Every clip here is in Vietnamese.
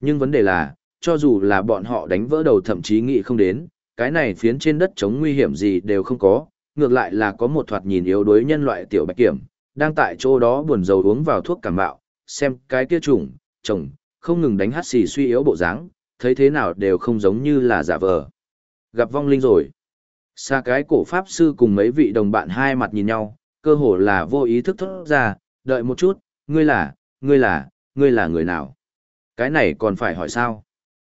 Nhưng vấn đề là, cho dù là bọn họ đánh vỡ đầu thậm chí nghĩ không đến, cái này phiến trên đất chống nguy hiểm gì đều không có, ngược lại là có một thoạt nhìn yếu đuối nhân loại tiểu bạch kiểm, đang tại chỗ đó buồn dầu uống vào thuốc cảm bạo, xem cái kia trùng, chồng, không ngừng đánh hát xì suy yếu bộ dáng, thấy thế nào đều không giống như là giả vờ. Gặp vong linh rồi. Xa cái cổ pháp sư cùng mấy vị đồng bạn hai mặt nhìn nhau, cơ hồ là vô ý thức thốt ra, đợi một chút, ngươi là, ngươi là, ngươi là người nào? Cái này còn phải hỏi sao?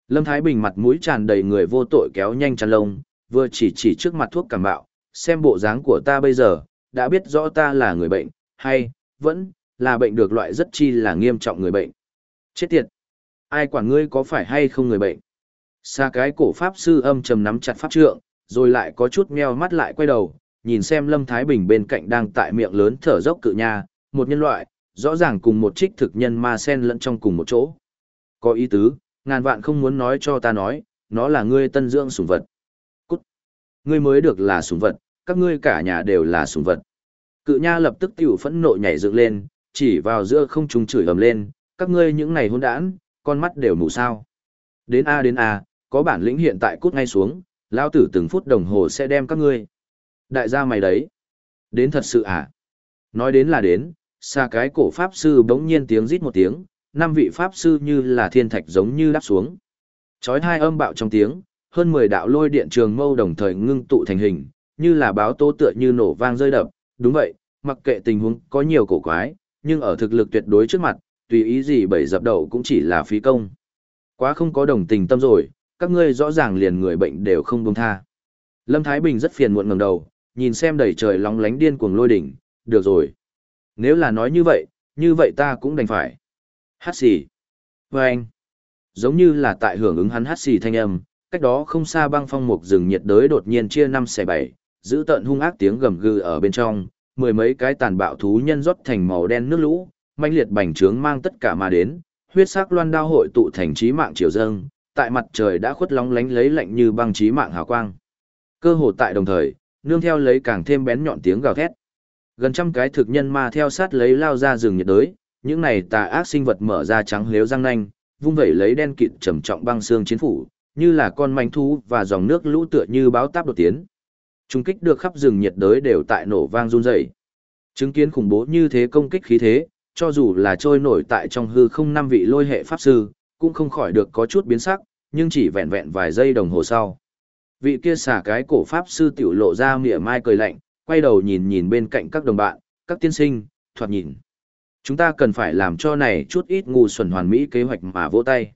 Lâm Thái Bình mặt mũi tràn đầy người vô tội kéo nhanh chăn lông, vừa chỉ chỉ trước mặt thuốc cảm bạo, xem bộ dáng của ta bây giờ, đã biết rõ ta là người bệnh, hay, vẫn, là bệnh được loại rất chi là nghiêm trọng người bệnh. Chết tiệt! Ai quản ngươi có phải hay không người bệnh? Xa cái cổ pháp sư âm trầm nắm chặt pháp trượng, rồi lại có chút meo mắt lại quay đầu, nhìn xem Lâm Thái Bình bên cạnh đang tại miệng lớn thở dốc cự nha, một nhân loại, rõ ràng cùng một trích thực nhân ma sen lẫn trong cùng một chỗ. Có ý tứ, ngàn vạn không muốn nói cho ta nói, nó là ngươi tân dưỡng sủng vật. Cút! Ngươi mới được là sủng vật, các ngươi cả nhà đều là sủng vật. Cự nha lập tức tiểu phẫn nộ nhảy dựng lên, chỉ vào giữa không trung chửi ầm lên, các ngươi những này hôn đản, con mắt đều mù sao. Đến A đến A, có bản lĩnh hiện tại cút ngay xuống, lao tử từng phút đồng hồ sẽ đem các ngươi. Đại gia mày đấy. Đến thật sự à? Nói đến là đến, xa cái cổ pháp sư bỗng nhiên tiếng rít một tiếng, năm vị pháp sư như là thiên thạch giống như đáp xuống. Chói hai âm bạo trong tiếng, hơn 10 đạo lôi điện trường mâu đồng thời ngưng tụ thành hình, như là báo tố tựa như nổ vang rơi đập, đúng vậy, mặc kệ tình huống có nhiều cổ quái, nhưng ở thực lực tuyệt đối trước mặt, tùy ý gì bảy dập đầu cũng chỉ là phí công. Quá không có đồng tình tâm rồi, các ngươi rõ ràng liền người bệnh đều không buông tha. Lâm Thái Bình rất phiền muộn ngẩng đầu, nhìn xem đầy trời lóng lánh điên cuồng lôi đỉnh, được rồi. Nếu là nói như vậy, như vậy ta cũng đành phải. Hát xì. Và anh. Giống như là tại hưởng ứng hắn hát xì thanh âm, cách đó không xa băng phong mục rừng nhiệt đới đột nhiên chia năm xẻ bảy, giữ tận hung ác tiếng gầm gừ ở bên trong, mười mấy cái tàn bạo thú nhân rót thành màu đen nước lũ, manh liệt bành trướng mang tất cả mà đến, huyết sắc loan đao hội tụ thành trí mạng triều dâng, tại mặt trời đã khuất lóng lánh lấy lạnh như băng trí mạng hào quang. Cơ hồ tại đồng thời, nương theo lấy càng thêm bén nhọn tiếng gào thét. Gần trăm cái thực nhân ma theo sát lấy lao ra rừng nhiệt đới, những này tà ác sinh vật mở ra trắng liếu răng nanh, vung vẩy lấy đen kịt trầm trọng băng xương chiến phủ, như là con manh thú và dòng nước lũ tựa như báo táp đột tiến. Trung kích được khắp rừng nhiệt đới đều tại nổ vang run rẩy. Chứng kiến khủng bố như thế công kích khí thế, cho dù là trôi nổi tại trong hư không năm vị lôi hệ pháp sư, cũng không khỏi được có chút biến sắc, nhưng chỉ vẹn vẹn vài giây đồng hồ sau. Vị kia xả cái cổ pháp sư tiểu lộ ra mỉa mai cười lạnh, quay đầu nhìn nhìn bên cạnh các đồng bạn, các tiên sinh, thoạt nhìn. Chúng ta cần phải làm cho này chút ít ngu xuẩn hoàn mỹ kế hoạch mà vỗ tay.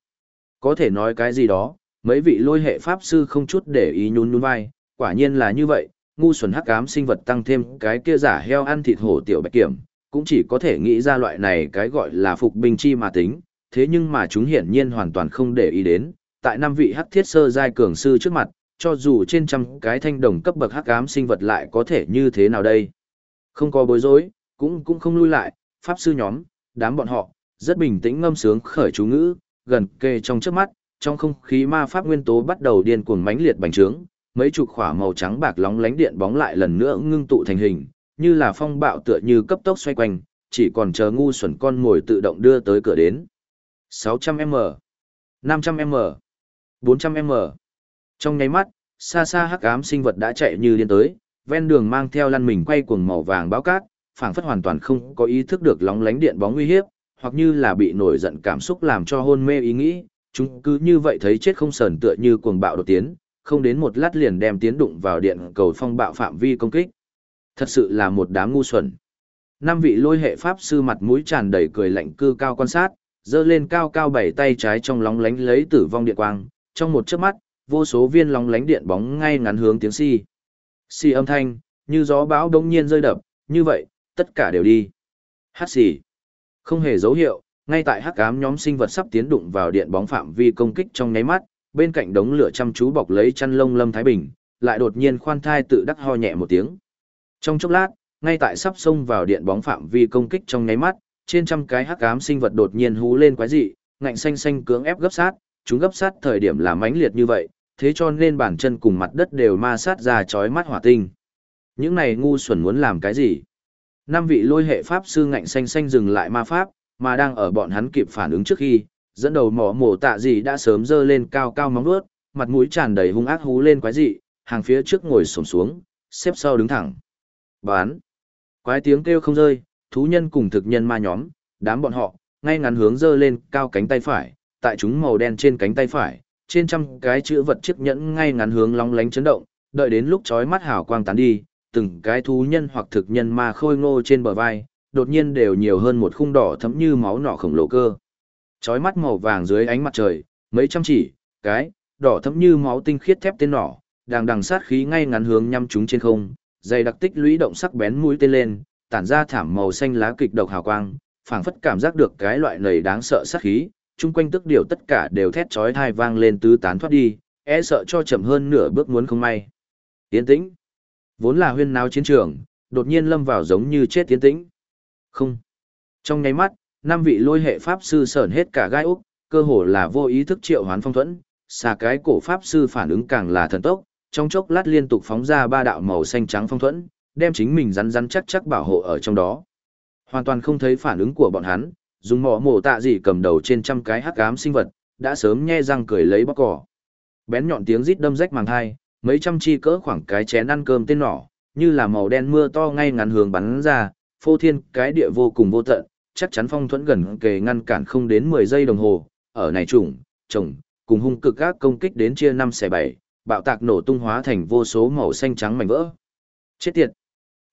Có thể nói cái gì đó, mấy vị lôi hệ pháp sư không chút để ý nhún nhún vai, quả nhiên là như vậy, ngu xuẩn hắc ám sinh vật tăng thêm cái kia giả heo ăn thịt hổ tiểu bạch kiểm, cũng chỉ có thể nghĩ ra loại này cái gọi là phục binh chi mà tính, thế nhưng mà chúng hiển nhiên hoàn toàn không để ý đến, tại năm vị hắc thiết sơ giai cường sư trước mặt, cho dù trên trăm cái thanh đồng cấp bậc hắc ám sinh vật lại có thể như thế nào đây? Không có bối rối, cũng cũng không lui lại, pháp sư nhóm, đám bọn họ, rất bình tĩnh ngâm sướng khởi chú ngữ, gần kề trong trước mắt, trong không khí ma pháp nguyên tố bắt đầu điên cuồng mãnh liệt bành trướng, mấy chục khỏa màu trắng bạc lóng lánh điện bóng lại lần nữa ngưng tụ thành hình, như là phong bạo tựa như cấp tốc xoay quanh, chỉ còn chờ ngu xuẩn con ngồi tự động đưa tới cửa đến. 600m, 500m, 400m. Trong nháy mắt, xa xa hắc ám sinh vật đã chạy như điên tới, ven đường mang theo lăn mình quay cuồng màu vàng báo cát, phảng phất hoàn toàn không có ý thức được lóng lánh điện bóng nguy hiếp, hoặc như là bị nổi giận cảm xúc làm cho hôn mê ý nghĩ, chúng cứ như vậy thấy chết không sờn tựa như cuồng bạo đột tiến, không đến một lát liền đem tiến đụng vào điện cầu phong bạo phạm vi công kích. Thật sự là một đám ngu xuẩn. Năm vị lôi hệ pháp sư mặt mũi tràn đầy cười lạnh cư cao quan sát, giơ lên cao cao bảy tay trái trong lóng lánh lấy tử vong điện quang, trong một chớp mắt, vô số viên lóng lánh điện bóng ngay ngắn hướng tiếng si. Si âm thanh, như gió bão đông nhiên rơi đập, như vậy, tất cả đều đi. Hát xì. Không hề dấu hiệu, ngay tại hắc ám nhóm sinh vật sắp tiến đụng vào điện bóng phạm vi công kích trong nháy mắt, bên cạnh đống lửa chăm chú bọc lấy chăn lông lâm thái bình, lại đột nhiên khoan thai tự đắc ho nhẹ một tiếng. Trong chốc lát, ngay tại sắp xông vào điện bóng phạm vi công kích trong nháy mắt, trên trăm cái hắc ám sinh vật đột nhiên hú lên quái dị, ngạnh xanh xanh cưỡng ép gấp sát, chúng gấp sát thời điểm là mãnh liệt như vậy, thế cho nên bản chân cùng mặt đất đều ma sát ra chói mắt hỏa tinh. Những này ngu xuẩn muốn làm cái gì? Năm vị lôi hệ pháp sư ngạnh xanh xanh dừng lại ma pháp, mà đang ở bọn hắn kịp phản ứng trước khi, dẫn đầu mỏ mổ tạ gì đã sớm dơ lên cao cao móng vuốt, mặt mũi tràn đầy hung ác hú lên quái dị, hàng phía trước ngồi xổm xuống, xếp sau đứng thẳng. Bán. Quái tiếng kêu không rơi, thú nhân cùng thực nhân ma nhóm, đám bọn họ, ngay ngắn hướng dơ lên cao cánh tay phải, tại chúng màu đen trên cánh tay phải, trên trăm cái chữ vật chiếc nhẫn ngay ngắn hướng long lánh chấn động, đợi đến lúc chói mắt hào quang tán đi, từng cái thú nhân hoặc thực nhân ma khôi ngô trên bờ vai, đột nhiên đều nhiều hơn một khung đỏ thấm như máu nọ khổng lồ cơ. Chói mắt màu vàng dưới ánh mặt trời, mấy trăm chỉ, cái, đỏ thấm như máu tinh khiết thép tên nỏ, đang đằng sát khí ngay ngắn hướng nhắm chúng trên không, dày đặc tích lũy động sắc bén mũi tên lên, tản ra thảm màu xanh lá kịch độc hào quang, phảng phất cảm giác được cái loại nầy đáng sợ sát khí, chung quanh tức điều tất cả đều thét chói tai vang lên tứ tán thoát đi, e sợ cho chậm hơn nửa bước muốn không may. Tiến tĩnh. Vốn là huyên náo chiến trường, đột nhiên lâm vào giống như chết tiến tĩnh. Không. Trong nháy mắt, năm vị lôi hệ pháp sư sởn hết cả gai úc, cơ hồ là vô ý thức triệu hoán phong thuẫn, xà cái cổ pháp sư phản ứng càng là thần tốc, trong chốc lát liên tục phóng ra ba đạo màu xanh trắng phong thuẫn, đem chính mình rắn rắn chắc chắc bảo hộ ở trong đó. Hoàn toàn không thấy phản ứng của bọn hắn, dùng mỏ mổ tạ gì cầm đầu trên trăm cái hắc ám sinh vật, đã sớm nhe răng cười lấy bóc cỏ. Bén nhọn tiếng rít đâm rách màng hai, mấy trăm chi cỡ khoảng cái chén ăn cơm tên nỏ, như là màu đen mưa to ngay ngắn hướng bắn ra, phô thiên cái địa vô cùng vô tận, chắc chắn phong thuẫn gần kề ngăn cản không đến 10 giây đồng hồ, ở này trùng, trồng, cùng hung cực các công kích đến chia 5 xẻ 7, bạo tạc nổ tung hóa thành vô số màu xanh trắng mảnh vỡ. Chết tiệt!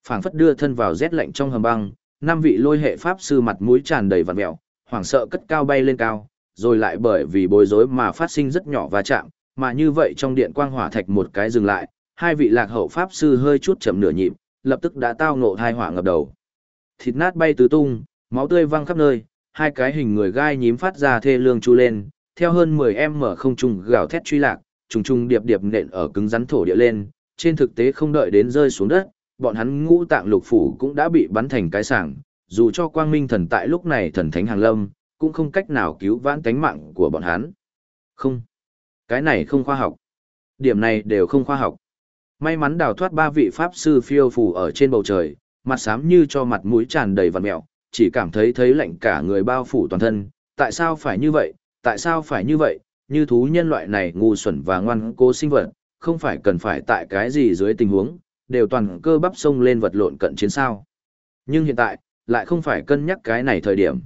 phảng phất đưa thân vào rét lạnh trong hầm băng, năm vị lôi hệ pháp sư mặt mũi tràn đầy vằn mèo hoảng sợ cất cao bay lên cao, rồi lại bởi vì bối rối mà phát sinh rất nhỏ va chạm, mà như vậy trong điện quang hỏa thạch một cái dừng lại, hai vị lạc hậu pháp sư hơi chút chậm nửa nhịp, lập tức đã tao ngộ hai hỏa ngập đầu. Thịt nát bay tứ tung, máu tươi văng khắp nơi, hai cái hình người gai nhím phát ra thê lương chu lên, theo hơn 10 em mở không trùng gào thét truy lạc, trùng trùng điệp điệp nện ở cứng rắn thổ địa lên, trên thực tế không đợi đến rơi xuống đất, bọn hắn ngũ tạng lục phủ cũng đã bị bắn thành cái sảng, dù cho quang minh thần tại lúc này thần thánh hàng lâm, cũng không cách nào cứu vãn tánh mạng của bọn hắn. Không. Cái này không khoa học. Điểm này đều không khoa học. May mắn đào thoát ba vị pháp sư phiêu phù ở trên bầu trời, mặt xám như cho mặt mũi tràn đầy vằn mẹo, chỉ cảm thấy thấy lạnh cả người bao phủ toàn thân. Tại sao phải như vậy? Tại sao phải như vậy? Như thú nhân loại này ngu xuẩn và ngoan cố sinh vật, không phải cần phải tại cái gì dưới tình huống, đều toàn cơ bắp sông lên vật lộn cận chiến sao. Nhưng hiện tại, lại không phải cân nhắc cái này thời điểm.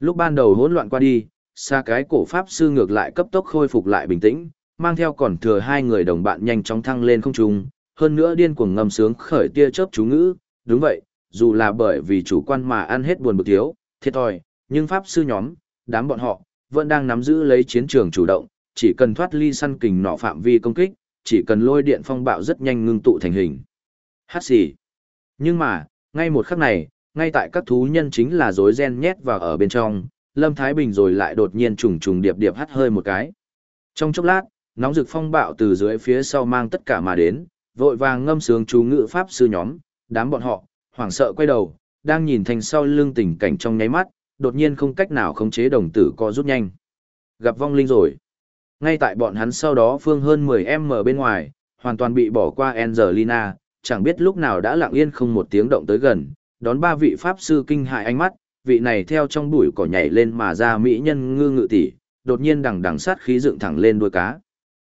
Lúc ban đầu hỗn loạn qua đi, xa cái cổ pháp sư ngược lại cấp tốc khôi phục lại bình tĩnh, mang theo còn thừa hai người đồng bạn nhanh chóng thăng lên không trung, hơn nữa điên cuồng ngâm sướng khởi tia chớp chú ngữ, đúng vậy, dù là bởi vì chủ quan mà ăn hết buồn bực thiếu, thiệt thòi, nhưng pháp sư nhóm, đám bọn họ, vẫn đang nắm giữ lấy chiến trường chủ động, chỉ cần thoát ly săn kình nọ phạm vi công kích, chỉ cần lôi điện phong bạo rất nhanh ngưng tụ thành hình. Hát xì. Nhưng mà, ngay một khắc này, ngay tại các thú nhân chính là rối ren nhét vào ở bên trong, Lâm Thái Bình rồi lại đột nhiên trùng trùng điệp điệp hắt hơi một cái. Trong chốc lát, nóng rực phong bạo từ dưới phía sau mang tất cả mà đến, vội vàng ngâm sướng chú ngữ pháp sư nhóm, đám bọn họ, hoảng sợ quay đầu, đang nhìn thành sau lưng tình cảnh trong nháy mắt, đột nhiên không cách nào khống chế đồng tử co rút nhanh. Gặp vong linh rồi. Ngay tại bọn hắn sau đó phương hơn 10m bên ngoài, hoàn toàn bị bỏ qua Angelina, chẳng biết lúc nào đã lặng yên không một tiếng động tới gần, đón ba vị pháp sư kinh hại ánh mắt, vị này theo trong bụi cỏ nhảy lên mà ra mỹ nhân ngư ngự tỷ, đột nhiên đằng đằng sát khí dựng thẳng lên đuôi cá.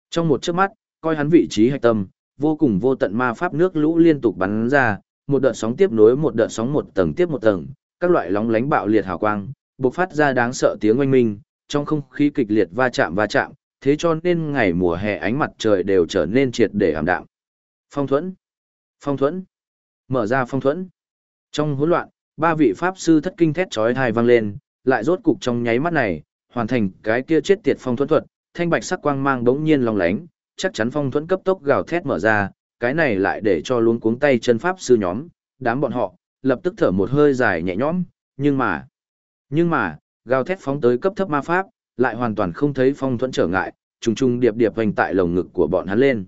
Trong một chớp mắt, coi hắn vị trí hạch tâm, vô cùng vô tận ma pháp nước lũ liên tục bắn ra, một đợt sóng tiếp nối một đợt sóng một tầng tiếp một tầng, các loại lóng lánh bạo liệt hào quang, bộc phát ra đáng sợ tiếng oanh minh, trong không khí kịch liệt va chạm va chạm, thế cho nên ngày mùa hè ánh mặt trời đều trở nên triệt để ảm đạm. Phong thuẫn, phong thuẫn, mở ra phong thuẫn. Trong hỗn loạn, ba vị pháp sư thất kinh thét chói tai vang lên, lại rốt cục trong nháy mắt này, hoàn thành cái kia chết tiệt phong thuẫn thuật, thanh bạch sắc quang mang bỗng nhiên long lánh, chắc chắn phong thuẫn cấp tốc gào thét mở ra, cái này lại để cho luống cuống tay chân pháp sư nhóm, đám bọn họ, lập tức thở một hơi dài nhẹ nhõm, nhưng mà, nhưng mà, gào thét phóng tới cấp thấp ma pháp, lại hoàn toàn không thấy phong thuẫn trở ngại, trùng trùng điệp điệp hoành tại lồng ngực của bọn hắn lên.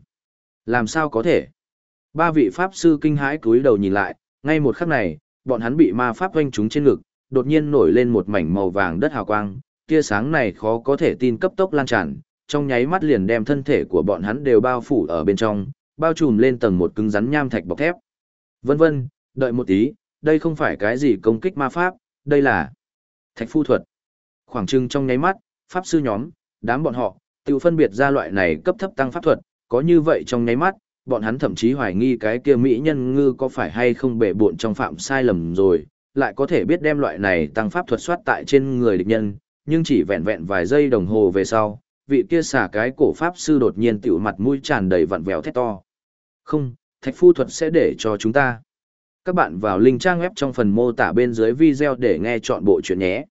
Làm sao có thể? Ba vị pháp sư kinh hãi cúi đầu nhìn lại, ngay một khắc này, bọn hắn bị ma pháp quanh chúng trên ngực, đột nhiên nổi lên một mảnh màu vàng đất hào quang, tia sáng này khó có thể tin cấp tốc lan tràn, trong nháy mắt liền đem thân thể của bọn hắn đều bao phủ ở bên trong, bao trùm lên tầng một cứng rắn nham thạch bọc thép. Vân vân, đợi một tí, đây không phải cái gì công kích ma pháp, đây là thạch phu thuật. Khoảng trưng trong nháy mắt, pháp sư nhóm, đám bọn họ, tự phân biệt ra loại này cấp thấp tăng pháp thuật, có như vậy trong nháy mắt, bọn hắn thậm chí hoài nghi cái kia mỹ nhân ngư có phải hay không bể bộn trong phạm sai lầm rồi, lại có thể biết đem loại này tăng pháp thuật soát tại trên người địch nhân, nhưng chỉ vẹn vẹn vài giây đồng hồ về sau, vị kia xả cái cổ pháp sư đột nhiên tiểu mặt mũi tràn đầy vặn vẹo thét to. Không, thạch phu thuật sẽ để cho chúng ta. Các bạn vào link trang web trong phần mô tả bên dưới video để nghe chọn bộ chuyện nhé.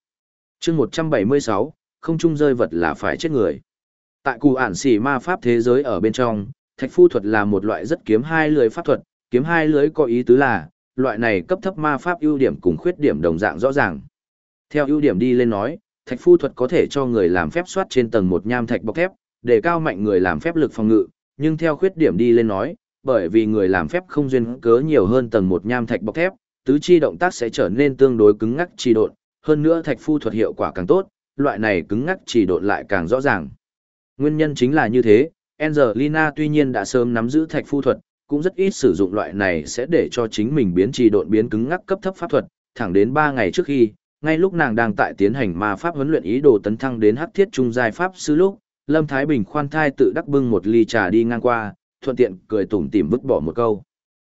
chương 176, không chung rơi vật là phải chết người. Tại cụ ản xỉ ma pháp thế giới ở bên trong, thạch phu thuật là một loại rất kiếm hai lưới pháp thuật, kiếm hai lưới có ý tứ là, loại này cấp thấp ma pháp ưu điểm cùng khuyết điểm đồng dạng rõ ràng. Theo ưu điểm đi lên nói, thạch phu thuật có thể cho người làm phép soát trên tầng một nham thạch bọc thép, để cao mạnh người làm phép lực phòng ngự, nhưng theo khuyết điểm đi lên nói, bởi vì người làm phép không duyên cớ nhiều hơn tầng một nham thạch bọc thép, tứ chi động tác sẽ trở nên tương đối cứng ngắc trì độn, hơn nữa thạch phu thuật hiệu quả càng tốt, loại này cứng ngắc trì độn lại càng rõ ràng. Nguyên nhân chính là như thế, Angelina tuy nhiên đã sớm nắm giữ thạch phu thuật, cũng rất ít sử dụng loại này sẽ để cho chính mình biến trì độn biến cứng ngắc cấp thấp pháp thuật, thẳng đến 3 ngày trước khi, ngay lúc nàng đang tại tiến hành ma pháp huấn luyện ý đồ tấn thăng đến hắc thiết trung giai pháp sư lúc, Lâm Thái Bình khoan thai tự đắc bưng một ly trà đi ngang qua, thuận tiện cười tủm tỉm vứt bỏ một câu.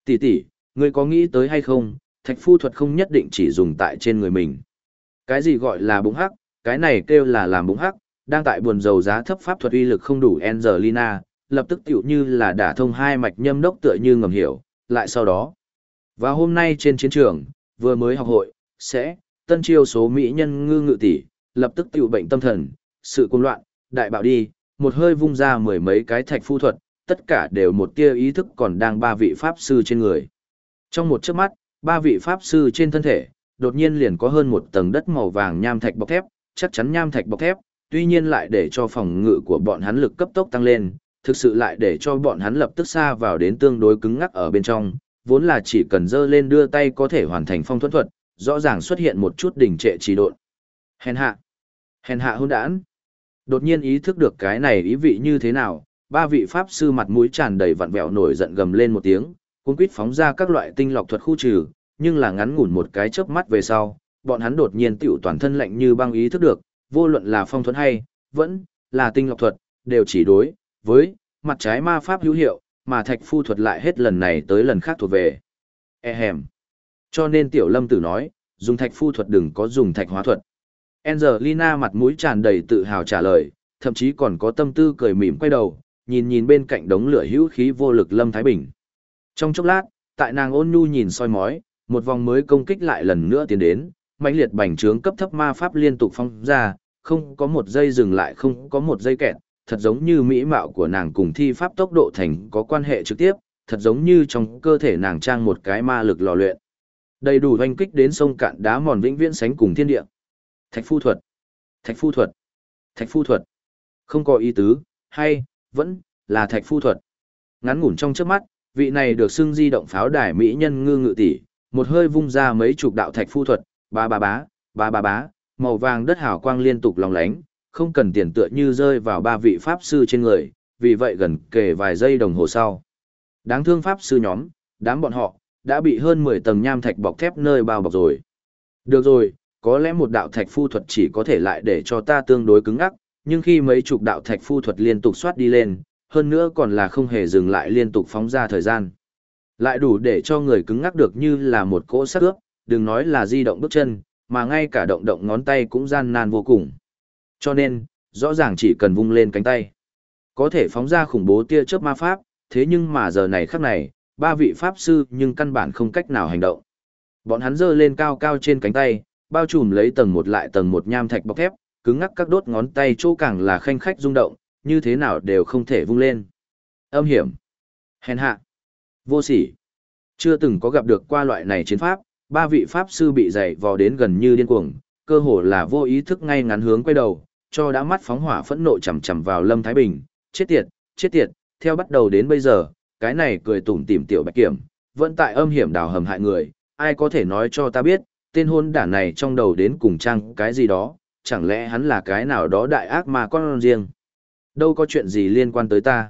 Tỷ tỷ, ngươi có nghĩ tới hay không, thạch phu thuật không nhất định chỉ dùng tại trên người mình. Cái gì gọi là bụng hắc, cái này kêu là làm bụng hắc, đang tại buồn dầu giá thấp pháp thuật uy lực không đủ Angelina, lập tức tiểu như là đả thông hai mạch nhâm đốc tựa như ngầm hiểu, lại sau đó. Và hôm nay trên chiến trường, vừa mới học hội, sẽ, tân chiêu số mỹ nhân ngư ngự tỷ, lập tức tiểu bệnh tâm thần, sự cuồng loạn, đại bạo đi, một hơi vung ra mười mấy cái thạch phu thuật, tất cả đều một tia ý thức còn đang ba vị pháp sư trên người. Trong một chớp mắt, ba vị pháp sư trên thân thể, đột nhiên liền có hơn một tầng đất màu vàng nham thạch bọc thép, chắc chắn nham thạch bọc thép, tuy nhiên lại để cho phòng ngự của bọn hắn lực cấp tốc tăng lên, thực sự lại để cho bọn hắn lập tức xa vào đến tương đối cứng ngắc ở bên trong, vốn là chỉ cần dơ lên đưa tay có thể hoàn thành phong thuẫn thuật, rõ ràng xuất hiện một chút đỉnh trệ trì độn. Hèn hạ, hèn hạ hôn đản. Đột nhiên ý thức được cái này ý vị như thế nào, ba vị pháp sư mặt mũi tràn đầy vặn vẹo nổi giận gầm lên một tiếng, cuống quýt phóng ra các loại tinh lọc thuật khu trừ, nhưng là ngắn ngủn một cái chớp mắt về sau, bọn hắn đột nhiên tiểu toàn thân lạnh như băng ý thức được, vô luận là phong thuẫn hay, vẫn là tinh lọc thuật, đều chỉ đối với mặt trái ma pháp hữu hiệu, mà thạch phu thuật lại hết lần này tới lần khác thuộc về. E hèm. Cho nên tiểu lâm tử nói, dùng thạch phu thuật đừng có dùng thạch hóa thuật. Angelina mặt mũi tràn đầy tự hào trả lời, thậm chí còn có tâm tư cười mỉm quay đầu, nhìn nhìn bên cạnh đống lửa hữu khí vô lực Lâm Thái Bình. Trong chốc lát, tại nàng ôn nhu nhìn soi mói, một vòng mới công kích lại lần nữa tiến đến, mãnh liệt bành trướng cấp thấp ma pháp liên tục phong ra, không có một giây dừng lại không có một giây kẹt, thật giống như mỹ mạo của nàng cùng thi pháp tốc độ thành có quan hệ trực tiếp, thật giống như trong cơ thể nàng trang một cái ma lực lò luyện. Đầy đủ hoành kích đến sông cạn đá mòn vĩnh viễn sánh cùng thiên địa. Thạch phu thuật. Thạch phu thuật. Thạch phu thuật. Không có ý tứ, hay, vẫn, là thạch phu thuật. Ngắn ngủn trong trước mắt, vị này được xưng di động pháo đài mỹ nhân ngư ngự tỷ, một hơi vung ra mấy chục đạo thạch phu thuật, ba ba bá, ba ba bá, màu vàng đất hào quang liên tục lòng lánh, không cần tiền tựa như rơi vào ba vị pháp sư trên người, vì vậy gần kề vài giây đồng hồ sau. Đáng thương pháp sư nhóm, đám bọn họ, đã bị hơn 10 tầng nham thạch bọc thép nơi bao bọc rồi. Được rồi, có lẽ một đạo thạch phu thuật chỉ có thể lại để cho ta tương đối cứng ắc, nhưng khi mấy chục đạo thạch phu thuật liên tục xoát đi lên, hơn nữa còn là không hề dừng lại liên tục phóng ra thời gian. Lại đủ để cho người cứng ngắc được như là một cỗ sắt ướp, đừng nói là di động bước chân, mà ngay cả động động ngón tay cũng gian nan vô cùng. Cho nên, rõ ràng chỉ cần vung lên cánh tay. Có thể phóng ra khủng bố tia chớp ma pháp, thế nhưng mà giờ này khắc này, ba vị pháp sư nhưng căn bản không cách nào hành động. Bọn hắn giơ lên cao cao trên cánh tay, bao trùm lấy tầng một lại tầng một nham thạch bọc thép, cứng ngắc các đốt ngón tay chỗ càng là khanh khách rung động, như thế nào đều không thể vung lên. Âm hiểm, hèn hạ, vô sỉ. Chưa từng có gặp được qua loại này chiến pháp, ba vị pháp sư bị dày vò đến gần như điên cuồng, cơ hồ là vô ý thức ngay ngắn hướng quay đầu, cho đã mắt phóng hỏa phẫn nộ chầm chầm vào Lâm Thái Bình, chết tiệt, chết tiệt, theo bắt đầu đến bây giờ, cái này cười tủm tỉm tiểu bạch kiểm, vẫn tại âm hiểm đào hầm hại người, ai có thể nói cho ta biết, tên hôn đản này trong đầu đến cùng trang cái gì đó, chẳng lẽ hắn là cái nào đó đại ác mà con riêng. Đâu có chuyện gì liên quan tới ta.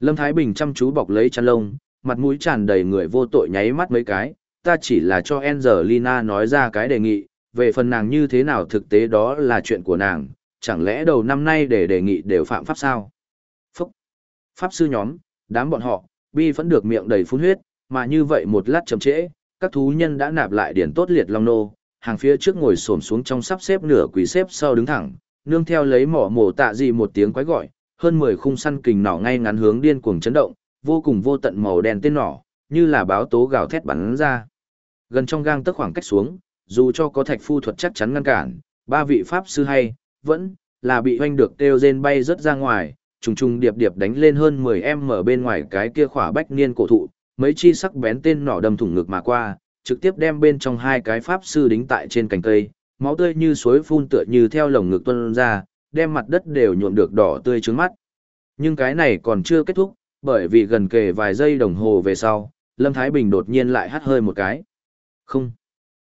Lâm Thái Bình chăm chú bọc lấy chăn lông, mặt mũi tràn đầy người vô tội nháy mắt mấy cái, ta chỉ là cho Angelina nói ra cái đề nghị, về phần nàng như thế nào thực tế đó là chuyện của nàng, chẳng lẽ đầu năm nay để đề nghị đều phạm pháp sao? Phúc! Pháp sư nhóm, đám bọn họ, bi vẫn được miệng đầy phun huyết, mà như vậy một lát chậm trễ, các thú nhân đã nạp lại điển tốt liệt long nô, hàng phía trước ngồi xổm xuống trong sắp xếp nửa quỳ xếp sau đứng thẳng, nương theo lấy mỏ mổ tạ gì một tiếng quái gọi, hơn 10 khung săn kình nỏ ngay ngắn hướng điên cuồng chấn động, vô cùng vô tận màu đen tên nỏ, như là báo tố gào thét bắn ra. Gần trong gang tức khoảng cách xuống, dù cho có thạch phu thuật chắc chắn ngăn cản, ba vị pháp sư hay, vẫn là bị hoanh được kêu rên bay rất ra ngoài, trùng trùng điệp điệp đánh lên hơn 10 em ở bên ngoài cái kia khỏa bách niên cổ thụ, mấy chi sắc bén tên nỏ đâm thủng ngực mà qua, trực tiếp đem bên trong hai cái pháp sư đính tại trên cành cây, máu tươi như suối phun tựa như theo lồng ngực tuôn ra, đem mặt đất đều nhuộm được đỏ tươi trướng mắt. Nhưng cái này còn chưa kết thúc, bởi vì gần kề vài giây đồng hồ về sau, Lâm Thái Bình đột nhiên lại hắt hơi một cái. Không.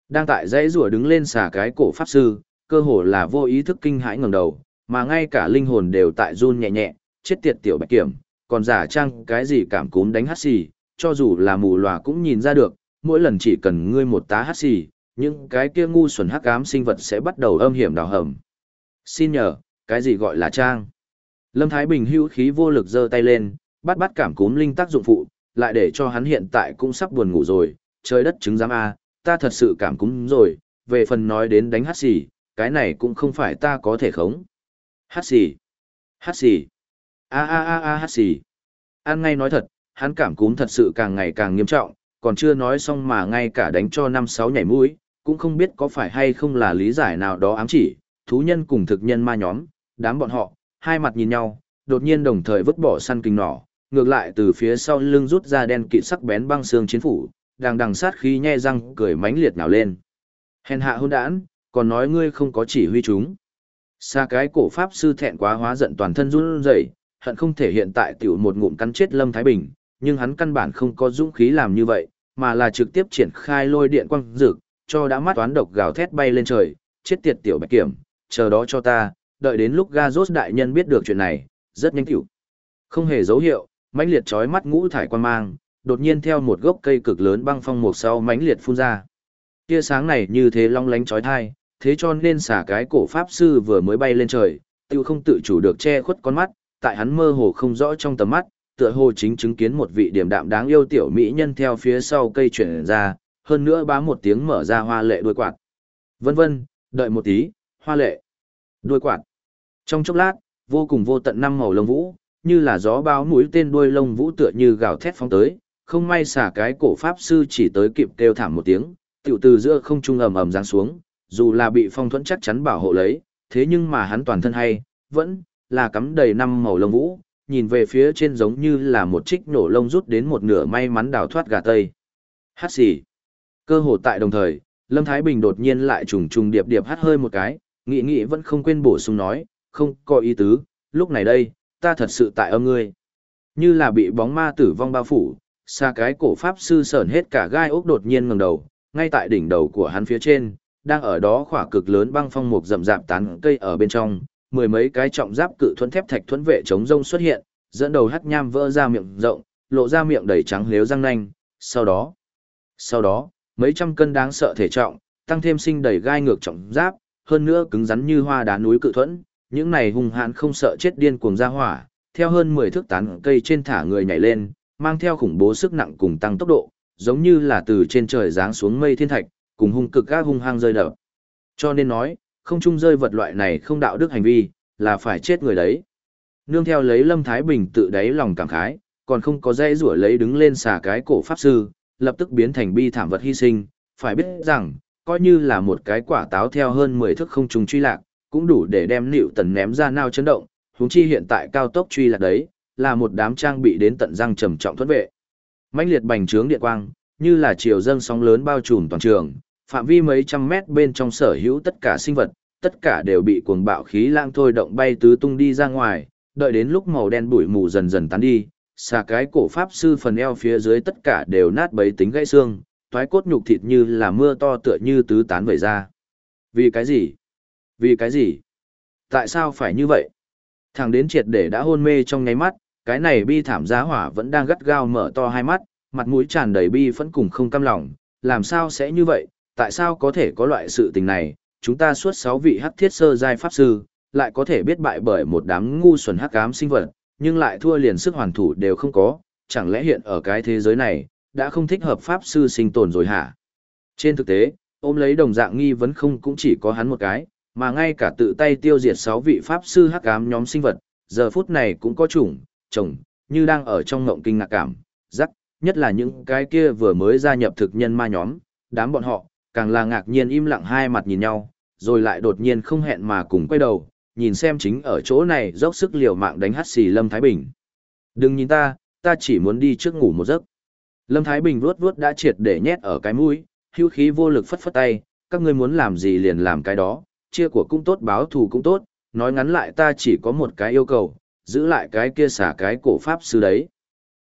Đang tại dãy rùa đứng lên xả cái cổ pháp sư, cơ hồ là vô ý thức kinh hãi ngẩng đầu, mà ngay cả linh hồn đều tại run nhẹ nhẹ, chết tiệt tiểu bạch kiểm, còn giả trang cái gì cảm cúm đánh hát xì, cho dù là mù lòa cũng nhìn ra được, mỗi lần chỉ cần ngươi một tá hát xì, những cái kia ngu xuẩn hắc ám sinh vật sẽ bắt đầu âm hiểm đào hầm. Xin nhờ, cái gì gọi là trang? Lâm Thái Bình hữu khí vô lực giơ tay lên, bắt bắt cảm cúm linh tác dụng phụ, lại để cho hắn hiện tại cũng sắp buồn ngủ rồi, trời đất chứng giám a, ta thật sự cảm cúm rồi, về phần nói đến đánh hát xì, cái này cũng không phải ta có thể khống. Hát xì, hát xì, a a a a hát xì. An ngay nói thật, hắn cảm cúm thật sự càng ngày càng nghiêm trọng, còn chưa nói xong mà ngay cả đánh cho năm sáu nhảy mũi, cũng không biết có phải hay không là lý giải nào đó ám chỉ, thú nhân cùng thực nhân ma nhóm, đám bọn họ, hai mặt nhìn nhau, đột nhiên đồng thời vứt bỏ săn kinh nỏ, ngược lại từ phía sau lưng rút ra đen kịt sắc bén băng xương chiến phủ, đang đằng sát khí nhe răng cười mãnh liệt nào lên. Hèn hạ hôn đản, còn nói ngươi không có chỉ huy chúng. Xa cái cổ pháp sư thẹn quá hóa giận toàn thân run rẩy, hận không thể hiện tại tiểu một ngụm cắn chết Lâm Thái Bình, nhưng hắn căn bản không có dũng khí làm như vậy, mà là trực tiếp triển khai lôi điện quang dược, cho đã mắt toán độc gào thét bay lên trời, chết tiệt tiểu bạch kiểm, chờ đó cho ta, đợi đến lúc Gazos đại nhân biết được chuyện này, rất nhanh tiểu. Không hề dấu hiệu, mãnh liệt chói mắt ngũ thải quan mang, đột nhiên theo một gốc cây cực lớn băng phong một sau mãnh liệt phun ra. Tia sáng này như thế long lánh chói tai, thế cho nên xả cái cổ pháp sư vừa mới bay lên trời, tiêu không tự chủ được che khuất con mắt, tại hắn mơ hồ không rõ trong tầm mắt, tựa hồ chính chứng kiến một vị điểm đạm đáng yêu tiểu mỹ nhân theo phía sau cây chuyển ra, hơn nữa bá một tiếng mở ra hoa lệ đuôi quạt. Vân vân, đợi một tí, hoa lệ, đuôi quạt. Trong chốc lát, vô cùng vô tận năm màu lông vũ, như là gió báo mũi tên đuôi lông vũ tựa như gào thét phóng tới, không may xả cái cổ pháp sư chỉ tới kịp kêu thảm một tiếng, tiểu từ giữa không trung ầm ầm giáng xuống, dù là bị phong thuẫn chắc chắn bảo hộ lấy, thế nhưng mà hắn toàn thân hay, vẫn là cắm đầy năm màu lông vũ, nhìn về phía trên giống như là một trích nổ lông rút đến một nửa may mắn đào thoát gà tây. Hát xì. Cơ hồ tại đồng thời, Lâm Thái Bình đột nhiên lại trùng trùng điệp điệp hát hơi một cái, nghĩ nghĩ vẫn không quên bổ sung nói, không có ý tứ, lúc này đây, ta thật sự tại âm ngươi. Như là bị bóng ma tử vong bao phủ, xa cái cổ pháp sư sởn hết cả gai ốc đột nhiên ngẩng đầu, ngay tại đỉnh đầu của hắn phía trên, đang ở đó khỏa cực lớn băng phong mục rậm rạp tán cây ở bên trong, mười mấy cái trọng giáp cự thuẫn thép thạch thuẫn vệ chống rông xuất hiện, dẫn đầu hắc nham vỡ ra miệng rộng, lộ ra miệng đầy trắng liếu răng nanh, sau đó, sau đó, mấy trăm cân đáng sợ thể trọng, tăng thêm sinh đầy gai ngược trọng giáp, hơn nữa cứng rắn như hoa đá núi cự thuẫn, những này hung hãn không sợ chết điên cuồng ra hỏa, theo hơn 10 thước tán cây trên thả người nhảy lên, mang theo khủng bố sức nặng cùng tăng tốc độ, giống như là từ trên trời giáng xuống mây thiên thạch, cùng hung cực các hung hăng rơi đập. Cho nên nói, không chung rơi vật loại này không đạo đức hành vi, là phải chết người đấy. Nương theo lấy Lâm Thái Bình tự đáy lòng cảm khái, còn không có dây rủa lấy đứng lên xả cái cổ pháp sư, lập tức biến thành bi thảm vật hy sinh, phải biết rằng, coi như là một cái quả táo theo hơn 10 thước không trùng truy lạc, cũng đủ để đem nịu tần ném ra nao chấn động, huống chi hiện tại cao tốc truy lạc đấy, là một đám trang bị đến tận răng trầm trọng thuẫn vệ. mãnh liệt bành trướng điện quang, như là chiều dâng sóng lớn bao trùm toàn trường, phạm vi mấy trăm mét bên trong sở hữu tất cả sinh vật, tất cả đều bị cuồng bạo khí lang thôi động bay tứ tung đi ra ngoài, đợi đến lúc màu đen bụi mù dần dần tán đi, xà cái cổ pháp sư phần eo phía dưới tất cả đều nát bấy tính gãy xương, toái cốt nhục thịt như là mưa to tựa như tứ tán vẩy ra. Vì cái gì? Vì cái gì? Tại sao phải như vậy? Thằng đến triệt để đã hôn mê trong nháy mắt, cái này bi thảm giá hỏa vẫn đang gắt gao mở to hai mắt, mặt mũi tràn đầy bi phẫn cùng không cam lòng, làm sao sẽ như vậy, tại sao có thể có loại sự tình này, chúng ta suốt sáu vị hắc thiết sơ giai pháp sư, lại có thể biết bại bởi một đám ngu xuẩn hắc ám sinh vật, nhưng lại thua liền sức hoàn thủ đều không có, chẳng lẽ hiện ở cái thế giới này, đã không thích hợp pháp sư sinh tồn rồi hả? Trên thực tế, ôm lấy đồng dạng nghi vấn không cũng chỉ có hắn một cái, mà ngay cả tự tay tiêu diệt 6 vị pháp sư hắc ám nhóm sinh vật, giờ phút này cũng có chủng, chồng, như đang ở trong ngộng kinh ngạc cảm, rắc, nhất là những cái kia vừa mới gia nhập thực nhân ma nhóm, đám bọn họ, càng là ngạc nhiên im lặng hai mặt nhìn nhau, rồi lại đột nhiên không hẹn mà cùng quay đầu, nhìn xem chính ở chỗ này dốc sức liều mạng đánh hắt xì Lâm Thái Bình. Đừng nhìn ta, ta chỉ muốn đi trước ngủ một giấc. Lâm Thái Bình vuốt vuốt đã triệt để nhét ở cái mũi, hưu khí vô lực phất phất tay, các ngươi muốn làm gì liền làm cái đó, chia của cũng tốt báo thù cũng tốt, nói ngắn lại ta chỉ có một cái yêu cầu, giữ lại cái kia xả cái cổ pháp sư đấy.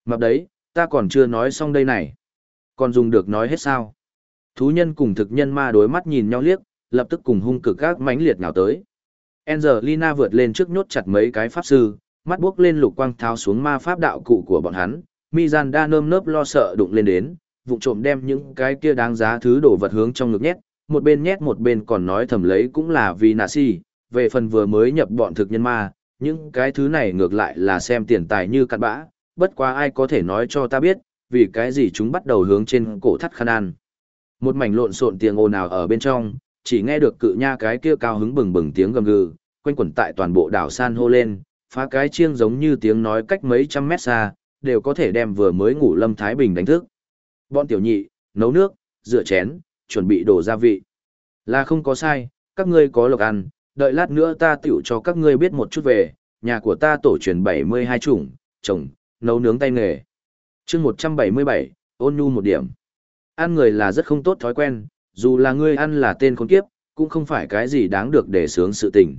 Mập đấy, ta còn chưa nói xong đây này. Còn dùng được nói hết sao? Thú nhân cùng thực nhân ma đối mắt nhìn nhau liếc, lập tức cùng hung cực các mãnh liệt nào tới. Angelina vượt lên trước nhốt chặt mấy cái pháp sư, mắt buốc lên lục quang tháo xuống ma pháp đạo cụ của bọn hắn, Mizanda nơm nớp lo sợ đụng lên đến, vụ trộm đem những cái kia đáng giá thứ đồ vật hướng trong ngực nhét, một bên nhét một bên còn nói thầm lấy cũng là vì nạ si, về phần vừa mới nhập bọn thực nhân ma, những cái thứ này ngược lại là xem tiền tài như cặn bã, bất quá ai có thể nói cho ta biết, vì cái gì chúng bắt đầu hướng trên cổ thắt khăn ăn. Một mảnh lộn xộn tiếng ồn ào ở bên trong, chỉ nghe được cự nha cái kia cao hứng bừng bừng tiếng gầm gừ, quanh quẩn tại toàn bộ đảo san hô lên, phá cái chiêng giống như tiếng nói cách mấy trăm mét xa, đều có thể đem vừa mới ngủ Lâm Thái Bình đánh thức. Bọn tiểu nhị, nấu nước, rửa chén, chuẩn bị đổ gia vị. Là không có sai, các ngươi có lộc ăn, đợi lát nữa ta tiểu cho các ngươi biết một chút về, nhà của ta tổ truyền 72 chủng, trồng, nấu nướng tay nghề. chương 177, ôn nhu một điểm. Ăn người là rất không tốt thói quen, dù là ngươi ăn là tên con kiếp, cũng không phải cái gì đáng được để sướng sự tình.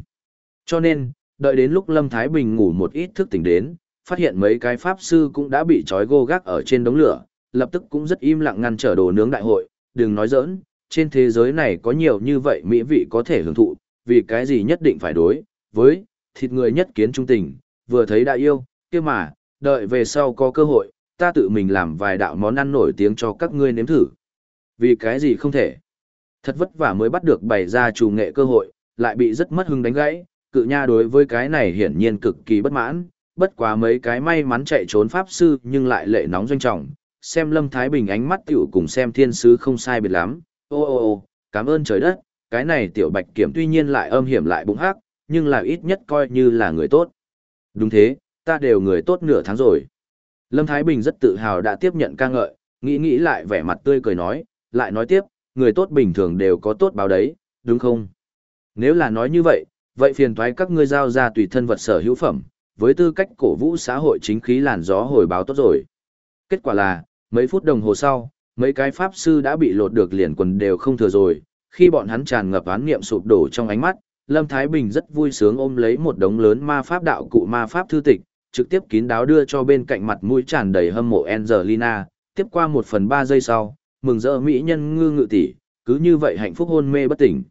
Cho nên, đợi đến lúc Lâm Thái Bình ngủ một ít thức tỉnh đến, phát hiện mấy cái pháp sư cũng đã bị trói gô gác ở trên đống lửa, lập tức cũng rất im lặng ngăn trở đồ nướng đại hội, đừng nói giỡn, trên thế giới này có nhiều như vậy mỹ vị có thể hưởng thụ, vì cái gì nhất định phải đối với thịt người nhất kiến trung tình, vừa thấy đã yêu, kia mà, đợi về sau có cơ hội, ta tự mình làm vài đạo món ăn nổi tiếng cho các ngươi nếm thử. Vì cái gì không thể? Thật vất vả mới bắt được bày ra chủ nghệ cơ hội, lại bị rất mất hứng đánh gãy, cự nha đối với cái này hiển nhiên cực kỳ bất mãn, bất quá mấy cái may mắn chạy trốn pháp sư nhưng lại lệ nóng doanh trọng, xem Lâm Thái Bình ánh mắt tiểu cùng xem thiên sứ không sai biệt lắm, ô ô ô, cảm ơn trời đất, cái này tiểu bạch kiểm tuy nhiên lại âm hiểm lại bụng hắc, nhưng là ít nhất coi như là người tốt. Đúng thế, ta đều người tốt nửa tháng rồi. Lâm Thái Bình rất tự hào đã tiếp nhận ca ngợi, nghĩ nghĩ lại vẻ mặt tươi cười nói, lại nói tiếp, người tốt bình thường đều có tốt báo đấy, đúng không? Nếu là nói như vậy, vậy phiền toái các ngươi giao ra tùy thân vật sở hữu phẩm, với tư cách cổ vũ xã hội chính khí làn gió hồi báo tốt rồi. Kết quả là, mấy phút đồng hồ sau, mấy cái pháp sư đã bị lột được liền quần đều không thừa rồi, khi bọn hắn tràn ngập án niệm sụp đổ trong ánh mắt, Lâm Thái Bình rất vui sướng ôm lấy một đống lớn ma pháp đạo cụ ma pháp thư tịch, trực tiếp kín đáo đưa cho bên cạnh mặt mũi tràn đầy hâm mộ Angelina, tiếp qua một phần ba giây sau, mừng rỡ mỹ nhân ngư ngự tỷ, cứ như vậy hạnh phúc hôn mê bất tỉnh.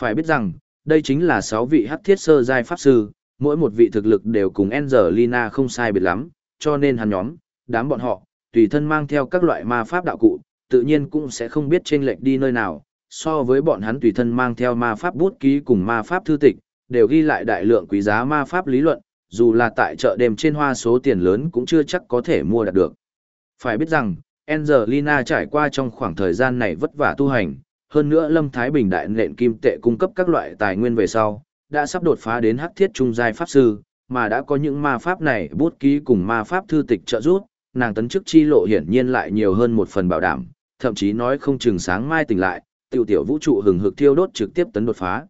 Phải biết rằng, đây chính là sáu vị hắc thiết sơ giai pháp sư, mỗi một vị thực lực đều cùng Angelina không sai biệt lắm, cho nên hắn nhóm, đám bọn họ, tùy thân mang theo các loại ma pháp đạo cụ, tự nhiên cũng sẽ không biết chênh lệch đi nơi nào, so với bọn hắn tùy thân mang theo ma pháp bút ký cùng ma pháp thư tịch, đều ghi lại đại lượng quý giá ma pháp lý luận, dù là tại chợ đêm trên hoa số tiền lớn cũng chưa chắc có thể mua đạt được. Phải biết rằng, Angelina trải qua trong khoảng thời gian này vất vả tu hành, hơn nữa Lâm Thái Bình đại nện kim tệ cung cấp các loại tài nguyên về sau, đã sắp đột phá đến hắc thiết trung giai pháp sư, mà đã có những ma pháp này bút ký cùng ma pháp thư tịch trợ giúp, nàng tấn chức chi lộ hiển nhiên lại nhiều hơn một phần bảo đảm, thậm chí nói không chừng sáng mai tỉnh lại, tiểu tiểu vũ trụ hừng hực thiêu đốt trực tiếp tấn đột phá.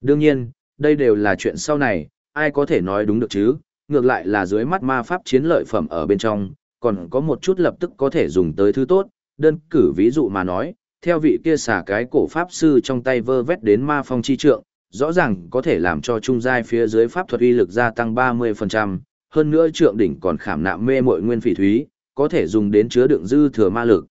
Đương nhiên, đây đều là chuyện sau này, ai có thể nói đúng được chứ, ngược lại là dưới mắt ma pháp chiến lợi phẩm ở bên trong, còn có một chút lập tức có thể dùng tới thứ tốt, đơn cử ví dụ mà nói, theo vị kia xả cái cổ pháp sư trong tay vơ vét đến ma phong chi trượng, rõ ràng có thể làm cho trung giai phía dưới pháp thuật uy lực gia tăng 30%, hơn nữa trượng đỉnh còn khảm nạm mê muội nguyên phỉ thúy, có thể dùng đến chứa đựng dư thừa ma lực.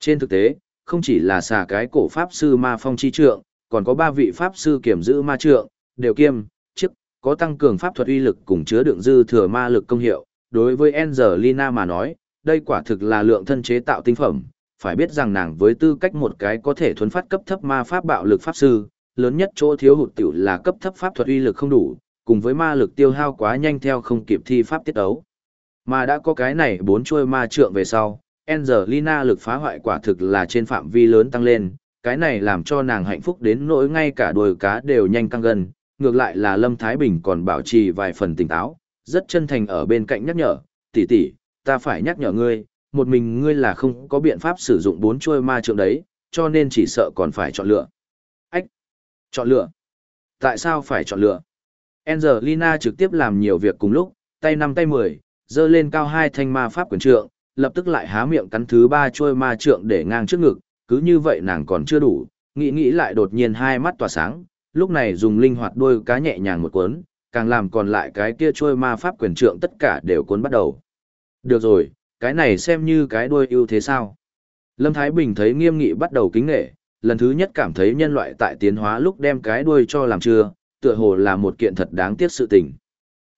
Trên thực tế, không chỉ là xà cái cổ pháp sư ma phong chi trượng, còn có ba vị pháp sư kiểm giữ ma trượng, đều kiêm, chức, có tăng cường pháp thuật uy lực cùng chứa đựng dư thừa ma lực công hiệu. Đối với Angelina mà nói, đây quả thực là lượng thân chế tạo tinh phẩm, phải biết rằng nàng với tư cách một cái có thể thuấn phát cấp thấp ma pháp bạo lực pháp sư, lớn nhất chỗ thiếu hụt tiểu là cấp thấp pháp thuật uy lực không đủ, cùng với ma lực tiêu hao quá nhanh theo không kịp thi pháp tiết ấu. Mà đã có cái này bốn chuôi ma trượng về sau, Angelina lực phá hoại quả thực là trên phạm vi lớn tăng lên, cái này làm cho nàng hạnh phúc đến nỗi ngay cả đuôi cá đều nhanh căng gần, ngược lại là Lâm Thái Bình còn bảo trì vài phần tỉnh táo, rất chân thành ở bên cạnh nhắc nhở, tỷ tỷ, ta phải nhắc nhở ngươi, một mình ngươi là không có biện pháp sử dụng bốn chuôi ma trượng đấy, cho nên chỉ sợ còn phải chọn lựa. Ách! Chọn lựa? Tại sao phải chọn lựa? Angelina trực tiếp làm nhiều việc cùng lúc, tay năm tay mười, dơ lên cao hai thanh ma pháp quyền trượng, lập tức lại há miệng cắn thứ ba trôi ma trượng để ngang trước ngực, cứ như vậy nàng còn chưa đủ, nghĩ nghĩ lại đột nhiên hai mắt tỏa sáng, lúc này dùng linh hoạt đôi cá nhẹ nhàng một cuốn, càng làm còn lại cái kia trôi ma pháp quyền trượng tất cả đều cuốn bắt đầu. Được rồi, cái này xem như cái đuôi ưu thế sao. Lâm Thái Bình thấy nghiêm nghị bắt đầu kính nghệ, lần thứ nhất cảm thấy nhân loại tại tiến hóa lúc đem cái đuôi cho làm chưa, tựa hồ là một kiện thật đáng tiếc sự tình.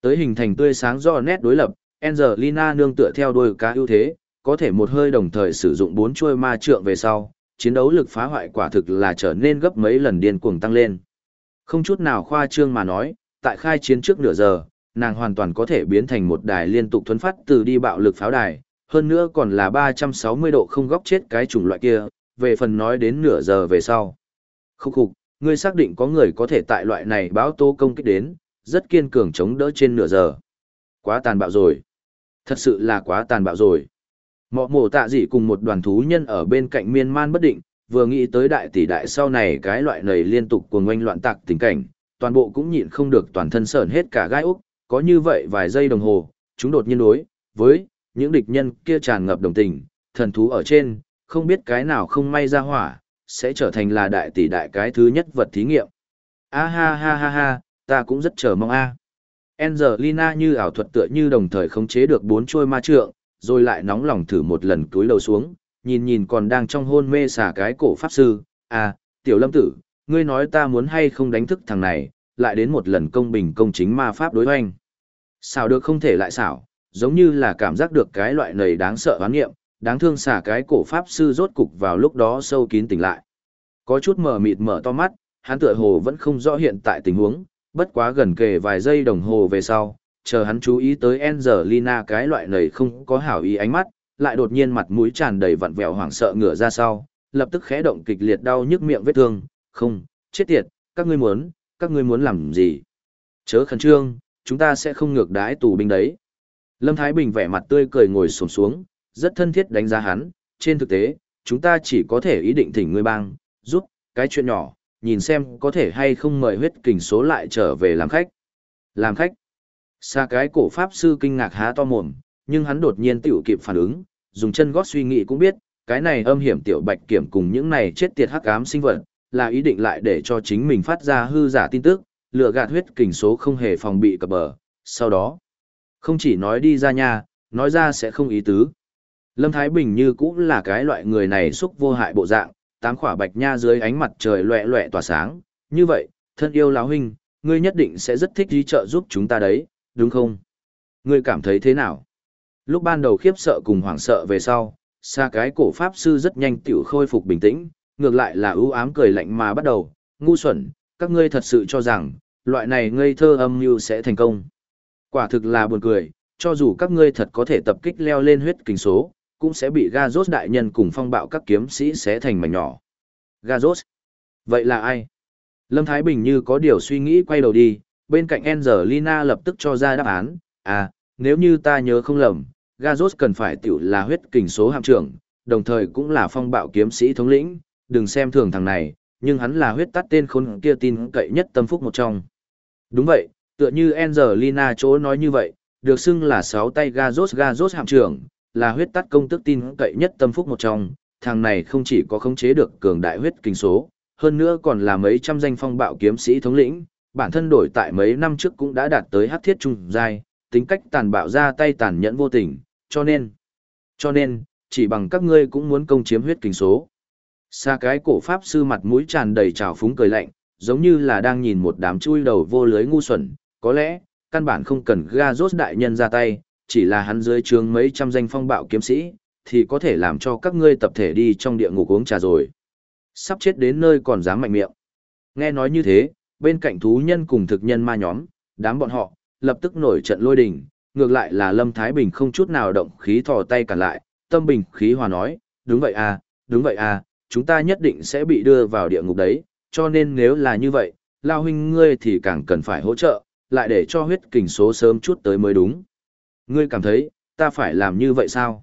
Tới hình thành tươi sáng do nét đối lập, Angelina nương tựa theo đuôi cá ưu thế, có thể một hơi đồng thời sử dụng bốn chuôi ma trượng về sau, chiến đấu lực phá hoại quả thực là trở nên gấp mấy lần điên cuồng tăng lên. Không chút nào khoa trương mà nói, tại khai chiến trước nửa giờ, nàng hoàn toàn có thể biến thành một đài liên tục thuấn phát từ đi bạo lực pháo đài, hơn nữa còn là 360 độ không góc chết cái chủng loại kia, về phần nói đến nửa giờ về sau. Khúc khục, ngươi xác định có người có thể tại loại này báo tố công kích đến, rất kiên cường chống đỡ trên nửa giờ. Quá tàn bạo rồi. Thật sự là quá tàn bạo rồi. Mọ mổ tạ dị cùng một đoàn thú nhân ở bên cạnh miên man bất định, vừa nghĩ tới đại tỷ đại sau này cái loại này liên tục cuồng oanh loạn tạc tình cảnh, toàn bộ cũng nhịn không được toàn thân sởn hết cả gai úc, có như vậy vài giây đồng hồ, chúng đột nhiên đối với những địch nhân kia tràn ngập đồng tình, thần thú ở trên, không biết cái nào không may ra hỏa, sẽ trở thành là đại tỷ đại cái thứ nhất vật thí nghiệm. A ha ha ha ha, ta cũng rất chờ mong a. Angelina như ảo thuật tựa như đồng thời khống chế được bốn trôi ma trượng, rồi lại nóng lòng thử một lần túi đầu xuống, nhìn nhìn còn đang trong hôn mê xả cái cổ pháp sư, à, tiểu lâm tử, ngươi nói ta muốn hay không đánh thức thằng này, lại đến một lần công bình công chính ma pháp đối hoành. Xảo được không thể lại xảo, giống như là cảm giác được cái loại này đáng sợ hoán nghiệm, đáng thương xả cái cổ pháp sư rốt cục vào lúc đó sâu kín tỉnh lại. Có chút mở mịt mở to mắt, hắn tựa hồ vẫn không rõ hiện tại tình huống, bất quá gần kề vài giây đồng hồ về sau, chờ hắn chú ý tới Angelina cái loại này không có hảo ý ánh mắt, lại đột nhiên mặt mũi tràn đầy vặn vẹo hoảng sợ ngửa ra sau, lập tức khẽ động kịch liệt đau nhức miệng vết thương, không, chết tiệt, các ngươi muốn, các ngươi muốn làm gì? Chớ khẩn trương, chúng ta sẽ không ngược đái tù binh đấy. Lâm Thái Bình vẻ mặt tươi cười ngồi xổm xuống, rất thân thiết đánh giá hắn, trên thực tế, chúng ta chỉ có thể ý định thỉnh ngươi bang, giúp, cái chuyện nhỏ, nhìn xem có thể hay không mời huyết kình số lại trở về làm khách. Làm khách. Xa cái cổ pháp sư kinh ngạc há to mồm, nhưng hắn đột nhiên tiểu kịp phản ứng, dùng chân gót suy nghĩ cũng biết, cái này âm hiểm tiểu bạch kiểm cùng những này chết tiệt hắc ám sinh vật, là ý định lại để cho chính mình phát ra hư giả tin tức, lừa gạt huyết kình số không hề phòng bị cập bờ, sau đó, không chỉ nói đi ra nhà, nói ra sẽ không ý tứ. Lâm Thái Bình như cũng là cái loại người này xúc vô hại bộ dạng, tám khỏa bạch nha dưới ánh mặt trời loẹ loẹ tỏa sáng, như vậy, thân yêu lão huynh, ngươi nhất định sẽ rất thích đi trợ giúp chúng ta đấy, đúng không? Ngươi cảm thấy thế nào? Lúc ban đầu khiếp sợ cùng hoảng sợ về sau, xa cái cổ pháp sư rất nhanh tiểu khôi phục bình tĩnh, ngược lại là ưu ám cười lạnh mà bắt đầu, ngu xuẩn, các ngươi thật sự cho rằng, loại này ngây thơ âm mưu sẽ thành công. Quả thực là buồn cười, cho dù các ngươi thật có thể tập kích leo lên huyết kinh số, cũng sẽ bị Gazos đại nhân cùng phong bạo các kiếm sĩ xé thành mảnh nhỏ. Gazos? Vậy là ai? Lâm Thái Bình như có điều suy nghĩ quay đầu đi, bên cạnh Angelina lập tức cho ra đáp án, à, nếu như ta nhớ không lầm, Gazos cần phải tiểu là huyết kình số hạm trưởng, đồng thời cũng là phong bạo kiếm sĩ thống lĩnh, đừng xem thường thằng này, nhưng hắn là huyết tắt tên khốn kia tin cậy nhất tâm phúc một trong. Đúng vậy, tựa như Angelina chỗ nói như vậy, được xưng là sáu tay Gazos Gazos hạm trưởng, là huyết tắt công tức tin cậy nhất tâm phúc một trong, thằng này không chỉ có khống chế được cường đại huyết kinh số, hơn nữa còn là mấy trăm danh phong bạo kiếm sĩ thống lĩnh, bản thân đổi tại mấy năm trước cũng đã đạt tới hắc thiết trung giai, tính cách tàn bạo ra tay tàn nhẫn vô tình, cho nên, cho nên, chỉ bằng các ngươi cũng muốn công chiếm huyết kinh số. Xa cái cổ pháp sư mặt mũi tràn đầy trào phúng cười lạnh, giống như là đang nhìn một đám chui đầu vô lưới ngu xuẩn, có lẽ, căn bản không cần ga rốt đại nhân ra tay, chỉ là hắn dưới trướng mấy trăm danh phong bạo kiếm sĩ, thì có thể làm cho các ngươi tập thể đi trong địa ngục uống trà rồi. Sắp chết đến nơi còn dám mạnh miệng. Nghe nói như thế, bên cạnh thú nhân cùng thực nhân ma nhóm, đám bọn họ, lập tức nổi trận lôi đình, ngược lại là Lâm Thái Bình không chút nào động khí thò tay cả lại, tâm bình khí hòa nói, đúng vậy à, đúng vậy à, chúng ta nhất định sẽ bị đưa vào địa ngục đấy, cho nên nếu là như vậy, Lao huynh ngươi thì càng cần phải hỗ trợ, lại để cho huyết kình số sớm chút tới mới đúng. Ngươi cảm thấy, ta phải làm như vậy sao?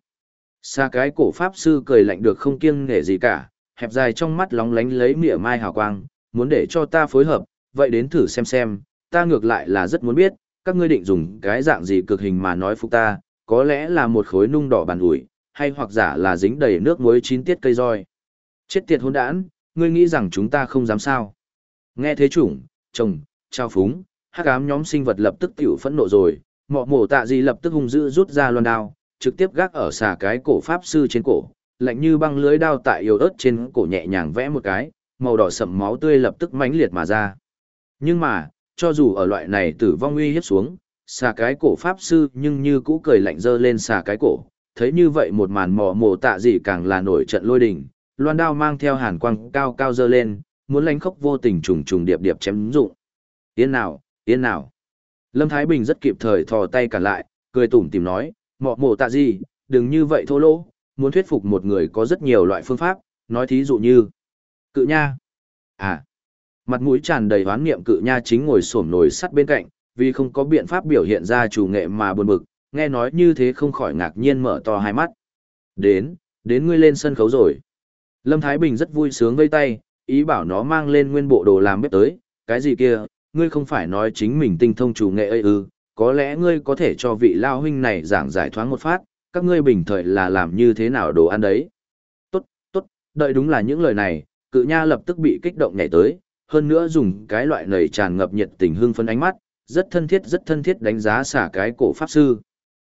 Xa cái cổ pháp sư cười lạnh được không kiêng nể gì cả, hẹp dài trong mắt lóng lánh lấy mỉa mai hào quang, muốn để cho ta phối hợp, vậy đến thử xem xem, ta ngược lại là rất muốn biết, các ngươi định dùng cái dạng gì cực hình mà nói phục ta, có lẽ là một khối nung đỏ bàn ủi, hay hoặc giả là dính đầy nước muối chín tiết cây roi. Chết tiệt hôn đản, ngươi nghĩ rằng chúng ta không dám sao. Nghe thế chủng, chồng, trao phúng, hắc ám nhóm sinh vật lập tức tiểu phẫn nộ rồi, mọ mổ tạ gì lập tức hung dữ rút ra loan đao, trực tiếp gác ở xà cái cổ pháp sư trên cổ, lạnh như băng lưới đao tại yếu ớt trên cổ nhẹ nhàng vẽ một cái, màu đỏ sậm máu tươi lập tức mãnh liệt mà ra. Nhưng mà, cho dù ở loại này tử vong uy hiếp xuống, xà cái cổ pháp sư nhưng như cũ cười lạnh dơ lên xà cái cổ, thấy như vậy một màn mỏ mổ tạ gì càng là nổi trận lôi đình, loan đao mang theo hàn quang cao cao dơ lên, muốn lánh khốc vô tình trùng trùng điệp điệp chém dụng. Yên nào, yên nào. Lâm Thái Bình rất kịp thời thò tay cản lại, cười tủm tìm nói, mọ mổ tạ gì, đừng như vậy thô lỗ, muốn thuyết phục một người có rất nhiều loại phương pháp, nói thí dụ như, cự nha. À, mặt mũi tràn đầy hoán niệm cự nha chính ngồi xổm nồi sắt bên cạnh, vì không có biện pháp biểu hiện ra chủ nghệ mà buồn bực, nghe nói như thế không khỏi ngạc nhiên mở to hai mắt. Đến, đến ngươi lên sân khấu rồi. Lâm Thái Bình rất vui sướng vây tay, ý bảo nó mang lên nguyên bộ đồ làm bếp tới, cái gì kia, ngươi không phải nói chính mình tinh thông chủ nghệ ấy ư, có lẽ ngươi có thể cho vị lao huynh này giảng giải thoáng một phát, các ngươi bình thời là làm như thế nào đồ ăn đấy. Tốt, tốt, đợi đúng là những lời này, cự nha lập tức bị kích động nhảy tới, hơn nữa dùng cái loại nầy tràn ngập nhiệt tình hương phấn ánh mắt, rất thân thiết rất thân thiết đánh giá xả cái cổ pháp sư.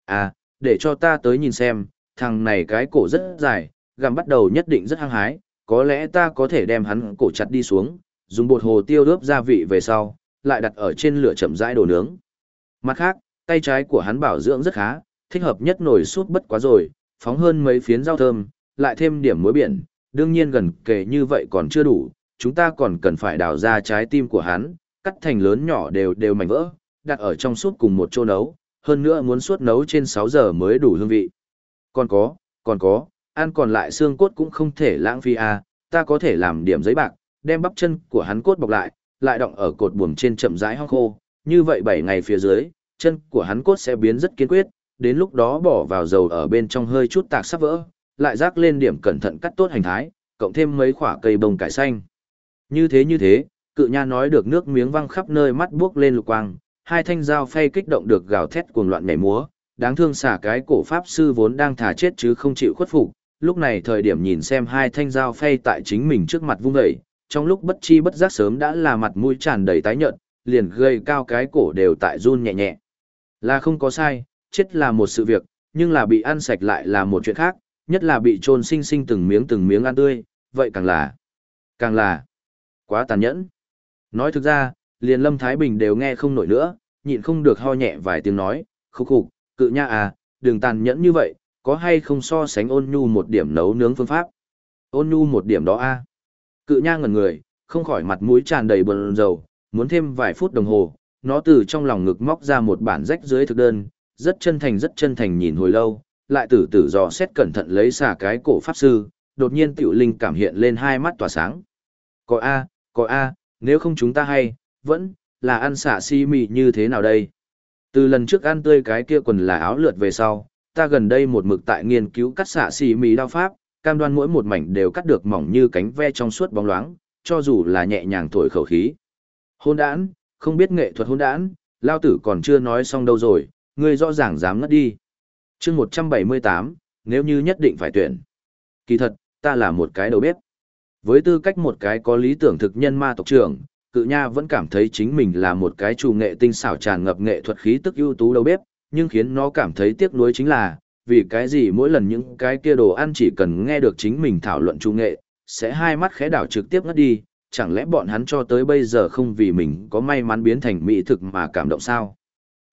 À, để cho ta tới nhìn xem, thằng này cái cổ rất dài, gặm bắt đầu nhất định rất hăng hái, có lẽ ta có thể đem hắn cổ chặt đi xuống, dùng bột hồ tiêu ướp gia vị về sau, lại đặt ở trên lửa chậm rãi đồ nướng. Mặt khác, tay trái của hắn bảo dưỡng rất khá, thích hợp nhất nồi súp bất quá rồi, phóng hơn mấy phiến rau thơm, lại thêm điểm muối biển, đương nhiên gần kề như vậy còn chưa đủ, chúng ta còn cần phải đào ra trái tim của hắn, cắt thành lớn nhỏ đều đều mảnh vỡ, đặt ở trong súp cùng một chỗ nấu, hơn nữa muốn suốt nấu trên 6 giờ mới đủ hương vị. Còn có, còn có, ăn còn lại xương cốt cũng không thể lãng phí à, ta có thể làm điểm giấy bạc, đem bắp chân của hắn cốt bọc lại, lại động ở cột buồm trên chậm rãi hong khô, như vậy 7 ngày phía dưới, chân của hắn cốt sẽ biến rất kiên quyết, đến lúc đó bỏ vào dầu ở bên trong hơi chút tạc sắp vỡ, lại rác lên điểm cẩn thận cắt tốt hành thái, cộng thêm mấy quả cây bông cải xanh. Như thế như thế, cự nha nói được nước miếng văng khắp nơi mắt buốc lên lục quang, hai thanh dao phay kích động được gào thét cuồng loạn nhảy múa, đáng thương xả cái cổ pháp sư vốn đang thả chết chứ không chịu khuất phục, lúc này thời điểm nhìn xem hai thanh dao phay tại chính mình trước mặt vung dậy, trong lúc bất chi bất giác sớm đã là mặt mũi tràn đầy tái nhợt, liền gây cao cái cổ đều tại run nhẹ nhẹ. Là không có sai, chết là một sự việc, nhưng là bị ăn sạch lại là một chuyện khác, nhất là bị trôn sinh sinh từng miếng từng miếng ăn tươi, vậy càng là, càng là, quá tàn nhẫn. Nói thực ra, liền Lâm Thái Bình đều nghe không nổi nữa, nhịn không được ho nhẹ vài tiếng nói, khúc khục, cự nha à, đừng tàn nhẫn như vậy, có hay không so sánh ôn nhu một điểm nấu nướng phương pháp. Ôn nhu một điểm đó a à. Cự nha ngẩn người, không khỏi mặt mũi tràn đầy buồn rầu, muốn thêm vài phút đồng hồ, nó từ trong lòng ngực móc ra một bản rách dưới thực đơn, rất chân thành rất chân thành nhìn hồi lâu, lại từ từ dò xét cẩn thận lấy xả cái cổ pháp sư, đột nhiên tiểu linh cảm hiện lên hai mắt tỏa sáng. Có A, có A, nếu không chúng ta hay, vẫn, là ăn xả si mì như thế nào đây? Từ lần trước ăn tươi cái kia quần là áo lượt về sau, ta gần đây một mực tại nghiên cứu cắt xả xì mì đao pháp, cam đoan mỗi một mảnh đều cắt được mỏng như cánh ve trong suốt bóng loáng, cho dù là nhẹ nhàng thổi khẩu khí. Hôn đản, không biết nghệ thuật hôn đản, lao tử còn chưa nói xong đâu rồi, ngươi rõ ràng dám ngất đi. chương 178, nếu như nhất định phải tuyển. Kỳ thật, ta là một cái đầu bếp. Với tư cách một cái có lý tưởng thực nhân ma tộc trưởng, cự nha vẫn cảm thấy chính mình là một cái chủ nghệ tinh xảo tràn ngập nghệ thuật khí tức ưu tú đầu bếp, nhưng khiến nó cảm thấy tiếc nuối chính là, vì cái gì mỗi lần những cái kia đồ ăn chỉ cần nghe được chính mình thảo luận trung nghệ, sẽ hai mắt khẽ đảo trực tiếp ngất đi, chẳng lẽ bọn hắn cho tới bây giờ không vì mình có may mắn biến thành mỹ thực mà cảm động sao?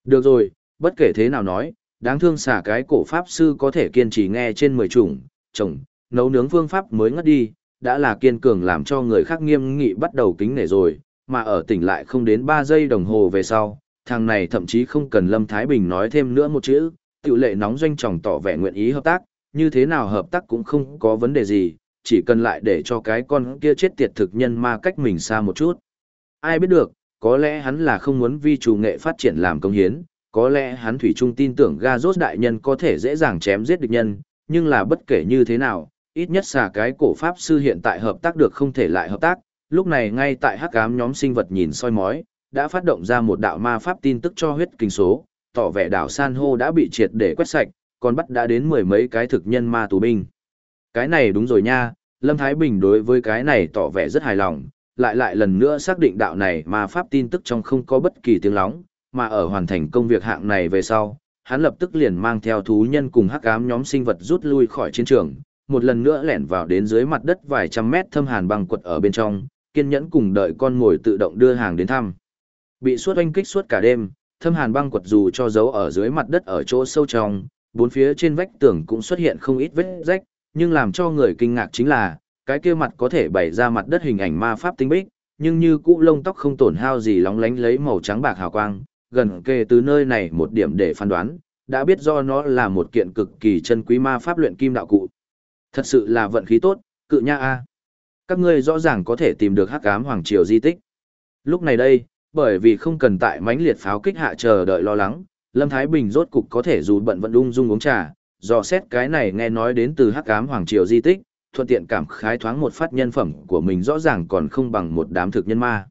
Được rồi, bất kể thế nào nói, đáng thương xả cái cổ pháp sư có thể kiên trì nghe trên 10 chủng, chồng, nấu nướng phương pháp mới ngất đi, đã là kiên cường làm cho người khác nghiêm nghị bắt đầu kính nể rồi, mà ở tỉnh lại không đến 3 giây đồng hồ về sau, thằng này thậm chí không cần Lâm Thái Bình nói thêm nữa một chữ, tiểu lệ nóng doanh trọng tỏ vẻ nguyện ý hợp tác, như thế nào hợp tác cũng không có vấn đề gì, chỉ cần lại để cho cái con kia chết tiệt thực nhân ma cách mình xa một chút. Ai biết được, có lẽ hắn là không muốn vi chủ nghệ phát triển làm công hiến, có lẽ hắn thủy trung tin tưởng ga rốt đại nhân có thể dễ dàng chém giết địch nhân, nhưng là bất kể như thế nào, ít nhất xà cái cổ pháp sư hiện tại hợp tác được không thể lại hợp tác, lúc này ngay tại hắc ám nhóm sinh vật nhìn soi mói, đã phát động ra một đạo ma pháp tin tức cho huyết kinh số, tỏ vẻ đảo san hô đã bị triệt để quét sạch, còn bắt đã đến mười mấy cái thực nhân ma tù binh. Cái này đúng rồi nha, Lâm Thái Bình đối với cái này tỏ vẻ rất hài lòng, lại lại lần nữa xác định đạo này mà pháp tin tức trong không có bất kỳ tiếng lóng, mà ở hoàn thành công việc hạng này về sau, hắn lập tức liền mang theo thú nhân cùng hắc ám nhóm sinh vật rút lui khỏi chiến trường, một lần nữa lẻn vào đến dưới mặt đất vài trăm mét thâm hàn băng quật ở bên trong, kiên nhẫn cùng đợi con ngồi tự động đưa hàng đến thăm. Bị suốt oanh kích suốt cả đêm, thâm hàn băng quật dù cho giấu ở dưới mặt đất ở chỗ sâu trong, bốn phía trên vách tường cũng xuất hiện không ít vết rách, nhưng làm cho người kinh ngạc chính là, cái kia mặt có thể bày ra mặt đất hình ảnh ma pháp tinh bích, nhưng như cũ lông tóc không tổn hao gì lóng lánh lấy màu trắng bạc hào quang, gần kề từ nơi này một điểm để phán đoán, đã biết do nó là một kiện cực kỳ chân quý ma pháp luyện kim đạo cụ. Thật sự là vận khí tốt, cự nha a. Các ngươi rõ ràng có thể tìm được hắc ám hoàng triều di tích. Lúc này đây, bởi vì không cần tại mãnh liệt pháo kích hạ chờ đợi lo lắng, Lâm Thái Bình rốt cục có thể dù bận vận ung dung uống trà, dò xét cái này nghe nói đến từ hắc ám hoàng triều di tích, thuận tiện cảm khái thoáng một phát nhân phẩm của mình rõ ràng còn không bằng một đám thực nhân ma.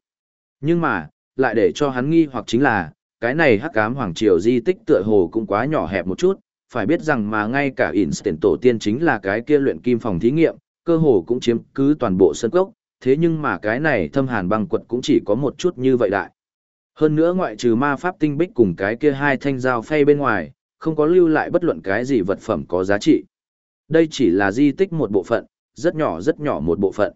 Nhưng mà, lại để cho hắn nghi hoặc chính là, cái này hắc ám hoàng triều di tích tựa hồ cũng quá nhỏ hẹp một chút, phải biết rằng mà ngay cả Einstein tổ tiên chính là cái kia luyện kim phòng thí nghiệm, cơ hồ cũng chiếm cứ toàn bộ sân cốc, thế nhưng mà cái này thâm hàn băng quật cũng chỉ có một chút như vậy đại. Hơn nữa ngoại trừ ma pháp tinh bích cùng cái kia hai thanh dao phay bên ngoài, không có lưu lại bất luận cái gì vật phẩm có giá trị. Đây chỉ là di tích một bộ phận, rất nhỏ rất nhỏ một bộ phận.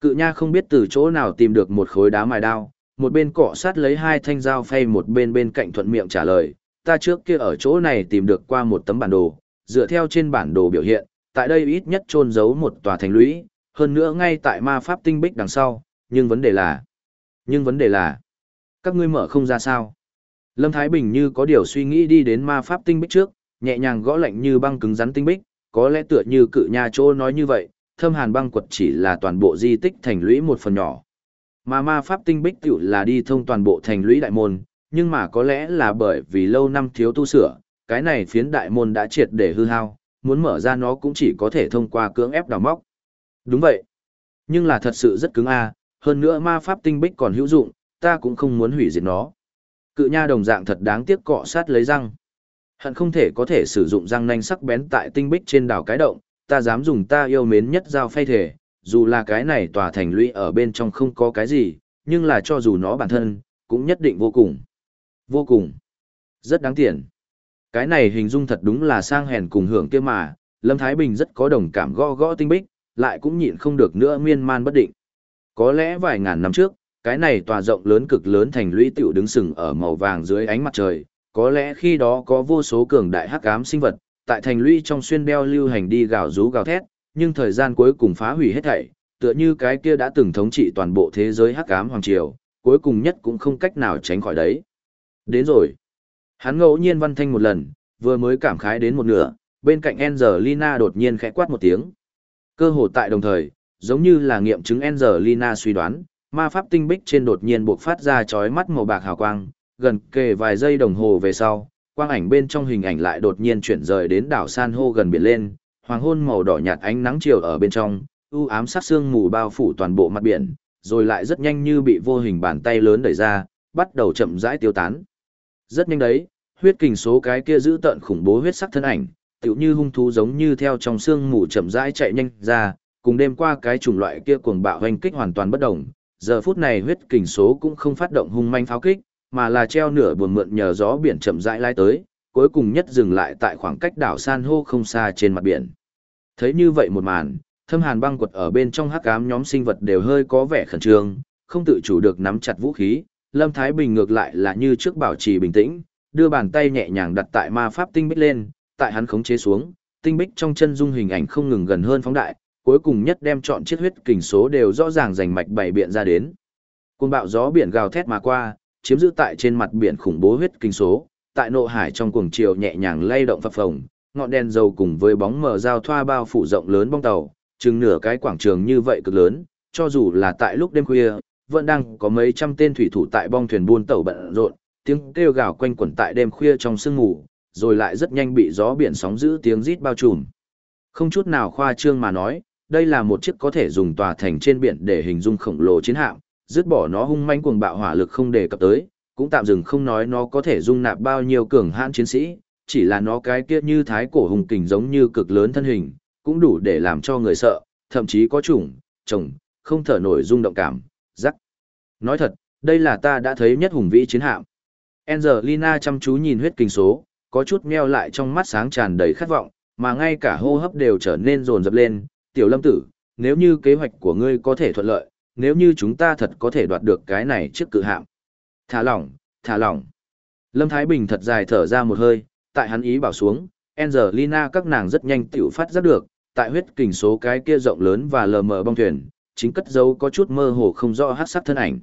Cự nha không biết từ chỗ nào tìm được một khối đá mài đao, một bên cọ sát lấy hai thanh dao phay một bên bên cạnh thuận miệng trả lời, ta trước kia ở chỗ này tìm được qua một tấm bản đồ, dựa theo trên bản đồ biểu hiện, tại đây ít nhất chôn giấu một tòa thành lũy, hơn nữa ngay tại ma pháp tinh bích đằng sau, nhưng vấn đề là, nhưng vấn đề là, các ngươi mở không ra sao. Lâm Thái Bình như có điều suy nghĩ đi đến ma pháp tinh bích trước, nhẹ nhàng gõ lạnh như băng cứng rắn tinh bích, có lẽ tựa như cự nha chỗ nói như vậy, thâm hàn băng quật chỉ là toàn bộ di tích thành lũy một phần nhỏ. Mà ma pháp tinh bích tiểu là đi thông toàn bộ thành lũy đại môn, nhưng mà có lẽ là bởi vì lâu năm thiếu tu sửa, cái này phiến đại môn đã triệt để hư hao, muốn mở ra nó cũng chỉ có thể thông qua cưỡng ép đào móc. Đúng vậy. Nhưng là thật sự rất cứng a, hơn nữa ma pháp tinh bích còn hữu dụng, ta cũng không muốn hủy diệt nó. Cự nha đồng dạng thật đáng tiếc cọ sát lấy răng. Hận không thể có thể sử dụng răng nanh sắc bén tại tinh bích trên đảo cái động, ta dám dùng ta yêu mến nhất dao phay thể, dù là cái này tòa thành lũy ở bên trong không có cái gì, nhưng là cho dù nó bản thân, cũng nhất định vô cùng. Vô cùng. Rất đáng tiền. Cái này hình dung thật đúng là sang hèn cùng hưởng kia mà, Lâm Thái Bình rất có đồng cảm gõ gõ tinh bích, lại cũng nhịn không được nữa miên man bất định. Có lẽ vài ngàn năm trước, cái này tòa rộng lớn cực lớn thành lũy tiểu đứng sừng ở màu vàng dưới ánh mặt trời, có lẽ khi đó có vô số cường đại hắc ám sinh vật, tại thành lũy trong xuyên đeo lưu hành đi gào rú gào thét, nhưng thời gian cuối cùng phá hủy hết thảy, tựa như cái kia đã từng thống trị toàn bộ thế giới hắc ám hoàng triều, cuối cùng nhất cũng không cách nào tránh khỏi đấy. Đến rồi. Hắn ngẫu nhiên văn thanh một lần, vừa mới cảm khái đến một nửa, bên cạnh Angelina đột nhiên khẽ quát một tiếng. Cơ hồ tại đồng thời, giống như là nghiệm chứng Angelina suy đoán, ma pháp tinh bích trên đột nhiên buộc phát ra chói mắt màu bạc hào quang, gần kề vài giây đồng hồ về sau, quang ảnh bên trong hình ảnh lại đột nhiên chuyển rời đến đảo san hô gần biển lên, hoàng hôn màu đỏ nhạt ánh nắng chiều ở bên trong, u ám sát sương mù bao phủ toàn bộ mặt biển, rồi lại rất nhanh như bị vô hình bàn tay lớn đẩy ra, bắt đầu chậm rãi tiêu tán. Rất nhanh đấy, huyết kình số cái kia giữ tận khủng bố huyết sắc thân ảnh, tựu như hung thú giống như theo trong sương mù chậm rãi chạy nhanh ra, cùng đêm qua cái chủng loại kia cuồng bạo hoành kích hoàn toàn bất động. Giờ phút này huyết kình số cũng không phát động hung manh pháo kích, mà là treo nửa buồn mượn nhờ gió biển chậm rãi lái tới, cuối cùng nhất dừng lại tại khoảng cách đảo san hô không xa trên mặt biển. Thấy như vậy một màn, thâm hàn băng quật ở bên trong hắc ám nhóm sinh vật đều hơi có vẻ khẩn trương, không tự chủ được nắm chặt vũ khí, Lâm Thái Bình ngược lại là như trước bảo trì bình tĩnh, đưa bàn tay nhẹ nhàng đặt tại ma pháp tinh bích lên, tại hắn khống chế xuống, tinh bích trong chân dung hình ảnh không ngừng gần hơn phóng đại, cuối cùng nhất đem chọn chiếc huyết kình số đều rõ ràng rành mạch bảy biện ra đến. Cơn bạo gió biển gào thét mà qua, chiếm giữ tại trên mặt biển khủng bố huyết kình số, tại nộ hải trong cuồng chiều nhẹ nhàng lay động phập phồng, ngọn đèn dầu cùng với bóng mờ giao thoa bao phủ rộng lớn bong tàu, chừng nửa cái quảng trường như vậy cực lớn, cho dù là tại lúc đêm khuya, vẫn đang có mấy trăm tên thủy thủ tại bong thuyền buôn tàu bận rộn, tiếng kêu gào quanh quẩn tại đêm khuya trong sương ngủ, rồi lại rất nhanh bị gió biển sóng giữ tiếng rít bao trùm. Không chút nào khoa trương mà nói, đây là một chiếc có thể dùng tòa thành trên biển để hình dung khổng lồ chiến hạm, dứt bỏ nó hung manh cuồng bạo hỏa lực không đề cập tới, cũng tạm dừng không nói nó có thể dung nạp bao nhiêu cường hãn chiến sĩ, chỉ là nó cái kia như thái cổ hùng kình giống như cực lớn thân hình, cũng đủ để làm cho người sợ, thậm chí có chủng, chồng, không thở nổi rung động cảm, rắc. Nói thật, đây là ta đã thấy nhất hùng vĩ chiến hạm. Angelina chăm chú nhìn huyết kinh số, có chút meo lại trong mắt sáng tràn đầy khát vọng, mà ngay cả hô hấp đều trở nên rồn rập lên. Tiểu lâm tử, nếu như kế hoạch của ngươi có thể thuận lợi, nếu như chúng ta thật có thể đoạt được cái này trước cự hạm. Thả lỏng, thả lỏng. Lâm Thái Bình thật dài thở ra một hơi, tại hắn ý bảo xuống, Angelina các nàng rất nhanh tiểu phát giác được, tại huyết kình số cái kia rộng lớn và lờ mờ bong thuyền, chính cất dấu có chút mơ hồ không rõ hát sắc thân ảnh.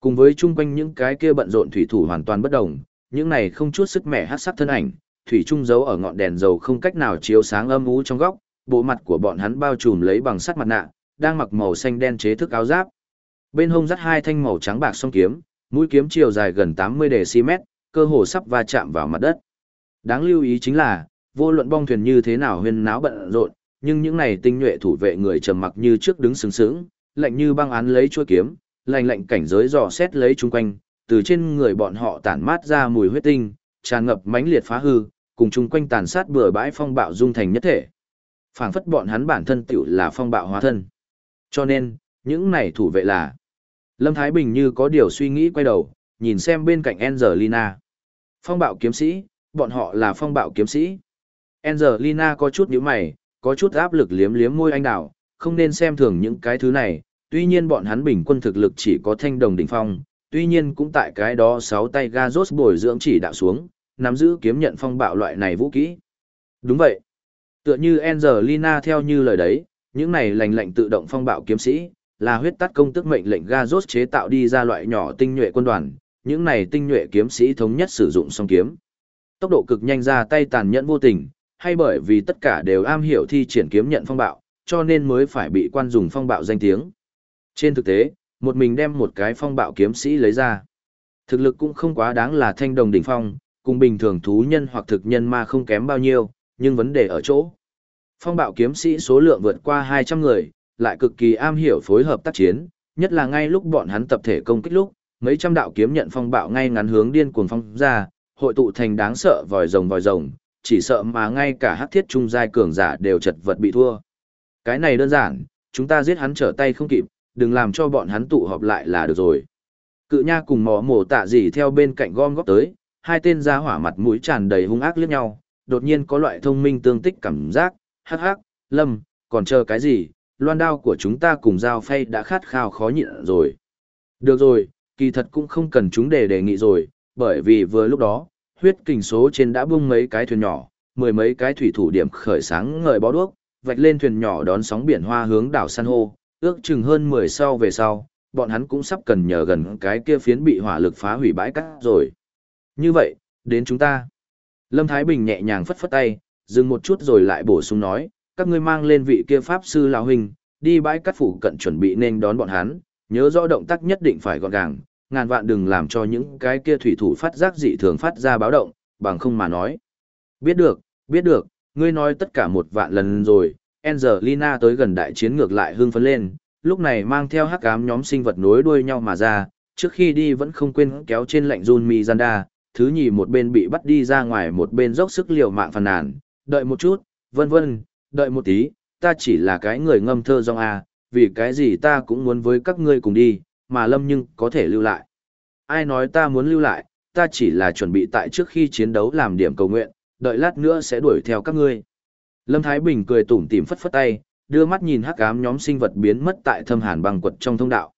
Cùng với chung quanh những cái kia bận rộn thủy thủ hoàn toàn bất đồng, những này không chút sức mẻ hát sắc thân ảnh, thủy trung giấu ở ngọn đèn dầu không cách nào chiếu sáng âm u trong góc, bộ mặt của bọn hắn bao trùm lấy bằng sắt mặt nạ, đang mặc màu xanh đen chế thức áo giáp. Bên hông dắt hai thanh màu trắng bạc song kiếm, mũi kiếm chiều dài gần 80 dm, cơ hồ sắp va chạm vào mặt đất. Đáng lưu ý chính là, vô luận bong thuyền như thế nào huyên náo bận rộn, nhưng những này tinh nhuệ thủ vệ người trầm mặc như trước đứng sừng sững, lạnh như băng án lấy chuôi kiếm, lạnh lạnh cảnh giới dò xét lấy chung quanh, từ trên người bọn họ tản mát ra mùi huyết tinh, tràn ngập mãnh liệt phá hư, cùng chung quanh tàn sát bừa bãi phong bạo dung thành nhất thể. Phảng phất bọn hắn bản thân tiểu là phong bạo hóa thân. Cho nên, những này thủ vệ là Lâm Thái Bình như có điều suy nghĩ quay đầu, nhìn xem bên cạnh Angelina. Phong bạo kiếm sĩ, bọn họ là phong bạo kiếm sĩ. Angelina có chút nhíu mày, có chút áp lực liếm liếm môi anh đào, không nên xem thường những cái thứ này, tuy nhiên bọn hắn bình quân thực lực chỉ có thanh đồng đỉnh phong, tuy nhiên cũng tại cái đó sáu tay ga rốt bồi dưỡng chỉ đạo xuống, nắm giữ kiếm nhận phong bạo loại này vũ kỹ. Đúng vậy. Tựa như Angelina theo như lời đấy, những này lành lệnh tự động phong bạo kiếm sĩ, là huyết tắt công tức mệnh lệnh ga rốt chế tạo đi ra loại nhỏ tinh nhuệ quân đoàn, những này tinh nhuệ kiếm sĩ thống nhất sử dụng song kiếm. Tốc độ cực nhanh ra tay tàn nhẫn vô tình, hay bởi vì tất cả đều am hiểu thi triển kiếm nhận phong bạo, cho nên mới phải bị quan dùng phong bạo danh tiếng. Trên thực tế, một mình đem một cái phong bạo kiếm sĩ lấy ra. Thực lực cũng không quá đáng là thanh đồng đỉnh phong, cùng bình thường thú nhân hoặc thực nhân ma không kém bao nhiêu, nhưng vấn đề ở chỗ. Phong bạo kiếm sĩ số lượng vượt qua 200 người, lại cực kỳ am hiểu phối hợp tác chiến, nhất là ngay lúc bọn hắn tập thể công kích lúc, mấy trăm đạo kiếm nhận phong bạo ngay ngắn hướng điên cuồng phong ra, hội tụ thành đáng sợ vòi rồng vòi rồng, chỉ sợ mà ngay cả hắc thiết trung giai cường giả đều chật vật bị thua. Cái này đơn giản, chúng ta giết hắn trở tay không kịp, đừng làm cho bọn hắn tụ họp lại là được rồi. Cự nha cùng mỏ mổ tạ gì theo bên cạnh gom góp tới, hai tên ra hỏa mặt mũi tràn đầy hung ác liếc nhau, đột nhiên có loại thông minh tương tích cảm giác, hắc hắc, lâm, còn chờ cái gì, loan đao của chúng ta cùng dao phay đã khát khao khó nhịn rồi. Được rồi, kỳ thật cũng không cần chúng để đề nghị rồi, bởi vì vừa lúc đó, huyết kình số trên đã bung mấy cái thuyền nhỏ, mười mấy cái thủy thủ điểm khởi sáng ngời bó đuốc, vạch lên thuyền nhỏ đón sóng biển hoa hướng đảo san hô, ước chừng hơn 10 sau về sau, bọn hắn cũng sắp cần nhờ gần cái kia phiến bị hỏa lực phá hủy bãi cát rồi. Như vậy, đến chúng ta. Lâm Thái Bình nhẹ nhàng phất phất tay, dừng một chút rồi lại bổ sung nói, các ngươi mang lên vị kia pháp sư lão huynh, đi bãi cát phủ cận chuẩn bị nên đón bọn hắn, nhớ rõ động tác nhất định phải gọn gàng, ngàn vạn đừng làm cho những cái kia thủy thủ phát giác dị thường phát ra báo động, bằng không mà nói. Biết được, biết được, ngươi nói tất cả một vạn lần rồi, Angelina tới gần đại chiến ngược lại hưng phấn lên, lúc này mang theo hắc ám nhóm sinh vật nối đuôi nhau mà ra, trước khi đi vẫn không quên kéo trên lạnh run Mizanda, thứ nhì một bên bị bắt đi ra ngoài một bên dốc sức liều mạng phàn nàn, đợi một chút, vân vân, đợi một tí, ta chỉ là cái người ngâm thơ dòng à, vì cái gì ta cũng muốn với các ngươi cùng đi, mà lâm nhưng có thể lưu lại. Ai nói ta muốn lưu lại, ta chỉ là chuẩn bị tại trước khi chiến đấu làm điểm cầu nguyện, đợi lát nữa sẽ đuổi theo các ngươi. Lâm Thái Bình cười tủm tỉm phất phất tay, đưa mắt nhìn hắc ám nhóm sinh vật biến mất tại thâm hàn băng quật trong thông đạo.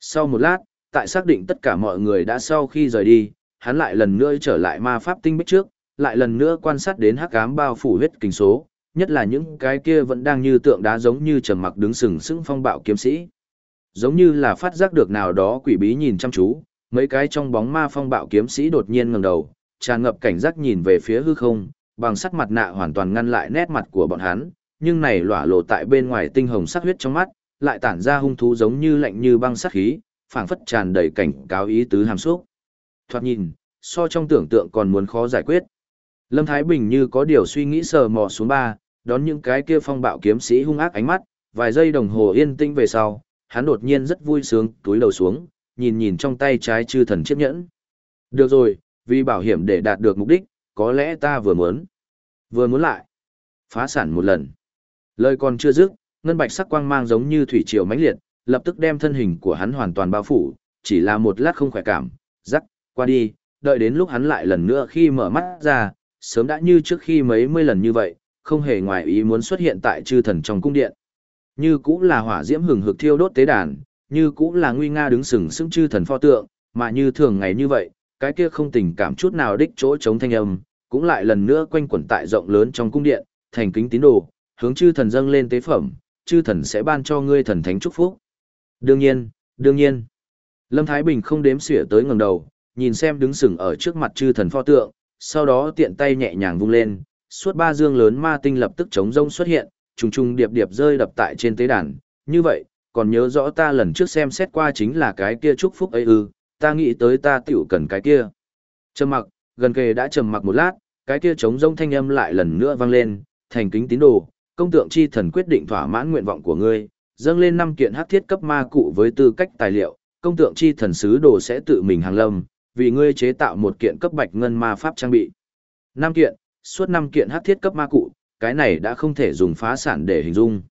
Sau một lát, tại xác định tất cả mọi người đã sau khi rời đi, hắn lại lần nữa trở lại ma pháp tinh bích trước, lại lần nữa quan sát đến hắc ám bao phủ huyết kinh số, Nhất là những cái kia vẫn đang như tượng đá giống như trầm mặc đứng sừng sững phong bạo kiếm sĩ. Giống như là phát giác được nào đó quỷ bí nhìn chăm chú, mấy cái trong bóng ma phong bạo kiếm sĩ đột nhiên ngẩng đầu, tràn ngập cảnh giác nhìn về phía hư không, bằng sắc mặt nạ hoàn toàn ngăn lại nét mặt của bọn hắn, nhưng này lỏa lộ tại bên ngoài tinh hồng sắc huyết trong mắt, lại tản ra hung thú giống như lạnh như băng sắc khí, phảng phất tràn đầy cảnh cáo ý tứ hàm xúc. Thoạt nhìn, so trong tưởng tượng còn muốn khó giải quyết. Lâm Thái Bình như có điều suy nghĩ sờ mò xuống ba, đón những cái kia phong bạo kiếm sĩ hung ác ánh mắt, vài giây đồng hồ yên tĩnh về sau, hắn đột nhiên rất vui sướng, túi đầu xuống, nhìn nhìn trong tay trái chư thần chiếc nhẫn. Được rồi, vì bảo hiểm để đạt được mục đích, có lẽ ta vừa muốn. Vừa muốn lại. Phá sản một lần. Lời còn chưa dứt, ngân bạch sắc quang mang giống như thủy triều mãnh liệt, lập tức đem thân hình của hắn hoàn toàn bao phủ, chỉ là một lát không khỏe cảm, rắc, qua đi, đợi đến lúc hắn lại lần nữa khi mở mắt ra, sớm đã như trước khi mấy mươi lần như vậy, không hề ngoài ý muốn xuất hiện tại chư thần trong cung điện. Như cũng là hỏa diễm hừng hực thiêu đốt tế đàn, như cũng là nguy nga đứng sừng sững chư thần pho tượng, mà như thường ngày như vậy, cái kia không tình cảm chút nào đích chỗ chống thanh âm, cũng lại lần nữa quanh quẩn tại rộng lớn trong cung điện, thành kính tín đồ, hướng chư thần dâng lên tế phẩm, chư thần sẽ ban cho ngươi thần thánh chúc phúc. Đương nhiên, đương nhiên. Lâm Thái Bình không đếm xỉa tới ngẩng đầu, nhìn xem đứng sừng ở trước mặt chư thần pho tượng, sau đó tiện tay nhẹ nhàng vung lên, suốt ba dương lớn ma tinh lập tức chống rông xuất hiện, trùng trùng điệp điệp rơi đập tại trên tế đàn. Như vậy, còn nhớ rõ ta lần trước xem xét qua chính là cái kia chúc phúc ấy ư, ta nghĩ tới ta tiểu cần cái kia. Trầm mặc, gần kề đã trầm mặc một lát, cái kia chống rông thanh âm lại lần nữa vang lên, thành kính tín đồ, công tượng chi thần quyết định thỏa mãn nguyện vọng của ngươi, dâng lên năm kiện hắc thiết cấp ma cụ với tư cách tài liệu, công tượng chi thần sứ đồ sẽ tự mình hàng lâm, vì ngươi chế tạo một kiện cấp bạch ngân ma pháp trang bị. Năm kiện, suốt năm kiện hắc thiết cấp ma cụ, cái này đã không thể dùng phá sản để hình dung.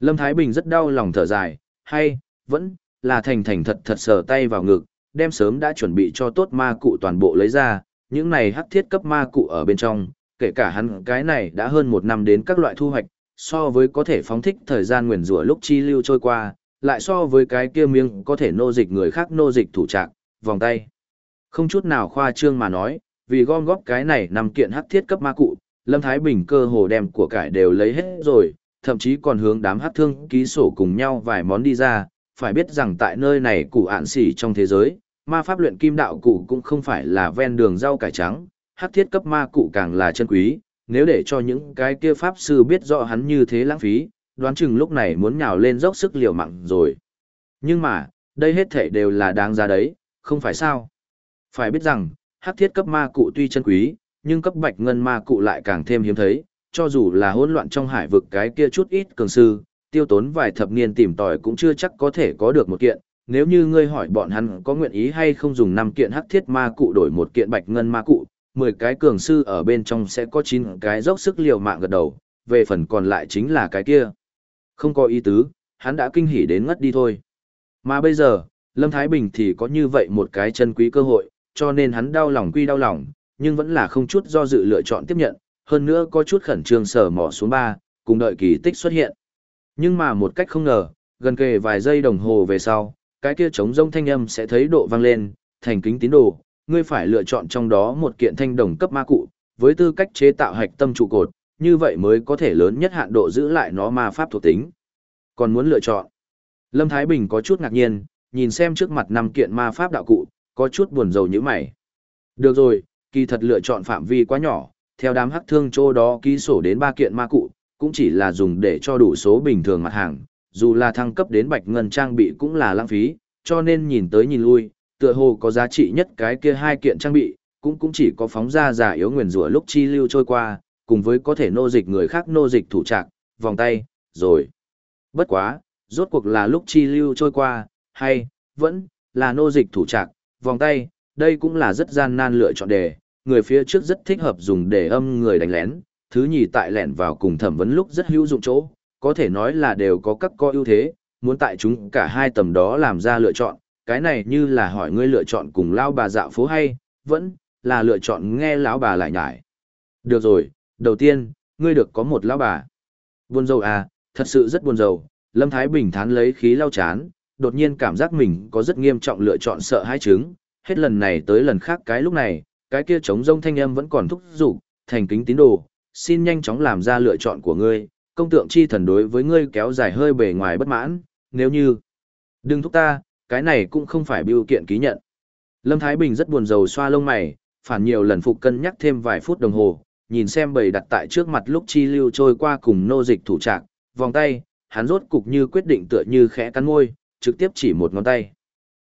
Lâm Thái Bình rất đau lòng thở dài, hay, vẫn, là thành thành thật thật sờ tay vào ngực, đem sớm đã chuẩn bị cho tốt ma cụ toàn bộ lấy ra, những này hắc thiết cấp ma cụ ở bên trong, kể cả hắn cái này đã hơn một năm đến các loại thu hoạch, so với có thể phóng thích thời gian nguyền rủa lúc chi lưu trôi qua, lại so với cái kia miếng có thể nô dịch người khác nô dịch thủ trạng, vòng tay. Không chút nào khoa trương mà nói, vì gom góp cái này nằm kiện hắc thiết cấp ma cụ, Lâm Thái Bình cơ hồ đem của cải đều lấy hết rồi, thậm chí còn hướng đám hắc thương ký sổ cùng nhau vài món đi ra, phải biết rằng tại nơi này cụ ạn xỉ trong thế giới, ma pháp luyện kim đạo cụ cũng không phải là ven đường rau cải trắng, hắc thiết cấp ma cụ càng là chân quý, nếu để cho những cái kia pháp sư biết rõ hắn như thế lãng phí, đoán chừng lúc này muốn nhào lên dốc sức liều mạng rồi. Nhưng mà, đây hết thể đều là đáng giá đấy, không phải sao? Phải biết rằng, hắc thiết cấp ma cụ tuy chân quý, nhưng cấp bạch ngân ma cụ lại càng thêm hiếm thấy, cho dù là hỗn loạn trong hải vực cái kia chút ít cường sư, tiêu tốn vài thập niên tìm tòi cũng chưa chắc có thể có được một kiện. Nếu như ngươi hỏi bọn hắn có nguyện ý hay không dùng năm kiện hắc thiết ma cụ đổi một kiện bạch ngân ma cụ, 10 cái cường sư ở bên trong sẽ có 9 cái dốc sức liều mạng gật đầu, về phần còn lại chính là cái kia. Không có ý tứ, hắn đã kinh hỉ đến ngất đi thôi. Mà bây giờ, Lâm Thái Bình thì có như vậy một cái chân quý cơ hội, cho nên hắn đau lòng quy đau lòng, nhưng vẫn là không chút do dự lựa chọn tiếp nhận, hơn nữa có chút khẩn trương sở mỏ xuống ba, cùng đợi kỳ tích xuất hiện. Nhưng mà một cách không ngờ, gần kề vài giây đồng hồ về sau, cái kia trống rông thanh âm sẽ thấy độ vang lên, thành kính tín đồ, ngươi phải lựa chọn trong đó một kiện thanh đồng cấp ma cụ, với tư cách chế tạo hạch tâm trụ cột, như vậy mới có thể lớn nhất hạn độ giữ lại nó ma pháp thuộc tính. Còn muốn lựa chọn? Lâm Thái Bình có chút ngạc nhiên, nhìn xem trước mặt năm kiện ma pháp đạo cụ, có chút buồn rầu như mày. Được rồi, kỳ thật lựa chọn phạm vi quá nhỏ, theo đám hắc thương chỗ đó ký sổ đến ba kiện ma cụ, cũng chỉ là dùng để cho đủ số bình thường mặt hàng, dù là thăng cấp đến bạch ngân trang bị cũng là lãng phí, cho nên nhìn tới nhìn lui, tựa hồ có giá trị nhất cái kia hai kiện trang bị, cũng cũng chỉ có phóng ra giả yếu nguyền rủa lúc chi lưu trôi qua, cùng với có thể nô dịch người khác nô dịch thủ trạc, vòng tay, rồi. Bất quá, rốt cuộc là lúc chi lưu trôi qua, hay, vẫn, là nô dịch thủ trạc, vòng tay, đây cũng là rất gian nan lựa chọn đề, người phía trước rất thích hợp dùng để âm người đánh lén, thứ nhì tại lẻn vào cùng thẩm vấn lúc rất hữu dụng chỗ, có thể nói là đều có các co ưu thế, muốn tại chúng cả hai tầm đó làm ra lựa chọn, cái này như là hỏi ngươi lựa chọn cùng lao bà dạo phố hay, vẫn là lựa chọn nghe lão bà lại nhải. Được rồi, đầu tiên, ngươi được có một lão bà. Buồn rầu à, thật sự rất buồn rầu, Lâm Thái Bình thán lấy khí lau chán, đột nhiên cảm giác mình có rất nghiêm trọng lựa chọn sợ hai chứng, hết lần này tới lần khác cái lúc này, cái kia trống rông thanh âm vẫn còn thúc giục, thành kính tín đồ, xin nhanh chóng làm ra lựa chọn của ngươi, công tượng chi thần đối với ngươi kéo dài hơi bề ngoài bất mãn, nếu như đừng thúc ta, cái này cũng không phải biểu kiện ký nhận. Lâm Thái Bình rất buồn rầu xoa lông mày, phản nhiều lần phục cân nhắc thêm vài phút đồng hồ, nhìn xem bầy đặt tại trước mặt lúc chi lưu trôi qua cùng nô dịch thủ trạc, vòng tay, hắn rốt cục như quyết định tựa như khẽ cắn môi, trực tiếp chỉ một ngón tay.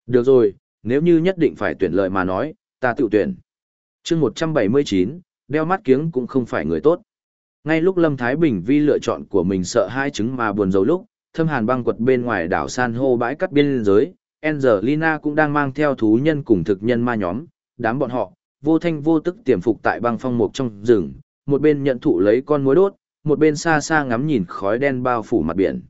Được rồi, nếu như nhất định phải tuyển lợi mà nói, ta tự tuyển. chương 179, đeo mắt kiếng cũng không phải người tốt. Ngay lúc Lâm Thái Bình vi lựa chọn của mình sợ hai chứng mà buồn rầu lúc, thâm hàn băng quật bên ngoài đảo san hô bãi cắt biên giới, Angelina cũng đang mang theo thú nhân cùng thực nhân ma nhóm, đám bọn họ, vô thanh vô tức tiềm phục tại băng phong mục trong rừng, một bên nhận thụ lấy con muối đốt, một bên xa xa ngắm nhìn khói đen bao phủ mặt biển.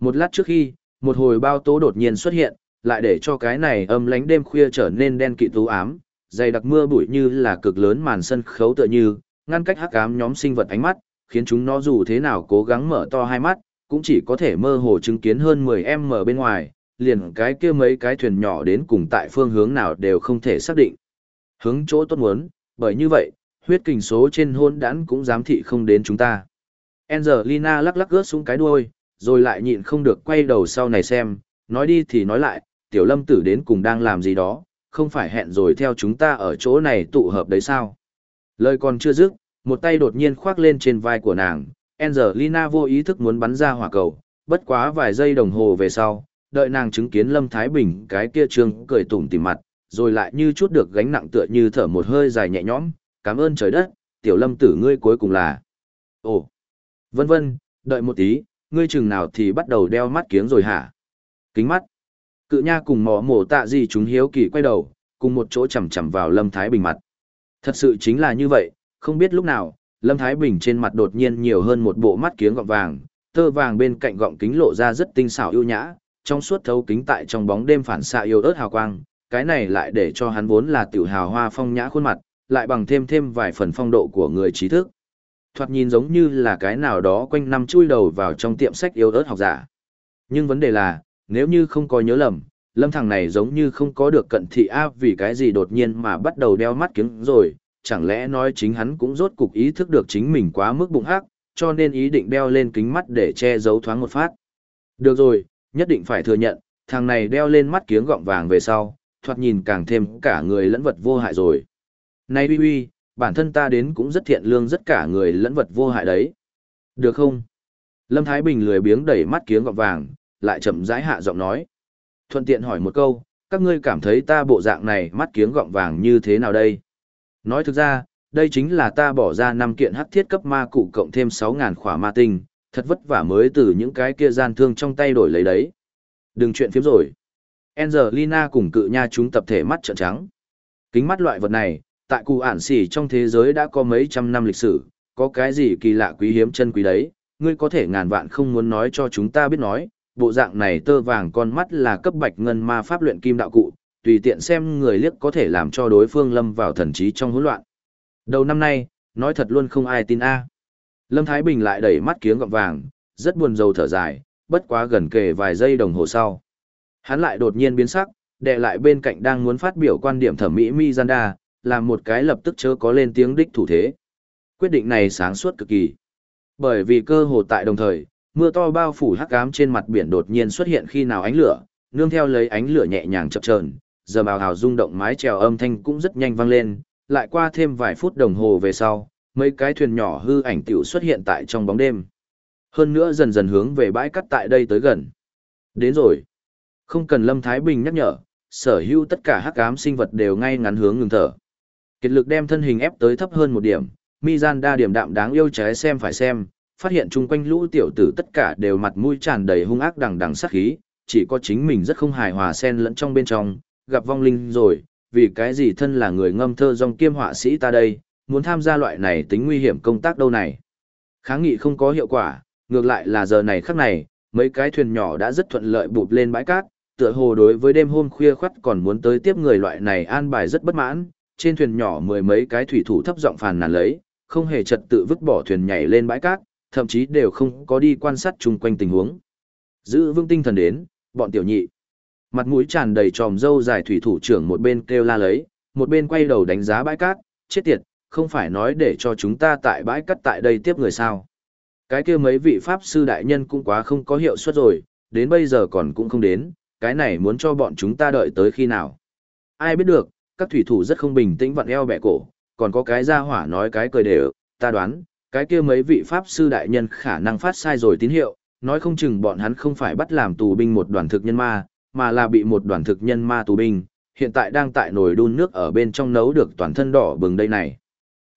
Một lát trước khi, một hồi bao tố đột nhiên xuất hiện, lại để cho cái này âm lánh đêm khuya trở nên đen kịt u ám, dày đặc mưa bụi như là cực lớn màn sân khấu tựa như, ngăn cách hắc ám nhóm sinh vật ánh mắt, khiến chúng nó dù thế nào cố gắng mở to hai mắt, cũng chỉ có thể mơ hồ chứng kiến hơn 10m bên ngoài, liền cái kia mấy cái thuyền nhỏ đến cùng tại phương hướng nào đều không thể xác định. Hướng chỗ tốt muốn, bởi như vậy, huyết kình số trên hôn đãn cũng giám thị không đến chúng ta. Angelina lắc lắc gớt xuống cái đuôi, rồi lại nhịn không được quay đầu sau này xem, nói đi thì nói lại, tiểu lâm tử đến cùng đang làm gì đó, không phải hẹn rồi theo chúng ta ở chỗ này tụ hợp đấy sao. Lời còn chưa dứt, một tay đột nhiên khoác lên trên vai của nàng, Angelina vô ý thức muốn bắn ra hỏa cầu, bất quá vài giây đồng hồ về sau, đợi nàng chứng kiến Lâm Thái Bình cái kia trương cười tủm tỉm mặt, rồi lại như chút được gánh nặng tựa như thở một hơi dài nhẹ nhõm, cảm ơn trời đất, tiểu lâm tử ngươi cuối cùng là. Ồ, vân vân, đợi một tí, ngươi chừng nào thì bắt đầu đeo mắt kiếng rồi hả? Kính mắt. Cự nha cùng mỏ mổ tạ gì chúng hiếu kỳ quay đầu, cùng một chỗ chầm chầm vào Lâm Thái Bình mặt. Thật sự chính là như vậy, không biết lúc nào, Lâm Thái Bình trên mặt đột nhiên nhiều hơn một bộ mắt kiếng gọng vàng, tơ vàng bên cạnh gọng kính lộ ra rất tinh xảo ưu nhã, trong suốt thấu kính tại trong bóng đêm phản xạ yêu ớt hào quang, cái này lại để cho hắn vốn là tiểu hào hoa phong nhã khuôn mặt, lại bằng thêm thêm vài phần phong độ của người trí thức. Thoạt nhìn giống như là cái nào đó quanh năm chui đầu vào trong tiệm sách yêu ớt học giả. Nhưng vấn đề là, nếu như không có nhớ lầm, lâm thằng này giống như không có được cận thị áp vì cái gì đột nhiên mà bắt đầu đeo mắt kiếng rồi, chẳng lẽ nói chính hắn cũng rốt cục ý thức được chính mình quá mức bụng hắc, cho nên ý định đeo lên kính mắt để che giấu thoáng một phát. Được rồi, nhất định phải thừa nhận, thằng này đeo lên mắt kiếng gọng vàng về sau, thoạt nhìn càng thêm cả người lẫn vật vô hại rồi. Này uy uy, bản thân ta đến cũng rất thiện lương rất cả người lẫn vật vô hại đấy. Được không? Lâm Thái Bình lười biếng đẩy mắt kiếng gọng vàng, lại chậm rãi hạ giọng nói. Thuận tiện hỏi một câu, các ngươi cảm thấy ta bộ dạng này mắt kiếng gọng vàng như thế nào đây? Nói thực ra, đây chính là ta bỏ ra 5 kiện hắc thiết cấp ma cụ cộng thêm 6.000 khỏa ma tinh, thật vất vả mới từ những cái kia gian thương trong tay đổi lấy đấy. Đừng chuyện phiếm rồi. Angelina cùng cự nha chúng tập thể mắt trợn trắng. Kính mắt loại vật này, tại cụ ản xỉ trong thế giới đã có mấy trăm năm lịch sử, có cái gì kỳ lạ quý hiếm chân quý đấy, ngươi có thể ngàn vạn không muốn nói cho chúng ta biết nói, bộ dạng này tơ vàng con mắt là cấp bạch ngân ma pháp luyện kim đạo cụ, tùy tiện xem người liếc có thể làm cho đối phương lâm vào thần trí trong hỗn loạn. Đầu năm nay, nói thật luôn không ai tin a. Lâm Thái Bình lại đẩy mắt kiếng gọng vàng, rất buồn rầu thở dài, bất quá gần kề vài giây đồng hồ sau. Hắn lại đột nhiên biến sắc, đè lại bên cạnh đang muốn phát biểu quan điểm thẩm mỹ Mizanda, làm một cái lập tức chớ có lên tiếng đích thủ thế. Quyết định này sáng suốt cực kỳ. Bởi vì cơ hồ tại đồng thời, mưa to bao phủ hắc ám trên mặt biển đột nhiên xuất hiện khi nào ánh lửa, nương theo lấy ánh lửa nhẹ nhàng chập chờn, giờ bào hào rung động mái chèo âm thanh cũng rất nhanh vang lên, lại qua thêm vài phút đồng hồ về sau, mấy cái thuyền nhỏ hư ảnh tiểu xuất hiện tại trong bóng đêm. Hơn nữa dần dần hướng về bãi cắt tại đây tới gần. Đến rồi. Không cần Lâm Thái Bình nhắc nhở, sở hữu tất cả hắc ám sinh vật đều ngay ngắn hướng ngừng thở. Kiệt lực đem thân hình ép tới thấp hơn một điểm, Mizan đa điểm đạm đáng yêu trái xem phải xem, phát hiện chung quanh lũ tiểu tử tất cả đều mặt mũi tràn đầy hung ác đằng đằng sát khí, chỉ có chính mình rất không hài hòa xen lẫn trong bên trong, gặp vong linh rồi, vì cái gì thân là người ngâm thơ dòng kiêm họa sĩ ta đây, muốn tham gia loại này tính nguy hiểm công tác đâu này. Kháng nghị không có hiệu quả, ngược lại là giờ này khắc này, mấy cái thuyền nhỏ đã rất thuận lợi bụp lên bãi cát, tựa hồ đối với đêm hôm khuya khoắt còn muốn tới tiếp người loại này an bài rất bất mãn, trên thuyền nhỏ mười mấy cái thủy thủ thấp giọng phàn nàn lấy, không hề trật tự vứt bỏ thuyền nhảy lên bãi cát, thậm chí đều không có đi quan sát chung quanh tình huống. Giữ vững tinh thần đến, bọn tiểu nhị. Mặt mũi tràn đầy tròm dâu dài thủy thủ trưởng một bên kêu la lấy, một bên quay đầu đánh giá bãi cát, chết tiệt, không phải nói để cho chúng ta tại bãi cát tại đây tiếp người sao. Cái kia mấy vị Pháp sư đại nhân cũng quá không có hiệu suất rồi, đến bây giờ còn cũng không đến, cái này muốn cho bọn chúng ta đợi tới khi nào. Ai biết được, các thủy thủ rất không bình tĩnh vặn eo bẻ cổ, còn có cái ra hỏa nói cái cười đều, ta đoán, cái kia mấy vị Pháp sư đại nhân khả năng phát sai rồi tín hiệu, nói không chừng bọn hắn không phải bắt làm tù binh một đoàn thực nhân ma, mà là bị một đoàn thực nhân ma tù binh, hiện tại đang tại nồi đun nước ở bên trong nấu được toàn thân đỏ bừng đây này.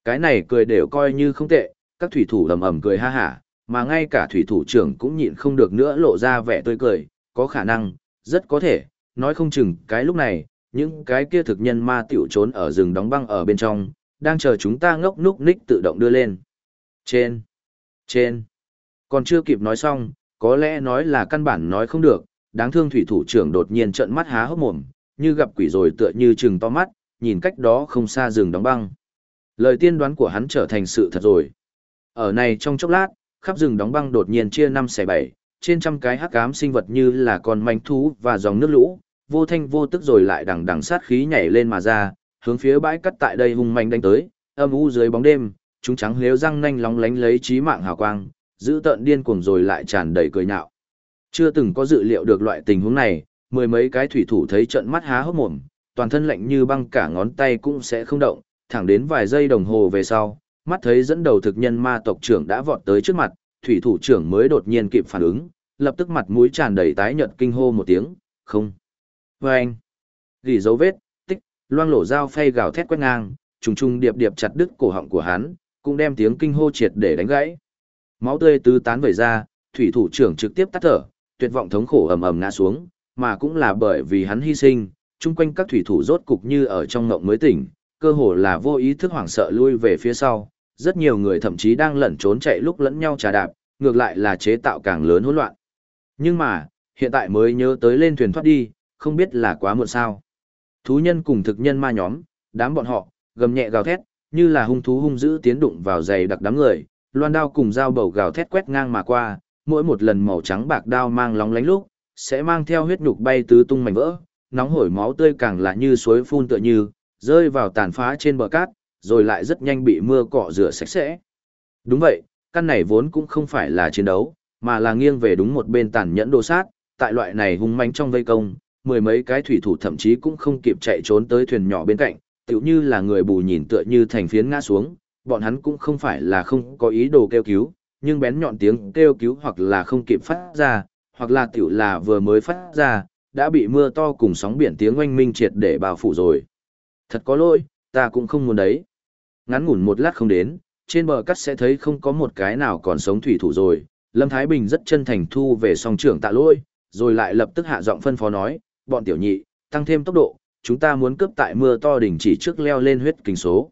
Cái này cười đều coi như không tệ, các thủy thủ ầm ầm cười ha hả, mà ngay cả thủy thủ trưởng cũng nhịn không được nữa lộ ra vẻ tươi cười, có khả năng, rất có thể, nói không chừng cái lúc này, những cái kia thực nhân ma tiểu trốn ở rừng đóng băng ở bên trong, đang chờ chúng ta ngốc núc ních tự động đưa lên. Trên, trên, còn chưa kịp nói xong, có lẽ nói là căn bản nói không được, đáng thương thủy thủ trưởng đột nhiên trợn mắt há hốc mồm, như gặp quỷ rồi tựa như chừng to mắt, nhìn cách đó không xa rừng đóng băng. Lời tiên đoán của hắn trở thành sự thật rồi. Ở này trong chốc lát, khắp rừng đóng băng đột nhiên chia năm xẻ bảy, trên trăm cái hắc ám sinh vật như là con manh thú và dòng nước lũ, vô thanh vô tức rồi lại đằng đằng sát khí nhảy lên mà ra, hướng phía bãi cắt tại đây hung manh đánh tới, âm u dưới bóng đêm, chúng trắng liếu răng nanh lóng lánh lấy trí mạng hào quang, giữ tợn điên cuồng rồi lại tràn đầy cười nhạo. Chưa từng có dự liệu được loại tình huống này, mười mấy cái thủy thủ thấy trận mắt há hốc mồm, toàn thân lạnh như băng cả ngón tay cũng sẽ không động, thẳng đến vài giây đồng hồ về sau, mắt thấy dẫn đầu thực nhân ma tộc trưởng đã vọt tới trước mặt, thủy thủ trưởng mới đột nhiên kịp phản ứng, lập tức mặt mũi tràn đầy tái nhợt kinh hô một tiếng, không. Và anh, gỉ dấu vết, tích, loang lổ dao phay gào thét quét ngang, trùng trùng điệp điệp chặt đứt cổ họng của hắn, cũng đem tiếng kinh hô triệt để đánh gãy. Máu tươi tứ tán vẩy ra, thủy thủ trưởng trực tiếp tắt thở, tuyệt vọng thống khổ ầm ầm ngã xuống, mà cũng là bởi vì hắn hy sinh, chung quanh các thủy thủ rốt cục như ở trong ngộng mới tỉnh, cơ hồ là vô ý thức hoảng sợ lui về phía sau, rất nhiều người thậm chí đang lẩn trốn chạy lúc lẫn nhau trà đạp, ngược lại là chế tạo càng lớn hỗn loạn. Nhưng mà, hiện tại mới nhớ tới lên thuyền thoát đi, không biết là quá muộn sao. Thú nhân cùng thực nhân ma nhóm, đám bọn họ, gầm nhẹ gào thét, như là hung thú hung dữ tiến đụng vào giày đặc đám người, loan đao cùng dao bầu gào thét quét ngang mà qua, mỗi một lần màu trắng bạc đao mang lóng lánh lúc, sẽ mang theo huyết nhục bay tứ tung mảnh vỡ, nóng hổi máu tươi càng là như suối phun tựa như, rơi vào tàn phá trên bờ cát, rồi lại rất nhanh bị mưa cọ rửa sạch sẽ. Đúng vậy, căn này vốn cũng không phải là chiến đấu, mà là nghiêng về đúng một bên tàn nhẫn đồ sát, tại loại này hung manh trong vây công, mười mấy cái thủy thủ thậm chí cũng không kịp chạy trốn tới thuyền nhỏ bên cạnh, tựu như là người bù nhìn tựa như thành phiến ngã xuống, bọn hắn cũng không phải là không có ý đồ kêu cứu, nhưng bén nhọn tiếng kêu cứu hoặc là không kịp phát ra, hoặc là tiểu là vừa mới phát ra, đã bị mưa to cùng sóng biển tiếng oanh minh triệt để bao phủ rồi. Thật có lỗi, ta cũng không muốn đấy. Ngắn ngủn một lát không đến, trên bờ cắt sẽ thấy không có một cái nào còn sống thủy thủ rồi. Lâm Thái Bình rất chân thành thu về song trưởng tạ lỗi, rồi lại lập tức hạ giọng phân phó nói, bọn tiểu nhị, tăng thêm tốc độ, chúng ta muốn cướp tại mưa to đỉnh chỉ trước leo lên huyết kinh số.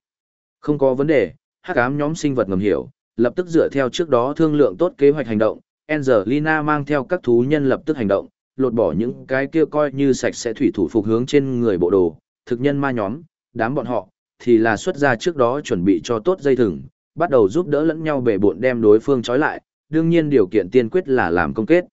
Không có vấn đề, hắc ám nhóm sinh vật ngầm hiểu, lập tức dựa theo trước đó thương lượng tốt kế hoạch hành động, Angelina mang theo các thú nhân lập tức hành động, lột bỏ những cái kia coi như sạch sẽ thủy thủ phục hướng trên người bộ đồ, thực nhân ma nhóm, đám bọn họ, thì là xuất ra trước đó chuẩn bị cho tốt dây thừng, bắt đầu giúp đỡ lẫn nhau bể bộn đem đối phương trói lại, đương nhiên điều kiện tiên quyết là làm công kết.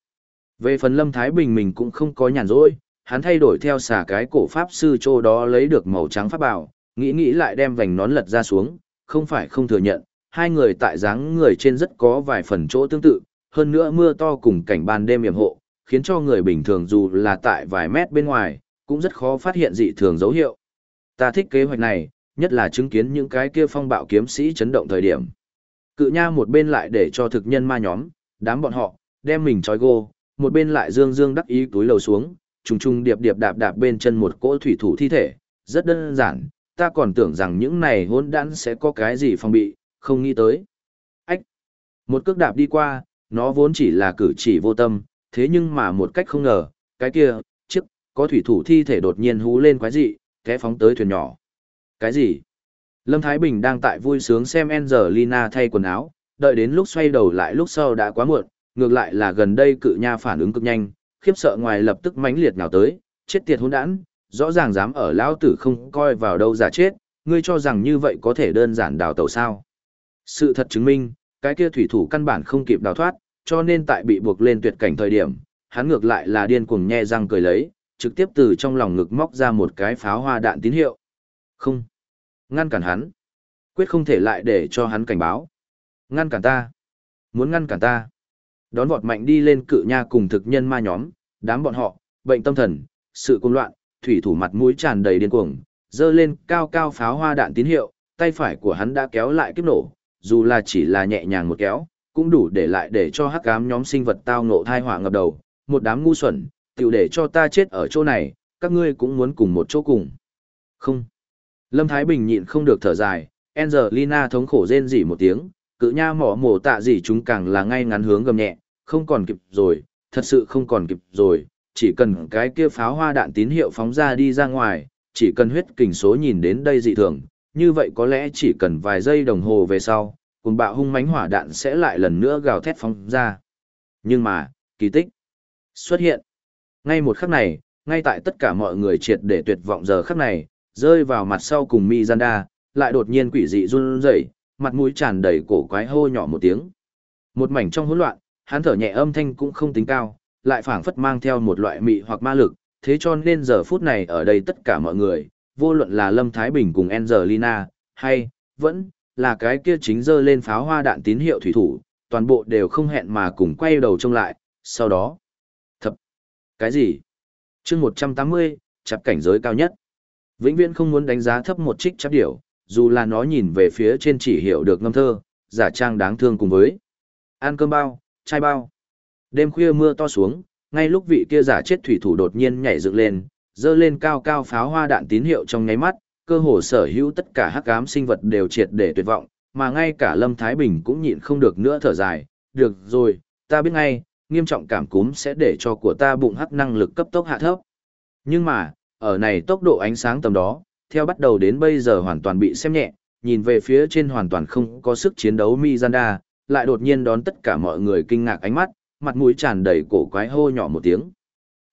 Về phần Lâm Thái Bình mình cũng không có nhàn rỗi, hắn thay đổi theo xà cái cổ pháp sư chỗ đó lấy được màu trắng pháp bảo, nghĩ nghĩ lại đem vành nón lật ra xuống, không phải không thừa nhận, hai người tại dáng người trên rất có vài phần chỗ tương tự, hơn nữa mưa to cùng cảnh ban đêm yểm hộ, khiến cho người bình thường dù là tại vài mét bên ngoài, cũng rất khó phát hiện dị thường dấu hiệu. Ta thích kế hoạch này, nhất là chứng kiến những cái kia phong bạo kiếm sĩ chấn động thời điểm. Cự nha một bên lại để cho thực nhân ma nhóm, đám bọn họ, đem mình trói gô, một bên lại dương dương đắc ý túi lầu xuống, trùng trùng điệp điệp đạp đạp bên chân một cỗ thủy thủ thi thể, rất đơn giản, ta còn tưởng rằng những này hỗn đản sẽ có cái gì phòng bị, không nghĩ tới. Ách! Một cước đạp đi qua, nó vốn chỉ là cử chỉ vô tâm, thế nhưng mà một cách không ngờ, cái kia, chiếc, có thủy thủ thi thể đột nhiên hú lên quái dị, té phóng tới thuyền nhỏ. Cái gì? Lâm Thái Bình đang tại vui sướng xem Angelina thay quần áo, đợi đến lúc xoay đầu lại lúc sau đã quá muộn, ngược lại là gần đây cự nha phản ứng cực nhanh, khiếp sợ ngoài lập tức mãnh liệt nào tới, chết tiệt hỗn đản, rõ ràng dám ở lão tử không coi vào đâu giả chết, ngươi cho rằng như vậy có thể đơn giản đào tẩu sao? Sự thật chứng minh, cái kia thủy thủ căn bản không kịp đào thoát, cho nên tại bị buộc lên tuyệt cảnh thời điểm, hắn ngược lại là điên cuồng nhe răng cười lấy, trực tiếp từ trong lòng ngực móc ra một cái pháo hoa đạn tín hiệu. Không. Ngăn cản hắn. Quyết không thể lại để cho hắn cảnh báo. Ngăn cản ta. Muốn ngăn cản ta. Đón vọt mạnh đi lên cự nha cùng thực nhân ma nhóm, đám bọn họ, bệnh tâm thần, sự cuồng loạn, thủy thủ mặt mũi tràn đầy điên cuồng, dơ lên cao cao pháo hoa đạn tín hiệu, tay phải của hắn đã kéo lại kiếp nổ, dù là chỉ là nhẹ nhàng một kéo, cũng đủ để lại để cho hắc ám nhóm sinh vật tao ngộ thai họa ngập đầu, một đám ngu xuẩn, tiểu để cho ta chết ở chỗ này, các ngươi cũng muốn cùng một chỗ cùng. Không. Lâm Thái Bình nhịn không được thở dài, Angelina thống khổ rên rỉ một tiếng, cự nha mỏ mổ tạ gì chúng càng là ngay ngắn hướng gầm nhẹ, không còn kịp rồi, thật sự không còn kịp rồi, chỉ cần cái kia pháo hoa đạn tín hiệu phóng ra đi ra ngoài, chỉ cần huyết kình số nhìn đến đây dị thường, như vậy có lẽ chỉ cần vài giây đồng hồ về sau, cùng bạo hung mãnh hỏa đạn sẽ lại lần nữa gào thét phóng ra. Nhưng mà, kỳ tích xuất hiện. Ngay một khắc này, ngay tại tất cả mọi người triệt để tuyệt vọng giờ khắc này, rơi vào mặt sau cùng Mizanda, lại đột nhiên quỷ dị run rẩy, mặt mũi tràn đầy cổ quái hô nhỏ một tiếng. Một mảnh trong hỗn loạn, hắn thở nhẹ âm thanh cũng không tính cao, lại phảng phất mang theo một loại mị hoặc ma lực, thế cho nên giờ phút này ở đây tất cả mọi người, vô luận là Lâm Thái Bình cùng Angelina, hay, vẫn, là cái kia chính dơ lên pháo hoa đạn tín hiệu thủy thủ, toàn bộ đều không hẹn mà cùng quay đầu trông lại, sau đó. Thập. Cái gì? chương 180, chập cảnh giới cao nhất. Vĩnh viễn không muốn đánh giá thấp một trích chắp điểu, dù là nó nhìn về phía trên chỉ hiểu được ngâm thơ, giả trang đáng thương cùng với. Ăn cơm bao, chai bao. Đêm khuya mưa to xuống, ngay lúc vị kia giả chết thủy thủ đột nhiên nhảy dựng lên, dơ lên cao cao pháo hoa đạn tín hiệu trong nháy mắt, cơ hồ sở hữu tất cả hắc ám sinh vật đều triệt để tuyệt vọng, mà ngay cả Lâm Thái Bình cũng nhịn không được nữa thở dài, được rồi, ta biết ngay, nghiêm trọng cảm cúm sẽ để cho của ta bụng hắc năng lực cấp tốc hạ thấp. Nhưng mà, ở này tốc độ ánh sáng tầm đó, theo bắt đầu đến bây giờ hoàn toàn bị xem nhẹ, nhìn về phía trên hoàn toàn không có sức chiến đấu Mizanda, lại đột nhiên đón tất cả mọi người kinh ngạc ánh mắt, mặt mũi tràn đầy cổ quái hô nhỏ một tiếng.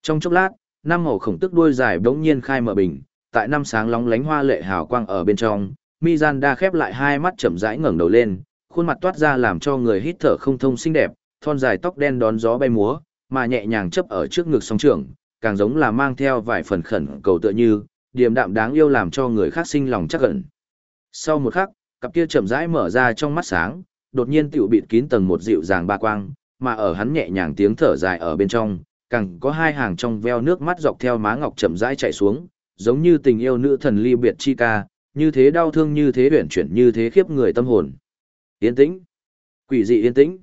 Trong chốc lát, năm màu khổng tức đuôi dài bỗng nhiên khai mở bình, tại năm sáng lóng lánh hoa lệ hào quang ở bên trong, Mizanda khép lại hai mắt chậm rãi ngẩng đầu lên, khuôn mặt toát ra làm cho người hít thở không thông xinh đẹp, thon dài tóc đen đón gió bay múa, mà nhẹ nhàng chấp ở trước ngực song trưởng, càng giống là mang theo vài phần khẩn cầu tựa như, điềm đạm đáng yêu làm cho người khác sinh lòng chắc ẩn. Sau một khắc, cặp kia chậm rãi mở ra trong mắt sáng, đột nhiên tiểu bịt kín tầng một dịu dàng ba quang, mà ở hắn nhẹ nhàng tiếng thở dài ở bên trong, càng có hai hàng trong veo nước mắt dọc theo má ngọc chậm rãi chảy xuống, giống như tình yêu nữ thần ly biệt chi ca, như thế đau thương như thế uyển chuyển như thế khiếp người tâm hồn. Yên tĩnh, quỷ dị yên tĩnh.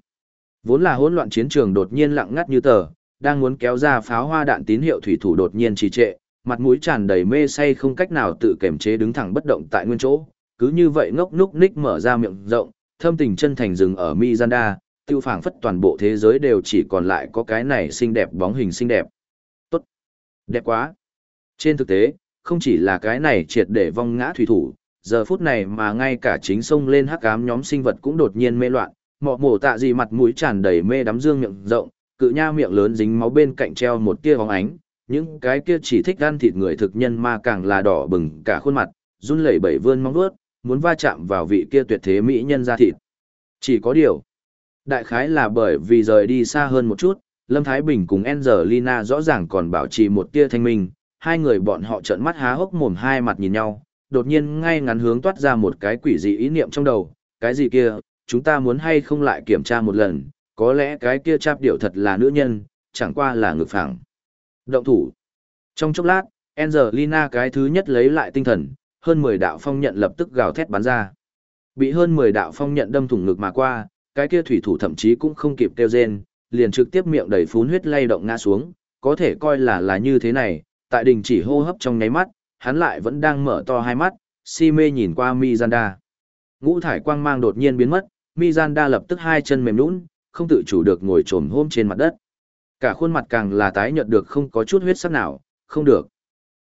Vốn là hỗn loạn chiến trường đột nhiên lặng ngắt như tờ, đang muốn kéo ra pháo hoa đạn tín hiệu thủy thủ đột nhiên trì trệ, mặt mũi tràn đầy mê say không cách nào tự kềm chế đứng thẳng bất động tại nguyên chỗ, cứ như vậy ngốc núc ních mở ra miệng rộng, thâm tình chân thành dừng ở Mizanda, tiêu phảng phất toàn bộ thế giới đều chỉ còn lại có cái này xinh đẹp bóng hình xinh đẹp. Tốt. Đẹp quá. Trên thực tế, không chỉ là cái này triệt để vong ngã thủy thủ, giờ phút này mà ngay cả chính sông lên hắc ám nhóm sinh vật cũng đột nhiên mê loạn, mọ mổ tạ gì mặt mũi tràn đầy mê đắm dương miệng rộng, cự nha miệng lớn dính máu bên cạnh treo một tia bóng ánh, những cái kia chỉ thích ăn thịt người thực nhân mà càng là đỏ bừng cả khuôn mặt, run lẩy bẩy vươn móng vuốt, muốn va chạm vào vị kia tuyệt thế mỹ nhân da thịt. Chỉ có điều, đại khái là bởi vì rời đi xa hơn một chút, Lâm Thái Bình cùng Angelina rõ ràng còn bảo trì một tia thanh minh, hai người bọn họ trợn mắt há hốc mồm hai mặt nhìn nhau, đột nhiên ngay ngắn hướng toát ra một cái quỷ dị ý niệm trong đầu, cái gì kia, chúng ta muốn hay không lại kiểm tra một lần, có lẽ cái kia chap điệu thật là nữ nhân, chẳng qua là ngược phẳng. Động thủ. Trong chốc lát, Angelina cái thứ nhất lấy lại tinh thần, hơn 10 đạo phong nhận lập tức gào thét bắn ra. Bị hơn 10 đạo phong nhận đâm thủng ngực mà qua, cái kia thủy thủ thậm chí cũng không kịp kêu rên, liền trực tiếp miệng đầy phún huyết lay động ngã xuống, có thể coi là là như thế này, tại đình chỉ hô hấp trong nháy mắt, hắn lại vẫn đang mở to hai mắt, si mê nhìn qua Mizanda. Ngũ thải quang mang đột nhiên biến mất, Mizanda lập tức hai chân mềm nhũn, không tự chủ được ngồi trồm hôm trên mặt đất. Cả khuôn mặt càng là tái nhợt được không có chút huyết sắc nào, không được.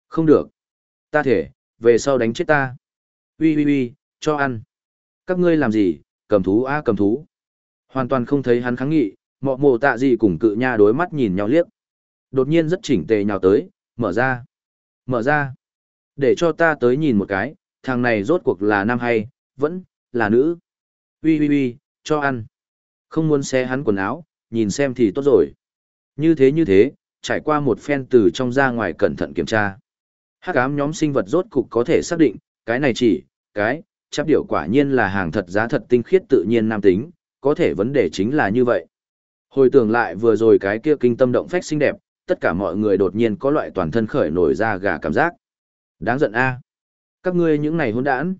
Không được. Ta thể, về sau đánh chết ta. Ui ui ui, cho ăn. Các ngươi làm gì, cầm thú a cầm thú. Hoàn toàn không thấy hắn kháng nghị, mọ mồ tạ gì cùng cự nha đối mắt nhìn nhau liếc. Đột nhiên rất chỉnh tề nhào tới, mở ra. Mở ra. Để cho ta tới nhìn một cái, thằng này rốt cuộc là nam hay, vẫn, là nữ. Ui ui ui, cho ăn. Không muốn xé hắn quần áo, nhìn xem thì tốt rồi. Như thế như thế, trải qua một phen từ trong ra ngoài cẩn thận kiểm tra. Hắc ám nhóm sinh vật rốt cục có thể xác định, cái này chỉ, cái, chắp điệu quả nhiên là hàng thật giá thật tinh khiết tự nhiên nam tính, có thể vấn đề chính là như vậy. Hồi tưởng lại vừa rồi cái kia kinh tâm động phách xinh đẹp, tất cả mọi người đột nhiên có loại toàn thân khởi nổi ra gà cảm giác. Đáng giận a. Các ngươi những này hỗn đản.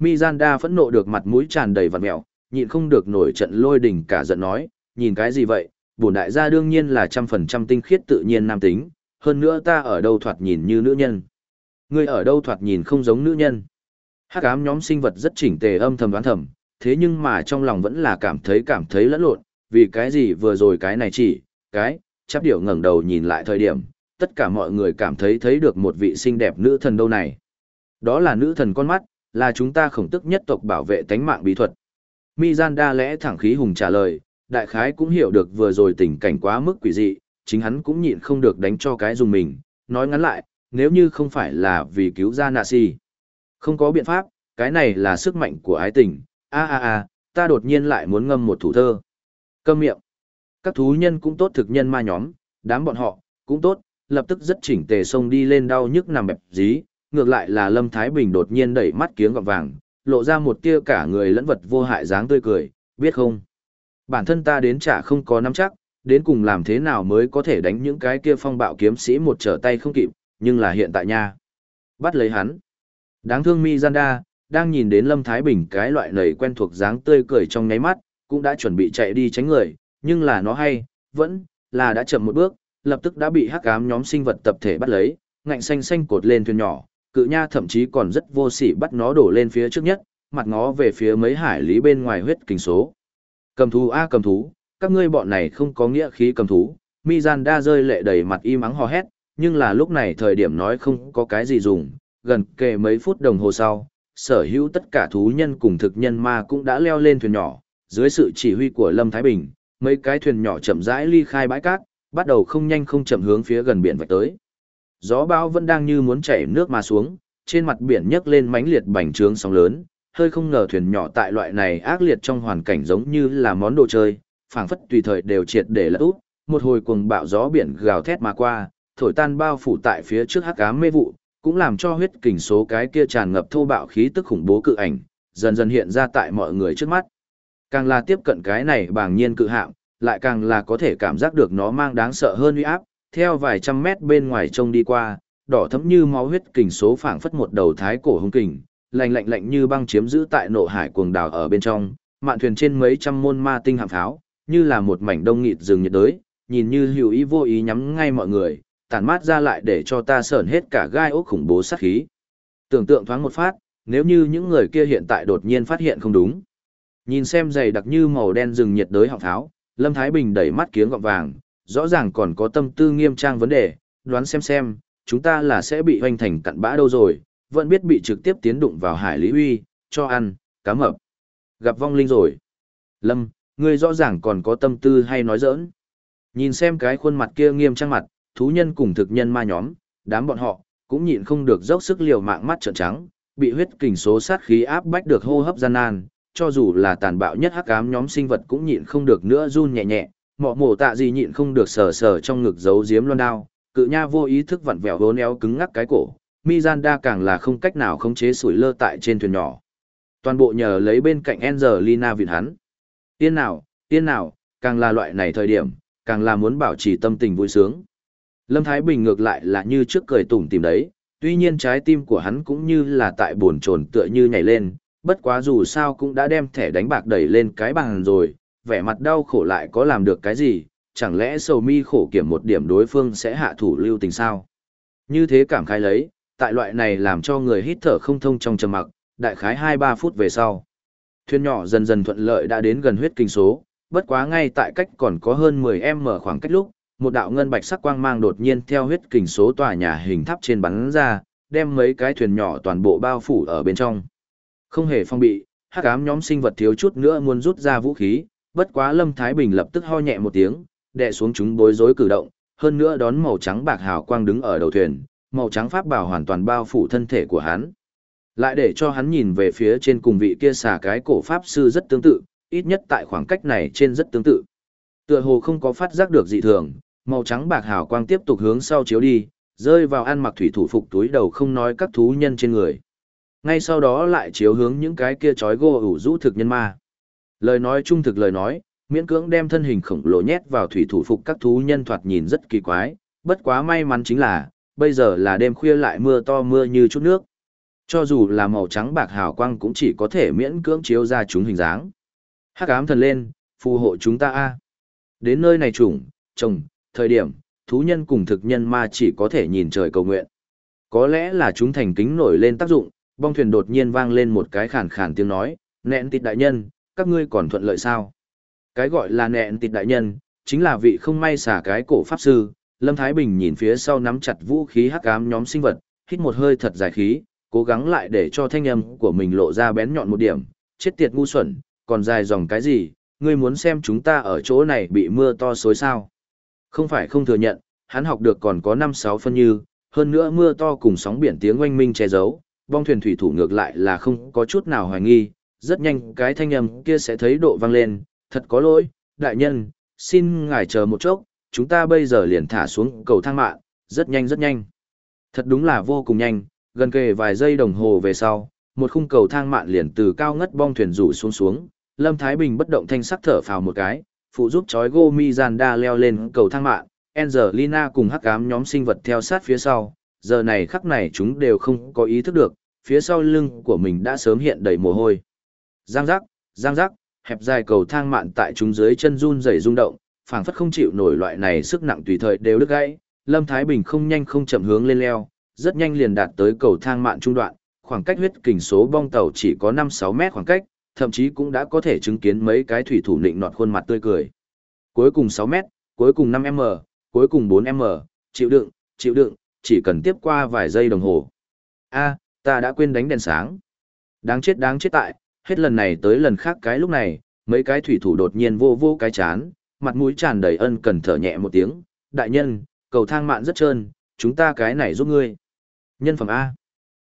Mizanda phẫn nộ được mặt mũi tràn đầy vằn mèo, nhịn không được nổi trận lôi đình cả giận nói, nhìn cái gì vậy, bổn đại gia đương nhiên là trăm phần trăm tinh khiết tự nhiên nam tính, hơn nữa ta ở đâu thoạt nhìn như nữ nhân. Ngươi ở đâu thoạt nhìn không giống nữ nhân. Hắc ám nhóm sinh vật rất chỉnh tề âm thầm đoán thầm, thế nhưng mà trong lòng vẫn là cảm thấy cảm thấy lẫn lộn, vì cái gì vừa rồi cái này chỉ, cái, chắp điệu ngẩng đầu nhìn lại thời điểm, tất cả mọi người cảm thấy thấy được một vị xinh đẹp nữ thần đâu này. Đó là nữ thần con mắt, là chúng ta khổng tức nhất tộc bảo vệ tánh mạng bí thuật. Mizanda lẽ thẳng khí hùng trả lời, đại khái cũng hiểu được vừa rồi tình cảnh quá mức quỷ dị, chính hắn cũng nhịn không được đánh cho cái dùng mình, nói ngắn lại, nếu như không phải là vì cứu ra nạ si. Không có biện pháp, cái này là sức mạnh của ái tình, a a a, ta đột nhiên lại muốn ngâm một thủ thơ. Câm miệng. Các thú nhân cũng tốt thực nhân ma nhóm, đám bọn họ, cũng tốt, lập tức rất chỉnh tề xông đi lên đau nhức nằm bẹp dí, ngược lại là Lâm Thái Bình đột nhiên đẩy mắt kiếng gọng vàng, lộ ra một tia cả người lẫn vật vô hại dáng tươi cười, biết không? Bản thân ta đến chả không có nắm chắc, đến cùng làm thế nào mới có thể đánh những cái kia phong bạo kiếm sĩ một trở tay không kịp, nhưng là hiện tại nha. Bắt lấy hắn. Đáng thương Mizanda, đang nhìn đến Lâm Thái Bình cái loại nầy quen thuộc dáng tươi cười trong ngáy mắt, cũng đã chuẩn bị chạy đi tránh người, nhưng là nó hay, vẫn là đã chậm một bước, lập tức đã bị hắc ám nhóm sinh vật tập thể bắt lấy, ngạnh xanh xanh cột lên thuyền nhỏ, cự nha thậm chí còn rất vô sỉ bắt nó đổ lên phía trước nhất, mặt ngó về phía mấy hải lý bên ngoài huyết kình số. Cầm thú a cầm thú, các ngươi bọn này không có nghĩa khí cầm thú, Mizanda rơi lệ đầy mặt y mắng hò hét, nhưng là lúc này thời điểm nói không có cái gì dùng, gần kề mấy phút đồng hồ sau, sở hữu tất cả thú nhân cùng thực nhân ma cũng đã leo lên thuyền nhỏ, dưới sự chỉ huy của Lâm Thái Bình, mấy cái thuyền nhỏ chậm rãi ly khai bãi cát, bắt đầu không nhanh không chậm hướng phía gần biển vạch tới. Gió bão vẫn đang như muốn chảy nước mà xuống, trên mặt biển nhấc lên mãnh liệt bành trướng sóng lớn, hơi không ngờ thuyền nhỏ tại loại này ác liệt trong hoàn cảnh giống như là món đồ chơi, phảng phất tùy thời đều triệt để lật úp, một hồi cuồng bạo gió biển gào thét mà qua, thổi tan bao phủ tại phía trước hắc ám mê vụ, cũng làm cho huyết kình số cái kia tràn ngập thô bạo khí tức khủng bố cự ảnh, dần dần hiện ra tại mọi người trước mắt. Càng là tiếp cận cái này bàng nhiên cự hạm, lại càng là có thể cảm giác được nó mang đáng sợ hơn uy áp, theo vài trăm mét bên ngoài trông đi qua, đỏ thẫm như máu huyết kình số phảng phất một đầu thái cổ hung kình, lạnh lạnh lạnh như băng chiếm giữ tại nộ hải cuồng đảo ở bên trong, mạn thuyền trên mấy trăm môn ma tinh hạm pháo, như là một mảnh đông nghịt rừng nhiệt đới, nhìn như hữu ý vô ý nhắm ngay mọi người, tản mát ra lại để cho ta sởn hết cả gai ốc khủng bố sát khí. Tưởng tượng thoáng một phát, nếu như những người kia hiện tại đột nhiên phát hiện không đúng. Nhìn xem dày đặc như màu đen rừng nhiệt đới họng tháo, Lâm Thái Bình đẩy mắt kiếng gọng vàng, rõ ràng còn có tâm tư nghiêm trang vấn đề, đoán xem xem, chúng ta là sẽ bị hoành thành cặn bã đâu rồi, vẫn biết bị trực tiếp tiến đụng vào hải lý huy, cho ăn, cá mập. Gặp vong linh rồi. Lâm, ngươi rõ ràng còn có tâm tư hay nói giỡn. Nhìn xem cái khuôn mặt kia nghiêm trang mặt, thú nhân cùng thực nhân ma nhóm, đám bọn họ, cũng nhịn không được dốc sức liều mạng mắt trợn trắng, bị huyết kình số sát khí áp bách được hô hấp gian nan, cho dù là tàn bạo nhất hắc ám nhóm sinh vật cũng nhịn không được nữa run nhẹ nhẹ, mọ mổ tạ gì nhịn không được sờ sờ trong ngực giấu giếm loan đao, cự nha vô ý thức vặn vẹo vốn éo cứng ngắc cái cổ, Mizanda càng là không cách nào khống chế sủi lơ tại trên thuyền nhỏ. Toàn bộ nhờ lấy bên cạnh Angelina viện hắn. Tiên nào, tiên nào, càng là loại này thời điểm, càng là muốn bảo trì tâm tình vui sướng. Lâm Thái Bình ngược lại là như trước cười tủm tìm đấy, tuy nhiên trái tim của hắn cũng như là tại buồn trồn tựa như nhảy lên, bất quá dù sao cũng đã đem thẻ đánh bạc đẩy lên cái bàn rồi, vẻ mặt đau khổ lại có làm được cái gì, chẳng lẽ sầu mi khổ kiểm một điểm đối phương sẽ hạ thủ lưu tình sao? Như thế cảm khái lấy, tại loại này làm cho người hít thở không thông trong trầm mặc, đại khái 2-3 phút về sau. Thuyền nhỏ dần dần thuận lợi đã đến gần huyết kinh số, bất quá ngay tại cách còn có hơn 10 m khoảng cách lúc, một đạo ngân bạch sắc quang mang đột nhiên theo huyết kình số tòa nhà hình tháp trên bắn ra, đem mấy cái thuyền nhỏ toàn bộ bao phủ ở bên trong. Không hề phong bị, hắc ám nhóm sinh vật thiếu chút nữa muốn rút ra vũ khí, bất quá Lâm Thái Bình lập tức ho nhẹ một tiếng, đè xuống chúng bối rối cử động, hơn nữa đón màu trắng bạc hào quang đứng ở đầu thuyền, màu trắng pháp bảo hoàn toàn bao phủ thân thể của hắn. Lại để cho hắn nhìn về phía trên cùng vị kia xà cái cổ pháp sư rất tương tự, ít nhất tại khoảng cách này trên rất tương tự. Tựa hồ không có phát giác được dị thường, màu trắng bạc hào quang tiếp tục hướng sau chiếu đi, rơi vào ăn mặc thủy thủ phục túi đầu không nói các thú nhân trên người. Ngay sau đó lại chiếu hướng những cái kia chói gô ủ rũ thực nhân ma. Lời nói trung thực lời nói, miễn cưỡng đem thân hình khổng lồ nhét vào thủy thủ phục các thú nhân thoạt nhìn rất kỳ quái, bất quá may mắn chính là, bây giờ là đêm khuya lại mưa to mưa như chút nước. Cho dù là màu trắng bạc hào quang cũng chỉ có thể miễn cưỡng chiếu ra chúng hình dáng. Hắc ám thần lên, phù hộ chúng ta a. Đến nơi này chủng, trồng, thời điểm, thú nhân cùng thực nhân ma chỉ có thể nhìn trời cầu nguyện. Có lẽ là chúng thành kính nổi lên tác dụng, bong thuyền đột nhiên vang lên một cái khàn khàn tiếng nói, nẹn tịt đại nhân, các ngươi còn thuận lợi sao? Cái gọi là nẹn tịt đại nhân, chính là vị không may xả cái cổ pháp sư, Lâm Thái Bình nhìn phía sau nắm chặt vũ khí hắc ám nhóm sinh vật, hít một hơi thật dài khí, cố gắng lại để cho thanh âm của mình lộ ra bén nhọn một điểm, chết tiệt ngu xuẩn, còn dài dòng cái gì, ngươi muốn xem chúng ta ở chỗ này bị mưa to xối sao. Không phải không thừa nhận, hắn học được còn có 5-6 phân như, hơn nữa mưa to cùng sóng biển tiếng oanh minh che giấu, bong thuyền thủy thủ ngược lại là không có chút nào hoài nghi, rất nhanh cái thanh âm kia sẽ thấy độ vang lên, thật có lỗi, đại nhân, xin ngài chờ một chốc, chúng ta bây giờ liền thả xuống cầu thang mạng, rất nhanh rất nhanh. Thật đúng là vô cùng nhanh, gần kề vài giây đồng hồ về sau, một khung cầu thang mạn liền từ cao ngất bong thuyền rủ xuống xuống, Lâm Thái Bình bất động thanh sắc thở phào một cái, phụ giúp chói Gomi Zanda leo lên cầu thang mạng, Angelina cùng hắc ám nhóm sinh vật theo sát phía sau, giờ này khắc này chúng đều không có ý thức được, phía sau lưng của mình đã sớm hiện đầy mồ hôi. Giang giác, giang giác, hẹp dài cầu thang mạng tại chúng dưới chân run rẩy rung động, phảng phất không chịu nổi loại này sức nặng tùy thời đều đứt gãy. Lâm Thái Bình không nhanh không chậm hướng lên leo, rất nhanh liền đạt tới cầu thang mạng trung đoạn, khoảng cách huyết kình số bong tàu chỉ có 5-6 mét khoảng cách, thậm chí cũng đã có thể chứng kiến mấy cái thủy thủ nịnh nọt khuôn mặt tươi cười. Cuối cùng 6 mét, cuối cùng 5m, cuối cùng 4m, chịu đựng, chịu đựng, chỉ cần tiếp qua vài giây đồng hồ. A, ta đã quên đánh đèn sáng. Đáng chết đáng chết tại, hết lần này tới lần khác cái lúc này, mấy cái thủy thủ đột nhiên vô vô cái chán, mặt mũi tràn đầy ân cần thở nhẹ một tiếng, đại nhân, cầu thang mạn rất trơn, chúng ta cái này giúp ngươi. Nhân phẩm A.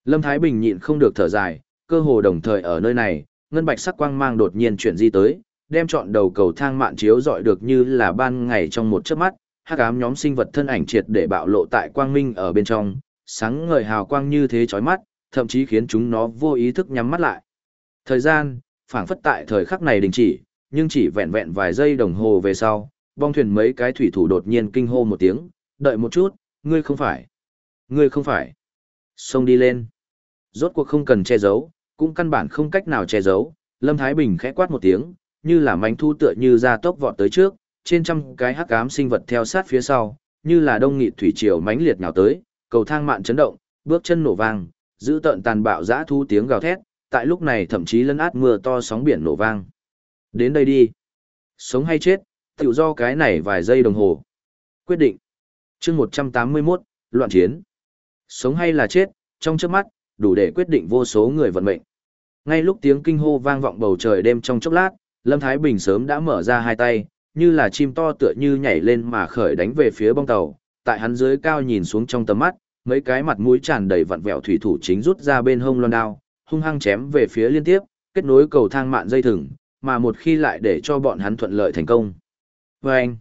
Lâm Thái Bình nhịn không được thở dài, cơ hồ đồng thời ở nơi này, ngân bạch sắc quang mang đột nhiên chuyển di tới, đem chọn đầu cầu thang mạn chiếu dọi được như là ban ngày trong một chớp mắt, hắc ám nhóm sinh vật thân ảnh triệt để bạo lộ tại quang minh ở bên trong, sáng ngời hào quang như thế chói mắt, thậm chí khiến chúng nó vô ý thức nhắm mắt lại. Thời gian, phảng phất tại thời khắc này đình chỉ, nhưng chỉ vẹn vẹn vài giây đồng hồ về sau, bong thuyền mấy cái thủy thủ đột nhiên kinh hô một tiếng, đợi một chút, ngươi không phải, ngươi không phải. Xông đi lên. Rốt cuộc không cần che giấu, cũng căn bản không cách nào che giấu, Lâm Thái Bình khẽ quát một tiếng, như là mánh thu tựa như ra tốc vọt tới trước, trên trăm cái hắc ám sinh vật theo sát phía sau, như là đông nghị thủy triều mãnh liệt nhào tới, cầu thang mạn chấn động, bước chân nổ vang, giữ tận tàn bạo dã thu tiếng gào thét, tại lúc này thậm chí lấn át mưa to sóng biển nổ vang. Đến đây đi. Sống hay chết, tự do cái này vài giây đồng hồ. Quyết định. chương 181, loạn chiến. Sống hay là chết, trong chớp mắt, đủ để quyết định vô số người vận mệnh. Ngay lúc tiếng kinh hô vang vọng bầu trời đêm trong chốc lát, Lâm Thái Bình sớm đã mở ra hai tay, như là chim to tựa như nhảy lên mà khởi đánh về phía bong tàu. Tại hắn dưới cao nhìn xuống trong tầm mắt, mấy cái mặt mũi tràn đầy vặn vẹo thủy thủ chính rút ra bên hông loan đao, hung hăng chém về phía liên tiếp, kết nối cầu thang mạn dây thừng, mà một khi lại để cho bọn hắn thuận lợi thành công. Và anh,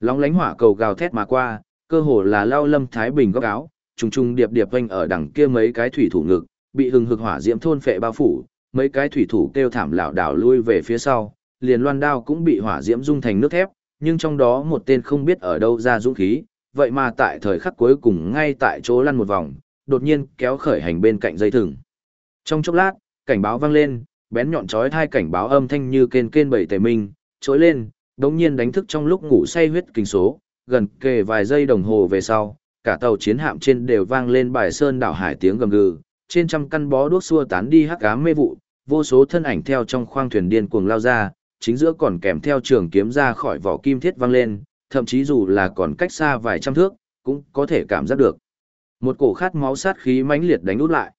lóng lánh hỏa cầu gào thét mà qua, cơ hồ là lao lâm thái bình góc áo, trùng trùng điệp điệp vênh ở đằng kia mấy cái thủy thủ ngực, bị hừng hực hỏa diễm thôn phệ bao phủ, mấy cái thủy thủ kêu thảm lảo đảo lui về phía sau, liền loan đao cũng bị hỏa diễm dung thành nước thép, nhưng trong đó một tên không biết ở đâu ra dũng khí, vậy mà tại thời khắc cuối cùng ngay tại chỗ lăn một vòng, đột nhiên kéo khởi hành bên cạnh dây thừng. Trong chốc lát, cảnh báo vang lên, bén nhọn chói thai cảnh báo âm thanh như kên kên bảy tề minh, trỗi lên, đống nhiên đánh thức trong lúc ngủ say huyết kinh số, gần kề vài giây đồng hồ về sau, cả tàu chiến hạm trên đều vang lên bài sơn đảo hải tiếng gầm gừ, trên trăm căn bó đuốc xua tán đi hắc ám mê vụ, vô số thân ảnh theo trong khoang thuyền điên cuồng lao ra, chính giữa còn kèm theo trường kiếm ra khỏi vỏ kim thiết vang lên, thậm chí dù là còn cách xa vài trăm thước, cũng có thể cảm giác được. Một cổ khát máu sát khí mãnh liệt đánh út lại.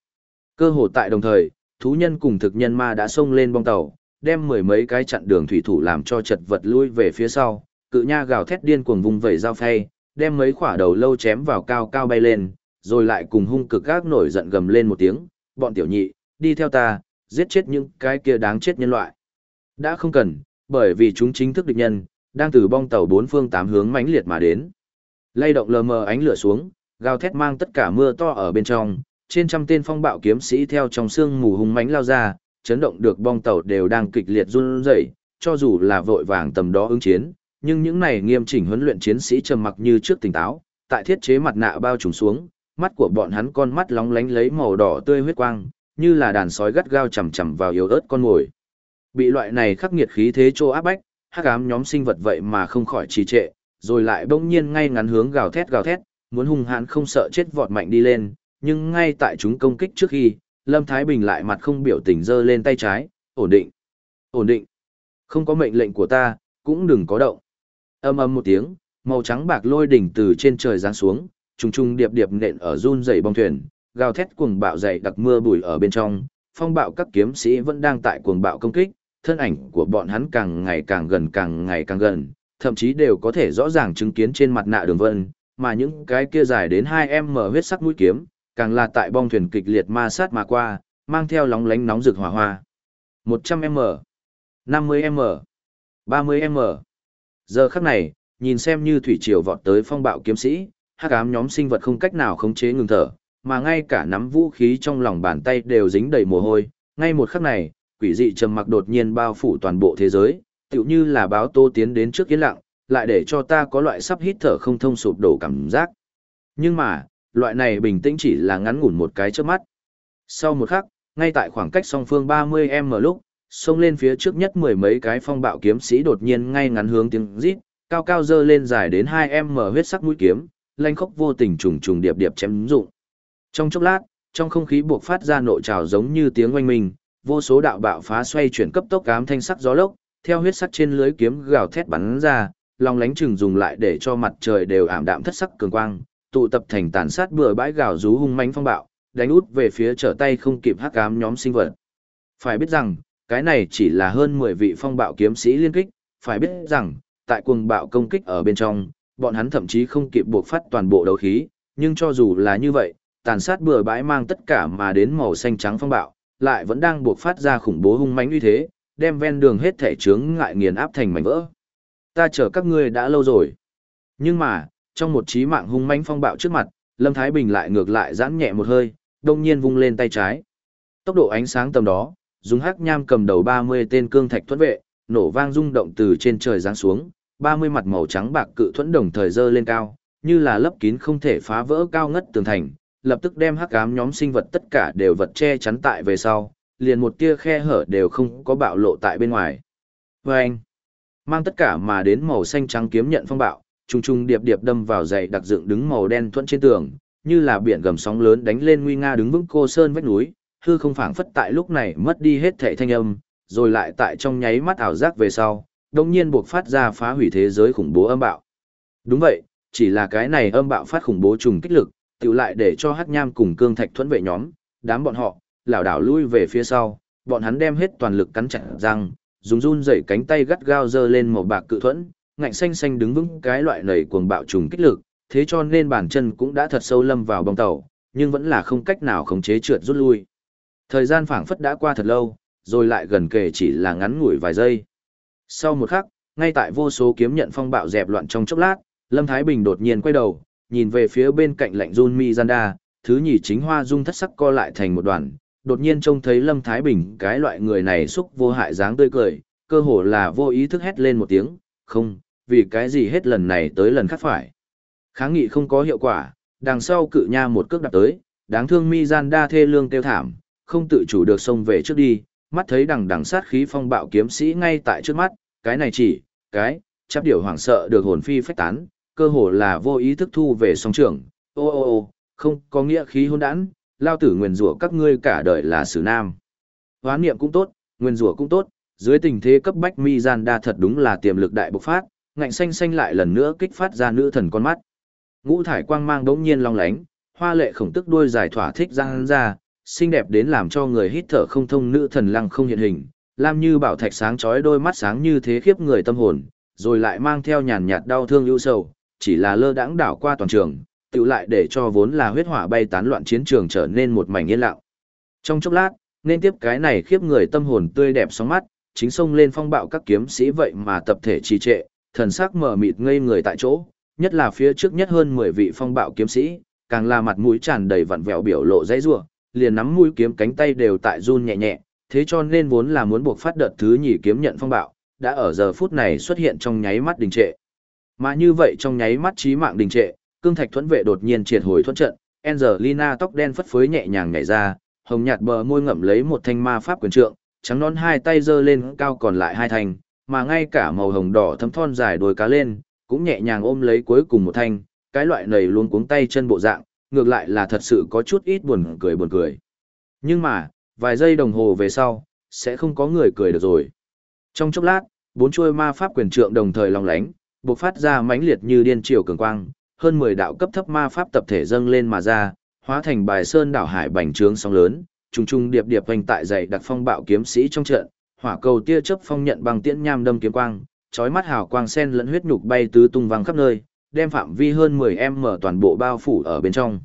Cơ hồ tại đồng thời, thú nhân cùng thực nhân ma đã xông lên bong tàu, đem mười mấy cái chặn đường thủy thủ làm cho chật vật lui về phía sau, cự nha gào thét điên cuồng vùng vẩy dao phay, đem mấy quả đầu lâu chém vào cao cao bay lên, rồi lại cùng hung cực gác nổi giận gầm lên một tiếng, bọn tiểu nhị, đi theo ta, giết chết những cái kia đáng chết nhân loại. Đã không cần, bởi vì chúng chính thức địch nhân, đang từ bong tàu bốn phương tám hướng mãnh liệt mà đến. Lay động lờ mờ ánh lửa xuống, gào thét mang tất cả mưa to ở bên trong, trên trăm tên phong bạo kiếm sĩ theo trong sương mù hung mãnh lao ra, chấn động được bong tàu đều đang kịch liệt run rẩy, cho dù là vội vàng tầm đó ứng chiến, nhưng những này nghiêm chỉnh huấn luyện chiến sĩ trầm mặc như trước tỉnh táo, tại thiết chế mặt nạ bao trùm xuống, mắt của bọn hắn con mắt lóng lánh lấy màu đỏ tươi huyết quang, như là đàn sói gắt gao chầm chầm vào yếu ớt con mồi. Bị loại này khắc nghiệt khí thế trô áp bách, hắc ám nhóm sinh vật vậy mà không khỏi trì trệ, rồi lại bỗng nhiên ngay ngắn hướng gào thét gào thét, muốn hung hãn không sợ chết vọt mạnh đi lên, nhưng ngay tại chúng công kích trước khi, Lâm Thái Bình lại mặt không biểu tình giơ lên tay trái, ổn định, ổn định. Không có mệnh lệnh của ta, cũng đừng có động. Âm âm một tiếng, màu trắng bạc lôi đỉnh từ trên trời giáng xuống, trùng trùng điệp điệp nện ở run dày bong thuyền, gào thét cuồng bạo dày đặc mưa bùi ở bên trong, phong bạo các kiếm sĩ vẫn đang tại cuồng bạo công kích, thân ảnh của bọn hắn càng ngày càng gần càng ngày càng gần, thậm chí đều có thể rõ ràng chứng kiến trên mặt nạ đường vân, mà những cái kia dài đến 2m huyết sắc mũi kiếm, càng là tại bong thuyền kịch liệt ma sát mà qua, mang theo lóng lánh nóng rực hỏa hoa. 100m, 50m, 30m. Giờ khắc này, nhìn xem như thủy triều vọt tới phong bạo kiếm sĩ, hắc ám nhóm sinh vật không cách nào khống chế ngừng thở, mà ngay cả nắm vũ khí trong lòng bàn tay đều dính đầy mồ hôi. Ngay một khắc này, quỷ dị trầm mặc đột nhiên bao phủ toàn bộ thế giới, tựu như là báo tô tiến đến trước yên lặng, lại để cho ta có loại sắp hít thở không thông sụp đổ cảm giác. Nhưng mà, loại này bình tĩnh chỉ là ngắn ngủn một cái trước mắt. Sau một khắc, ngay tại khoảng cách song phương 30m lúc, xông lên phía trước nhất mười mấy cái phong bạo kiếm sĩ đột nhiên ngay ngắn hướng tiếng rít, cao cao dơ lên dài đến 2m huyết sắc mũi kiếm, lanh khốc vô tình trùng trùng điệp điệp chém dụng. Trong chốc lát, trong không khí buộc phát ra nội trào giống như tiếng oanh minh, vô số đạo bạo phá xoay chuyển cấp tốc cám thanh sắc gió lốc, theo huyết sắc trên lưới kiếm gào thét bắn ra, lòng lánh chừng dùng lại để cho mặt trời đều ảm đạm thất sắc cường quang, tụ tập thành tàn sát bừa bãi gào rú hung mãnh phong bạo, đánh út về phía trở tay không kịp hắc ám nhóm sinh vật. Phải biết rằng, cái này chỉ là hơn 10 vị phong bạo kiếm sĩ liên kích, phải biết rằng, tại cuồng bạo công kích ở bên trong, bọn hắn thậm chí không kịp buộc phát toàn bộ đấu khí, nhưng cho dù là như vậy, tàn sát bừa bãi mang tất cả mà đến màu xanh trắng phong bạo, lại vẫn đang buộc phát ra khủng bố hung mãnh uy thế, đem ven đường hết thể chướng ngại nghiền áp thành mảnh vỡ. Ta chờ các ngươi đã lâu rồi. Nhưng mà, trong một trí mạng hung mãnh phong bạo trước mặt, Lâm Thái Bình lại ngược lại giãn nhẹ một hơi, đông nhiên vung lên tay trái. Tốc độ ánh sáng tầm đó, dùng hắc nham cầm đầu 30 tên cương thạch thuẫn vệ, nổ vang rung động từ trên trời giáng xuống, 30 mặt màu trắng bạc cự thuẫn đồng thời dơ lên cao, như là lấp kín không thể phá vỡ cao ngất tường thành, lập tức đem hắc ám nhóm sinh vật tất cả đều vật che chắn tại về sau, liền một tia khe hở đều không có bạo lộ tại bên ngoài. Và anh, mang tất cả mà đến màu xanh trắng kiếm nhận phong bạo, trùng trùng điệp điệp đâm vào dày đặc dựng đứng màu đen thuẫn trên tường, như là biển gầm sóng lớn đánh lên nguy nga đứng vững cô sơn vách núi, hư không phảng phất tại lúc này mất đi hết thể thanh âm, rồi lại tại trong nháy mắt ảo giác về sau, đông nhiên buộc phát ra phá hủy thế giới khủng bố âm bạo. Đúng vậy, chỉ là cái này âm bạo phát khủng bố trùng kích lực, tự lại để cho hắc nham cùng cương thạch thuẫn vệ nhóm, đám bọn họ, lảo đảo lui về phía sau, bọn hắn đem hết toàn lực cắn chặt răng, dùng run rẩy cánh tay gắt gao giơ lên màu bạc cự thuẫn, ngạnh xanh xanh đứng vững cái loại nảy cuồng bạo trùng kích lực, thế cho nên bản chân cũng đã thật sâu lâm vào bong tàu, nhưng vẫn là không cách nào khống chế trượt rút lui. Thời gian phảng phất đã qua thật lâu, rồi lại gần kề chỉ là ngắn ngủi vài giây. Sau một khắc, ngay tại vô số kiếm nhận phong bạo dẹp loạn trong chốc lát, Lâm Thái Bình đột nhiên quay đầu, nhìn về phía bên cạnh lạnh run mi Mizanda, thứ nhì chính hoa dung thất sắc co lại thành một đoàn, đột nhiên trông thấy Lâm Thái Bình cái loại người này xúc vô hại dáng tươi cười, cơ hồ là vô ý thức hét lên một tiếng, không, vì cái gì hết lần này tới lần khác phải. Kháng nghị không có hiệu quả, đằng sau cự nha một cước đạp tới, đáng thương mi thê lương tiêu thảm, không tự chủ được xông về trước đi, mắt thấy đằng đằng sát khí phong bạo kiếm sĩ ngay tại trước mắt, cái này chỉ, cái, chấp điều hoảng sợ được hồn phi phách tán, cơ hồ là vô ý thức thu về song trưởng. ô ô ô, không có nghĩa khí hôn đản, lao tử nguyền rủa các ngươi cả đời là xử nam. Hoán niệm cũng tốt, nguyền rủa cũng tốt, dưới tình thế cấp bách mi gian đa thật đúng là tiềm lực đại bộc phát, ngạnh xanh xanh lại lần nữa kích phát ra nữ thần con mắt. Ngũ thải quang mang đống nhiên long lánh, hoa lệ khổng tức đuôi dài thỏa thích răng ra, xinh đẹp đến làm cho người hít thở không thông nữ thần lăng không hiện hình, lam như bảo thạch sáng chói đôi mắt sáng như thế khiếp người tâm hồn, rồi lại mang theo nhàn nhạt đau thương ưu sầu, chỉ là lơ đãng đảo qua toàn trường, tự lại để cho vốn là huyết hỏa bay tán loạn chiến trường trở nên một mảnh yên lặng. Trong chốc lát, nên tiếp cái này khiếp người tâm hồn tươi đẹp sóng mắt, chính xông lên phong bạo các kiếm sĩ vậy mà tập thể trì trệ, thần sắc mở mịt ngây người tại chỗ, nhất là phía trước nhất hơn 10 vị phong bạo kiếm sĩ, càng là mặt mũi tràn đầy vặn vẹo biểu lộ dãy rủa, liền nắm mũi kiếm cánh tay đều tại run nhẹ nhẹ, thế cho nên vốn là muốn buộc phát đợt thứ nhì kiếm nhận phong bạo, đã ở giờ phút này xuất hiện trong nháy mắt đình trệ. Mà như vậy trong nháy mắt chí mạng đình trệ, cương thạch thuẫn vệ đột nhiên triệt hồi thuẫn trận, Angelina tóc đen phất phới nhẹ nhàng nhảy ra, hồng nhạt bờ môi ngậm lấy một thanh ma pháp quyền trượng, trắng nón hai tay giơ lên cao còn lại hai thanh, mà ngay cả màu hồng đỏ thấm thon dài đôi cá lên, cũng nhẹ nhàng ôm lấy cuối cùng một thanh, cái loại này luôn cuống tay chân bộ dạng, ngược lại là thật sự có chút ít buồn cười buồn cười. Nhưng mà, vài giây đồng hồ về sau, sẽ không có người cười được rồi. Trong chốc lát, bốn chuôi ma pháp quyền trượng đồng thời long lánh, bộc phát ra mãnh liệt như điên triều cường quang, hơn 10 đạo cấp thấp ma pháp tập thể dâng lên mà ra, hóa thành bài sơn đảo hải bành trướng sóng lớn, trùng trùng điệp điệp hoành tại dày đặc phong bạo kiếm sĩ trong trận, hỏa cầu tia chớp phong nhận bằng tiễn nham đâm kiếm quang, chói mắt hào quang sen lẫn huyết nhục bay tứ tung vang khắp nơi, đem phạm vi hơn 10m toàn bộ bao phủ ở bên trong.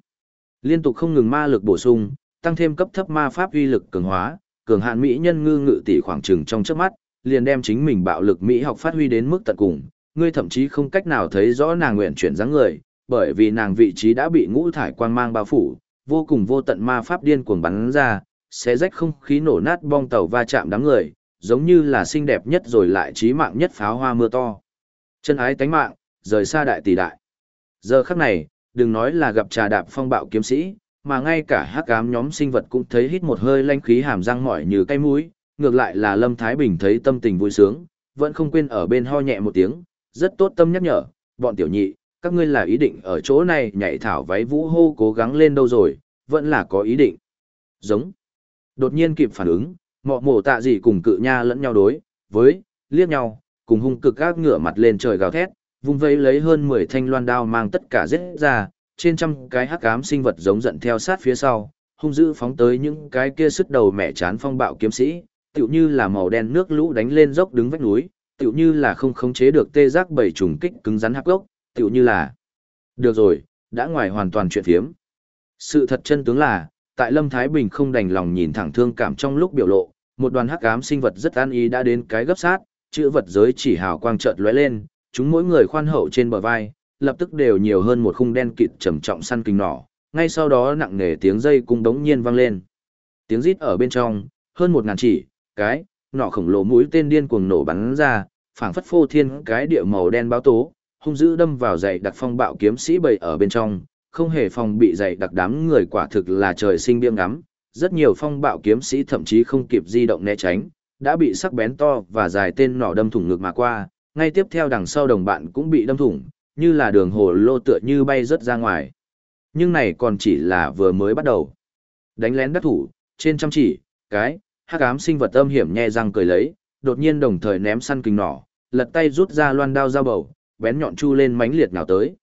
Liên tục không ngừng ma lực bổ sung, tăng thêm cấp thấp ma pháp uy lực cường hóa, cường hạn mỹ nhân ngư ngự tỷ khoảng chừng trong chớp mắt, liền đem chính mình bạo lực mỹ học phát huy đến mức tận cùng, ngươi thậm chí không cách nào thấy rõ nàng nguyện chuyển dáng người, bởi vì nàng vị trí đã bị ngũ thải quang mang bao phủ, vô cùng vô tận ma pháp điên cuồng bắn ra, sẽ rách không khí nổ nát bong tàu va chạm đám người, giống như là xinh đẹp nhất rồi lại trí mạng nhất pháo hoa mưa to. Chân ái tánh mạng, rời xa đại tỷ đại. Giờ khắc này, đừng nói là gặp trà đạp phong bạo kiếm sĩ, mà ngay cả hắc ám nhóm sinh vật cũng thấy hít một hơi lanh khí hàm răng mỏi như cây mũi, ngược lại là Lâm Thái Bình thấy tâm tình vui sướng, vẫn không quên ở bên ho nhẹ một tiếng, rất tốt tâm nhắc nhở, bọn tiểu nhị, các ngươi là ý định ở chỗ này nhảy thảo váy vũ hô cố gắng lên đâu rồi, vẫn là có ý định. Giống. Đột nhiên kịp phản ứng, mọ mổ tạ gì cùng cự nha lẫn nhau đối, với, liếc nhau, cùng hung cực các ngựa mặt lên trời gào thét, vung vây lấy hơn 10 thanh loan đao mang tất cả giết ra, trên trăm cái hắc ám sinh vật giống giận theo sát phía sau, hung dữ phóng tới những cái kia sức đầu mẹ chán phong bạo kiếm sĩ, tựu như là màu đen nước lũ đánh lên dốc đứng vách núi, tựu như là không khống chế được tê giác bảy trùng kích cứng rắn hắc gốc, tựu như là Được rồi, đã ngoài hoàn toàn chuyện phiếm. Sự thật chân tướng là, tại Lâm Thái Bình không đành lòng nhìn thẳng thương cảm trong lúc biểu lộ, một đoàn hắc ám sinh vật rất an ý đã đến cái gấp sát, chữ vật giới chỉ hào quang chợt lóe lên, chúng mỗi người khoan hậu trên bờ vai, lập tức đều nhiều hơn một khung đen kịt trầm trọng săn kinh nỏ, ngay sau đó nặng nề tiếng dây cung đống nhiên vang lên. Tiếng rít ở bên trong, hơn một ngàn chỉ, cái, nỏ khổng lồ mũi tên điên cuồng nổ bắn ra, phảng phất phô thiên cái địa màu đen báo tố, hung dữ đâm vào dày đặc phong bạo kiếm sĩ bầy ở bên trong, không hề phòng bị dày đặc đám người quả thực là trời sinh biếng ngắm, rất nhiều phong bạo kiếm sĩ thậm chí không kịp di động né tránh, đã bị sắc bén to và dài tên nỏ đâm thủng ngực mà qua, ngay tiếp theo đằng sau đồng bạn cũng bị đâm thủng, như là đường hồ lô tựa như bay rớt ra ngoài. Nhưng này còn chỉ là vừa mới bắt đầu. Đánh lén đắc thủ, trên trăm chỉ, cái, hắc ám sinh vật âm hiểm nhe răng cười lấy, đột nhiên đồng thời ném săn kinh nỏ, lật tay rút ra loan đao dao bầu, bén nhọn chu lên mánh liệt nào tới.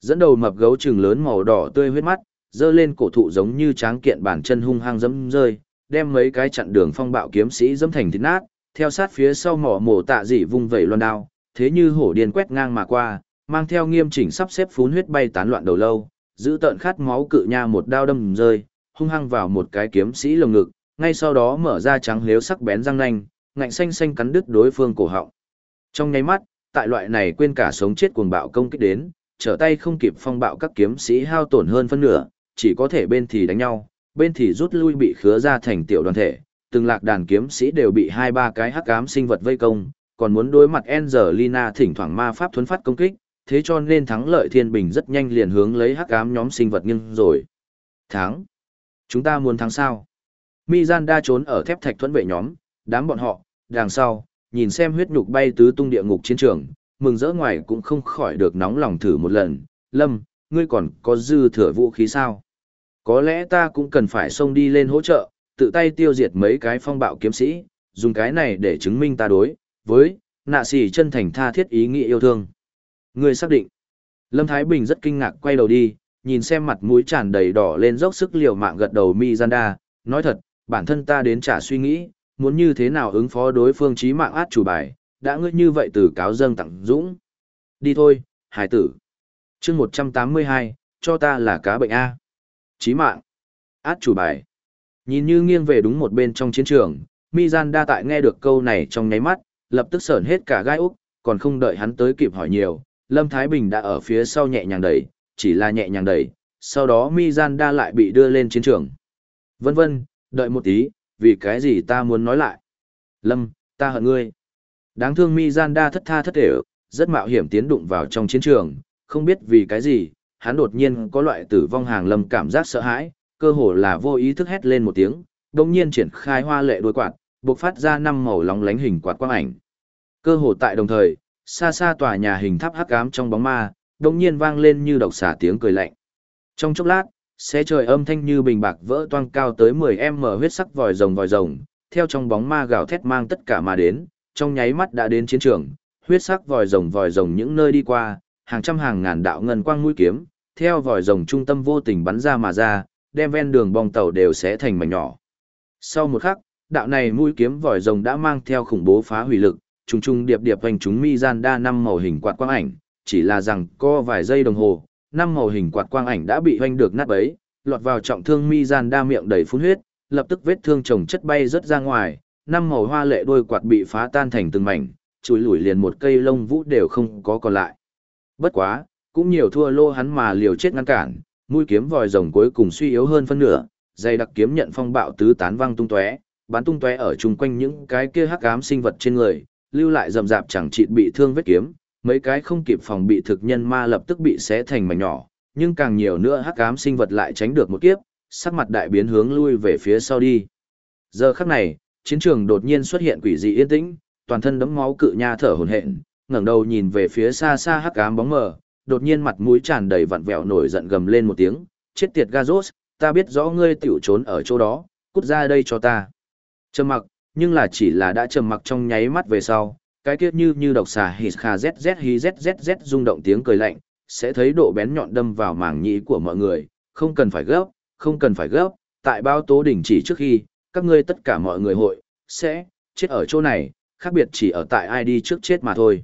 Dẫn đầu mập gấu trừng lớn màu đỏ tươi huyết mắt, dơ lên cổ thụ giống như tráng kiện bản chân hung hăng dẫm rơi, đem mấy cái chặn đường phong bạo kiếm sĩ dẫm thành thịt nát, theo sát phía sau mỏ mổ tạ dị vung vẩy loan đao, thế như hổ điên quét ngang mà qua, mang theo nghiêm chỉnh sắp xếp phún huyết bay tán loạn đầu lâu, giữ tợn khát máu cự nha một đao đâm rơi, hung hăng vào một cái kiếm sĩ lồng ngực, ngay sau đó mở ra trắng liếu sắc bén răng nanh, ngạnh xanh xanh cắn đứt đối phương cổ họng. Trong nháy mắt, tại loại này quên cả sống chết cuồng bạo công kích đến, trở tay không kịp phong bạo các kiếm sĩ hao tổn hơn phân nửa, chỉ có thể bên thì đánh nhau, bên thì rút lui bị khứa ra thành tiểu đoàn thể, từng lạc đàn kiếm sĩ đều bị hai ba cái hắc ám sinh vật vây công, còn muốn đối mặt Angelina thỉnh thoảng ma pháp thuấn phát công kích, thế cho nên thắng lợi thiên bình rất nhanh liền hướng lấy hắc ám nhóm sinh vật nghiêng rồi. Thắng. Chúng ta muốn thắng sao? Mizanda trốn ở thép thạch thuẫn vệ nhóm, đám bọn họ, đằng sau, nhìn xem huyết nhục bay tứ tung địa ngục chiến trường, mừng rỡ ngoài cũng không khỏi được nóng lòng thử một lần. Lâm, ngươi còn có dư thừa vũ khí sao? Có lẽ ta cũng cần phải xông đi lên hỗ trợ, tự tay tiêu diệt mấy cái phong bạo kiếm sĩ, dùng cái này để chứng minh ta đối với nạ xỉ chân thành tha thiết ý nghĩa yêu thương. Ngươi xác định. Lâm Thái Bình rất kinh ngạc quay đầu đi, nhìn xem mặt mũi tràn đầy đỏ lên dốc sức liều mạng gật đầu Mizanda, nói thật, bản thân ta đến trả suy nghĩ, muốn như thế nào ứng phó đối phương trí mạng át chủ bài, đã ngươi như vậy từ cáo dâng tặng dũng. Đi thôi, hải tử. chương 182, cho ta là cá bệnh A. Chí mạng. Át chủ bài. Nhìn như nghiêng về đúng một bên trong chiến trường, Mizanda tại nghe được câu này trong nháy mắt, lập tức sởn hết cả gai úc, còn không đợi hắn tới kịp hỏi nhiều, Lâm Thái Bình đã ở phía sau nhẹ nhàng đẩy, chỉ là nhẹ nhàng đẩy, sau đó Mizanda lại bị đưa lên chiến trường. Vân vân, đợi một tí, vì cái gì ta muốn nói lại. Lâm, ta hận ngươi. Đáng thương Mizanda thất tha thất thể, rất mạo hiểm tiến đụng vào trong chiến trường, không biết vì cái gì, hắn đột nhiên có loại tử vong hàng lâm cảm giác sợ hãi, cơ hồ là vô ý thức hét lên một tiếng, đồng nhiên triển khai hoa lệ đuôi quạt, bộc phát ra năm màu lóng lánh hình quạt quang ảnh. Cơ hồ tại đồng thời, xa xa tòa nhà hình tháp hắc ám trong bóng ma, đồng nhiên vang lên như độc xả tiếng cười lạnh. Trong chốc lát, xe trời âm thanh như bình bạc vỡ toang cao tới 10m huyết sắc vòi rồng vòi rồng, theo trong bóng ma gào thét mang tất cả mà đến, trong nháy mắt đã đến chiến trường, huyết sắc vòi rồng vòi rồng những nơi đi qua, hàng trăm hàng ngàn đạo ngân quang mũi kiếm, theo vòi rồng trung tâm vô tình bắn ra mà ra, đem ven đường bong tàu đều sẽ thành mảnh nhỏ. Sau một khắc, đạo này mũi kiếm vòi rồng đã mang theo khủng bố phá hủy lực, trùng trùng điệp điệp hành chúng mi gian đa năm màu hình quạt quang ảnh, chỉ là rằng co vài giây đồng hồ, năm màu hình quạt quang ảnh đã bị hoành được nát bấy, lọt vào trọng thương mi gian đa miệng đầy phun huyết, lập tức vết thương chồng chất bay rất ra ngoài, năm màu hoa lệ đôi quạt bị phá tan thành từng mảnh, chùi lủi liền một cây lông vũ đều không có còn lại. Bất quá, cũng nhiều thua lô hắn mà liều chết ngăn cản, mũi kiếm vòi rồng cuối cùng suy yếu hơn phân nửa, dây đặc kiếm nhận phong bạo tứ tán văng tung tóe, bắn tung tóe ở chung quanh những cái kia hắc ám sinh vật trên người, lưu lại rầm rạp chẳng chịt bị thương vết kiếm, mấy cái không kịp phòng bị thực nhân ma lập tức bị xé thành mảnh nhỏ, nhưng càng nhiều nữa hắc ám sinh vật lại tránh được một kiếp, sắc mặt đại biến hướng lui về phía sau đi. Giờ khắc này, chiến trường đột nhiên xuất hiện quỷ dị yên tĩnh, toàn thân đẫm máu cự nha thở hổn hển, ngẩng đầu nhìn về phía xa xa hắc ám bóng mờ, đột nhiên mặt mũi tràn đầy vặn vẹo nổi giận gầm lên một tiếng, chết tiệt Gazos, ta biết rõ ngươi tiểu trốn ở chỗ đó, cút ra đây cho ta. Trầm mặc, nhưng là chỉ là đã trầm mặc trong nháy mắt về sau, cái kiếp như như độc xà hít kha zz hi zzz rung động tiếng cười lạnh, sẽ thấy độ bén nhọn đâm vào màng nhĩ của mọi người, không cần phải gấp, không cần phải gấp, tại bao tố đỉnh chỉ trước khi, các ngươi tất cả mọi người hội, sẽ, chết ở chỗ này, khác biệt chỉ ở tại ai đi trước chết mà thôi.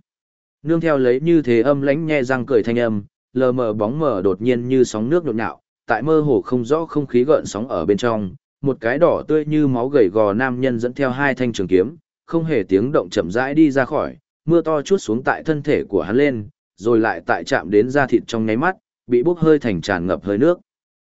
Nương theo lấy như thế âm lãnh nhe răng cười thanh âm, lờ mờ bóng mờ đột nhiên như sóng nước nhộn nhạo, tại mơ hồ không rõ không khí gợn sóng ở bên trong, một cái đỏ tươi như máu gầy gò nam nhân dẫn theo hai thanh trường kiếm, không hề tiếng động chậm rãi đi ra khỏi, mưa to chút xuống tại thân thể của hắn lên, rồi lại tại chạm đến da thịt trong nháy mắt, bị bốc hơi thành tràn ngập hơi nước.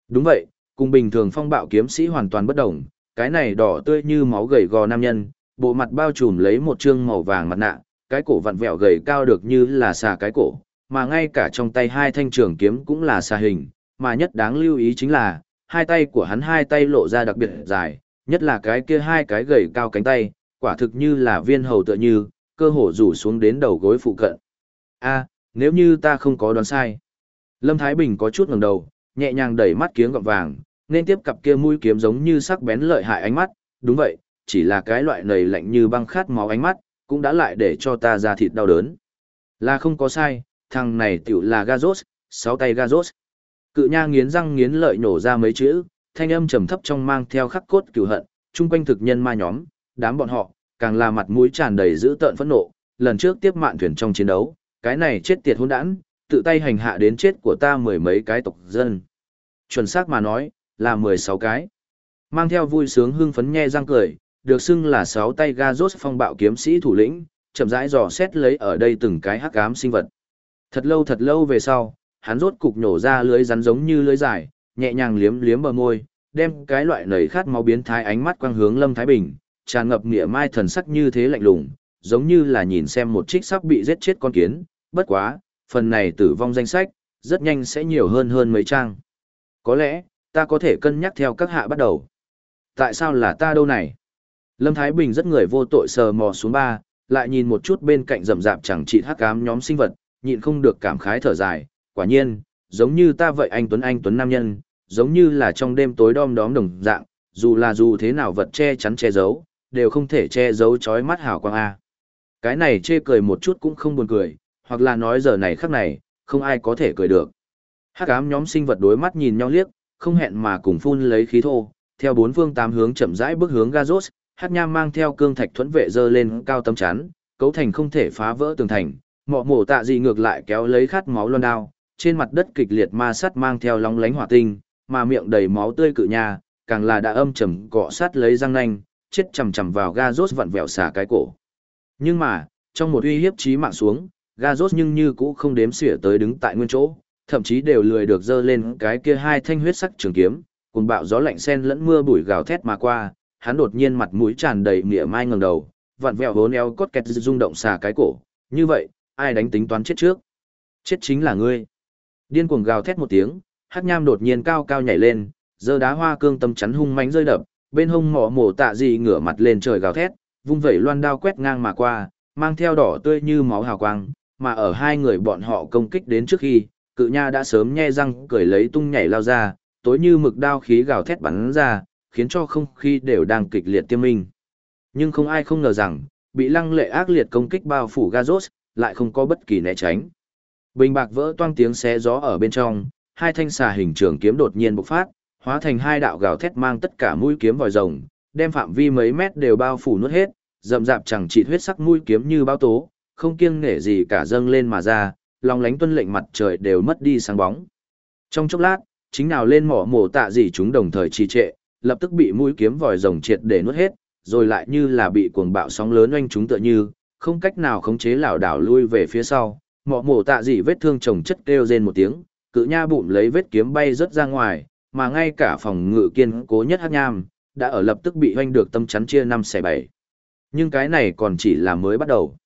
Đúng vậy, cùng bình thường phong bạo kiếm sĩ hoàn toàn bất đồng, cái này đỏ tươi như máu gầy gò nam nhân, bộ mặt bao trùm lấy một trương màu vàng mặt nạ, cái cổ vặn vẹo gầy cao được như là xà cái cổ, mà ngay cả trong tay hai thanh trường kiếm cũng là xà hình, mà nhất đáng lưu ý chính là, hai tay của hắn hai tay lộ ra đặc biệt dài, nhất là cái kia hai cái gầy cao cánh tay, quả thực như là viên hầu tựa như, cơ hồ rủ xuống đến đầu gối phụ cận. A, nếu như ta không có đoán sai. Lâm Thái Bình có chút ngẩng đầu, nhẹ nhàng đẩy mắt kiếm gọng vàng, nên tiếp cặp kia mũi kiếm giống như sắc bén lợi hại ánh mắt, đúng vậy, chỉ là cái loại nầy lạnh như băng khát máu ánh mắt, cũng đã lại để cho ta ra thịt đau đớn. Là không có sai, thằng này tiểu là Gazos, sáu tay Gazos. Cự nha nghiến răng nghiến lợi nổ ra mấy chữ, thanh âm trầm thấp trong mang theo khắc cốt cửu hận, chung quanh thực nhân ma nhóm, đám bọn họ, càng là mặt mũi tràn đầy dữ tợn phẫn nộ, lần trước tiếp mạn thuyền trong chiến đấu, cái này chết tiệt hỗn đản, tự tay hành hạ đến chết của ta mười mấy cái tộc dân. Chuẩn xác mà nói, là mười sáu cái. Mang theo vui sướng hưng phấn nhe răng cười, được xưng là sáu tay ga rốt phong bạo kiếm sĩ thủ lĩnh, chậm rãi dò xét lấy ở đây từng cái hắc ám sinh vật. Thật lâu thật lâu về sau, hắn rốt cục nổ ra lưới rắn giống như lưới dài, nhẹ nhàng liếm liếm bờ môi, đem cái loại nảy khát máu biến thái ánh mắt quang hướng Lâm Thái Bình, tràn ngập nghĩa mai thần sắc như thế lạnh lùng, giống như là nhìn xem một trích sắp bị giết chết con kiến, bất quá, phần này tử vong danh sách, rất nhanh sẽ nhiều hơn hơn mấy trang. Có lẽ, ta có thể cân nhắc theo các hạ bắt đầu. Tại sao là ta đâu này? Lâm Thái Bình rất người vô tội sờ mò xuống ba, lại nhìn một chút bên cạnh rầm rạp chẳng trị hắc ám nhóm sinh vật, nhịn không được cảm khái thở dài, quả nhiên, giống như ta vậy anh Tuấn Anh Tuấn Nam Nhân, giống như là trong đêm tối đom đóm đồng dạng, dù là dù thế nào vật che chắn che giấu, đều không thể che giấu chói mắt hào quang A. Cái này chê cười một chút cũng không buồn cười, hoặc là nói giờ này khắc này, không ai có thể cười được. Hắc ám nhóm sinh vật đối mắt nhìn nhau liếc, không hẹn mà cùng phun lấy khí thô, theo bốn phương tám hướng chậm rãi bước hướng Gazos, Hát Nham mang theo cương thạch thuẫn vệ dơ lên cao tấm chắn, cấu thành không thể phá vỡ tường thành, mọ mổ tạ dị ngược lại kéo lấy khát máu loan đao, trên mặt đất kịch liệt ma sắt mang theo lóng lánh hỏa tinh, mà miệng đầy máu tươi cự nha, càng là đã âm trầm cọ sát lấy răng nanh, chết chầm chầm vào Gazos vặn vẹo xả cái cổ. Nhưng mà, trong một uy hiếp chí mạng xuống, Gazos nhưng như cũ không đếm xỉa tới đứng tại nguyên chỗ, thậm chí đều lười được dơ lên cái kia hai thanh huyết sắc trường kiếm, cùng bạo gió lạnh sen lẫn mưa bụi gào thét mà qua, hắn đột nhiên mặt mũi tràn đầy mỉa mai ngẩng đầu, vặn vẹo hố eo cốt kẹt rung động xà cái cổ, như vậy, ai đánh tính toán chết trước? Chết chính là ngươi. Điên cuồng gào thét một tiếng, Hắc Nham đột nhiên cao cao nhảy lên, giơ đá hoa cương tâm chắn hung mãnh rơi đập, bên hông mỏ mổ tạ gì ngửa mặt lên trời gào thét, vung vẩy loan đao quét ngang mà qua, mang theo đỏ tươi như máu hào quang, mà ở hai người bọn họ công kích đến trước khi, cự nha đã sớm nhe răng cười lấy tung nhảy lao ra, tối như mực đao khí gào thét bắn ra, khiến cho không khí đều đang kịch liệt tiêm minh. Nhưng không ai không ngờ rằng, bị lăng lệ ác liệt công kích bao phủ Gazos, lại không có bất kỳ né tránh. Bình bạc vỡ toang tiếng xé gió ở bên trong, hai thanh xà hình trường kiếm đột nhiên bộc phát, hóa thành hai đạo gào thét mang tất cả mũi kiếm vòi rồng, đem phạm vi mấy mét đều bao phủ nuốt hết, rậm rạp chẳng chỉ huyết sắc mũi kiếm như bao tố, không kiêng nể gì cả dâng lên mà ra, lòng lánh tuân lệnh mặt trời đều mất đi sáng bóng. Trong chốc lát, chính nào lên mỏ mổ tạ gì chúng đồng thời trì trệ, lập tức bị mũi kiếm vòi rồng triệt để nuốt hết, rồi lại như là bị cuồng bạo sóng lớn oanh chúng tựa như, không cách nào khống chế lảo đảo lui về phía sau, mọ mổ tạ dị vết thương chồng chất kêu rên một tiếng, cự nha bụng lấy vết kiếm bay rất ra ngoài, mà ngay cả phòng ngự kiên cố nhất hát nham, đã ở lập tức bị hoanh được tâm chắn chia năm xẻ bảy. Nhưng cái này còn chỉ là mới bắt đầu.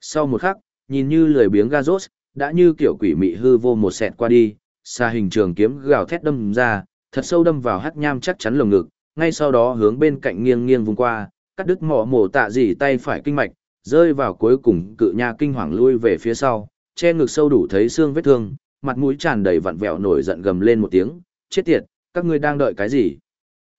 Sau một khắc, nhìn như lười biếng Gazos, đã như kiểu quỷ mị hư vô một sẹt qua đi, xa hình trường kiếm gào thét đâm ra, thật sâu đâm vào hắc nham chắc chắn lồng ngực, ngay sau đó hướng bên cạnh nghiêng nghiêng vùng qua, cắt đứt mỏ mổ tạ dỉ tay phải kinh mạch, rơi vào cuối cùng cự nha kinh hoàng lui về phía sau, che ngực sâu đủ thấy xương vết thương, mặt mũi tràn đầy vặn vẹo nổi giận gầm lên một tiếng, chết tiệt, các ngươi đang đợi cái gì?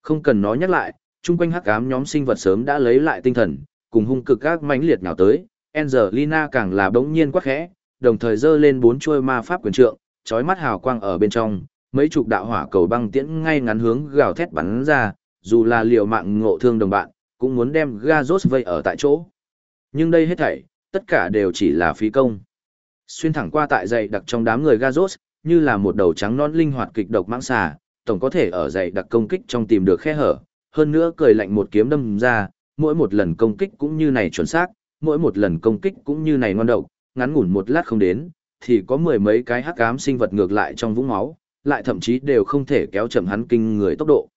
Không cần nói nhắc lại, chung quanh hắc ám nhóm sinh vật sớm đã lấy lại tinh thần, cùng hung cực các mãnh liệt nhào tới, Angelina càng là bỗng nhiên quắc khẽ, đồng thời giơ lên bốn chuôi ma pháp quyền trượng, chói mắt hào quang ở bên trong, mấy chục đạo hỏa cầu băng tiễn ngay ngắn hướng gào thét bắn ra, dù là liều mạng ngộ thương đồng bạn, cũng muốn đem Gazos vây ở tại chỗ. Nhưng đây hết thảy, tất cả đều chỉ là phí công. Xuyên thẳng qua tại dày đặc trong đám người Gazos, như là một đầu trắng non linh hoạt kịch độc mãng xà, tổng có thể ở dày đặc công kích trong tìm được khe hở, hơn nữa cười lạnh một kiếm đâm ra, mỗi một lần công kích cũng như này chuẩn xác, mỗi một lần công kích cũng như này ngon độc, ngắn ngủn một lát không đến, thì có mười mấy cái hắc ám sinh vật ngược lại trong vũng máu, lại thậm chí đều không thể kéo chậm hắn kinh người tốc độ.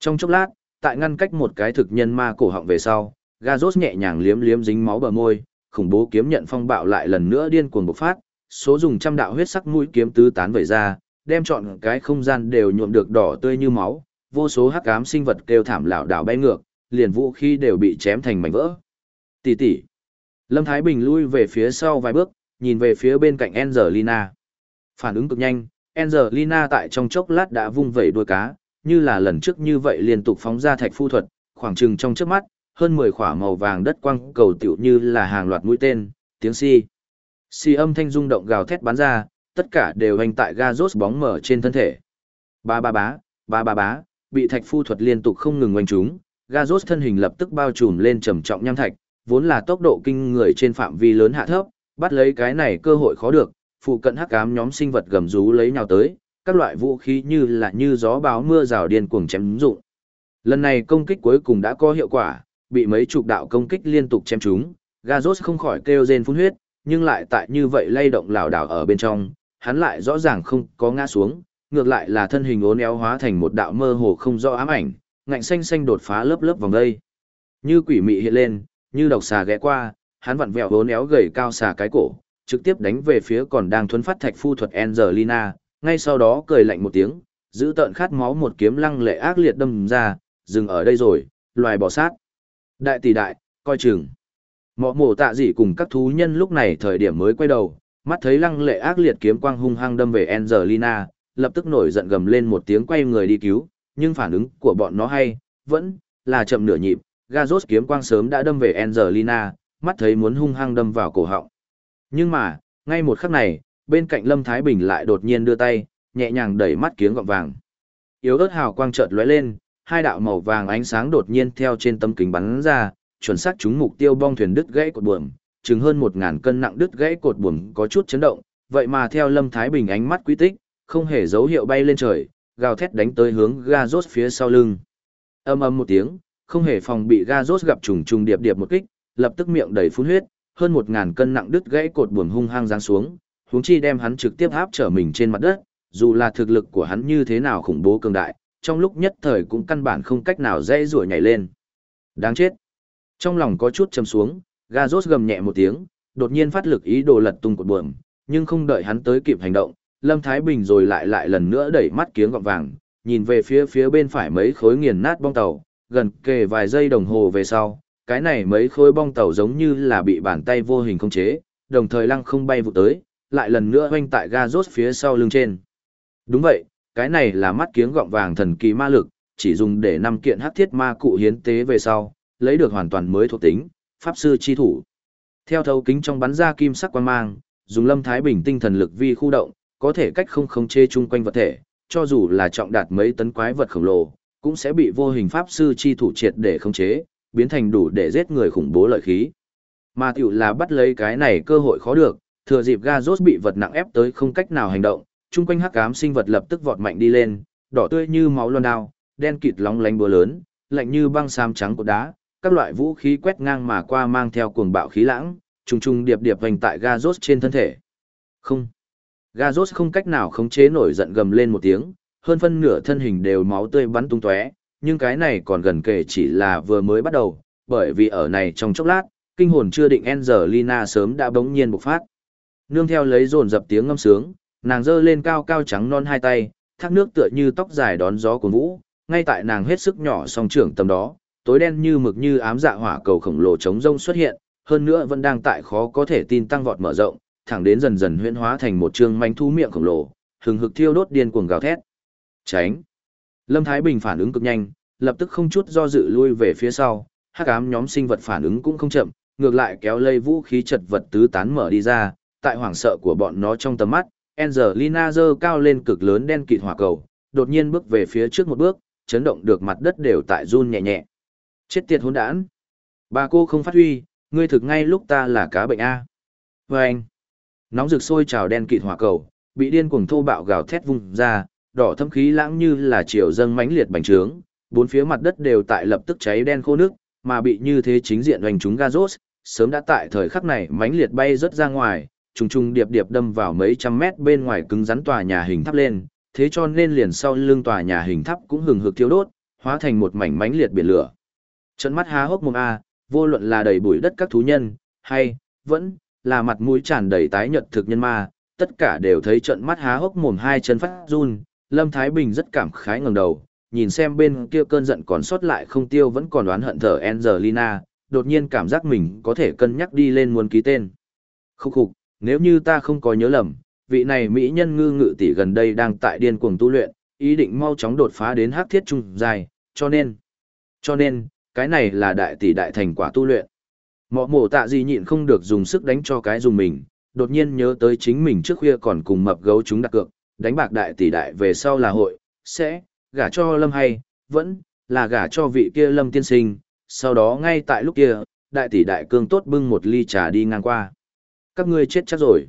Trong chốc lát, tại ngăn cách một cái thực nhân ma cổ họng về sau, Gazos nhẹ nhàng liếm liếm dính máu bờ môi, khủng bố kiếm nhận phong bạo lại lần nữa điên cuồng bộc phát, số dùng trăm đạo huyết sắc mũi kiếm tứ tán vẩy ra, đem chọn cái không gian đều nhuộm được đỏ tươi như máu, vô số hắc ám sinh vật kêu thảm lảo đảo bay ngược, liền vũ khí đều bị chém thành mảnh vỡ. Tỷ tỷ. Lâm Thái Bình lui về phía sau vài bước, nhìn về phía bên cạnh Angelina. Phản ứng cực nhanh, Angelina tại trong chốc lát đã vung vẩy đuôi cá, như là lần trước như vậy liên tục phóng ra thạch phu thuật, khoảng chừng trong trước mắt, hơn 10 khỏa màu vàng đất quang cầu tiểu như là hàng loạt mũi tên, tiếng si. Si âm thanh rung động gào thét bắn ra, tất cả đều hành tại ga rốt bóng mở trên thân thể. Ba ba bá, ba ba bá, bị thạch phu thuật liên tục không ngừng oanh chúng, ga rốt thân hình lập tức bao trùm lên trầm trọng nham thạch, vốn là tốc độ kinh người trên phạm vi lớn hạ thấp, bắt lấy cái này cơ hội khó được, phụ cận hắc ám nhóm sinh vật gầm rú lấy nhau tới, các loại vũ khí như là như gió báo mưa rào điên cuồng chém dụng. Lần này công kích cuối cùng đã có hiệu quả, bị mấy chục đạo công kích liên tục chém trúng, Gazos không khỏi kêu rên phun huyết, nhưng lại tại như vậy lay động lảo đảo ở bên trong, hắn lại rõ ràng không có ngã xuống, ngược lại là thân hình uốn éo hóa thành một đạo mơ hồ không rõ ám ảnh, ngạnh xanh xanh đột phá lớp lớp vòng đây. Như quỷ mị hiện lên, như độc xà ghé qua, hắn vặn vẹo uốn éo gầy cao xà cái cổ, trực tiếp đánh về phía còn đang thuấn phát thạch phu thuật Angelina, ngay sau đó cười lạnh một tiếng, giữ tợn khát máu một kiếm lăng lệ ác liệt đâm ra, dừng ở đây rồi, loài bò sát. Đại tỷ đại, coi chừng. Mọ mổ tạ dị cùng các thú nhân lúc này thời điểm mới quay đầu, mắt thấy lăng lệ ác liệt kiếm quang hung hăng đâm về Angelina, lập tức nổi giận gầm lên một tiếng quay người đi cứu, nhưng phản ứng của bọn nó hay, vẫn là chậm nửa nhịp, Gazos kiếm quang sớm đã đâm về Angelina, mắt thấy muốn hung hăng đâm vào cổ họng. Nhưng mà, ngay một khắc này, bên cạnh Lâm Thái Bình lại đột nhiên đưa tay, nhẹ nhàng đẩy mắt kiếng gọng vàng. Yếu ớt hào quang chợt lóe lên, hai đạo màu vàng ánh sáng đột nhiên theo trên tấm kính bắn ra, chuẩn xác trúng mục tiêu bong thuyền đứt gãy cột buồm, chừng hơn một ngàn cân nặng đứt gãy cột buồm có chút chấn động, vậy mà theo Lâm Thái Bình ánh mắt quý tích, không hề dấu hiệu bay lên trời, gào thét đánh tới hướng ga rốt phía sau lưng. Âm ầm một tiếng, không hề phòng bị ga rốt gặp trùng trùng điệp điệp một kích, lập tức miệng đầy phun huyết, hơn một ngàn cân nặng đứt gãy cột buồm hung hăng giáng xuống, huống chi đem hắn trực tiếp áp trở mình trên mặt đất, dù là thực lực của hắn như thế nào khủng bố cường đại, trong lúc nhất thời cũng căn bản không cách nào dễ rủa nhảy lên. Đáng chết. Trong lòng có chút chầm xuống, Gazos gầm nhẹ một tiếng, đột nhiên phát lực ý đồ lật tung cột buồm, nhưng không đợi hắn tới kịp hành động, Lâm Thái Bình rồi lại lại lần nữa đẩy mắt kiếng gọng vàng, nhìn về phía phía bên phải mấy khối nghiền nát bong tàu, gần kề vài giây đồng hồ về sau, cái này mấy khối bong tàu giống như là bị bàn tay vô hình khống chế, đồng thời lăng không bay vụ tới, lại lần nữa hoanh tại ga rốt phía sau lưng trên. Đúng vậy, cái này là mắt kiếng gọng vàng thần kỳ ma lực, chỉ dùng để năm kiện hắc thiết ma cụ hiến tế về sau, lấy được hoàn toàn mới thuộc tính, pháp sư chi thủ. Theo thấu kính trong bắn ra kim sắc quang mang, dùng Lâm Thái Bình tinh thần lực vi khu động, có thể cách không khống chế chung quanh vật thể, cho dù là trọng đạt mấy tấn quái vật khổng lồ, cũng sẽ bị vô hình pháp sư chi thủ triệt để khống chế, biến thành đủ để giết người khủng bố lợi khí. Mà tiểu là bắt lấy cái này cơ hội khó được, thừa dịp Gazos bị vật nặng ép tới không cách nào hành động, chung quanh hắc ám sinh vật lập tức vọt mạnh đi lên, đỏ tươi như máu loan đao, đen kịt lóng lánh búa lớn, lạnh như băng xám trắng của đá, các loại vũ khí quét ngang mà qua mang theo cuồng bạo khí lãng, trùng trùng điệp điệp vành tại Gazos trên thân thể. Không. Gazos không cách nào khống chế nổi giận gầm lên một tiếng, hơn phân nửa thân hình đều máu tươi bắn tung tóe, nhưng cái này còn gần kể chỉ là vừa mới bắt đầu, bởi vì ở này trong chốc lát, kinh hồn chưa định Angelina sớm đã bỗng nhiên bộc phát. Nương theo lấy dồn dập tiếng ngâm sướng, nàng giơ lên cao cao trắng non hai tay, thác nước tựa như tóc dài đón gió của vũ, ngay tại nàng hết sức nhỏ song trưởng tầm đó, tối đen như mực như ám dạ hỏa cầu khổng lồ chống rông xuất hiện, hơn nữa vẫn đang tại khó có thể tin tăng vọt mở rộng, thẳng đến dần dần huyễn hóa thành một trương manh thú miệng khổng lồ, hừng hực thiêu đốt điên cuồng gào thét. Tránh. Lâm Thái Bình phản ứng cực nhanh, lập tức không chút do dự lui về phía sau, hắc ám nhóm sinh vật phản ứng cũng không chậm, ngược lại kéo lây vũ khí chật vật tứ tán mở đi ra, tại hoảng sợ của bọn nó trong tầm mắt, Angelina giơ cao lên cực lớn đen kịt hỏa cầu, đột nhiên bước về phía trước một bước, chấn động được mặt đất đều tại run nhẹ nhẹ. Chết tiệt hỗn đản. Bà cô không phát huy, ngươi thực ngay lúc ta là cá bệnh a. Và anh. Nóng rực sôi trào đen kịt hỏa cầu, bị điên cuồng thô bạo gào thét vung ra, đỏ thâm khí lãng như là chiều dâng mãnh liệt bành trướng, bốn phía mặt đất đều tại lập tức cháy đen khô nước, mà bị như thế chính diện hoành chúng Gazos, sớm đã tại thời khắc này mãnh liệt bay rất ra ngoài, trùng trùng điệp điệp đâm vào mấy trăm mét bên ngoài cứng rắn tòa nhà hình tháp lên, thế cho nên liền sau lưng tòa nhà hình tháp cũng hừng hực thiêu đốt, hóa thành một mảnh mãnh liệt biển lửa. Trận mắt há hốc mồm a, vô luận là đầy bụi đất các thú nhân, hay vẫn là mặt mũi tràn đầy tái nhợt thực nhân ma, tất cả đều thấy trận mắt há hốc mồm hai chân phát run, Lâm Thái Bình rất cảm khái ngẩng đầu, nhìn xem bên kia cơn giận còn sót lại không tiêu vẫn còn đoán hận thở Angelina, đột nhiên cảm giác mình có thể cân nhắc đi lên muốn ký tên. Khúc khục, nếu như ta không có nhớ lầm, vị này mỹ nhân ngư ngự tỷ gần đây đang tại điên cuồng tu luyện, ý định mau chóng đột phá đến hắc thiết trung dài, cho nên, cho nên, cái này là đại tỷ đại thành quả tu luyện. Mọ mổ tạ gì nhịn không được dùng sức đánh cho cái dùng mình, đột nhiên nhớ tới chính mình trước khuya còn cùng mập gấu chúng đặt cược, đánh bạc đại tỷ đại về sau là hội, sẽ, gả cho lâm hay, vẫn, là gả cho vị kia lâm tiên sinh, sau đó ngay tại lúc kia, đại tỷ đại cương tốt bưng một ly trà đi ngang qua. Các ngươi chết chắc rồi.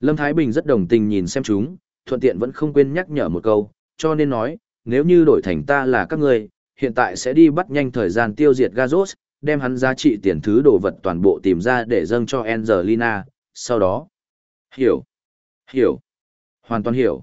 Lâm Thái Bình rất đồng tình nhìn xem chúng, thuận tiện vẫn không quên nhắc nhở một câu, cho nên nói, nếu như đổi thành ta là các ngươi, hiện tại sẽ đi bắt nhanh thời gian tiêu diệt Gazos, đem hắn giá trị tiền thứ đồ vật toàn bộ tìm ra để dâng cho Angelina, sau đó. Hiểu. Hiểu. Hoàn toàn hiểu.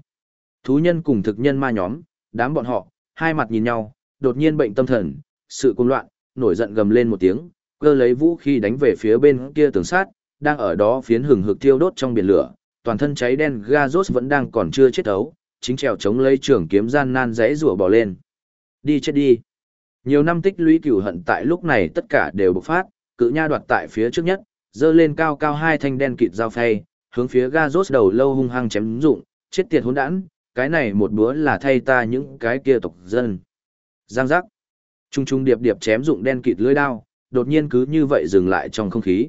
Thú nhân cùng thực nhân ma nhóm, đám bọn họ, hai mặt nhìn nhau, đột nhiên bệnh tâm thần, sự cuồng loạn, nổi giận gầm lên một tiếng, cơ lấy vũ khí đánh về phía bên kia tường sát, đang ở đó phiến hừng hực thiêu đốt trong biển lửa, toàn thân cháy đen Gazos vẫn đang còn chưa chết ấu, chính trèo chống lấy trường kiếm gian nan rẽ rủa bỏ lên. Đi chết đi. Nhiều năm tích lũy cửu hận tại lúc này tất cả đều bộc phát, cự nha đoạt tại phía trước nhất, dơ lên cao cao hai thanh đen kịt dao phay, hướng phía Gazos đầu lâu hung hăng chém dụng, chết tiệt hỗn đản, cái này một bữa là thay ta những cái kia tộc dân. Giang giác. Trung trung điệp điệp chém dụng đen kịt lưỡi đao, đột nhiên cứ như vậy dừng lại trong không khí.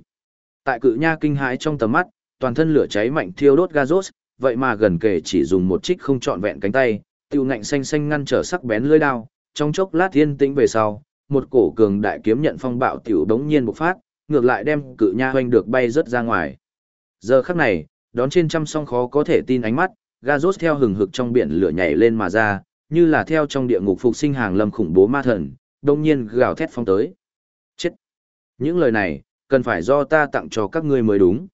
Tại cự nha kinh hãi trong tầm mắt, toàn thân lửa cháy mạnh thiêu đốt Gazos, vậy mà gần kể chỉ dùng một trích không trọn vẹn cánh tay, tiêu ngạnh xanh xanh ngăn trở sắc bén lưỡi đao, trong chốc lát thiên tĩnh về sau, một cổ cường đại kiếm nhận phong bạo tiểu đống nhiên bộc phát, ngược lại đem cự nha hoành được bay rất ra ngoài. Giờ khắc này, đón trên trăm song khó có thể tin ánh mắt, Gazos theo hừng hực trong biển lửa nhảy lên mà ra, như là theo trong địa ngục phục sinh hàng lâm khủng bố ma thần, đông nhiên gào thét phong tới. Chết! Những lời này, cần phải do ta tặng cho các ngươi mới đúng.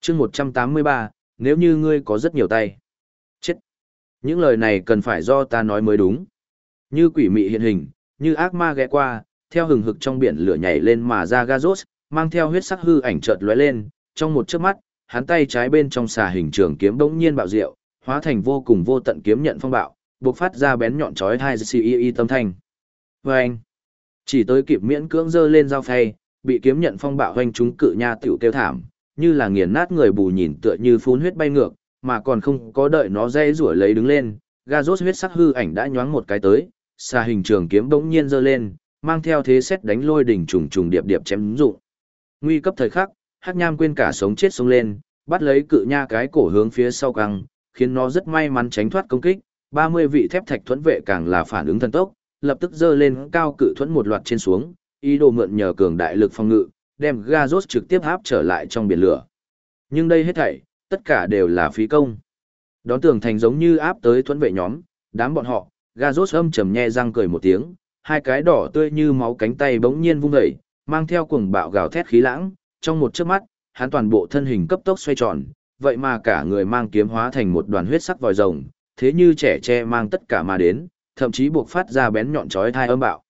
chương 183, nếu như ngươi có rất nhiều tay. Chết! Những lời này cần phải do ta nói mới đúng. Như quỷ mị hiện hình, như ác ma ghé qua, theo hừng hực trong biển lửa nhảy lên mà ra Gazos, mang theo huyết sắc hư ảnh chợt lóe lên, trong một chớp mắt, hắn tay trái bên trong xà hình trường kiếm bỗng nhiên bạo diệu, hóa thành vô cùng vô tận kiếm nhận phong bạo, buộc phát ra bén nhọn chói hai CEE tâm thanh. Và anh, chỉ tới kịp miễn cưỡng dơ lên dao phay, bị kiếm nhận phong bạo hoành trúng cự nha tiểu kêu thảm, như là nghiền nát người bù nhìn tựa như phun huyết bay ngược, mà còn không có đợi nó dây rủa lấy đứng lên, ga rốt huyết sắc hư ảnh đã nhoáng một cái tới, xa hình trường kiếm bỗng nhiên dơ lên, mang theo thế xét đánh lôi đỉnh trùng trùng điệp điệp chém dụng. Nguy cấp thời khắc, Hắc Nham quên cả sống chết sống lên, bắt lấy cự nha cái cổ hướng phía sau căng, khiến nó rất may mắn tránh thoát công kích. 30 vị thép thạch thuẫn vệ càng là phản ứng thần tốc, lập tức dơ lên cao cự thuẫn một loạt trên xuống, ý đồ mượn nhờ cường đại lực phòng ngự, đem Gazos trực tiếp áp trở lại trong biển lửa. Nhưng đây hết thảy, tất cả đều là phí công. Đón tường thành giống như áp tới thuẫn vệ nhóm, đám bọn họ, Gazos âm trầm nhe răng cười một tiếng, hai cái đỏ tươi như máu cánh tay bỗng nhiên vung dậy, mang theo cuồng bạo gào thét khí lãng, trong một chớp mắt, hắn toàn bộ thân hình cấp tốc xoay tròn, vậy mà cả người mang kiếm hóa thành một đoàn huyết sắc vòi rồng, thế như trẻ tre mang tất cả mà đến, thậm chí buộc phát ra bén nhọn chói tai âm bạo.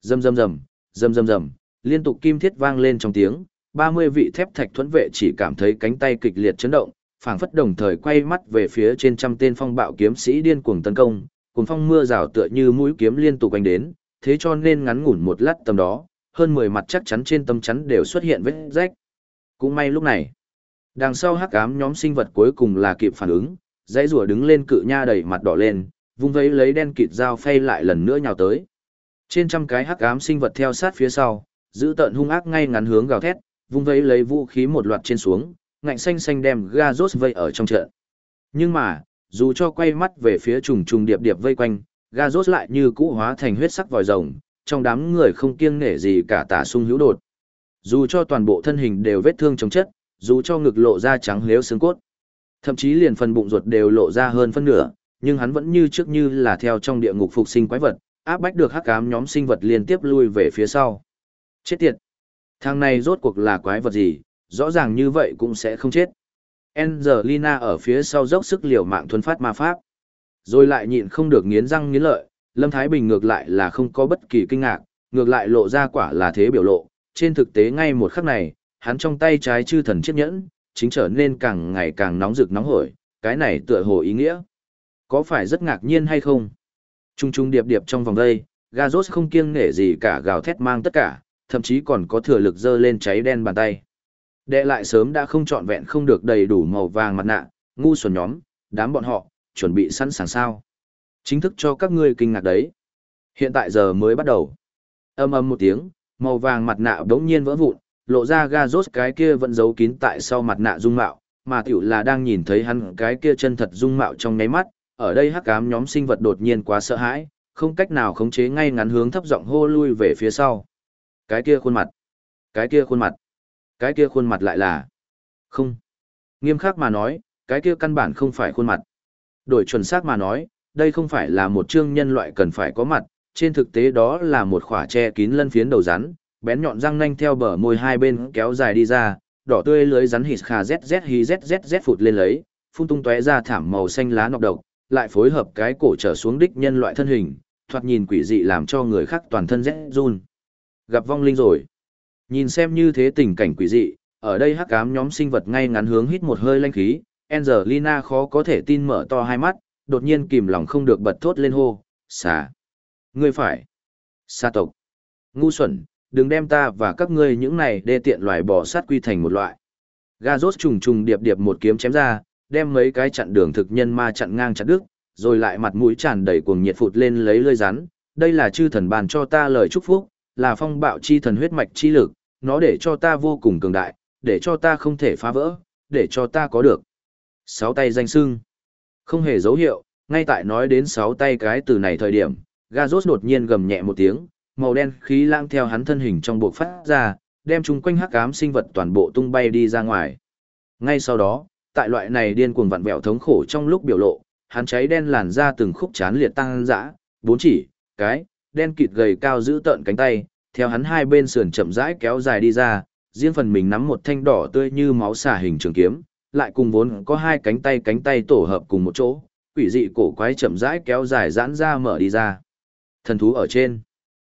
Rầm rầm rầm, rầm rầm rầm, liên tục kim thiết vang lên trong tiếng, 30 vị thép thạch thuẫn vệ chỉ cảm thấy cánh tay kịch liệt chấn động, phảng phất đồng thời quay mắt về phía trên trăm tên phong bạo kiếm sĩ điên cuồng tấn công, cùng phong mưa rào tựa như mũi kiếm liên tục đánh đến, thế cho nên ngắn ngủn một lát tầm đó, hơn 10 mặt chắc chắn trên tâm chắn đều xuất hiện vết rách. Cũng may lúc này, đằng sau hắc ám nhóm sinh vật cuối cùng là kịp phản ứng, dãy rùa đứng lên cự nha đầy mặt đỏ lên, vung vấy lấy đen kịt dao phay lại lần nữa nhào tới. Trên trăm cái hắc ám sinh vật theo sát phía sau, giữ tận hung ác ngay ngắn hướng gào thét, vung vấy lấy vũ khí một loạt trên xuống, ngạnh xanh xanh đem Gazos vây ở trong trận. Nhưng mà, dù cho quay mắt về phía trùng trùng điệp điệp vây quanh, Gazos lại như cũ hóa thành huyết sắc vòi rồng, trong đám người không kiêng nể gì cả tả sung hữu đột. Dù cho toàn bộ thân hình đều vết thương chống chất, dù cho ngực lộ ra trắng lếu xương cốt, thậm chí liền phần bụng ruột đều lộ ra hơn phân nửa, nhưng hắn vẫn như trước như là theo trong địa ngục phục sinh quái vật, áp bách được hắc ám nhóm sinh vật liên tiếp lui về phía sau. Chết tiệt! Thằng này rốt cuộc là quái vật gì, rõ ràng như vậy cũng sẽ không chết. Angelina ở phía sau dốc sức liều mạng thuần phát ma pháp. Rồi lại nhịn không được nghiến răng nghiến lợi, Lâm Thái Bình ngược lại là không có bất kỳ kinh ngạc, ngược lại lộ ra quả là thế biểu lộ. Trên thực tế ngay một khắc này, hắn trong tay trái chư thần chiếc nhẫn, chính trở nên càng ngày càng nóng rực nóng hổi, cái này tựa hồ ý nghĩa. Có phải rất ngạc nhiên hay không? Trung trung điệp điệp trong vòng đây, Gazos không kiêng nể gì cả gào thét mang tất cả, thậm chí còn có thừa lực dơ lên cháy đen bàn tay. Đệ lại sớm đã không trọn vẹn không được đầy đủ màu vàng mặt nạ, ngu xuẩn nhóm, đám bọn họ, chuẩn bị sẵn sàng sao. Chính thức cho các ngươi kinh ngạc đấy. Hiện tại giờ mới bắt đầu. Âm âm một tiếng, màu vàng mặt nạ đống nhiên vỡ vụn, lộ ra ga rốt cái kia vẫn giấu kín tại sau mặt nạ dung mạo, mà tiểu là đang nhìn thấy hắn cái kia chân thật dung mạo trong nháy mắt, ở đây hắc ám nhóm sinh vật đột nhiên quá sợ hãi, không cách nào khống chế ngay ngắn hướng thấp giọng hô lui về phía sau. Cái kia khuôn mặt, cái kia khuôn mặt, cái kia khuôn mặt lại là không. Nghiêm khắc mà nói, cái kia căn bản không phải khuôn mặt. Đổi chuẩn xác mà nói, đây không phải là một chương nhân loại cần phải có mặt, trên thực tế đó là một khỏa che kín lân phiến đầu rắn, bén nhọn răng nanh theo bờ môi hai bên kéo dài đi ra, đỏ tươi lưới rắn hít khà zz hi zzz phụt lên lấy, phun tung tóe ra thảm màu xanh lá nọc độc, lại phối hợp cái cổ trở xuống đích nhân loại thân hình, thoạt nhìn quỷ dị làm cho người khác toàn thân rét run. Gặp vong linh rồi. Nhìn xem như thế tình cảnh quỷ dị, ở đây hắc ám nhóm sinh vật ngay ngắn hướng hít một hơi lanh khí, Angelina khó có thể tin mở to hai mắt, đột nhiên kìm lòng không được bật thốt lên hô, xà. Ngươi phải. Sa tộc. Ngu xuẩn, đừng đem ta và các ngươi những này đê tiện loài bò sát quy thành một loại. Ga rốt trùng trùng điệp điệp một kiếm chém ra, đem mấy cái chặn đường thực nhân ma chặn ngang chặn đứt, rồi lại mặt mũi tràn đầy cuồng nhiệt phụt lên lấy lưỡi rắn, đây là chư thần bàn cho ta lời chúc phúc, là phong bạo chi thần huyết mạch chi lực, nó để cho ta vô cùng cường đại, để cho ta không thể phá vỡ, để cho ta có được. Sáu tay danh sưng. Không hề dấu hiệu, ngay tại nói đến sáu tay cái từ này thời điểm, Gazos đột nhiên gầm nhẹ một tiếng, màu đen khí lãng theo hắn thân hình trong bộ phát ra, đem chúng quanh hắc ám sinh vật toàn bộ tung bay đi ra ngoài. Ngay sau đó, tại loại này điên cuồng vặn vẹo thống khổ trong lúc biểu lộ, hắn cháy đen làn ra từng khúc chán liệt tăng dã, bốn chỉ, cái, đen kịt gầy cao giữ tợn cánh tay, theo hắn hai bên sườn chậm rãi kéo dài đi ra, riêng phần mình nắm một thanh đỏ tươi như máu xả hình trường kiếm, lại cùng vốn có hai cánh tay cánh tay tổ hợp cùng một chỗ, quỷ dị cổ quái chậm rãi kéo dài giãn ra mở đi ra. Thần thú ở trên.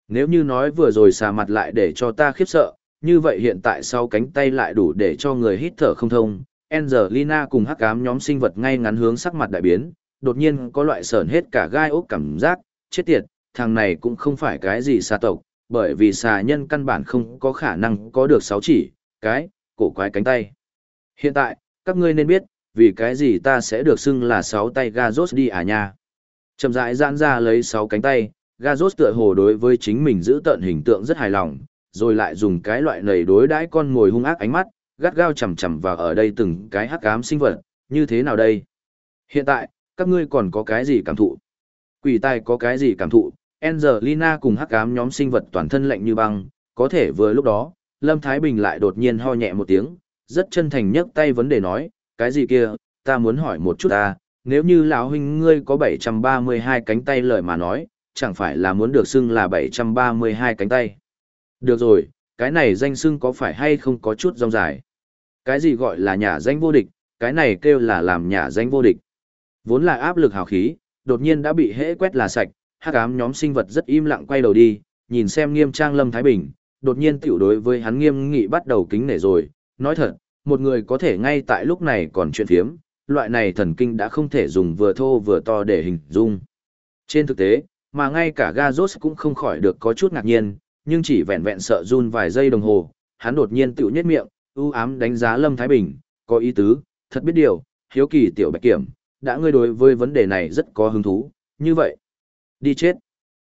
Nếu như nói vừa rồi xà mặt lại để cho ta khiếp sợ, như vậy hiện tại sau cánh tay lại đủ để cho người hít thở không thông. Angelina cùng hắc ám nhóm sinh vật ngay ngắn hướng sắc mặt đại biến, đột nhiên có loại sờn hết cả gai ốc cảm giác, chết tiệt, thằng này cũng không phải cái gì xà tộc, bởi vì xà nhân căn bản không có khả năng có được sáu chỉ, cái, cổ quái cánh tay. Hiện tại, các ngươi nên biết, vì cái gì ta sẽ được xưng là sáu tay Gazos đi à nha. Chậm rãi giãn ra lấy sáu cánh tay, Gazos tựa hồ đối với chính mình giữ tận hình tượng rất hài lòng, rồi lại dùng cái loại nầy đối đãi con ngồi hung ác ánh mắt, gắt gao chằm chằm vào ở đây từng cái hắc ám sinh vật, như thế nào đây? Hiện tại, các ngươi còn có cái gì cảm thụ? Quỷ tai có cái gì cảm thụ? Angelina cùng hắc ám nhóm sinh vật toàn thân lạnh như băng, có thể vừa lúc đó, Lâm Thái Bình lại đột nhiên ho nhẹ một tiếng, rất chân thành nhấc tay vấn đề nói, cái gì kia, ta muốn hỏi một chút ta, nếu như lão huynh ngươi có 732 cánh tay lời mà nói, chẳng phải là muốn được xưng là 732 cánh tay. Được rồi, cái này danh xưng có phải hay không có chút rong dài. Cái gì gọi là nhà danh vô địch, cái này kêu là làm nhà danh vô địch. Vốn là áp lực hào khí, đột nhiên đã bị hễ quét là sạch, hắc ám nhóm sinh vật rất im lặng quay đầu đi, nhìn xem nghiêm trang lâm Thái Bình, đột nhiên tiểu đối với hắn nghiêm nghị bắt đầu kính nể rồi, nói thật, một người có thể ngay tại lúc này còn chuyện phiếm, loại này thần kinh đã không thể dùng vừa thô vừa to để hình dung. Trên thực tế, mà ngay cả Gazos cũng không khỏi được có chút ngạc nhiên, nhưng chỉ vẹn vẹn sợ run vài giây đồng hồ, hắn đột nhiên tự nhếch miệng, ưu ám đánh giá Lâm Thái Bình, có ý tứ, thật biết điều, hiếu kỳ tiểu bạch kiểm, đã ngươi đối với vấn đề này rất có hứng thú, như vậy. Đi chết.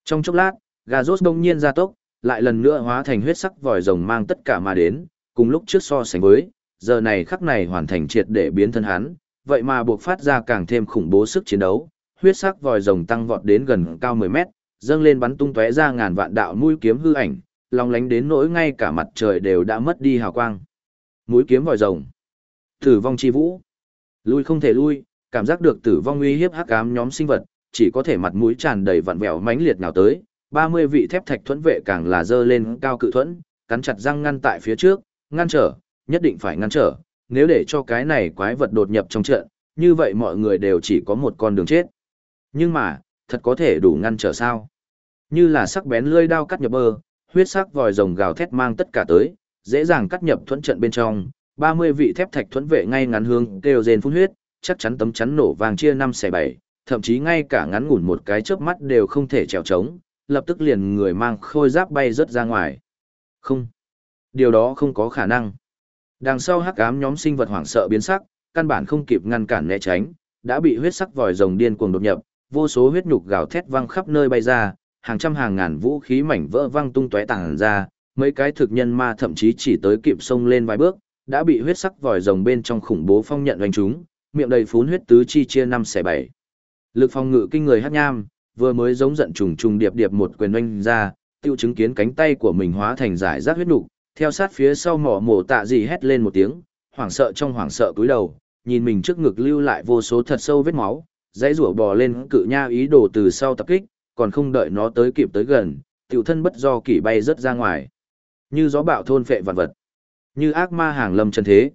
Trong chốc lát, Gazos đông nhiên ra tốc, lại lần nữa hóa thành huyết sắc vòi rồng mang tất cả mà đến, cùng lúc trước so sánh với, giờ này khắc này hoàn thành triệt để biến thân hắn, vậy mà buộc phát ra càng thêm khủng bố sức chiến đấu, huyết sắc vòi rồng tăng vọt đến gần cao 10 mét, dâng lên bắn tung tóe ra ngàn vạn đạo mũi kiếm hư ảnh, long lánh đến nỗi ngay cả mặt trời đều đã mất đi hào quang. Mũi kiếm vòi rồng. Tử vong chi vũ. Lui không thể lui, cảm giác được tử vong uy hiếp hắc ám nhóm sinh vật, chỉ có thể mặt mũi tràn đầy vặn vẹo mãnh liệt nào tới. 30 vị thép thạch thuẫn vệ càng là dơ lên cao cự thuẫn, cắn chặt răng ngăn tại phía trước, ngăn trở, nhất định phải ngăn trở, nếu để cho cái này quái vật đột nhập trong trận, như vậy mọi người đều chỉ có một con đường chết. Nhưng mà, thật có thể đủ ngăn trở sao? Như là sắc bén lưỡi đao cắt nhập bờ, huyết sắc vòi rồng gào thét mang tất cả tới, dễ dàng cắt nhập thuẫn trận bên trong, 30 vị thép thạch thuẫn vệ ngay ngắn hướng kêu rên phun huyết, chắc chắn tấm chắn nổ vàng chia 5 xẻ 7, thậm chí ngay cả ngắn ngủn một cái chớp mắt đều không thể trèo trống, lập tức liền người mang khôi giáp bay rớt ra ngoài. Không. Điều đó không có khả năng. Đằng sau hắc ám nhóm sinh vật hoảng sợ biến sắc, căn bản không kịp ngăn cản né tránh, đã bị huyết sắc vòi rồng điên cuồng đột nhập, vô số huyết nhục gào thét văng khắp nơi bay ra, hàng trăm hàng ngàn vũ khí mảnh vỡ văng tung tóe tàng ra, mấy cái thực nhân ma thậm chí chỉ tới kịp xông lên vài bước, đã bị huyết sắc vòi rồng bên trong khủng bố phong nhận đánh chúng, miệng đầy phún huyết tứ chi chia năm xẻ bảy. Lực phong ngự kinh người hắc nham, vừa mới giống giận trùng trùng điệp điệp một quyền oanh ra, tiêu chứng kiến cánh tay của mình hóa thành giải rác huyết nục, theo sát phía sau mỏ mổ tạ gì hét lên một tiếng, hoảng sợ trong hoảng sợ cúi đầu, nhìn mình trước ngực lưu lại vô số thật sâu vết máu, dãy rủa bò lên cự nha ý đồ từ sau tập kích, còn không đợi nó tới kịp tới gần, tiểu thân bất do kỷ bay rất ra ngoài. Như gió bạo thôn phệ vạn vật, như ác ma hàng lâm chân thế.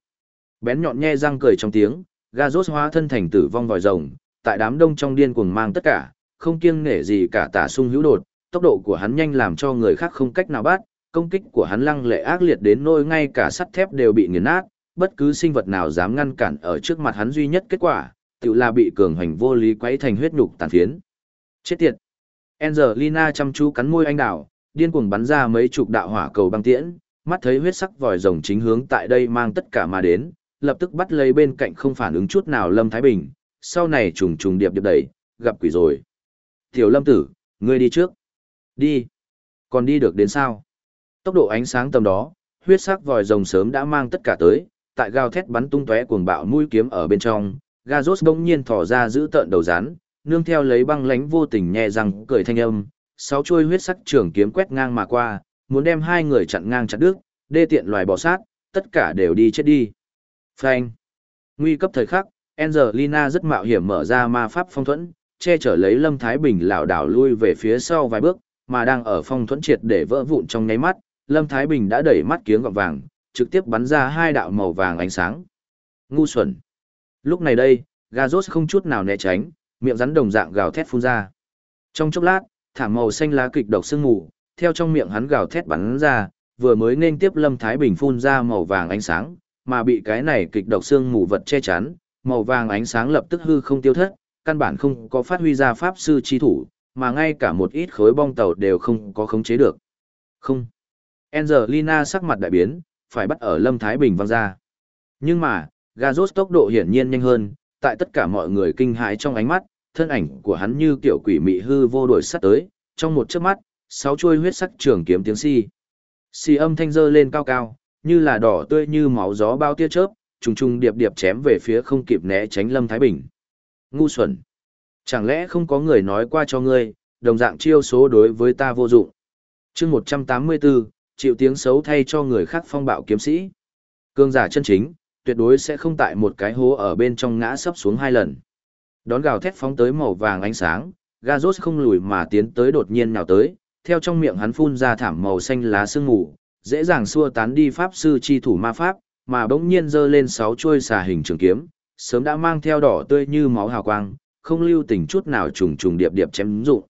Bén nhọn nhe răng cười trong tiếng, ga rốt hóa thân thành tử vong vòi rồng, tại đám đông trong điên cuồng mang tất cả, không kiêng nể gì cả tả sung hữu đột, tốc độ của hắn nhanh làm cho người khác không cách nào bắt, công kích của hắn lăng lệ ác liệt đến nỗi ngay cả sắt thép đều bị nghiền nát, bất cứ sinh vật nào dám ngăn cản ở trước mặt hắn duy nhất kết quả, tự là bị cường hành vô lý quấy thành huyết nhục tàn phiến. Chết tiệt! Angelina chăm chú cắn môi anh đảo, điên cuồng bắn ra mấy chục đạo hỏa cầu băng tiễn, mắt thấy huyết sắc vòi rồng chính hướng tại đây mang tất cả mà đến, lập tức bắt lấy bên cạnh không phản ứng chút nào Lâm Thái Bình, sau này trùng trùng điệp điệp đẩy, gặp quỷ rồi. Tiểu Lâm tử, ngươi đi trước. Đi. Còn đi được đến sao? Tốc độ ánh sáng tầm đó, huyết sắc vòi rồng sớm đã mang tất cả tới, tại gào thét bắn tung tóe cuồng bạo mũi kiếm ở bên trong, Gazos bỗng nhiên thò ra giữ tợn đầu rán, nương theo lấy băng lánh vô tình nhẹ răng cười thanh âm, sáu chuôi huyết sắc trường kiếm quét ngang mà qua, muốn đem hai người chặn ngang chặt đứt, đê tiện loài bò sát, tất cả đều đi chết đi. Phanh. Nguy cấp thời khắc, Angelina rất mạo hiểm mở ra ma pháp phong thuẫn, che chở lấy Lâm Thái Bình lảo đảo lui về phía sau vài bước, mà đang ở phong thuẫn triệt để vỡ vụn trong nháy mắt, Lâm Thái Bình đã đẩy mắt kiếng gọng vàng, trực tiếp bắn ra hai đạo màu vàng ánh sáng. Ngu xuẩn. Lúc này đây, Gazos không chút nào né tránh, miệng rắn đồng dạng gào thét phun ra. Trong chốc lát, thảm màu xanh lá kịch độc sương mù, theo trong miệng hắn gào thét bắn ra, vừa mới nên tiếp Lâm Thái Bình phun ra màu vàng ánh sáng, mà bị cái này kịch độc xương mù vật che chắn, màu vàng ánh sáng lập tức hư không tiêu thất, căn bản không có phát huy ra pháp sư chi thủ, mà ngay cả một ít khối bong tàu đều không có khống chế được. Không. Angelina sắc mặt đại biến, phải bắt ở Lâm Thái Bình văng ra. Nhưng mà, Gazos tốc độ hiển nhiên nhanh hơn, tại tất cả mọi người kinh hãi trong ánh mắt, thân ảnh của hắn như kiểu quỷ mị hư vô đổi sắt tới, trong một chớp mắt, sáu chuôi huyết sắc trường kiếm tiếng si. Si âm thanh dơ lên cao cao, như là đỏ tươi như máu gió bao tia chớp, trùng trùng điệp điệp chém về phía không kịp né tránh Lâm Thái Bình. Ngu xuẩn! Chẳng lẽ không có người nói qua cho ngươi, đồng dạng chiêu số đối với ta vô dụng. chương 184, chịu tiếng xấu thay cho người khác phong bạo kiếm sĩ. Cương giả chân chính, tuyệt đối sẽ không tại một cái hố ở bên trong ngã sấp xuống hai lần. Đón gào thét phóng tới màu vàng ánh sáng, Gazos không lùi mà tiến tới đột nhiên nào tới, theo trong miệng hắn phun ra thảm màu xanh lá sương mù, dễ dàng xua tán đi pháp sư chi thủ ma pháp, mà bỗng nhiên giơ lên sáu chuôi xà hình trường kiếm, sớm đã mang theo đỏ tươi như máu hào quang, không lưu tình chút nào trùng trùng điệp điệp chém dụng.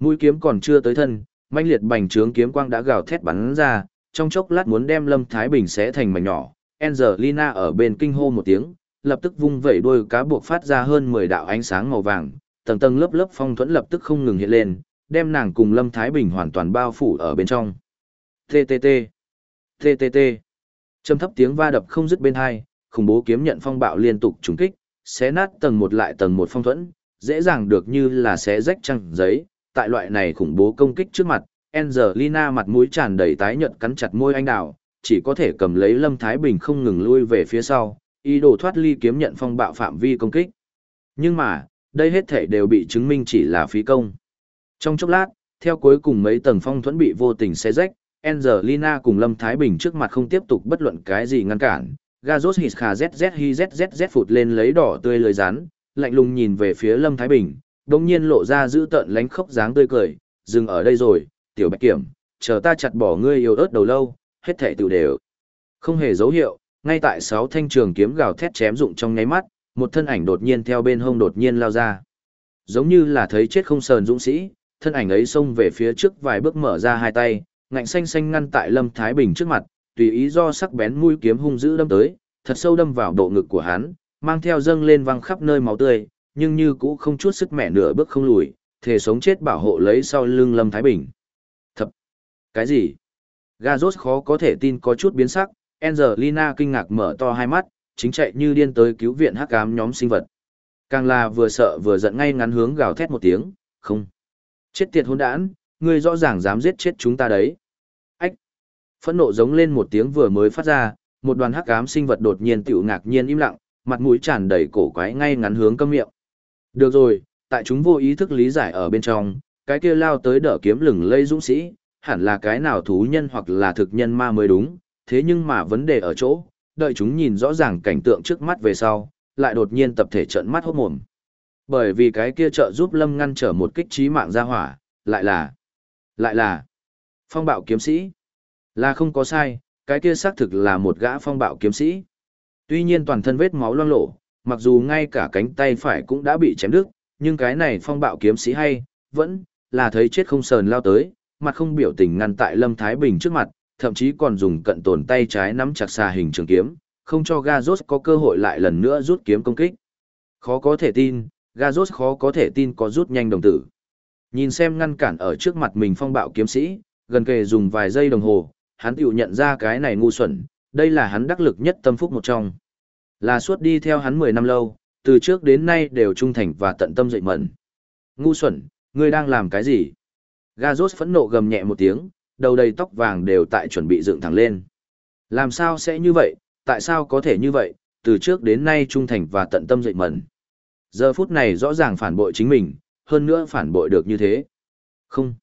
Mũi kiếm còn chưa tới thân, manh liệt bành trướng kiếm quang đã gào thét bắn ra, trong chốc lát muốn đem Lâm Thái Bình xé thành mảnh nhỏ. Angelina ở bên kinh hô một tiếng, lập tức vung vẩy đôi cá buộc phát ra hơn 10 đạo ánh sáng màu vàng, tầng tầng lớp lớp phong thuẫn lập tức không ngừng hiện lên, đem nàng cùng Lâm Thái Bình hoàn toàn bao phủ ở bên trong. TTT. TTT. Trầm thấp tiếng va đập không dứt bên hai, khủng bố kiếm nhận phong bạo liên tục trùng kích, xé nát tầng một lại tầng một phong thuẫn, dễ dàng được như là xé rách trăng giấy. Tại loại này khủng bố công kích trước mặt, Angelina mặt mũi tràn đầy tái nhợt cắn chặt môi anh đào, chỉ có thể cầm lấy Lâm Thái Bình không ngừng lui về phía sau, ý đồ thoát ly kiếm nhận phong bạo phạm vi công kích. Nhưng mà, đây hết thể đều bị chứng minh chỉ là phí công. Trong chốc lát, theo cuối cùng mấy tầng phong thuẫn bị vô tình xé rách, Angelina cùng Lâm Thái Bình trước mặt không tiếp tục bất luận cái gì ngăn cản. Gazos hít khà zz hi zzz phụt lên lấy đỏ tươi lời rán, lạnh lùng nhìn về phía Lâm Thái Bình, đồng nhiên lộ ra giữ tợn lánh khóc dáng tươi cười, dừng ở đây rồi, tiểu bạch kiểm, chờ ta chặt bỏ ngươi yêu ớt đầu lâu, hết thể tự đều. Không hề dấu hiệu, ngay tại sáu thanh trường kiếm gào thét chém dụng trong nháy mắt, một thân ảnh đột nhiên theo bên hông đột nhiên lao ra. Giống như là thấy chết không sờn dũng sĩ, thân ảnh ấy xông về phía trước vài bước mở ra hai tay, ngạnh xanh xanh ngăn tại Lâm Thái Bình trước mặt, tùy ý do sắc bén mũi kiếm hung dữ đâm tới, thật sâu đâm vào độ ngực của hắn, mang theo dâng lên văng khắp nơi máu tươi, nhưng như cũ không chút sức mẹ nửa bước không lùi, thể sống chết bảo hộ lấy sau lưng Lâm Thái Bình. Thập! Cái gì? Gazos khó có thể tin có chút biến sắc, Angelina kinh ngạc mở to hai mắt, chính chạy như điên tới cứu viện hắc ám nhóm sinh vật. Càng là vừa sợ vừa giận ngay ngắn hướng gào thét một tiếng, không. Chết tiệt hỗn đản, ngươi rõ ràng dám giết chết chúng ta đấy. Ách! Phẫn nộ giống lên một tiếng vừa mới phát ra, một đoàn hắc ám sinh vật đột nhiên tiểu ngạc nhiên im lặng, mặt mũi tràn đầy cổ quái ngay ngắn hướng câm miệng. Được rồi, tại chúng vô ý thức lý giải ở bên trong, cái kia lao tới đỡ kiếm lừng lây dũng sĩ, hẳn là cái nào thú nhân hoặc là thực nhân ma mới đúng, thế nhưng mà vấn đề ở chỗ, đợi chúng nhìn rõ ràng cảnh tượng trước mắt về sau, lại đột nhiên tập thể trợn mắt hốt mồm. Bởi vì cái kia trợ giúp Lâm ngăn trở một kích trí mạng ra hỏa, lại là lại là phong bạo kiếm sĩ. Là không có sai, cái kia xác thực là một gã phong bạo kiếm sĩ. Tuy nhiên toàn thân vết máu loang lổ, mặc dù ngay cả cánh tay phải cũng đã bị chém đứt, nhưng cái này phong bạo kiếm sĩ hay, vẫn là thấy chết không sờn lao tới, mặt không biểu tình ngăn tại Lâm Thái Bình trước mặt, thậm chí còn dùng cận tồn tay trái nắm chặt xà hình trường kiếm, không cho Gazos có cơ hội lại lần nữa rút kiếm công kích. Khó có thể tin, Gazos khó có thể tin có rút nhanh đồng tử. Nhìn xem ngăn cản ở trước mặt mình phong bạo kiếm sĩ, gần kề dùng vài giây đồng hồ, hắn tự nhận ra cái này ngu xuẩn, đây là hắn đắc lực nhất tâm phúc một trong. Là suốt đi theo hắn 10 năm lâu, từ trước đến nay đều trung thành và tận tâm dậy mẩn. Ngu xuẩn, ngươi đang làm cái gì? Gazos phẫn nộ gầm nhẹ một tiếng, đầu đầy tóc vàng đều tại chuẩn bị dựng thẳng lên. Làm sao sẽ như vậy, tại sao có thể như vậy, từ trước đến nay trung thành và tận tâm dậy mẩn. Giờ phút này rõ ràng phản bội chính mình, hơn nữa phản bội được như thế. Không.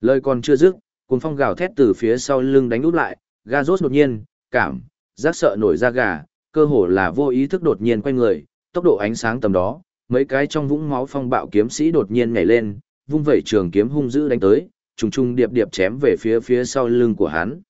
Lời còn chưa dứt, cuồng phong gào thét từ phía sau lưng đánh úp lại, Gazos đột nhiên, cảm, giác sợ nổi da gà, cơ hồ là vô ý thức đột nhiên quay người, tốc độ ánh sáng tầm đó, mấy cái trong vũng máu phong bạo kiếm sĩ đột nhiên nhảy lên, vung vẩy trường kiếm hung dữ đánh tới, trùng trùng điệp điệp chém về phía phía sau lưng của hắn.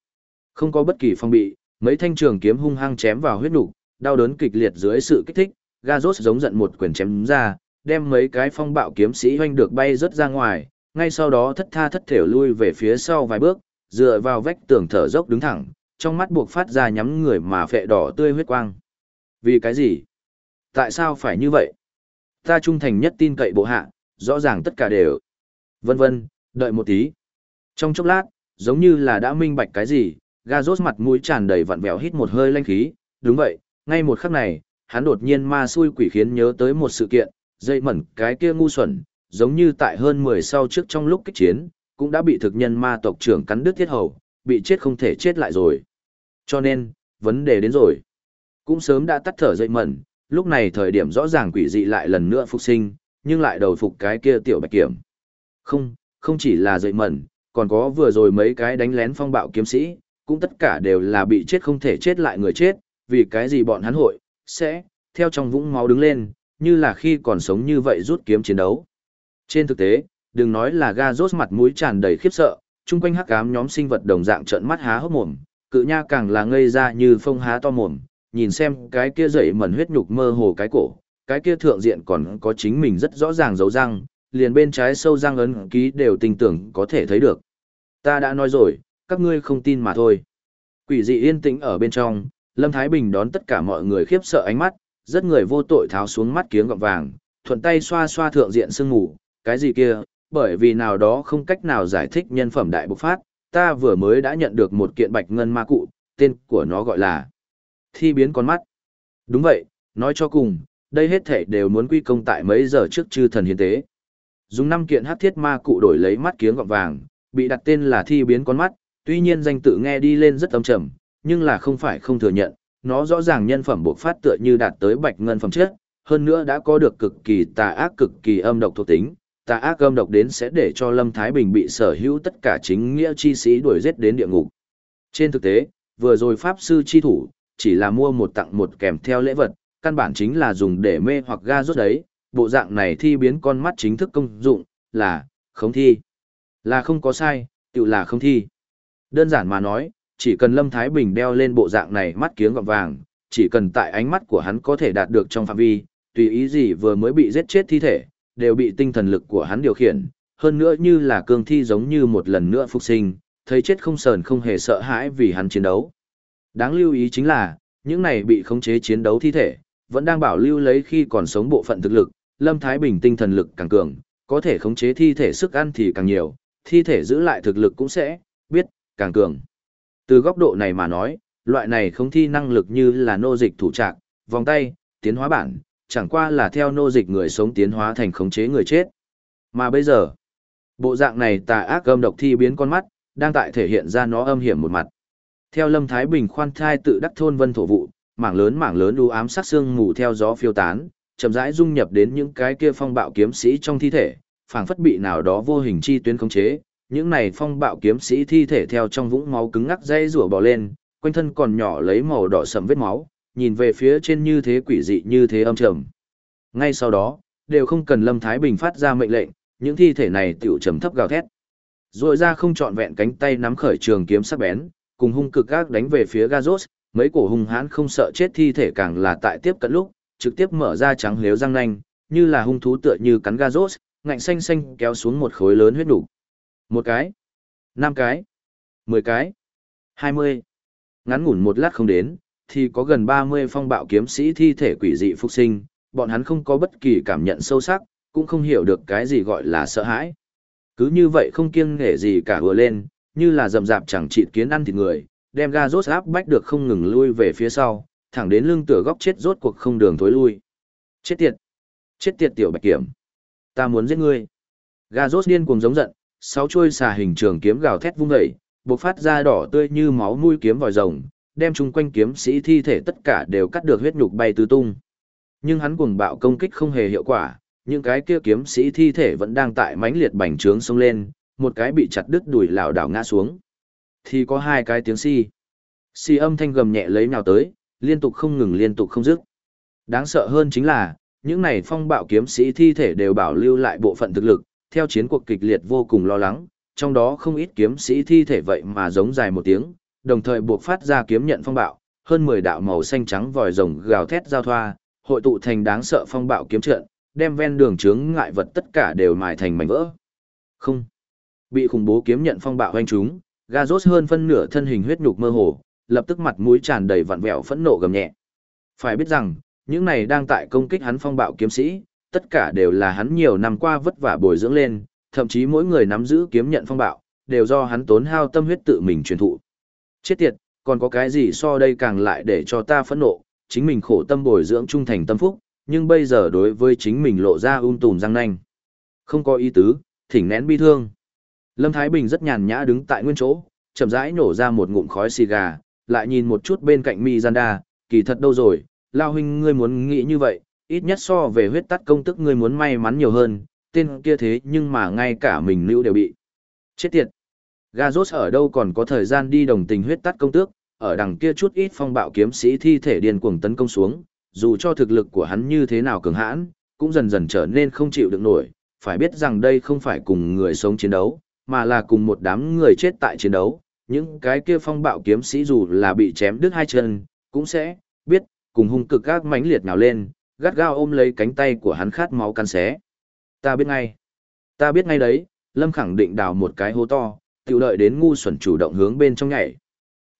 Không có bất kỳ phong bị, mấy thanh trường kiếm hung hăng chém vào huyết nục, đau đớn kịch liệt dưới sự kích thích, Gazos giống giận một quyền chém ra, đem mấy cái phong bạo kiếm sĩ hoanh được bay rất ra ngoài, ngay sau đó thất tha thất thểu lui về phía sau vài bước, dựa vào vách tường thở dốc đứng thẳng, trong mắt buộc phát ra nhắm người mà phệ đỏ tươi huyết quang. Vì cái gì? Tại sao phải như vậy? Ta trung thành nhất tin cậy bộ hạ, rõ ràng tất cả đều. Vân vân, đợi một tí. Trong chốc lát, giống như là đã minh bạch cái gì, Gazos mặt mũi tràn đầy vặn vẹo hít một hơi lanh khí, đúng vậy, ngay một khắc này, hắn đột nhiên ma xui quỷ khiến nhớ tới một sự kiện, dây mẩn cái kia ngu xuẩn, giống như tại hơn 10 sau trước trong lúc kích chiến, cũng đã bị thực nhân ma tộc trưởng cắn đứt thiết hầu, bị chết không thể chết lại rồi. Cho nên, vấn đề đến rồi. Cũng sớm đã tắt thở dậy mẩn, lúc này thời điểm rõ ràng quỷ dị lại lần nữa phục sinh, nhưng lại đầu phục cái kia tiểu bạch kiểm. Không, không chỉ là dậy mẩn, còn có vừa rồi mấy cái đánh lén phong bạo kiếm sĩ, cũng tất cả đều là bị chết không thể chết lại người chết, vì cái gì bọn hắn hội, sẽ, theo trong vũng máu đứng lên, như là khi còn sống như vậy rút kiếm chiến đấu. Trên thực tế, đừng nói là ga rốt mặt mũi tràn đầy khiếp sợ, chung quanh hắc ám nhóm sinh vật đồng dạng trợn mắt há hốc mồm, cự nha càng là ngây ra như phong há to mồm, nhìn xem cái kia dậy mẩn huyết nhục mơ hồ cái cổ, cái kia thượng diện còn có chính mình rất rõ ràng dấu răng, liền bên trái sâu răng ấn ký đều tình tưởng có thể thấy được. Ta đã nói rồi, các ngươi không tin mà thôi. Quỷ dị yên tĩnh ở bên trong, Lâm Thái Bình đón tất cả mọi người khiếp sợ ánh mắt, rất người vô tội tháo xuống mắt kiếng gọng vàng, thuận tay xoa xoa thượng diện sương ngủ, cái gì kia, bởi vì nào đó không cách nào giải thích nhân phẩm đại bộc phát, ta vừa mới đã nhận được một kiện bạch ngân ma cụ, tên của nó gọi là thi biến con mắt. Đúng vậy, nói cho cùng, đây hết thể đều muốn quy công tại mấy giờ trước chư thần hiến tế. Dùng năm kiện hắc thiết ma cụ đổi lấy mắt kiếng gọng vàng, bị đặt tên là thi biến con mắt, tuy nhiên danh tự nghe đi lên rất âm trầm, nhưng là không phải không thừa nhận, nó rõ ràng nhân phẩm bộ phát tựa như đạt tới bạch ngân phẩm chất, hơn nữa đã có được cực kỳ tà ác cực kỳ âm độc thuộc tính, tà ác âm độc đến sẽ để cho Lâm Thái Bình bị sở hữu tất cả chính nghĩa chi sĩ đuổi giết đến địa ngục. Trên thực tế, vừa rồi Pháp Sư chi thủ, chỉ là mua một tặng một kèm theo lễ vật, căn bản chính là dùng để mê hoặc ga rốt đấy, bộ dạng này thi biến con mắt chính thức công dụng, là, không thi. Là không có sai, tự là không thi. Đơn giản mà nói, chỉ cần Lâm Thái Bình đeo lên bộ dạng này mắt kiếng gọng vàng, chỉ cần tại ánh mắt của hắn có thể đạt được trong phạm vi, tùy ý gì vừa mới bị giết chết thi thể, đều bị tinh thần lực của hắn điều khiển, hơn nữa như là cương thi giống như một lần nữa phục sinh, thấy chết không sờn không hề sợ hãi vì hắn chiến đấu. Đáng lưu ý chính là, những này bị khống chế chiến đấu thi thể, vẫn đang bảo lưu lấy khi còn sống bộ phận thực lực, Lâm Thái Bình tinh thần lực càng cường, có thể khống chế thi thể sức ăn thì càng nhiều, thi thể giữ lại thực lực cũng sẽ, biết, càng cường. Từ góc độ này mà nói, loại này không thi năng lực như là nô dịch thủ trạc, vòng tay, tiến hóa bản, chẳng qua là theo nô dịch người sống tiến hóa thành khống chế người chết. Mà bây giờ, bộ dạng này tà ác âm độc thi biến con mắt, đang tại thể hiện ra nó âm hiểm một mặt. Theo Lâm Thái Bình khoan thai tự đắc thôn vân thổ vụ, mảng lớn mảng lớn u ám sắc xương mù theo gió phiêu tán, chậm rãi dung nhập đến những cái kia phong bạo kiếm sĩ trong thi thể, phảng phất bị nào đó vô hình chi tuyến khống chế, những này phong bạo kiếm sĩ thi thể theo trong vũng máu cứng ngắc dây rủa bò lên, quanh thân còn nhỏ lấy màu đỏ sẫm vết máu, nhìn về phía trên như thế quỷ dị như thế âm trầm. Ngay sau đó, đều không cần Lâm Thái Bình phát ra mệnh lệnh, những thi thể này tiểu trầm thấp gào thét. Rồi ra không trọn vẹn cánh tay nắm khởi trường kiếm sắc bén, cùng hung cực gác đánh về phía Gazos, mấy cổ hung hãn không sợ chết thi thể càng là tại tiếp cận lúc, trực tiếp mở ra trắng liếu răng nanh, như là hung thú tựa như cắn ga rốt, ngạnh xanh xanh kéo xuống một khối lớn huyết đủ. Một cái, năm cái, mười cái, hai mươi. Ngắn ngủn một lát không đến, thì có gần ba mươi phong bạo kiếm sĩ thi thể quỷ dị phục sinh, bọn hắn không có bất kỳ cảm nhận sâu sắc, cũng không hiểu được cái gì gọi là sợ hãi. Cứ như vậy không kiêng nể gì cả vừa lên, như là rầm rạp chẳng chịt kiến ăn thịt người, đem ga rốt áp bách được không ngừng lui về phía sau, thẳng đến lưng tựa góc chết rốt cuộc không đường thối lui. Chết tiệt! Chết tiệt tiểu bạch kiểm! Ta muốn giết ngươi! Ga rốt điên cuồng giống giận, sáu chuôi xà hình trường kiếm gào thét vung dậy, bộc phát ra đỏ tươi như máu mũi kiếm vòi rồng, đem chung quanh kiếm sĩ thi thể tất cả đều cắt được huyết nhục bay tứ tung. Nhưng hắn cuồng bạo công kích không hề hiệu quả, những cái kia kiếm sĩ thi thể vẫn đang tại mãnh liệt bành trướng xông lên, một cái bị chặt đứt đùi lảo đảo ngã xuống. Thì có hai cái tiếng si. Si âm thanh gầm nhẹ lấy nào tới, liên tục không ngừng liên tục không dứt. Đáng sợ hơn chính là, những này phong bạo kiếm sĩ thi thể đều bảo lưu lại bộ phận thực lực, theo chiến cuộc kịch liệt vô cùng lo lắng, trong đó không ít kiếm sĩ thi thể vậy mà giống dài một tiếng, đồng thời buộc phát ra kiếm nhận phong bạo, hơn 10 đạo màu xanh trắng vòi rồng gào thét giao thoa, hội tụ thành đáng sợ phong bạo kiếm trận, đem ven đường chướng ngại vật tất cả đều mài thành mảnh vỡ. Không. Bị khủng bố kiếm nhận phong bạo hoanh chúng, Gazos hơn phân nửa thân hình huyết nhục mơ hồ, lập tức mặt mũi tràn đầy vặn vẹo phẫn nộ gầm nhẹ. Phải biết rằng, những này đang tại công kích hắn phong bạo kiếm sĩ, tất cả đều là hắn nhiều năm qua vất vả bồi dưỡng lên, thậm chí mỗi người nắm giữ kiếm nhận phong bạo, đều do hắn tốn hao tâm huyết tự mình truyền thụ. Chết tiệt, còn có cái gì so đây càng lại để cho ta phẫn nộ, chính mình khổ tâm bồi dưỡng trung thành tâm phúc, nhưng bây giờ đối với chính mình lộ ra um tùm răng nanh. Không có ý tứ, thỉnh nén bi thương. Lâm Thái Bình rất nhàn nhã đứng tại nguyên chỗ, chậm rãi nổ ra một ngụm khói xì gà, lại nhìn một chút bên cạnh Miranda, kỳ thật đâu rồi, Lao huynh ngươi muốn nghĩ như vậy, ít nhất so về huyết tắt công tức ngươi muốn may mắn nhiều hơn, tên kia thế nhưng mà ngay cả mình nữ đều bị. Chết tiệt! Gazos ở đâu còn có thời gian đi đồng tình huyết tắt công tước, ở đằng kia chút ít phong bạo kiếm sĩ thi thể điên cuồng tấn công xuống, dù cho thực lực của hắn như thế nào cường hãn, cũng dần dần trở nên không chịu được nổi, phải biết rằng đây không phải cùng người sống chiến đấu, mà là cùng một đám người chết tại chiến đấu, những cái kia phong bạo kiếm sĩ dù là bị chém đứt hai chân, cũng sẽ biết cùng hung cực các mãnh liệt nào lên, gắt gao ôm lấy cánh tay của hắn khát máu cắn xé. Ta biết ngay. Ta biết ngay đấy, Lâm khẳng định đào một cái hố to, tiểu lợi đến ngu xuẩn chủ động hướng bên trong nhảy.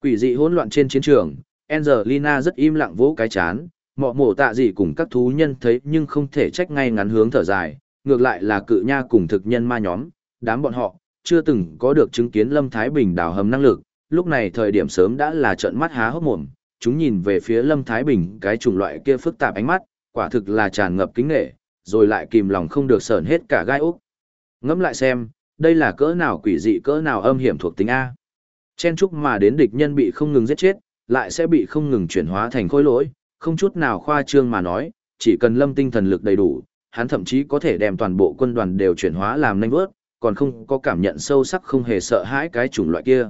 Quỷ dị hỗn loạn trên chiến trường, Angelina rất im lặng vỗ cái chán, mọ mổ tạ gì cùng các thú nhân thấy nhưng không thể trách ngay ngắn hướng thở dài, ngược lại là cự nha cùng thực nhân ma nhóm, đám bọn họ, chưa từng có được chứng kiến Lâm Thái Bình đào hầm năng lực, lúc này thời điểm sớm đã là trợn mắt há hốc mồm, chúng nhìn về phía Lâm Thái Bình cái chủng loại kia phức tạp ánh mắt, quả thực là tràn ngập kính nghệ, rồi lại kìm lòng không được sờn hết cả gai úc, Ngẫm lại xem, đây là cỡ nào quỷ dị cỡ nào âm hiểm thuộc tính A. Chen chúc mà đến địch nhân bị không ngừng giết chết, lại sẽ bị không ngừng chuyển hóa thành khối lỗi, không chút nào khoa trương mà nói, chỉ cần lâm tinh thần lực đầy đủ, hắn thậm chí có thể đem toàn bộ quân đoàn đều chuyển hóa làm nhanh vớt, còn không có cảm nhận sâu sắc không hề sợ hãi cái chủng loại kia.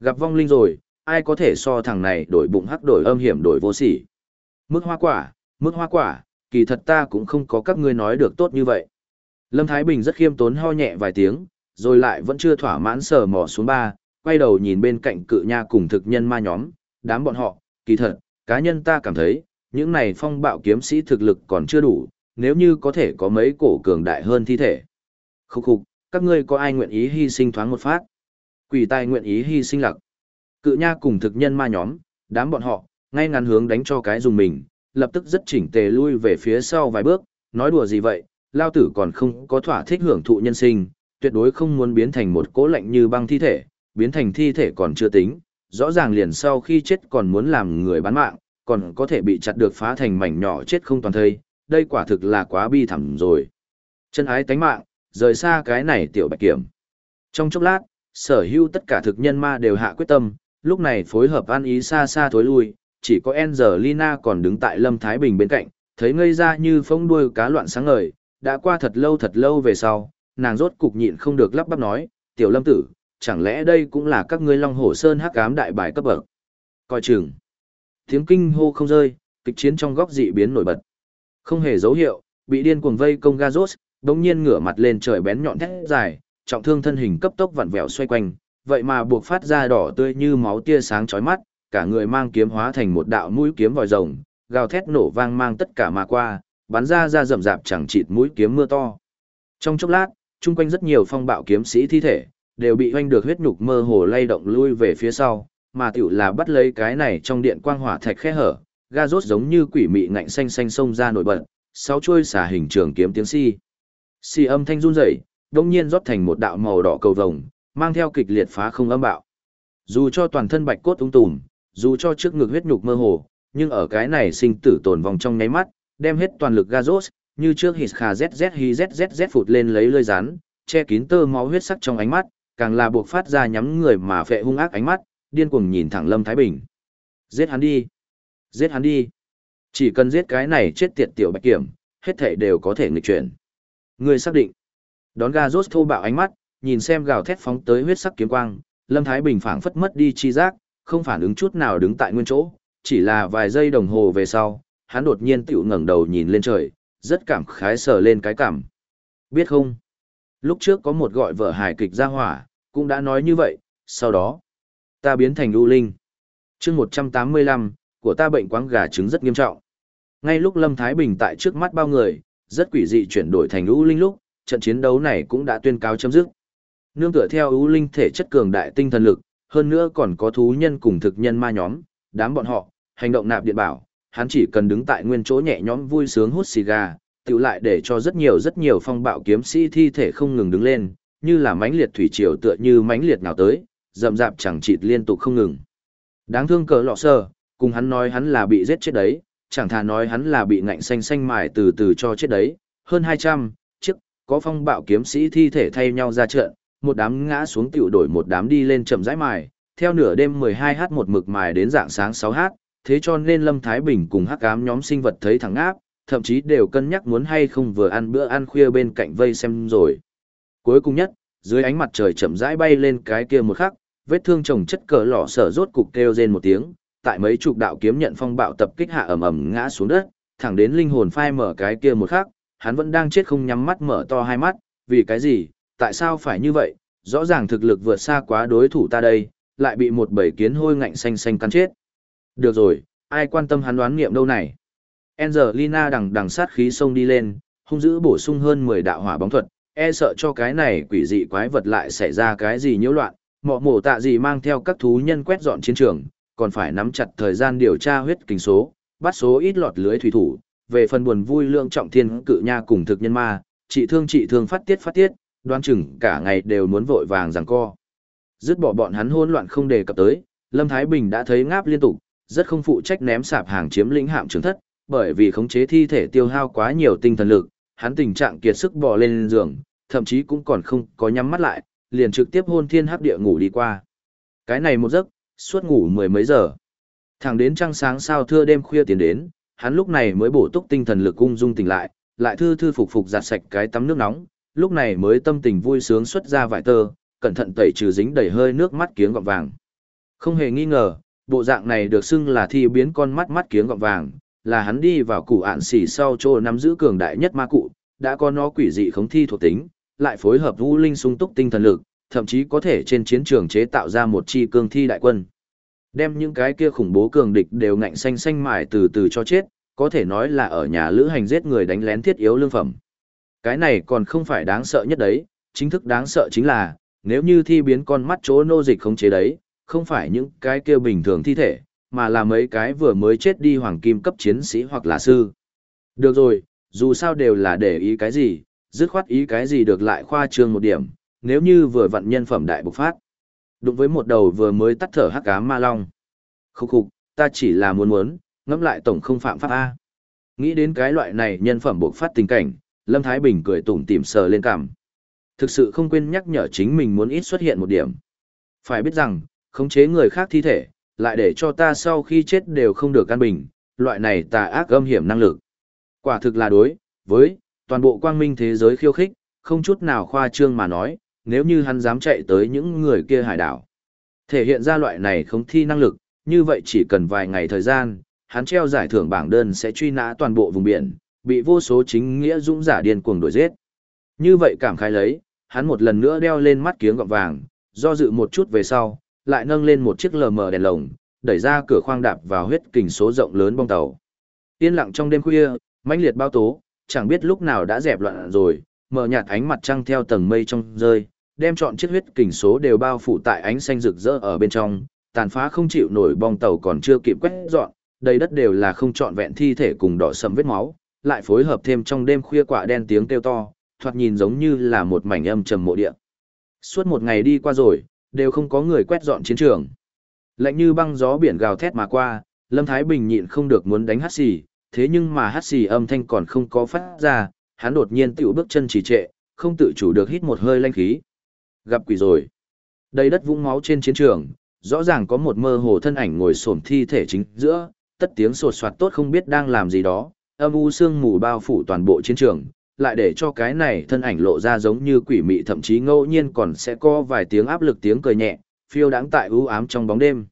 Gặp vong linh rồi, ai có thể so thằng này đổi bụng hắc đổi âm hiểm đổi vô sỉ. Mức hoa quả, mức hoa quả, kỳ thật ta cũng không có các ngươi nói được tốt như vậy. Lâm Thái Bình rất khiêm tốn ho nhẹ vài tiếng, rồi lại vẫn chưa thỏa mãn sờ mò xuống ba, quay đầu nhìn bên cạnh cự nha cùng thực nhân ma nhóm, đám bọn họ, kỳ thật, cá nhân ta cảm thấy, những này phong bạo kiếm sĩ thực lực còn chưa đủ, nếu như có thể có mấy cổ cường đại hơn thi thể. Khúc khục, các ngươi có ai nguyện ý hy sinh thoáng một phát? Quỷ tài nguyện ý hy sinh lặc. Cự nha cùng thực nhân ma nhóm, đám bọn họ, ngay ngắn hướng đánh cho cái dùng mình, lập tức rất chỉnh tề lui về phía sau vài bước, nói đùa gì vậy, lao tử còn không có thỏa thích hưởng thụ nhân sinh, tuyệt đối không muốn biến thành một cỗ lạnh như băng thi thể, biến thành thi thể còn chưa tính, rõ ràng liền sau khi chết còn muốn làm người bán mạng, còn có thể bị chặt được phá thành mảnh nhỏ chết không toàn thây, đây quả thực là quá bi thảm rồi. Chân ái tánh mạng, rời xa cái này tiểu bạch kiểm. Trong chốc lát, sở hữu tất cả thực nhân ma đều hạ quyết tâm, lúc này phối hợp an ý xa xa thối lui, chỉ có Angelina còn đứng tại Lâm Thái Bình bên cạnh, thấy ngây ra như phông đuôi cá loạn sáng ngời, đã qua thật lâu thật lâu về sau, nàng rốt cục nhịn không được lắp bắp nói, tiểu lâm tử, chẳng lẽ đây cũng là các ngươi long hổ sơn hắc ám đại bài cấp bậc. Coi chừng. Tiếng kinh hô không rơi, kịch chiến trong góc dị biến nổi bật. Không hề dấu hiệu, bị điên cuồng vây công Gazos, đống nhiên ngửa mặt lên trời bén nhọn thét dài, trọng thương thân hình cấp tốc vặn vẹo xoay quanh, vậy mà buộc phát ra đỏ tươi như máu tia sáng chói mắt, cả người mang kiếm hóa thành một đạo mũi kiếm vòi rồng, gào thét nổ vang mang tất cả mà qua, bắn ra ra rậm rạp chẳng chịt mũi kiếm mưa to. Trong chốc lát, chung quanh rất nhiều phong bạo kiếm sĩ thi thể, đều bị hoanh được huyết nhục mơ hồ lay động lui về phía sau, mà tiểu là bắt lấy cái này trong điện quang hỏa thạch khe hở, ga rốt giống như quỷ mị ngạnh xanh xanh xông ra nổi bật, sáu chuôi xả hình trường kiếm tiếng si. Si âm thanh run rẩy, đông nhiên rót thành một đạo màu đỏ cầu vồng, mang theo kịch liệt phá không âm bạo. Dù cho toàn thân bạch cốt ung tùm, dù cho trước ngực huyết nhục mơ hồ, nhưng ở cái này sinh tử tồn vòng trong nháy mắt, đem hết toàn lực Gazos, như trước hít khà zz hi zzz phụt lên lấy lơi rán, che kín tơ máu huyết sắc trong ánh mắt, càng là buộc phát ra nhắm người mà phệ hung ác ánh mắt, điên cuồng nhìn thẳng Lâm Thái Bình. Giết hắn đi! Giết hắn đi! Chỉ cần giết cái này chết tiệt tiểu bạch kiểm, hết thảy đều có thể nghịch chuyển. Người xác định. Đón ga rốt thô bạo ánh mắt, nhìn xem gào thét phóng tới huyết sắc kiếm quang, Lâm Thái Bình phảng phất mất đi chi giác, không phản ứng chút nào đứng tại nguyên chỗ, chỉ là vài giây đồng hồ về sau, hắn đột nhiên tiểu ngẩng đầu nhìn lên trời, rất cảm khái sờ lên cái cảm. Biết không? Lúc trước có một gọi vợ hài kịch ra hỏa, cũng đã nói như vậy, sau đó, ta biến thành U Linh. chương 185, của ta bệnh quáng gà trứng rất nghiêm trọng. Ngay lúc Lâm Thái Bình tại trước mắt bao người, rất quỷ dị chuyển đổi thành ưu linh lúc, trận chiến đấu này cũng đã tuyên cáo chấm dứt. Nương tựa theo ưu linh thể chất cường đại tinh thần lực, hơn nữa còn có thú nhân cùng thực nhân ma nhóm, đám bọn họ, hành động nạp điện bảo, hắn chỉ cần đứng tại nguyên chỗ nhẹ nhõm vui sướng hút xì gà, tự lại để cho rất nhiều rất nhiều phong bạo kiếm sĩ thi thể không ngừng đứng lên, như là mãnh liệt thủy triều tựa như mãnh liệt nào tới, rậm rạp chẳng chịt liên tục không ngừng. Đáng thương cờ lọ sơ, cùng hắn nói hắn là bị giết chết đấy, chẳng thà nói hắn là bị ngạnh xanh xanh mài từ từ cho chết đấy, hơn 200, chiếc, có phong bạo kiếm sĩ thi thể thay nhau ra trận, một đám ngã xuống tiểu đổi một đám đi lên chậm rãi mài, theo nửa đêm 12h một mực mài đến dạng sáng 6h, thế cho nên Lâm Thái Bình cùng hắc ám nhóm sinh vật thấy thẳng áp, thậm chí đều cân nhắc muốn hay không vừa ăn bữa ăn khuya bên cạnh vây xem rồi. Cuối cùng nhất, dưới ánh mặt trời chậm rãi bay lên cái kia một khắc, vết thương chồng chất cỡ lọ sở rốt cục kêu rên một tiếng, tại mấy chục đạo kiếm nhận phong bạo tập kích hạ ầm ầm ngã xuống đất, thẳng đến linh hồn phai mở cái kia một khắc, hắn vẫn đang chết không nhắm mắt mở to hai mắt, vì cái gì, tại sao phải như vậy, rõ ràng thực lực vượt xa quá đối thủ ta đây, lại bị một bầy kiến hôi ngạnh xanh xanh cắn chết. Được rồi, ai quan tâm hắn đoán nghiệm đâu này. Angelina đằng đằng sát khí xông đi lên, hung dữ bổ sung hơn 10 đạo hỏa bóng thuật, e sợ cho cái này quỷ dị quái vật lại xảy ra cái gì nhiễu loạn, mọ mổ tạ gì mang theo các thú nhân quét dọn chiến trường, còn phải nắm chặt thời gian điều tra huyết kinh số, bắt số ít lọt lưới thủy thủ, về phần buồn vui lượng trọng thiên cự nha cùng thực nhân ma, trị thương trị thương phát tiết phát tiết, đoan chừng cả ngày đều muốn vội vàng giằng co. Dứt bỏ bọn hắn hỗn loạn không đề cập tới, Lâm Thái Bình đã thấy ngáp liên tục, rất không phụ trách ném sạp hàng chiếm lĩnh hạm trường thất, bởi vì khống chế thi thể tiêu hao quá nhiều tinh thần lực, hắn tình trạng kiệt sức bò lên giường, thậm chí cũng còn không có nhắm mắt lại, liền trực tiếp hôn thiên hấp địa ngủ đi qua. Cái này một giấc, suốt ngủ mười mấy giờ. Thẳng đến trăng sáng sao thưa đêm khuya tiến đến, hắn lúc này mới bổ túc tinh thần lực ung dung tỉnh lại, lại thư thư phục phục giặt sạch cái tắm nước nóng, lúc này mới tâm tình vui sướng xuất ra vải tơ, cẩn thận tẩy trừ dính đầy hơi nước mắt kiếng gọng vàng. Không hề nghi ngờ, bộ dạng này được xưng là thi biến con mắt mắt kiếng gọng vàng, là hắn đi vào củ ạn xỉ sau chỗ nắm giữ cường đại nhất ma cụ, đã có nó quỷ dị khống thi thuộc tính, lại phối hợp vũ linh sung túc tinh thần lực, thậm chí có thể trên chiến trường chế tạo ra một chi cương thi đại quân. Đem những cái kia khủng bố cường địch đều ngạnh xanh xanh mài từ từ cho chết, có thể nói là ở nhà lữ hành giết người đánh lén thiết yếu lương phẩm. Cái này còn không phải đáng sợ nhất đấy, chính thức đáng sợ chính là, nếu như thi biến con mắt chỗ nô dịch khống chế đấy, không phải những cái kia bình thường thi thể, mà là mấy cái vừa mới chết đi hoàng kim cấp chiến sĩ hoặc là sư. Được rồi, dù sao đều là để ý cái gì, dứt khoát ý cái gì được lại khoa trương một điểm, nếu như vừa vận nhân phẩm đại bộc phát. Đụng với một đầu vừa mới tắt thở hắc cá ma long. Khúc khục, ta chỉ là muốn muốn, ngẫm lại tổng không phạm pháp A. Nghĩ đến cái loại này nhân phẩm bộc phát tình cảnh, Lâm Thái Bình cười tủm tỉm sờ lên cằm. Thực sự không quên nhắc nhở chính mình muốn ít xuất hiện một điểm. Phải biết rằng, khống chế người khác thi thể, lại để cho ta sau khi chết đều không được căn bình, loại này tà ác âm hiểm năng lực. Quả thực là đối, với, toàn bộ quang minh thế giới khiêu khích, không chút nào khoa trương mà nói, nếu như hắn dám chạy tới những người kia hải đảo. Thể hiện ra loại này không thi năng lực, như vậy chỉ cần vài ngày thời gian, hắn treo giải thưởng bảng đơn sẽ truy nã toàn bộ vùng biển, bị vô số chính nghĩa dũng giả điên cuồng đuổi giết. Như vậy cảm khái lấy, hắn một lần nữa đeo lên mắt kiếng gọng vàng, do dự một chút về sau, lại nâng lên một chiếc lờ mờ đèn lồng, đẩy ra cửa khoang đạp vào huyết kình số rộng lớn bong tàu. Yên lặng trong đêm khuya, mãnh liệt bao tố, chẳng biết lúc nào đã dẹp loạn rồi, mở nhạt ánh mặt trăng theo tầng mây trong rơi, đem chọn chiếc huyết kình số đều bao phủ tại ánh xanh rực rỡ ở bên trong, tàn phá không chịu nổi bong tàu còn chưa kịp quét dọn, đầy đất đều là không trọn vẹn thi thể cùng đỏ sầm vết máu, lại phối hợp thêm trong đêm khuya quả đen tiếng kêu to, thoạt nhìn giống như là một mảnh âm trầm mộ địa. Suốt một ngày đi qua rồi, đều không có người quét dọn chiến trường. Lạnh như băng gió biển gào thét mà qua, Lâm Thái Bình nhịn không được muốn đánh hắt xì, thế nhưng mà hắt xì âm thanh còn không có phát ra, hắn đột nhiên tiểu bước chân trì trệ, không tự chủ được hít một hơi lanh khí. Gặp quỷ rồi. Đầy đất vũng máu trên chiến trường, rõ ràng có một mơ hồ thân ảnh ngồi xổm thi thể chính giữa, tất tiếng sột soạt tốt không biết đang làm gì đó, âm u sương mù bao phủ toàn bộ chiến trường, lại để cho cái này thân ảnh lộ ra giống như quỷ mị thậm chí ngẫu nhiên còn sẽ có vài tiếng áp lực tiếng cười nhẹ, phiêu đáng tại u ám trong bóng đêm.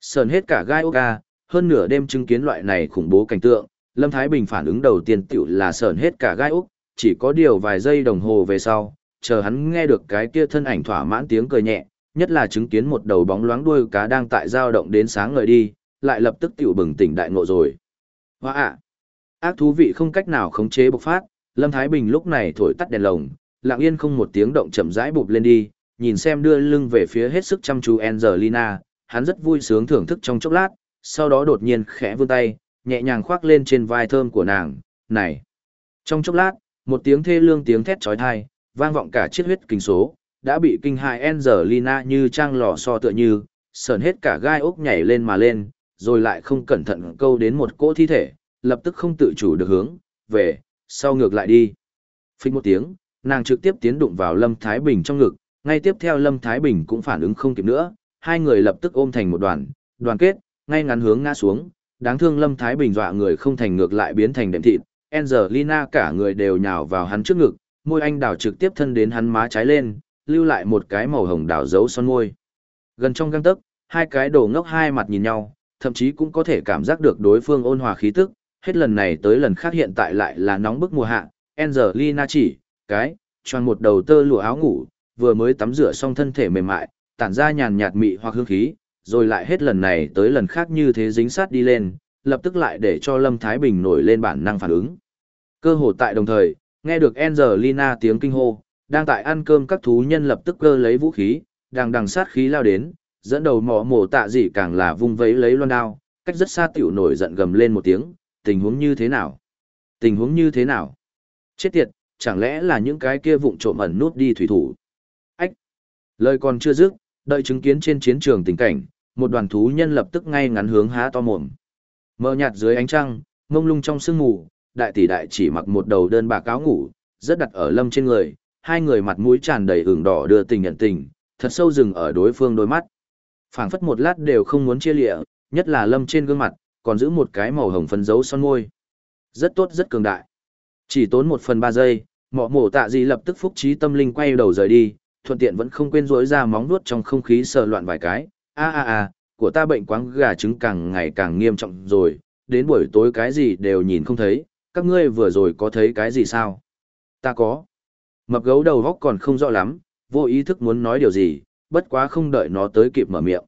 Sờn hết cả gai oka, hơn nửa đêm chứng kiến loại này khủng bố cảnh tượng, Lâm Thái Bình phản ứng đầu tiên tiểu là sờn hết cả gai ốc, chỉ có điều vài giây đồng hồ về sau, chờ hắn nghe được cái kia thân ảnh thỏa mãn tiếng cười nhẹ, nhất là chứng kiến một đầu bóng loáng đuôi cá đang tại dao động đến sáng ngời đi, lại lập tức tiểu bừng tỉnh đại ngộ rồi. Hoa ạ! Ác thú vị không cách nào khống chế bộc phát, Lâm Thái Bình lúc này thổi tắt đèn lồng, lặng yên không một tiếng động chậm rãi bụp lên đi, nhìn xem đưa lưng về phía hết sức chăm chú Angelina, hắn rất vui sướng thưởng thức trong chốc lát, sau đó đột nhiên khẽ vươn tay, nhẹ nhàng khoác lên trên vai thơm của nàng, này. Trong chốc lát, một tiếng thê lương tiếng thét trói thai, vang vọng cả chiếc huyết kinh số, đã bị kinh hại Angelina như trang lò so tựa như, sờn hết cả gai ốc nhảy lên mà lên, rồi lại không cẩn thận câu đến một cỗ thi thể, lập tức không tự chủ được hướng, về, sau ngược lại đi. Phích một tiếng, nàng trực tiếp tiến đụng vào Lâm Thái Bình trong ngực, ngay tiếp theo Lâm Thái Bình cũng phản ứng không kịp nữa, hai người lập tức ôm thành một đoàn, đoàn kết, ngay ngắn hướng ngã xuống, đáng thương Lâm Thái Bình dọa người không thành ngược lại biến thành đệm thịt, Angelina cả người đều nhào vào hắn trước ngực, môi anh đào trực tiếp thân đến hắn má trái lên, lưu lại một cái màu hồng đào dấu son môi. Gần trong găng tấc, hai cái đồ ngốc hai mặt nhìn nhau, thậm chí cũng có thể cảm giác được đối phương ôn hòa khí tức, hết lần này tới lần khác hiện tại lại là nóng bức mùa hạ, Angelina chỉ, cái, tròn một đầu tơ lụa áo ngủ, vừa mới tắm rửa xong thân thể mềm mại, tản ra nhàn nhạt mị hoặc hương khí, rồi lại hết lần này tới lần khác như thế dính sát đi lên, lập tức lại để cho Lâm Thái Bình nổi lên bản năng phản ứng. Cơ hồ tại đồng thời, nghe được Angelina tiếng kinh hô, đang tại ăn cơm các thú nhân lập tức cơ lấy vũ khí, đang đằng sát khí lao đến, dẫn đầu mỏ mổ tạ dị càng là vung vấy lấy loan đao, cách rất xa tiểu nổi giận gầm lên một tiếng, tình huống như thế nào? Tình huống như thế nào? Chết tiệt, chẳng lẽ là những cái kia vụng trộm ẩn nút đi thủy thủ? Ách! Lời còn chưa dứt, đợi chứng kiến trên chiến trường tình cảnh, một đoàn thú nhân lập tức ngay ngắn hướng há to mồm. Mờ nhạt dưới ánh trăng, mông lung trong sương mù, đại tỷ đại chỉ mặc một đầu đơn bạc áo ngủ, rất đặt ở lâm trên người, hai người mặt mũi tràn đầy ửng đỏ đưa tình nhận tình, thật sâu rừng ở đối phương đôi mắt. phảng phất một lát đều không muốn chia lịa, nhất là lâm trên gương mặt, còn giữ một cái màu hồng phấn dấu son môi. Rất tốt rất cường đại. Chỉ tốn một phần ba giây, mọ mổ tạ gì lập tức phúc trí tâm linh quay đầu rời đi, thuận tiện vẫn không quên rối ra móng nuốt trong không khí sờ loạn vài cái. A a a, của ta bệnh quáng gà trứng càng ngày càng nghiêm trọng rồi, đến buổi tối cái gì đều nhìn không thấy, các ngươi vừa rồi có thấy cái gì sao? Ta có. Mập gấu đầu góc còn không rõ lắm, vô ý thức muốn nói điều gì, bất quá không đợi nó tới kịp mở miệng.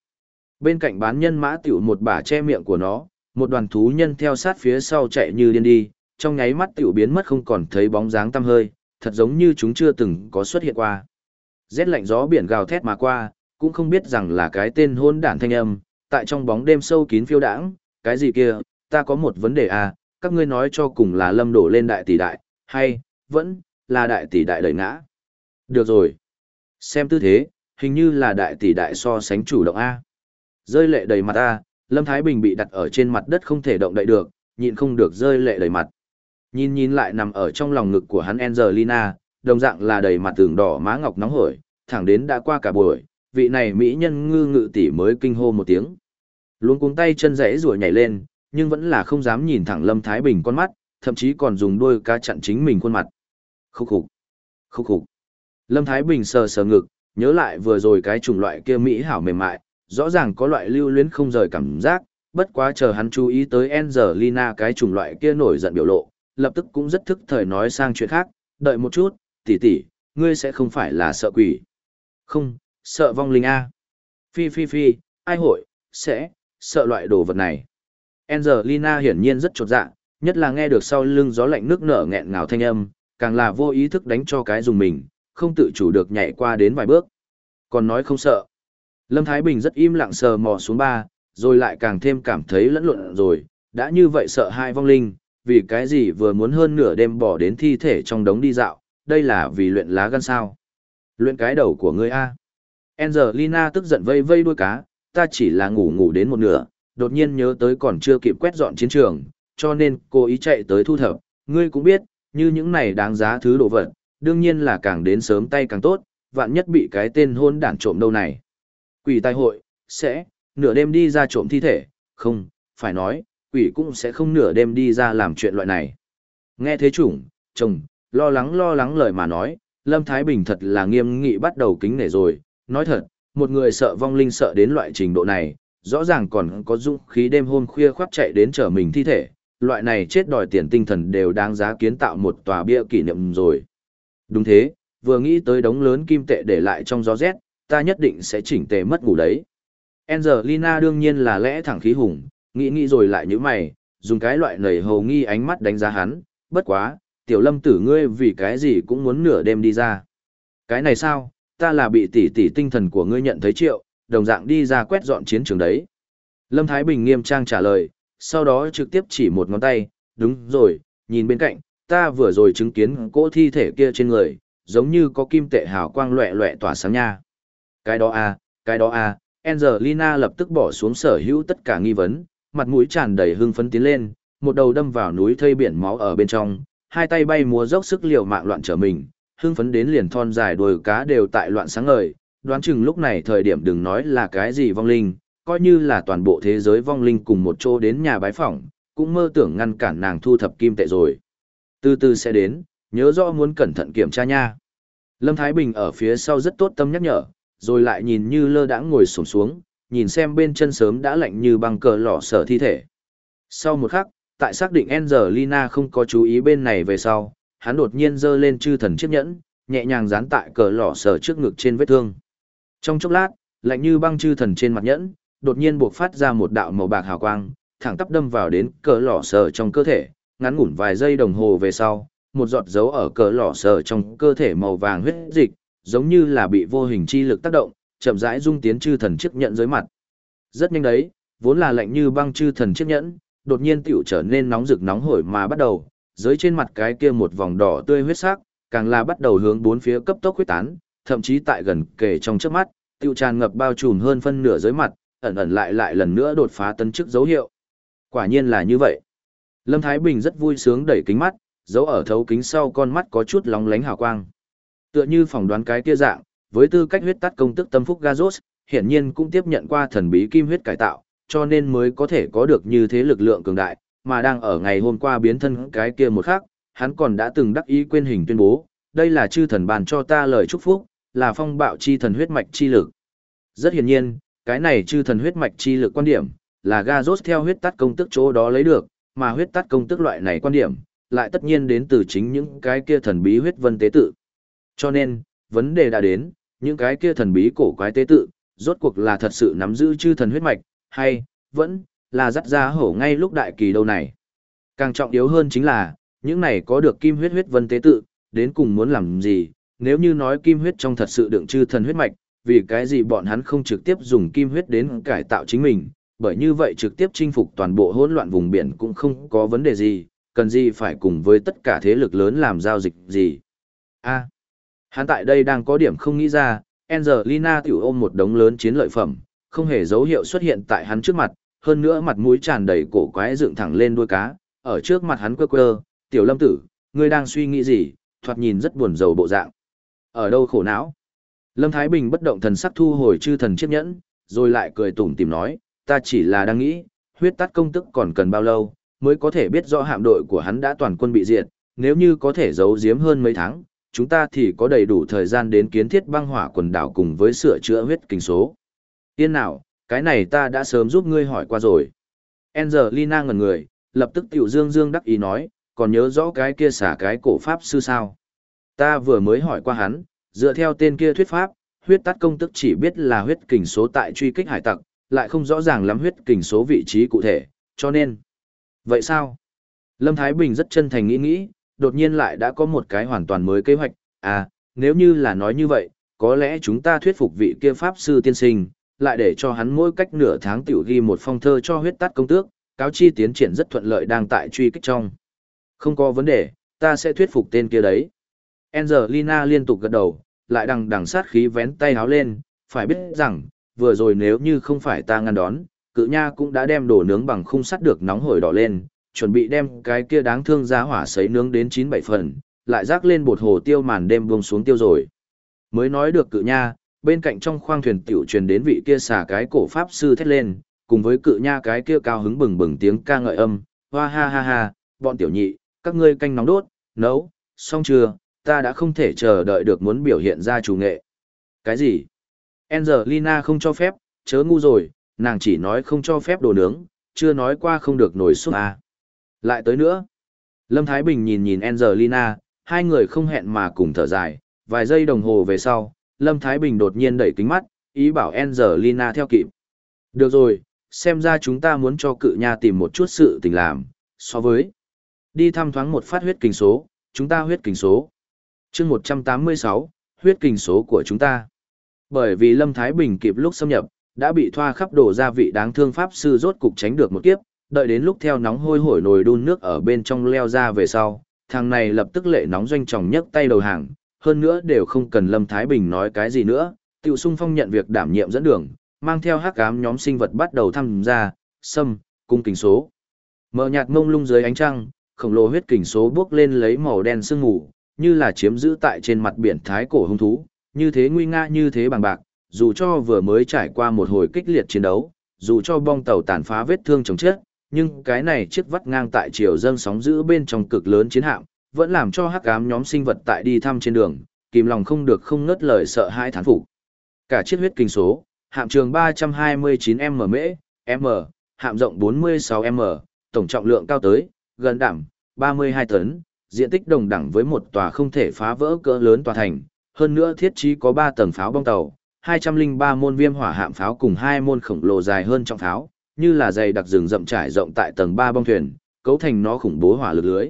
Bên cạnh bán nhân mã tiểu một bả che miệng của nó, một đoàn thú nhân theo sát phía sau chạy như điên đi, trong nháy mắt tiểu biến mất không còn thấy bóng dáng tăm hơi, thật giống như chúng chưa từng có xuất hiện qua. Rét lạnh gió biển gào thét mà qua, cũng không biết rằng là cái tên hôn đản thanh âm, tại trong bóng đêm sâu kín phiêu đãng, cái gì kia, ta có một vấn đề à, các ngươi nói cho cùng là lâm đổ lên đại tỷ đại, hay, vẫn, là đại tỷ đại đẩy ngã. Được rồi. Xem tư thế, hình như là đại tỷ đại so sánh chủ động A. Rơi lệ đầy mặt A, Lâm Thái Bình bị đặt ở trên mặt đất không thể động đậy được, nhịn không được rơi lệ đầy mặt. Nhìn nhìn lại nằm ở trong lòng ngực của hắn Angelina, đồng dạng là đầy mặt tường đỏ má ngọc nóng hổi, thẳng đến đã qua cả buổi, vị này mỹ nhân ngư ngự tỷ mới kinh hô một tiếng. Luôn cuống tay chân rẽ rùa nhảy lên, nhưng vẫn là không dám nhìn thẳng Lâm Thái Bình con mắt, thậm chí còn dùng đôi cá chặn chính mình khuôn mặt. Khúc khục, khúc khục. Lâm Thái Bình sờ sờ ngực, nhớ lại vừa rồi cái chủng loại kia mỹ hảo mềm mại, rõ ràng có loại lưu luyến không rời cảm giác, bất quá chờ hắn chú ý tới Angelina cái chủng loại kia nổi giận biểu lộ, lập tức cũng rất thức thời nói sang chuyện khác, đợi một chút, tỷ tỷ, ngươi sẽ không phải là sợ quỷ. Không, sợ vong linh A. Phi phi phi, ai hội, sẽ, sợ loại đồ vật này. Angelina hiển nhiên rất chột dạ, nhất là nghe được sau lưng gió lạnh nước nở nghẹn ngào thanh âm, càng là vô ý thức đánh cho cái dùng mình, không tự chủ được nhảy qua đến vài bước. Còn nói không sợ. Lâm Thái Bình rất im lặng sờ mò xuống ba, rồi lại càng thêm cảm thấy lẫn lộn rồi, đã như vậy sợ hai vong linh, vì cái gì vừa muốn hơn nửa đêm bỏ đến thi thể trong đống đi dạo, đây là vì luyện lá gan sao. Luyện cái đầu của ngươi A. Angelina tức giận vây vây đuôi cá, ta chỉ là ngủ ngủ đến một nửa, đột nhiên nhớ tới còn chưa kịp quét dọn chiến trường, cho nên cô ý chạy tới thu thập, ngươi cũng biết, như những này đáng giá thứ đồ vật, đương nhiên là càng đến sớm tay càng tốt, vạn nhất bị cái tên hôn đản trộm đâu này. Quỷ tai hội, sẽ, nửa đêm đi ra trộm thi thể, không, phải nói, quỷ cũng sẽ không nửa đêm đi ra làm chuyện loại này. Nghe thế chủng, chồng, lo lắng lo lắng lời mà nói, Lâm Thái Bình thật là nghiêm nghị bắt đầu kính nể rồi, nói thật, một người sợ vong linh sợ đến loại trình độ này, rõ ràng còn có dũng khí đêm hôm khuya khoác chạy đến chở mình thi thể, loại này chết đòi tiền tinh thần đều đáng giá kiến tạo một tòa bia kỷ niệm rồi. Đúng thế, vừa nghĩ tới đống lớn kim tệ để lại trong gió rét, ta nhất định sẽ chỉnh tề mất ngủ đấy. Angelina đương nhiên là lẽ thẳng khí hùng, nghĩ nghĩ rồi lại như mày, dùng cái loại nầy hầu nghi ánh mắt đánh giá hắn, bất quá, tiểu lâm tử ngươi vì cái gì cũng muốn nửa đêm đi ra. Cái này sao, ta là bị tỷ tỷ tinh thần của ngươi nhận thấy triệu, đồng dạng đi ra quét dọn chiến trường đấy. Lâm Thái Bình nghiêm trang trả lời, sau đó trực tiếp chỉ một ngón tay, đúng rồi, nhìn bên cạnh, ta vừa rồi chứng kiến cỗ thi thể kia trên người, giống như có kim tệ hào quang loẹ loẹ tỏa sáng nha. Cái đó à, cái đó à, Angelina lập tức bỏ xuống sở hữu tất cả nghi vấn, mặt mũi tràn đầy hưng phấn tiến lên, một đầu đâm vào núi thây biển máu ở bên trong, hai tay bay múa dốc sức liều mạng loạn trở mình, hưng phấn đến liền thon dài đuôi cá đều tại loạn sáng ngời, đoán chừng lúc này thời điểm đừng nói là cái gì vong linh, coi như là toàn bộ thế giới vong linh cùng một chỗ đến nhà bái phỏng, cũng mơ tưởng ngăn cản nàng thu thập kim tệ rồi. Từ từ sẽ đến, nhớ rõ muốn cẩn thận kiểm tra nha. Lâm Thái Bình ở phía sau rất tốt tâm nhắc nhở, rồi lại nhìn như lơ đãng ngồi xổm xuống, nhìn xem bên chân sớm đã lạnh như băng cờ lỏ sở thi thể. Sau một khắc, tại xác định Angelina không có chú ý bên này về sau, hắn đột nhiên giơ lên chư thần chiếc nhẫn, nhẹ nhàng dán tại cờ lỏ sở trước ngực trên vết thương. Trong chốc lát, lạnh như băng chư thần trên mặt nhẫn, đột nhiên buộc phát ra một đạo màu bạc hào quang, thẳng tắp đâm vào đến cỡ lỏ sờ trong cơ thể, ngắn ngủn vài giây đồng hồ về sau, một giọt dấu ở cỡ lỏ sờ trong cơ thể màu vàng huyết dịch, giống như là bị vô hình chi lực tác động, chậm rãi dung tiến chư thần chiếc nhẫn dưới mặt. Rất nhanh đấy, vốn là lạnh như băng chư thần chiếc nhẫn, đột nhiên tiểu trở nên nóng rực nóng hổi mà bắt đầu, dưới trên mặt cái kia một vòng đỏ tươi huyết sắc, càng là bắt đầu hướng bốn phía cấp tốc huyết tán, thậm chí tại gần kề trong trước mắt, tiêu tràn ngập bao trùm hơn phân nửa dưới mặt, ẩn ẩn lại lại lần nữa đột phá tân chức dấu hiệu. Quả nhiên là như vậy. Lâm Thái Bình rất vui sướng đẩy kính mắt, dấu ở thấu kính sau con mắt có chút lóng lánh hào quang. Tựa như phỏng đoán cái kia dạng, với tư cách huyết tắt công tức tâm phúc Gazos, hiển nhiên cũng tiếp nhận qua thần bí kim huyết cải tạo, cho nên mới có thể có được như thế lực lượng cường đại, mà đang ở ngày hôm qua biến thân cái kia một khắc, hắn còn đã từng đắc ý quên hình tuyên bố, đây là chư thần bàn cho ta lời chúc phúc, là phong bạo chi thần huyết mạch chi lực. Rất hiển nhiên, cái này chư thần huyết mạch chi lực quan điểm, là Gazos theo huyết tắt công tức chỗ đó lấy được, mà huyết tắt công tức loại này quan điểm, lại tất nhiên đến từ chính những cái kia thần bí huyết vân tế tự. Cho nên, vấn đề đã đến, những cái kia thần bí cổ quái tế tự, rốt cuộc là thật sự nắm giữ chư thần huyết mạch, hay, vẫn, là dắt ra hổ ngay lúc đại kỳ đâu này. Càng trọng yếu hơn chính là, những này có được kim huyết huyết vân tế tự, đến cùng muốn làm gì, nếu như nói kim huyết trong thật sự đựng chư thần huyết mạch, vì cái gì bọn hắn không trực tiếp dùng kim huyết đến cải tạo chính mình, bởi như vậy trực tiếp chinh phục toàn bộ hỗn loạn vùng biển cũng không có vấn đề gì, cần gì phải cùng với tất cả thế lực lớn làm giao dịch gì. A. hắn tại đây đang có điểm không nghĩ ra, Angelina tiểu ôm một đống lớn chiến lợi phẩm, không hề dấu hiệu xuất hiện tại hắn trước mặt, hơn nữa mặt mũi tràn đầy cổ quái dựng thẳng lên đuôi cá, ở trước mặt hắn quơ quơ, "Tiểu Lâm tử, ngươi đang suy nghĩ gì?" thoạt nhìn rất buồn rầu bộ dạng. "Ở đâu khổ não?" Lâm Thái Bình bất động thần sắc thu hồi chư thần chiếc nhẫn, rồi lại cười tủm tỉm nói, "Ta chỉ là đang nghĩ, huyết tắt công tức còn cần bao lâu mới có thể biết rõ hạm đội của hắn đã toàn quân bị diệt, nếu như có thể giấu giếm hơn mấy tháng, chúng ta thì có đầy đủ thời gian đến kiến thiết băng hỏa quần đảo cùng với sửa chữa huyết kinh số. Yên nào, cái này ta đã sớm giúp ngươi hỏi qua rồi. Angelina ngẩn người, lập tức tiểu dương dương đắc ý nói, còn nhớ rõ cái kia xả cái cổ pháp sư sao. Ta vừa mới hỏi qua hắn, dựa theo tên kia thuyết pháp, huyết tắt công tức chỉ biết là huyết kình số tại truy kích hải tặc, lại không rõ ràng lắm huyết kình số vị trí cụ thể, cho nên. Vậy sao? Lâm Thái Bình rất chân thành nghĩ nghĩ, đột nhiên lại đã có một cái hoàn toàn mới kế hoạch, à, nếu như là nói như vậy, có lẽ chúng ta thuyết phục vị kia pháp sư tiên sinh, lại để cho hắn mỗi cách nửa tháng tiểu ghi một phong thơ cho huyết tắt công tước, cáo chi tiến triển rất thuận lợi đang tại truy kích trong. Không có vấn đề, ta sẽ thuyết phục tên kia đấy. Angelina liên tục gật đầu, lại đằng đằng sát khí vén tay háo lên, phải biết rằng, vừa rồi nếu như không phải ta ngăn đón, cự nha cũng đã đem đồ nướng bằng khung sắt được nóng hổi đỏ lên, chuẩn bị đem cái kia đáng thương giá hỏa sấy nướng đến 9-7 phần, lại rác lên bột hồ tiêu màn đêm buông xuống tiêu rồi. Mới nói được cự nha, bên cạnh trong khoang thuyền tiểu truyền đến vị kia xả cái cổ pháp sư thét lên, cùng với cự nha cái kia cao hứng bừng bừng tiếng ca ngợi âm, hoa ha ha ha, bọn tiểu nhị, các ngươi canh nóng đốt, nấu, xong chưa, ta đã không thể chờ đợi được muốn biểu hiện ra chủ nghệ. Cái gì? Angelina không cho phép, chớ ngu rồi, nàng chỉ nói không cho phép đồ nướng, chưa nói qua không được nổi xuống à. Lại tới nữa. Lâm Thái Bình nhìn nhìn Angelina, hai người không hẹn mà cùng thở dài, vài giây đồng hồ về sau, Lâm Thái Bình đột nhiên đẩy kính mắt, ý bảo Angelina theo kịp. Được rồi, xem ra chúng ta muốn cho cự nha tìm một chút sự tình làm, so với đi thăm thoáng một phát huyết kinh số, chúng ta huyết kinh số chương 186, huyết kinh số của chúng ta. Bởi vì Lâm Thái Bình kịp lúc xâm nhập, đã bị thoa khắp đổ gia vị đáng thương pháp sư rốt cục tránh được một kiếp, đợi đến lúc theo nóng hôi hổi nồi đun nước ở bên trong leo ra về sau, thằng này lập tức lệ nóng doanh tròng nhấc tay đầu hàng, hơn nữa đều không cần Lâm Thái Bình nói cái gì nữa, Tiểu Sung Phong nhận việc đảm nhiệm dẫn đường, mang theo hắc ám nhóm sinh vật bắt đầu tham gia, xâm, cung kính số. Mở nhạt mông lung dưới ánh trăng, khổng lồ huyết kình số bước lên lấy màu đen sương mù, như là chiếm giữ tại trên mặt biển thái cổ hung thú, như thế nguy nga như thế bằng bạc, dù cho vừa mới trải qua một hồi kích liệt chiến đấu, dù cho bong tàu tàn phá vết thương chống chết, nhưng cái này chiếc vắt ngang tại chiều dâng sóng giữ bên trong cực lớn chiến hạm, vẫn làm cho hắc ám nhóm sinh vật tại đi thăm trên đường, kìm lòng không được không ngớt lời sợ hãi thán phục. Cả chiếc huyết kinh số, hạm trường 329M mễ, M, hạm rộng 46M, tổng trọng lượng cao tới, gần đảm, 32 tấn, diện tích đồng đẳng với một tòa không thể phá vỡ cỡ lớn tòa thành, hơn nữa thiết trí có 3 tầng pháo bong tàu, 203 môn viêm hỏa hạm pháo cùng hai môn khổng lồ dài hơn trọng pháo, như là dày đặc rừng rậm trải rộng tại tầng 3 bong thuyền, cấu thành nó khủng bố hỏa lực lưới.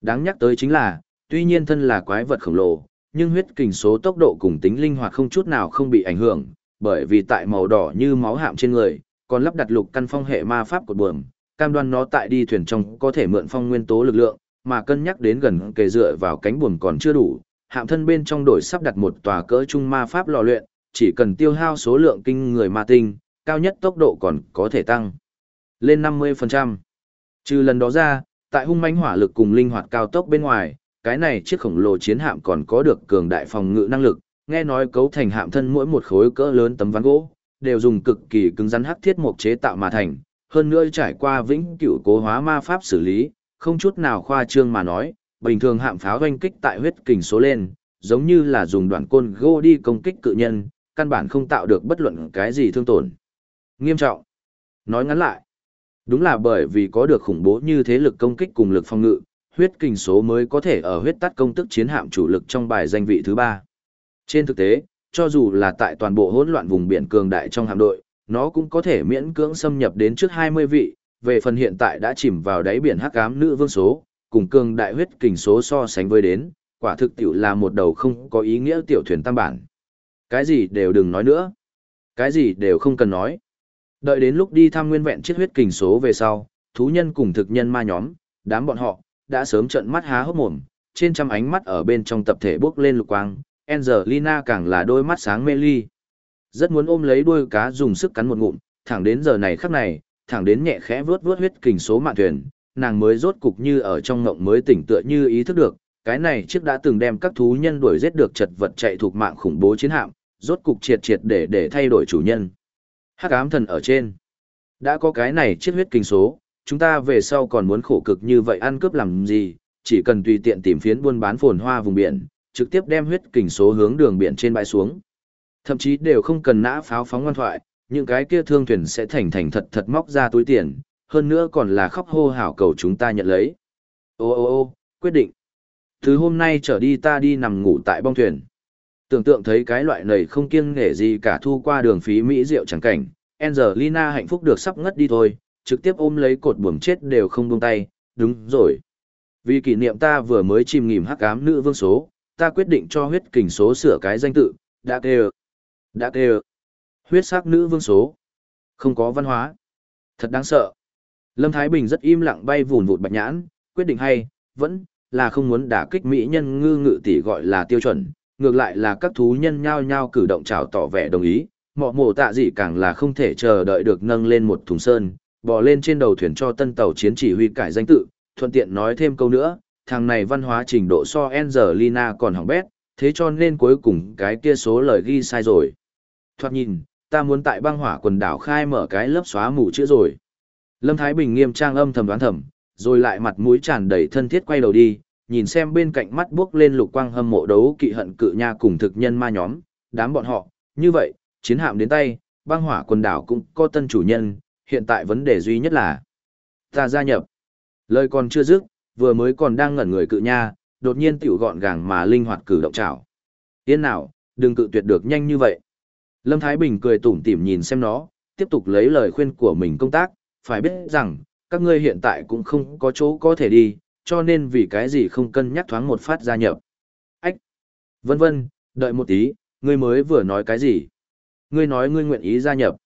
Đáng nhắc tới chính là, tuy nhiên thân là quái vật khổng lồ, nhưng huyết kình số tốc độ cùng tính linh hoạt không chút nào không bị ảnh hưởng, bởi vì tại màu đỏ như máu hạm trên người, còn lắp đặt lục căn phong hệ ma pháp cột buồm, cam đoan nó tại đi thuyền trong có thể mượn phong nguyên tố lực lượng, mà cân nhắc đến gần kề dựa vào cánh buồm còn chưa đủ, hạm thân bên trong đổi sắp đặt một tòa cỡ trung ma pháp lò luyện, chỉ cần tiêu hao số lượng kinh người ma tinh, cao nhất tốc độ còn có thể tăng lên 50%. Trừ lần đó ra, tại hung mãnh hỏa lực cùng linh hoạt cao tốc bên ngoài, cái này chiếc khổng lồ chiến hạm còn có được cường đại phòng ngự năng lực, nghe nói cấu thành hạm thân mỗi một khối cỡ lớn tấm ván gỗ, đều dùng cực kỳ cứng rắn hắc thiết mộc chế tạo mà thành, hơn nữa trải qua vĩnh cửu cố hóa ma pháp xử lý, không chút nào khoa trương mà nói, bình thường hạm pháo doanh kích tại huyết kình số lên, giống như là dùng đoạn côn gỗ đi công kích cự nhân, căn bản không tạo được bất luận cái gì thương tổn. Nghiêm trọng. Nói ngắn lại, đúng là bởi vì có được khủng bố như thế lực công kích cùng lực phòng ngự, huyết kình số mới có thể ở huyết tắt công tức chiến hạm chủ lực trong bài danh vị thứ ba. Trên thực tế, cho dù là tại toàn bộ hỗn loạn vùng biển cường đại trong hạm đội, nó cũng có thể miễn cưỡng xâm nhập đến trước 20 vị, về phần hiện tại đã chìm vào đáy biển hắc ám nữ vương số, cùng cường đại huyết kình số so sánh với đến, quả thực tiểu là một đầu không có ý nghĩa tiểu thuyền tam bản. Cái gì đều đừng nói nữa. Cái gì đều không cần nói. Đợi đến lúc đi thăm nguyên vẹn chiếc huyết kình số về sau, thú nhân cùng thực nhân ma nhóm, đám bọn họ, đã sớm trận mắt há hốc mồm, trên trăm ánh mắt ở bên trong tập thể bước lên lục quang, Angelina càng là đôi mắt sáng mê ly. Rất muốn ôm lấy đuôi cá dùng sức cắn một ngụm, thẳng đến giờ này khắc này, thẳng đến nhẹ khẽ vớt vớt huyết kình số mạn thuyền, nàng mới rốt cục như ở trong ngộng mới tỉnh tựa như ý thức được, cái này trước đã từng đem các thú nhân đuổi giết được chật vật chạy thuộc mạng khủng bố chiến hạm, rốt cục triệt triệt để để thay đổi chủ nhân. Hắc ám thần ở trên. Đã có cái này chiếc huyết kinh số, chúng ta về sau còn muốn khổ cực như vậy ăn cướp làm gì, chỉ cần tùy tiện tìm phiến buôn bán phồn hoa vùng biển, trực tiếp đem huyết kình số hướng đường biển trên bãi xuống. Thậm chí đều không cần nã pháo phóng ngoan thoại, những cái kia thương thuyền sẽ thành thành thật thật móc ra túi tiền, hơn nữa còn là khóc hô hào cầu chúng ta nhận lấy. Ô ô ô, quyết định. Từ hôm nay trở đi ta đi nằm ngủ tại bong thuyền. Tưởng tượng thấy cái loại này không kiêng nghề gì cả thu qua đường phí Mỹ rượu chẳng cảnh, Angelina hạnh phúc được sắp ngất đi thôi, trực tiếp ôm lấy cột buồm chết đều không buông tay, đúng rồi. Vì kỷ niệm ta vừa mới chìm nghỉm hắc ám nữ vương số, ta quyết định cho huyết kình số sửa cái danh tự, đã kêu. Đã kêu. Huyết sắc nữ vương số. Không có văn hóa. Thật đáng sợ. Lâm Thái Bình rất im lặng bay vùn vụt bạch nhãn, quyết định hay, vẫn là không muốn đả kích mỹ nhân ngư ngự tỷ gọi là tiêu chuẩn, ngược lại là các thú nhân nhao nhao cử động chào tỏ vẻ đồng ý, mọ mổ tạ gì càng là không thể chờ đợi được nâng lên một thùng sơn, bò lên trên đầu thuyền cho tân tàu chiến chỉ huy cải danh tự, thuận tiện nói thêm câu nữa, thằng này văn hóa trình độ so Angelina còn hỏng bét, thế cho nên cuối cùng cái kia số lời ghi sai rồi. Thoạt nhìn, ta muốn tại băng hỏa quần đảo khai mở cái lớp xóa mù chữa rồi. Lâm Thái Bình nghiêm trang âm thầm đoán thầm, rồi lại mặt mũi tràn đầy thân thiết quay đầu đi, nhìn xem bên cạnh mắt bước lên lục quang hâm mộ đấu kỵ hận cự nha cùng thực nhân ma nhóm, đám bọn họ, như vậy, chiến hạm đến tay, băng hỏa quần đảo cũng có tân chủ nhân, hiện tại vấn đề duy nhất là ta gia nhập. Lời còn chưa dứt, vừa mới còn đang ngẩn người cự nha, đột nhiên tiểu gọn gàng mà linh hoạt cử động chảo. Yên nào, đừng cự tuyệt được nhanh như vậy. Lâm Thái Bình cười tủm tỉm nhìn xem nó, tiếp tục lấy lời khuyên của mình công tác, phải biết rằng, các ngươi hiện tại cũng không có chỗ có thể đi, cho nên vì cái gì không cân nhắc thoáng một phát gia nhập. Ách! Vân vân, đợi một tí, ngươi mới vừa nói cái gì? Ngươi nói ngươi nguyện ý gia nhập.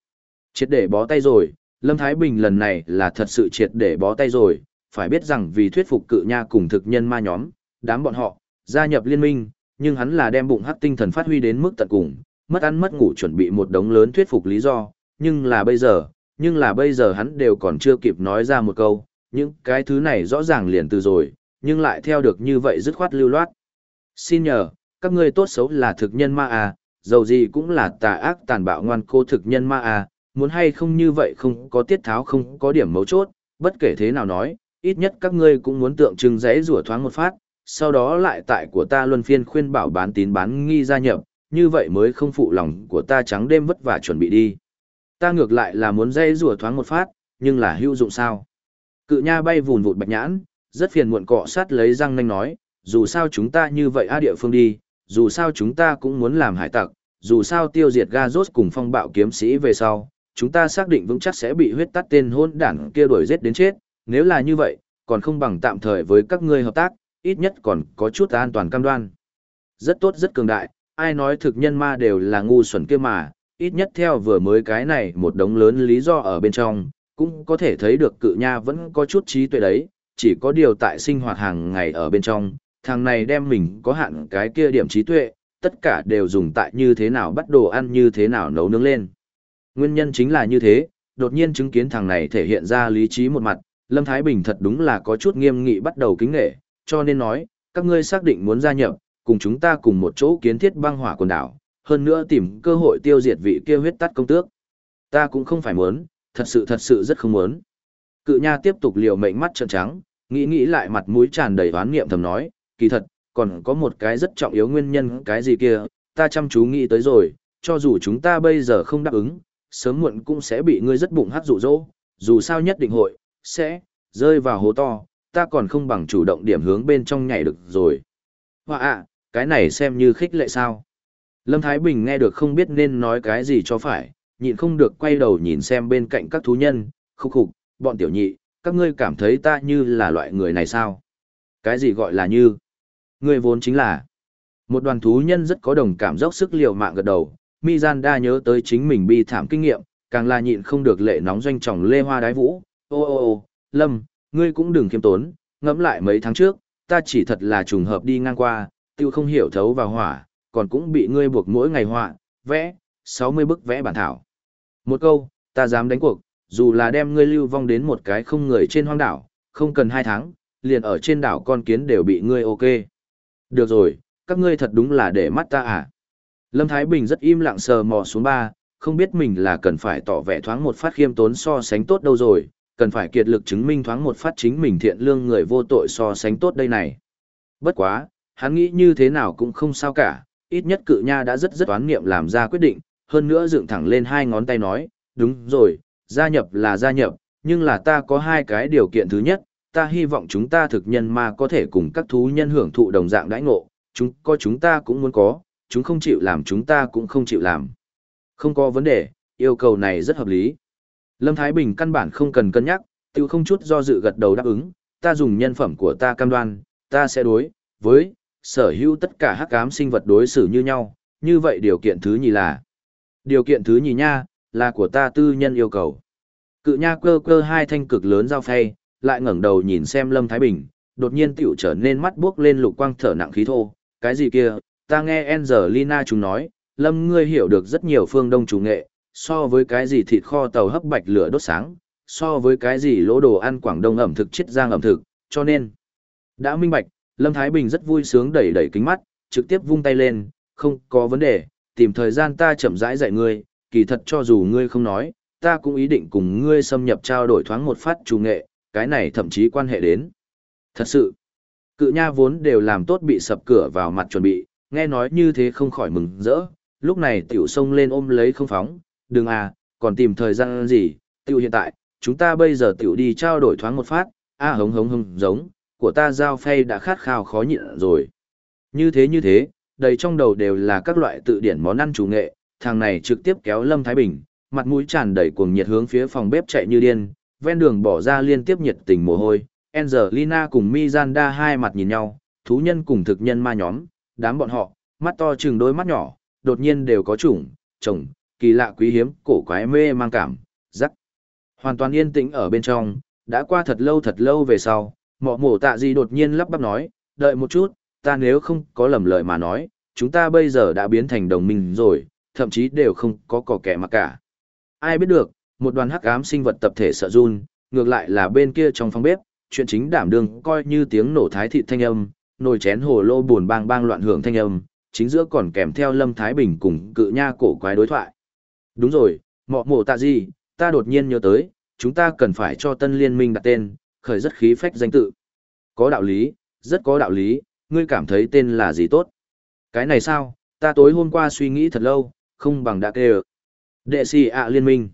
Triệt để bó tay rồi, Lâm Thái Bình lần này là thật sự triệt để bó tay rồi, phải biết rằng vì thuyết phục cự nha cùng thực nhân ma nhóm, đám bọn họ, gia nhập liên minh, nhưng hắn là đem bụng hắc tinh thần phát huy đến mức tận cùng, mất ăn mất ngủ chuẩn bị một đống lớn thuyết phục lý do, nhưng là bây giờ, nhưng là bây giờ hắn đều còn chưa kịp nói ra một câu, những cái thứ này rõ ràng liền từ rồi, nhưng lại theo được như vậy dứt khoát lưu loát. Xin nhờ, các ngươi tốt xấu là thực nhân ma à, dầu gì cũng là tà ác tàn bạo ngoan cô thực nhân ma à, muốn hay không như vậy không có tiết tháo không có điểm mấu chốt, bất kể thế nào nói, ít nhất các ngươi cũng muốn tượng trưng giấy rủa thoáng một phát, sau đó lại tại của ta luân phiên khuyên bảo bán tín bán nghi gia nhập, như vậy mới không phụ lòng của ta trắng đêm vất vả chuẩn bị đi. Ta ngược lại là muốn dây rùa thoáng một phát, nhưng là hữu dụng sao? Cự nha bay vùn vụt bạch nhãn, rất phiền muộn cọ sát lấy răng nanh nói, dù sao chúng ta như vậy a địa phương đi, dù sao chúng ta cũng muốn làm hải tặc, dù sao tiêu diệt ga rốt cùng phong bạo kiếm sĩ về sau, chúng ta xác định vững chắc sẽ bị huyết tắt tên hôn đảng kia đuổi giết đến chết, nếu là như vậy, còn không bằng tạm thời với các ngươi hợp tác, ít nhất còn có chút an toàn cam đoan. Rất tốt rất cường đại, ai nói thực nhân ma đều là ngu xuẩn kia mà, ít nhất theo vừa mới cái này một đống lớn lý do ở bên trong, cũng có thể thấy được cự nha vẫn có chút trí tuệ đấy, chỉ có điều tại sinh hoạt hàng ngày ở bên trong, thằng này đem mình có hạn cái kia điểm trí tuệ, tất cả đều dùng tại như thế nào bắt đồ ăn như thế nào nấu nướng lên. Nguyên nhân chính là như thế, đột nhiên chứng kiến thằng này thể hiện ra lý trí một mặt, Lâm Thái Bình thật đúng là có chút nghiêm nghị bắt đầu kính nghệ, cho nên nói, các ngươi xác định muốn gia nhập, cùng chúng ta cùng một chỗ kiến thiết băng hỏa quần đảo, hơn nữa tìm cơ hội tiêu diệt vị kia huyết tắt công tước. Ta cũng không phải muốn, thật sự thật sự rất không muốn. Cự nha tiếp tục liều mệnh mắt trợn trắng, nghĩ nghĩ lại mặt mũi tràn đầy oán nghiệm thầm nói, kỳ thật, còn có một cái rất trọng yếu nguyên nhân cái gì kia, ta chăm chú nghĩ tới rồi, cho dù chúng ta bây giờ không đáp ứng, sớm muộn cũng sẽ bị ngươi rất bụng hát dụ dỗ, dù sao nhất định hội, sẽ, rơi vào hố to, ta còn không bằng chủ động điểm hướng bên trong nhảy được rồi. Hoa ạ, cái này xem như khích lệ sao. Lâm Thái Bình nghe được không biết nên nói cái gì cho phải, nhịn không được quay đầu nhìn xem bên cạnh các thú nhân, khúc khục, bọn tiểu nhị, các ngươi cảm thấy ta như là loại người này sao? Cái gì gọi là như? Ngươi vốn chính là một đoàn thú nhân rất có đồng cảm dốc sức liều mạng gật đầu, Mizanda nhớ tới chính mình bi thảm kinh nghiệm, càng là nhịn không được lệ nóng doanh trọng lê hoa đái vũ. Ô ô ô, Lâm, ngươi cũng đừng khiêm tốn, ngẫm lại mấy tháng trước, ta chỉ thật là trùng hợp đi ngang qua, tiêu không hiểu thấu vào hỏa, còn cũng bị ngươi buộc mỗi ngày họa, vẽ, 60 bức vẽ bản thảo. Một câu, ta dám đánh cuộc, dù là đem ngươi lưu vong đến một cái không người trên hoang đảo, không cần hai tháng, liền ở trên đảo con kiến đều bị ngươi ok. Được rồi, các ngươi thật đúng là để mắt ta à. Lâm Thái Bình rất im lặng sờ mò xuống ba, không biết mình là cần phải tỏ vẻ thoáng một phát khiêm tốn so sánh tốt đâu rồi, cần phải kiệt lực chứng minh thoáng một phát chính mình thiện lương người vô tội so sánh tốt đây này. Bất quá, hắn nghĩ như thế nào cũng không sao cả, ít nhất cự nha đã rất rất toán nghiệm làm ra quyết định, hơn nữa dựng thẳng lên hai ngón tay nói, đúng rồi, gia nhập là gia nhập, nhưng là ta có hai cái điều kiện thứ nhất, ta hy vọng chúng ta thực nhân ma có thể cùng các thú nhân hưởng thụ đồng dạng đãi ngộ, chúng có chúng ta cũng muốn có, chúng không chịu làm chúng ta cũng không chịu làm. Không có vấn đề, yêu cầu này rất hợp lý. Lâm Thái Bình căn bản không cần cân nhắc, tiêu không chút do dự gật đầu đáp ứng, ta dùng nhân phẩm của ta cam đoan, ta sẽ đối với sở hữu tất cả hắc ám sinh vật đối xử như nhau, như vậy điều kiện thứ nhì là. Điều kiện thứ nhì nha, là của ta tư nhân yêu cầu. Cự nha cơ cơ hai thanh cực lớn giao phay, lại ngẩng đầu nhìn xem Lâm Thái Bình, đột nhiên tiểu trở nên mắt buốc lên lục quang thở nặng khí thô, cái gì kia, ta nghe Angelina chúng nói, Lâm ngươi hiểu được rất nhiều phương đông chủ nghệ, so với cái gì thịt kho tàu hấp bạch lửa đốt sáng, so với cái gì lỗ đồ ăn Quảng Đông ẩm thực chiết giang ẩm thực, cho nên, đã minh bạch, Lâm Thái Bình rất vui sướng đẩy đẩy kính mắt, trực tiếp vung tay lên, không có vấn đề, tìm thời gian ta chậm rãi dạy ngươi, kỳ thật cho dù ngươi không nói, ta cũng ý định cùng ngươi xâm nhập trao đổi thoáng một phát chủ nghệ, cái này thậm chí quan hệ đến. Thật sự, cự nha vốn đều làm tốt bị sập cửa vào mặt chuẩn bị, nghe nói như thế không khỏi mừng rỡ, lúc này tiểu sông lên ôm lấy không phóng, đừng à, còn tìm thời gian gì, tiểu hiện tại, chúng ta bây giờ tiểu đi trao đổi thoáng một phát, a à, hống hống hống giống, của ta giao phay đã khát khao khó nhịn rồi. Như thế như thế, đầy trong đầu đều là các loại tự điển món ăn chủ nghệ, thằng này trực tiếp kéo Lâm Thái Bình, mặt mũi tràn đầy cuồng nhiệt hướng phía phòng bếp chạy như điên, ven đường bỏ ra liên tiếp nhiệt tình mồ hôi. Angelina cùng Mizanda hai mặt nhìn nhau, thú nhân cùng thực nhân ma nhóm, đám bọn họ, mắt to chừng đôi mắt nhỏ, đột nhiên đều có chủng, chồng, kỳ lạ quý hiếm, cổ quái mê mang cảm, rắc. Hoàn toàn yên tĩnh ở bên trong, đã qua thật lâu thật lâu về sau, mọ mổ tạ gì đột nhiên lắp bắp nói, đợi một chút, ta nếu không có lầm lời mà nói, chúng ta bây giờ đã biến thành đồng minh rồi, thậm chí đều không có cỏ kẻ mà cả. Ai biết được, một đoàn hắc ám sinh vật tập thể sợ run, ngược lại là bên kia trong phòng bếp, chuyện chính đảm đương coi như tiếng nổ thái thị thanh âm, nồi chén hồ lô buồn bang bang loạn hưởng thanh âm, chính giữa còn kèm theo Lâm Thái Bình cùng cự nha cổ quái đối thoại. Đúng rồi, mọ mổ tạ gì, ta đột nhiên nhớ tới, chúng ta cần phải cho tân liên minh đặt tên, khởi rất khí phách danh tự. Có đạo lý, rất có đạo lý, ngươi cảm thấy tên là gì tốt? Cái này sao, ta tối hôm qua suy nghĩ thật lâu, không bằng đã kêu. Đệ si ạ liên minh.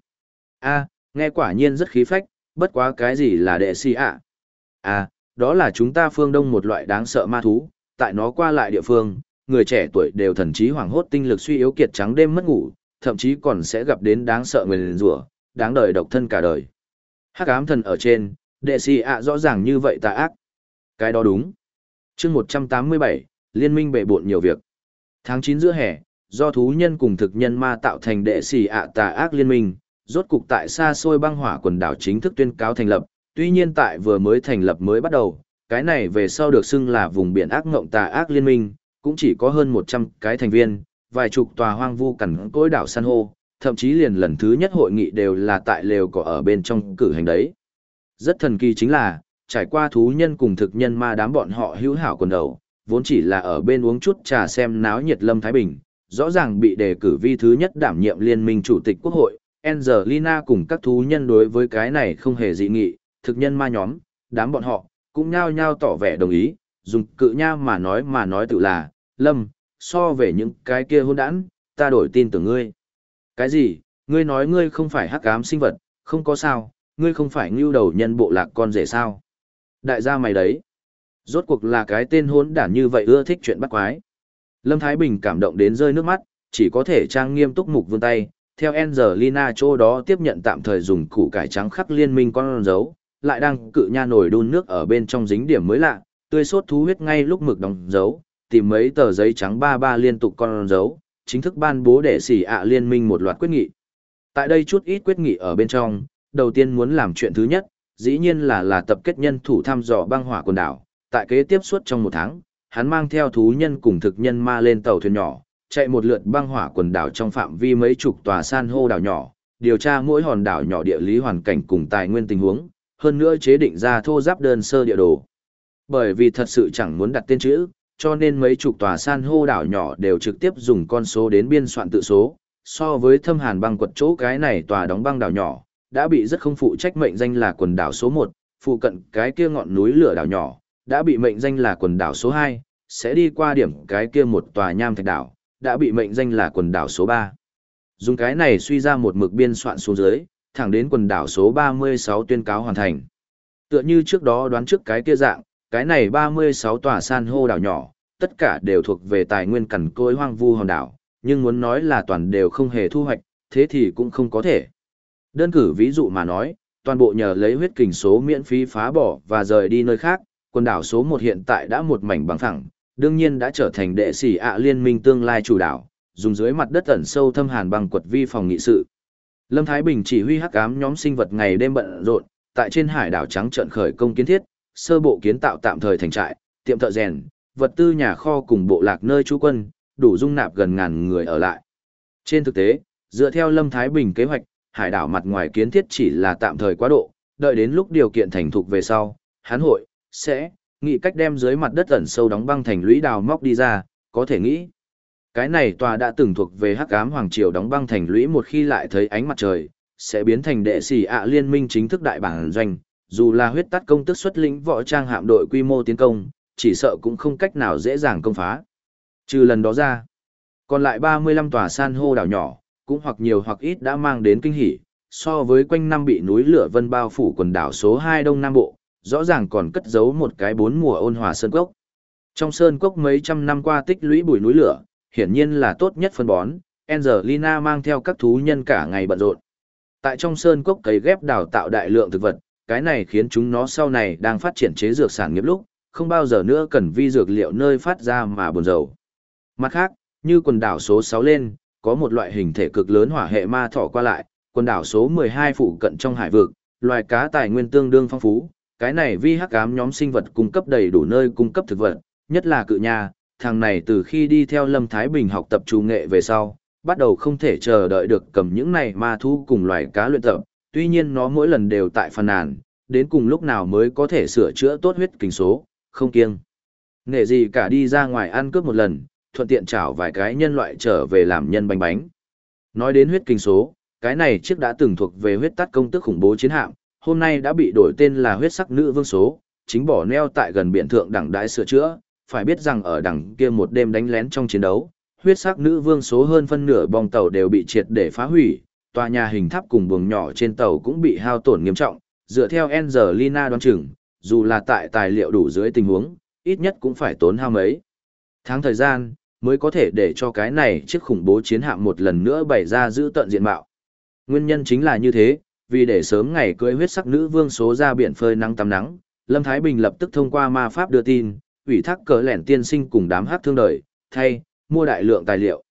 a nghe quả nhiên rất khí phách, bất quá cái gì là đệ si ạ? À, đó là chúng ta phương đông một loại đáng sợ ma thú, tại nó qua lại địa phương, người trẻ tuổi đều thần trí hoảng hốt tinh lực suy yếu kiệt trắng đêm mất ngủ, thậm chí còn sẽ gặp đến đáng sợ người liền rủa, đáng đời độc thân cả đời. Hắc ám thần ở trên, đệ sĩ ạ rõ ràng như vậy tà ác. Cái đó đúng. chương 187, liên minh bệ bộn nhiều việc. Tháng 9 giữa hè, do thú nhân cùng thực nhân ma tạo thành đệ sĩ ạ tà ác liên minh, rốt cục tại xa xôi băng hỏa quần đảo chính thức tuyên cáo thành lập, tuy nhiên tại vừa mới thành lập mới bắt đầu, cái này về sau được xưng là vùng biển ác ngộng tà ác liên minh, cũng chỉ có hơn 100 cái thành viên, vài chục tòa hoang vu cằn cỗi đảo san hô, thậm chí liền lần thứ nhất hội nghị đều là tại lều cỏ ở bên trong cử hành đấy. Rất thần kỳ chính là, trải qua thú nhân cùng thực nhân ma đám bọn họ hữu hảo quần đầu, vốn chỉ là ở bên uống chút trà xem náo nhiệt Lâm Thái Bình, rõ ràng bị đề cử vi thứ nhất đảm nhiệm liên minh chủ tịch quốc hội, Angelina cùng các thú nhân đối với cái này không hề dị nghị, thực nhân ma nhóm, đám bọn họ, cũng nhao nhao tỏ vẻ đồng ý, dùng cự nha mà nói mà nói tự là, Lâm, so về những cái kia hôn đản, ta đổi tin tưởng ngươi. Cái gì, ngươi nói ngươi không phải hắc ám sinh vật, không có sao, ngươi không phải ngưu đầu nhân bộ lạc con rể sao. Đại gia mày đấy. Rốt cuộc là cái tên hỗn đản như vậy ưa thích chuyện bắt quái. Lâm Thái Bình cảm động đến rơi nước mắt, chỉ có thể trang nghiêm túc mục vươn tay, theo Angelina chỗ đó tiếp nhận tạm thời dùng củ cải trắng khắc liên minh con dấu, lại đang cự nha nổi đun nước ở bên trong dính điểm mới lạ, tươi sốt thú huyết ngay lúc mực đóng dấu, tìm mấy tờ giấy trắng ba ba liên tục con dấu, chính thức ban bố để xỉ ạ liên minh một loạt quyết nghị. Tại đây chút ít quyết nghị ở bên trong, đầu tiên muốn làm chuyện thứ nhất, dĩ nhiên là là tập kết nhân thủ thăm dò băng hỏa quần đảo, tại kế tiếp suốt trong một tháng, hắn mang theo thú nhân cùng thực nhân ma lên tàu thuyền nhỏ, chạy một lượt băng hỏa quần đảo trong phạm vi mấy chục tòa san hô đảo nhỏ, điều tra mỗi hòn đảo nhỏ địa lý hoàn cảnh cùng tài nguyên tình huống, hơn nữa chế định ra thô giáp đơn sơ địa đồ. Bởi vì thật sự chẳng muốn đặt tên chữ, cho nên mấy chục tòa san hô đảo nhỏ đều trực tiếp dùng con số đến biên soạn tự số. So với thâm hàn băng quật chỗ cái này tòa đóng băng đảo nhỏ, đã bị rất không phụ trách mệnh danh là quần đảo số 1, phụ cận cái kia ngọn núi lửa đảo nhỏ, đã bị mệnh danh là quần đảo số 2, sẽ đi qua điểm cái kia một tòa nham thạch đảo, đã bị mệnh danh là quần đảo số 3. Dùng cái này suy ra một mực biên soạn xuống dưới, thẳng đến quần đảo số 36 tuyên cáo hoàn thành. Tựa như trước đó đoán trước cái kia dạng, cái này 36 tòa san hô đảo nhỏ, tất cả đều thuộc về tài nguyên cằn cỗi hoang vu hòn đảo, nhưng muốn nói là toàn đều không hề thu hoạch, thế thì cũng không có thể. Đơn cử ví dụ mà nói, toàn bộ nhờ lấy huyết kình số miễn phí phá bỏ và rời đi nơi khác, quần đảo số 1 hiện tại đã một mảnh bằng phẳng, đương nhiên đã trở thành đệ sĩ ạ liên minh tương lai chủ đảo, dùng dưới mặt đất ẩn sâu thâm hàn bằng quật vi phòng nghị sự. Lâm Thái Bình chỉ huy hắc ám nhóm sinh vật ngày đêm bận rộn, tại trên hải đảo trắng trận khởi công kiến thiết, sơ bộ kiến tạo tạm thời thành trại, tiệm thợ rèn, vật tư nhà kho cùng bộ lạc nơi trú quân, đủ dung nạp gần ngàn người ở lại. Trên thực tế, dựa theo Lâm Thái Bình kế hoạch, hải đảo mặt ngoài kiến thiết chỉ là tạm thời quá độ, đợi đến lúc điều kiện thành thục về sau, hắn hội, sẽ, nghĩ cách đem dưới mặt đất ẩn sâu đóng băng thành lũy đào móc đi ra, có thể nghĩ. Cái này tòa đã từng thuộc về hắc ám hoàng triều đóng băng thành lũy một khi lại thấy ánh mặt trời, sẽ biến thành đệ sĩ ạ liên minh chính thức đại bản doanh, dù là huyết tắt công tức xuất lĩnh võ trang hạm đội quy mô tiến công, chỉ sợ cũng không cách nào dễ dàng công phá. Trừ lần đó ra, còn lại 35 tòa san hô đảo nhỏ, cũng hoặc nhiều hoặc ít đã mang đến kinh hỉ, so với quanh năm bị núi lửa vân bao phủ quần đảo số 2 Đông Nam Bộ, rõ ràng còn cất giấu một cái bốn mùa ôn hòa sơn cốc. Trong sơn cốc mấy trăm năm qua tích lũy bụi núi lửa, hiển nhiên là tốt nhất phân bón, Angelina mang theo các thú nhân cả ngày bận rộn. Tại trong sơn cốc cấy ghép đào tạo đại lượng thực vật, cái này khiến chúng nó sau này đang phát triển chế dược sản nghiệp lúc, không bao giờ nữa cần vi dược liệu nơi phát ra mà buồn rầu. Mặt khác, như quần đảo số 6 lên, có một loại hình thể cực lớn hỏa hệ ma thỏ qua lại, quần đảo số 12 phụ cận trong hải vực, loài cá tài nguyên tương đương phong phú, cái này vi hắc ám nhóm sinh vật cung cấp đầy đủ nơi cung cấp thực vật, nhất là cự nha, thằng này từ khi đi theo Lâm Thái Bình học tập trù nghệ về sau, bắt đầu không thể chờ đợi được cầm những này ma thu cùng loài cá luyện tập, tuy nhiên nó mỗi lần đều tại phần nàn, đến cùng lúc nào mới có thể sửa chữa tốt huyết kinh số, không kiêng. Nghệ gì cả đi ra ngoài ăn cướp một lần, thuận tiện chảo vài cái nhân loại trở về làm nhân bánh bánh. Nói đến huyết kinh số, cái này trước đã từng thuộc về huyết tắt công tức khủng bố chiến hạm, hôm nay đã bị đổi tên là huyết sắc nữ vương số, chính bỏ neo tại gần biển thượng đẳng đại sửa chữa, phải biết rằng ở đằng kia một đêm đánh lén trong chiến đấu, huyết sắc nữ vương số hơn phân nửa bong tàu đều bị triệt để phá hủy, tòa nhà hình tháp cùng buồng nhỏ trên tàu cũng bị hao tổn nghiêm trọng, dựa theo Angelina đoán chừng, dù là tại tài liệu đủ dưới tình huống, ít nhất cũng phải tốn hao mấy. Tháng thời gian, mới có thể để cho cái này chiếc khủng bố chiến hạm một lần nữa bày ra giữ tận diện mạo. Nguyên nhân chính là như thế, vì để sớm ngày cưới huyết sắc nữ vương số ra biển phơi nắng tắm nắng, Lâm Thái Bình lập tức thông qua ma pháp đưa tin, ủy thác cỡ lẻn tiên sinh cùng đám hát thương đời, thay, mua đại lượng tài liệu.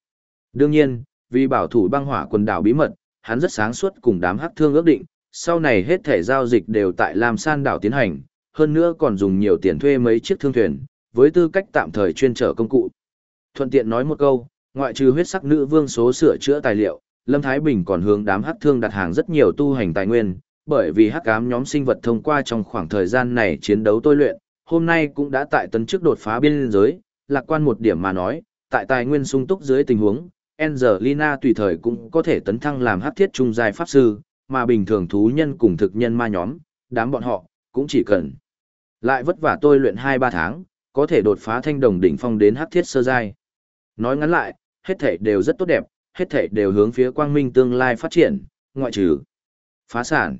Đương nhiên, vì bảo thủ băng hỏa quần đảo bí mật, hắn rất sáng suốt cùng đám hát thương ước định, sau này hết thể giao dịch đều tại Lam San đảo tiến hành, hơn nữa còn dùng nhiều tiền thuê mấy chiếc thương thuyền, với tư cách tạm thời chuyên trở công cụ. Thuận tiện nói một câu, ngoại trừ huyết sắc nữ vương số sửa chữa tài liệu, Lâm Thái Bình còn hướng đám hắc thương đặt hàng rất nhiều tu hành tài nguyên, bởi vì hắc ám nhóm sinh vật thông qua trong khoảng thời gian này chiến đấu tôi luyện, hôm nay cũng đã tại tấn chức đột phá biên giới, lạc quan một điểm mà nói, tại tài nguyên sung túc dưới tình huống, Angelina tùy thời cũng có thể tấn thăng làm hắc thiết trung giai pháp sư, mà bình thường thú nhân cùng thực nhân ma nhóm, đám bọn họ, cũng chỉ cần lại vất vả tôi luyện 2-3 tháng, có thể đột phá thanh đồng đỉnh phong đến hắc thiết sơ giai. Nói ngắn lại, hết thảy đều rất tốt đẹp, hết thảy đều hướng phía quang minh tương lai phát triển, ngoại trừ phá sản.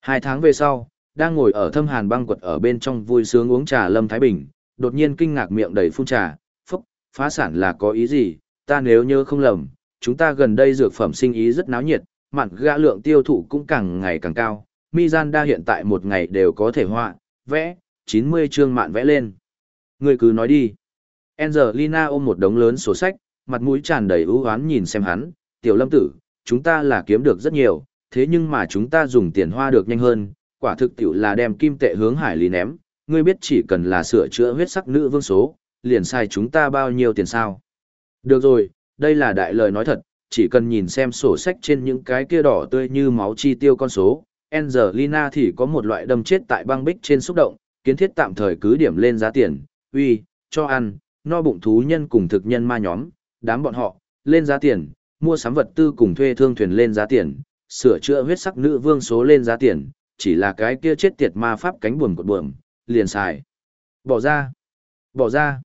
Hai tháng về sau, đang ngồi ở thâm hàn băng quật ở bên trong vui sướng uống trà Lâm Thái Bình, đột nhiên kinh ngạc miệng đầy phun trà, phúc, phá sản là có ý gì, ta nếu nhớ không lầm, chúng ta gần đây dược phẩm sinh ý rất náo nhiệt, mặn gã lượng tiêu thụ cũng càng ngày càng cao, Mizanda hiện tại một ngày đều có thể họa, vẽ, 90 chương mạn vẽ lên. Người cứ nói đi. Angelina ôm một đống lớn sổ sách, mặt mũi tràn đầy ưu hoán nhìn xem hắn, tiểu lâm tử, chúng ta là kiếm được rất nhiều, thế nhưng mà chúng ta dùng tiền hoa được nhanh hơn, quả thực tiểu là đem kim tệ hướng hải lý ném, ngươi biết chỉ cần là sửa chữa huyết sắc nữ vương số, liền sai chúng ta bao nhiêu tiền sao. Được rồi, đây là đại lời nói thật, chỉ cần nhìn xem sổ sách trên những cái kia đỏ tươi như máu chi tiêu con số, Angelina thì có một loại đâm chết tại băng bích trên xúc động, kiến thiết tạm thời cứ điểm lên giá tiền, uy, cho ăn, no bụng thú nhân cùng thực nhân ma nhóm, đám bọn họ, lên giá tiền, mua sắm vật tư cùng thuê thương thuyền lên giá tiền, sửa chữa huyết sắc nữ vương số lên giá tiền, chỉ là cái kia chết tiệt ma pháp cánh buồm cột buồm, liền xài. Bỏ ra. Bỏ ra.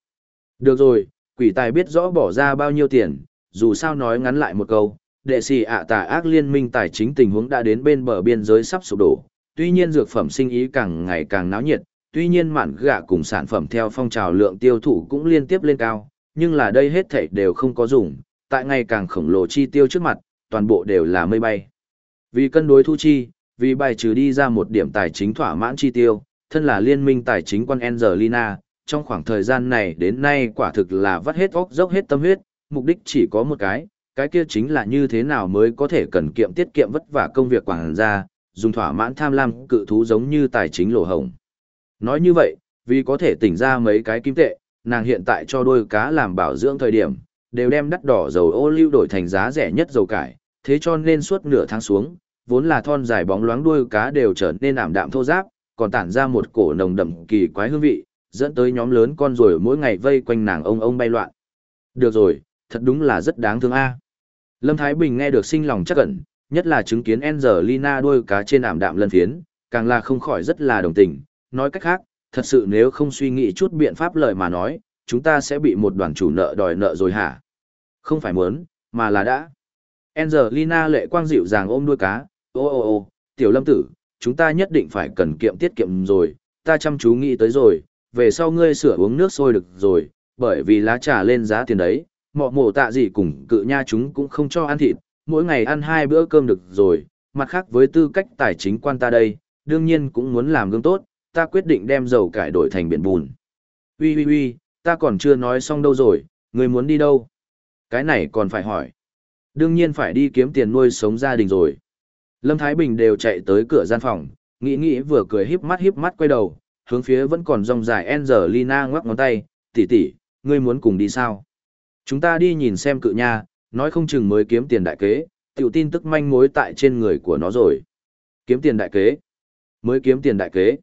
Được rồi, quỷ tài biết rõ bỏ ra bao nhiêu tiền, dù sao nói ngắn lại một câu, đệ sĩ ạ tà ác liên minh tài chính tình huống đã đến bên bờ biên giới sắp sụp đổ, tuy nhiên dược phẩm sinh ý càng ngày càng náo nhiệt, tuy nhiên mạn gạ cùng sản phẩm theo phong trào lượng tiêu thụ cũng liên tiếp lên cao, nhưng là đây hết thảy đều không có dùng, tại ngày càng khổng lồ chi tiêu trước mặt, toàn bộ đều là mây bay. Vì cân đối thu chi, vì bài trừ đi ra một điểm tài chính thỏa mãn chi tiêu, thân là liên minh tài chính quan Angelina, trong khoảng thời gian này đến nay quả thực là vắt hết óc dốc hết tâm huyết, mục đích chỉ có một cái, cái kia chính là như thế nào mới có thể cần kiệm tiết kiệm vất vả công việc quảng ra, dùng thỏa mãn tham lam cự thú giống như tài chính lỗ hồng. Nói như vậy, vì có thể tỉnh ra mấy cái kim tệ, nàng hiện tại cho đôi cá làm bảo dưỡng thời điểm, đều đem đắt đỏ dầu ô lưu đổi thành giá rẻ nhất dầu cải, thế cho nên suốt nửa tháng xuống, vốn là thon dài bóng loáng đuôi cá đều trở nên ảm đạm thô ráp, còn tản ra một cổ nồng đậm kỳ quái hương vị, dẫn tới nhóm lớn con rồi mỗi ngày vây quanh nàng ông ông bay loạn. Được rồi, thật đúng là rất đáng thương a. Lâm Thái Bình nghe được sinh lòng chắc ẩn, nhất là chứng kiến Angelina đuôi cá trên ảm đạm lân phiến, càng là không khỏi rất là đồng tình, nói cách khác, thật sự nếu không suy nghĩ chút biện pháp lời mà nói, chúng ta sẽ bị một đoàn chủ nợ đòi nợ rồi hả? Không phải muốn, mà là đã. Angelina lệ quang dịu dàng ôm đuôi cá, ô ô ô, tiểu lâm tử, chúng ta nhất định phải cần kiệm tiết kiệm rồi, ta chăm chú nghĩ tới rồi, về sau ngươi sửa uống nước sôi được rồi, bởi vì lá trà lên giá tiền đấy, mọ mổ tạ gì cùng cự nha chúng cũng không cho ăn thịt, mỗi ngày ăn hai bữa cơm được rồi, mặt khác với tư cách tài chính quan ta đây, đương nhiên cũng muốn làm gương tốt, ta quyết định đem dầu cải đổi thành biển bùn. Ui ui ui, ta còn chưa nói xong đâu rồi, người muốn đi đâu? Cái này còn phải hỏi. Đương nhiên phải đi kiếm tiền nuôi sống gia đình rồi. Lâm Thái Bình đều chạy tới cửa gian phòng, nghĩ nghĩ vừa cười híp mắt híp mắt quay đầu, hướng phía vẫn còn rong dài Angelina ngoắc ngón tay, tỷ tỷ, ngươi muốn cùng đi sao? Chúng ta đi nhìn xem cự nha, nói không chừng mới kiếm tiền đại kế, tiểu tin tức manh mối tại trên người của nó rồi. Kiếm tiền đại kế. Mới kiếm tiền đại kế.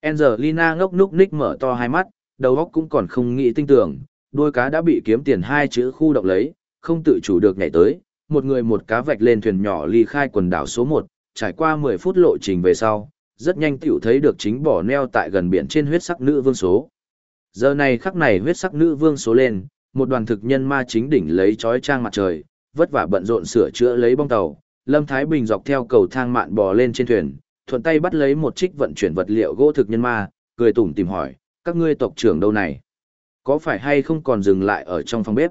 Angelina ngốc núc ních mở to hai mắt, đầu óc cũng còn không nghĩ tinh tưởng, đôi cá đã bị kiếm tiền hai chữ khu động lấy, không tự chủ được nhảy tới, một người một cá vạch lên thuyền nhỏ ly khai quần đảo số 1, trải qua 10 phút lộ trình về sau, rất nhanh tiểu thấy được chính bỏ neo tại gần biển trên huyết sắc nữ vương số. Giờ này khắc này huyết sắc nữ vương số lên, một đoàn thực nhân ma chính đỉnh lấy chói trang mặt trời, vất vả bận rộn sửa chữa lấy bong tàu, Lâm Thái Bình dọc theo cầu thang mạn bò lên trên thuyền, thuận tay bắt lấy một trích vận chuyển vật liệu gỗ thực nhân ma, cười tủm tìm hỏi, các ngươi tộc trưởng đâu này? Có phải hay không còn dừng lại ở trong phòng bếp?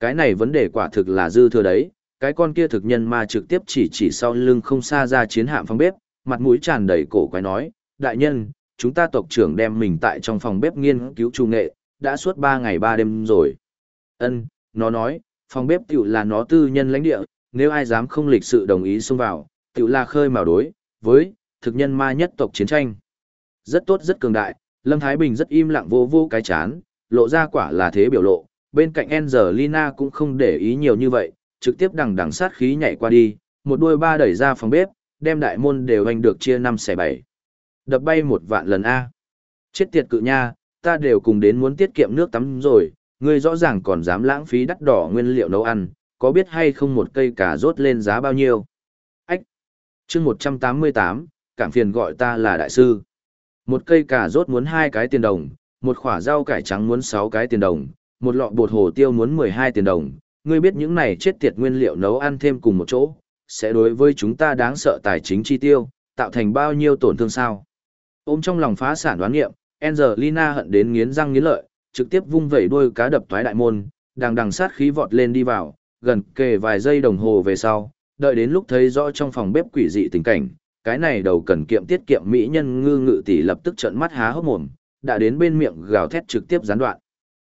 Cái này vấn đề quả thực là dư thừa đấy, cái con kia thực nhân ma trực tiếp chỉ chỉ sau lưng không xa ra chiến hạm phòng bếp, mặt mũi tràn đầy cổ quái nói, đại nhân, chúng ta tộc trưởng đem mình tại trong phòng bếp nghiên cứu trung nghệ, đã suốt 3 ngày 3 đêm rồi. Ân, nó nói, phòng bếp tiểu là nó tư nhân lãnh địa, nếu ai dám không lịch sự đồng ý xông vào, tiểu là khơi mào đối, với, thực nhân ma nhất tộc chiến tranh. Rất tốt rất cường đại, Lâm Thái Bình rất im lặng vô vô cái chán, lộ ra quả là thế biểu lộ, bên cạnh Angelina cũng không để ý nhiều như vậy, trực tiếp đằng đằng sát khí nhảy qua đi, một đuôi ba đẩy ra phòng bếp, đem đại môn đều hành được chia năm xẻ bảy. Đập bay một vạn lần A. Chết tiệt cự nha, ta đều cùng đến muốn tiết kiệm nước tắm rồi, ngươi rõ ràng còn dám lãng phí đắt đỏ nguyên liệu nấu ăn, có biết hay không một cây cà rốt lên giá bao nhiêu? Ách! chương 188, cảm phiền gọi ta là đại sư. Một cây cà rốt muốn hai cái tiền đồng, một khỏa rau cải trắng muốn sáu cái tiền đồng, một lọ bột hồ tiêu muốn 12 tiền đồng. Ngươi biết những này chết tiệt nguyên liệu nấu ăn thêm cùng một chỗ, sẽ đối với chúng ta đáng sợ tài chính chi tiêu, tạo thành bao nhiêu tổn thương sao? Ôm trong lòng phá sản đoán nghiệm, Angelina hận đến nghiến răng nghiến lợi, trực tiếp vung vẩy đuôi cá đập toái đại môn, đang đằng sát khí vọt lên đi vào, gần kề vài giây đồng hồ về sau, đợi đến lúc thấy rõ trong phòng bếp quỷ dị tình cảnh, cái này đầu cần kiệm tiết kiệm mỹ nhân ngư ngự tỷ lập tức trợn mắt há hốc mồm, đã đến bên miệng gào thét trực tiếp gián đoạn.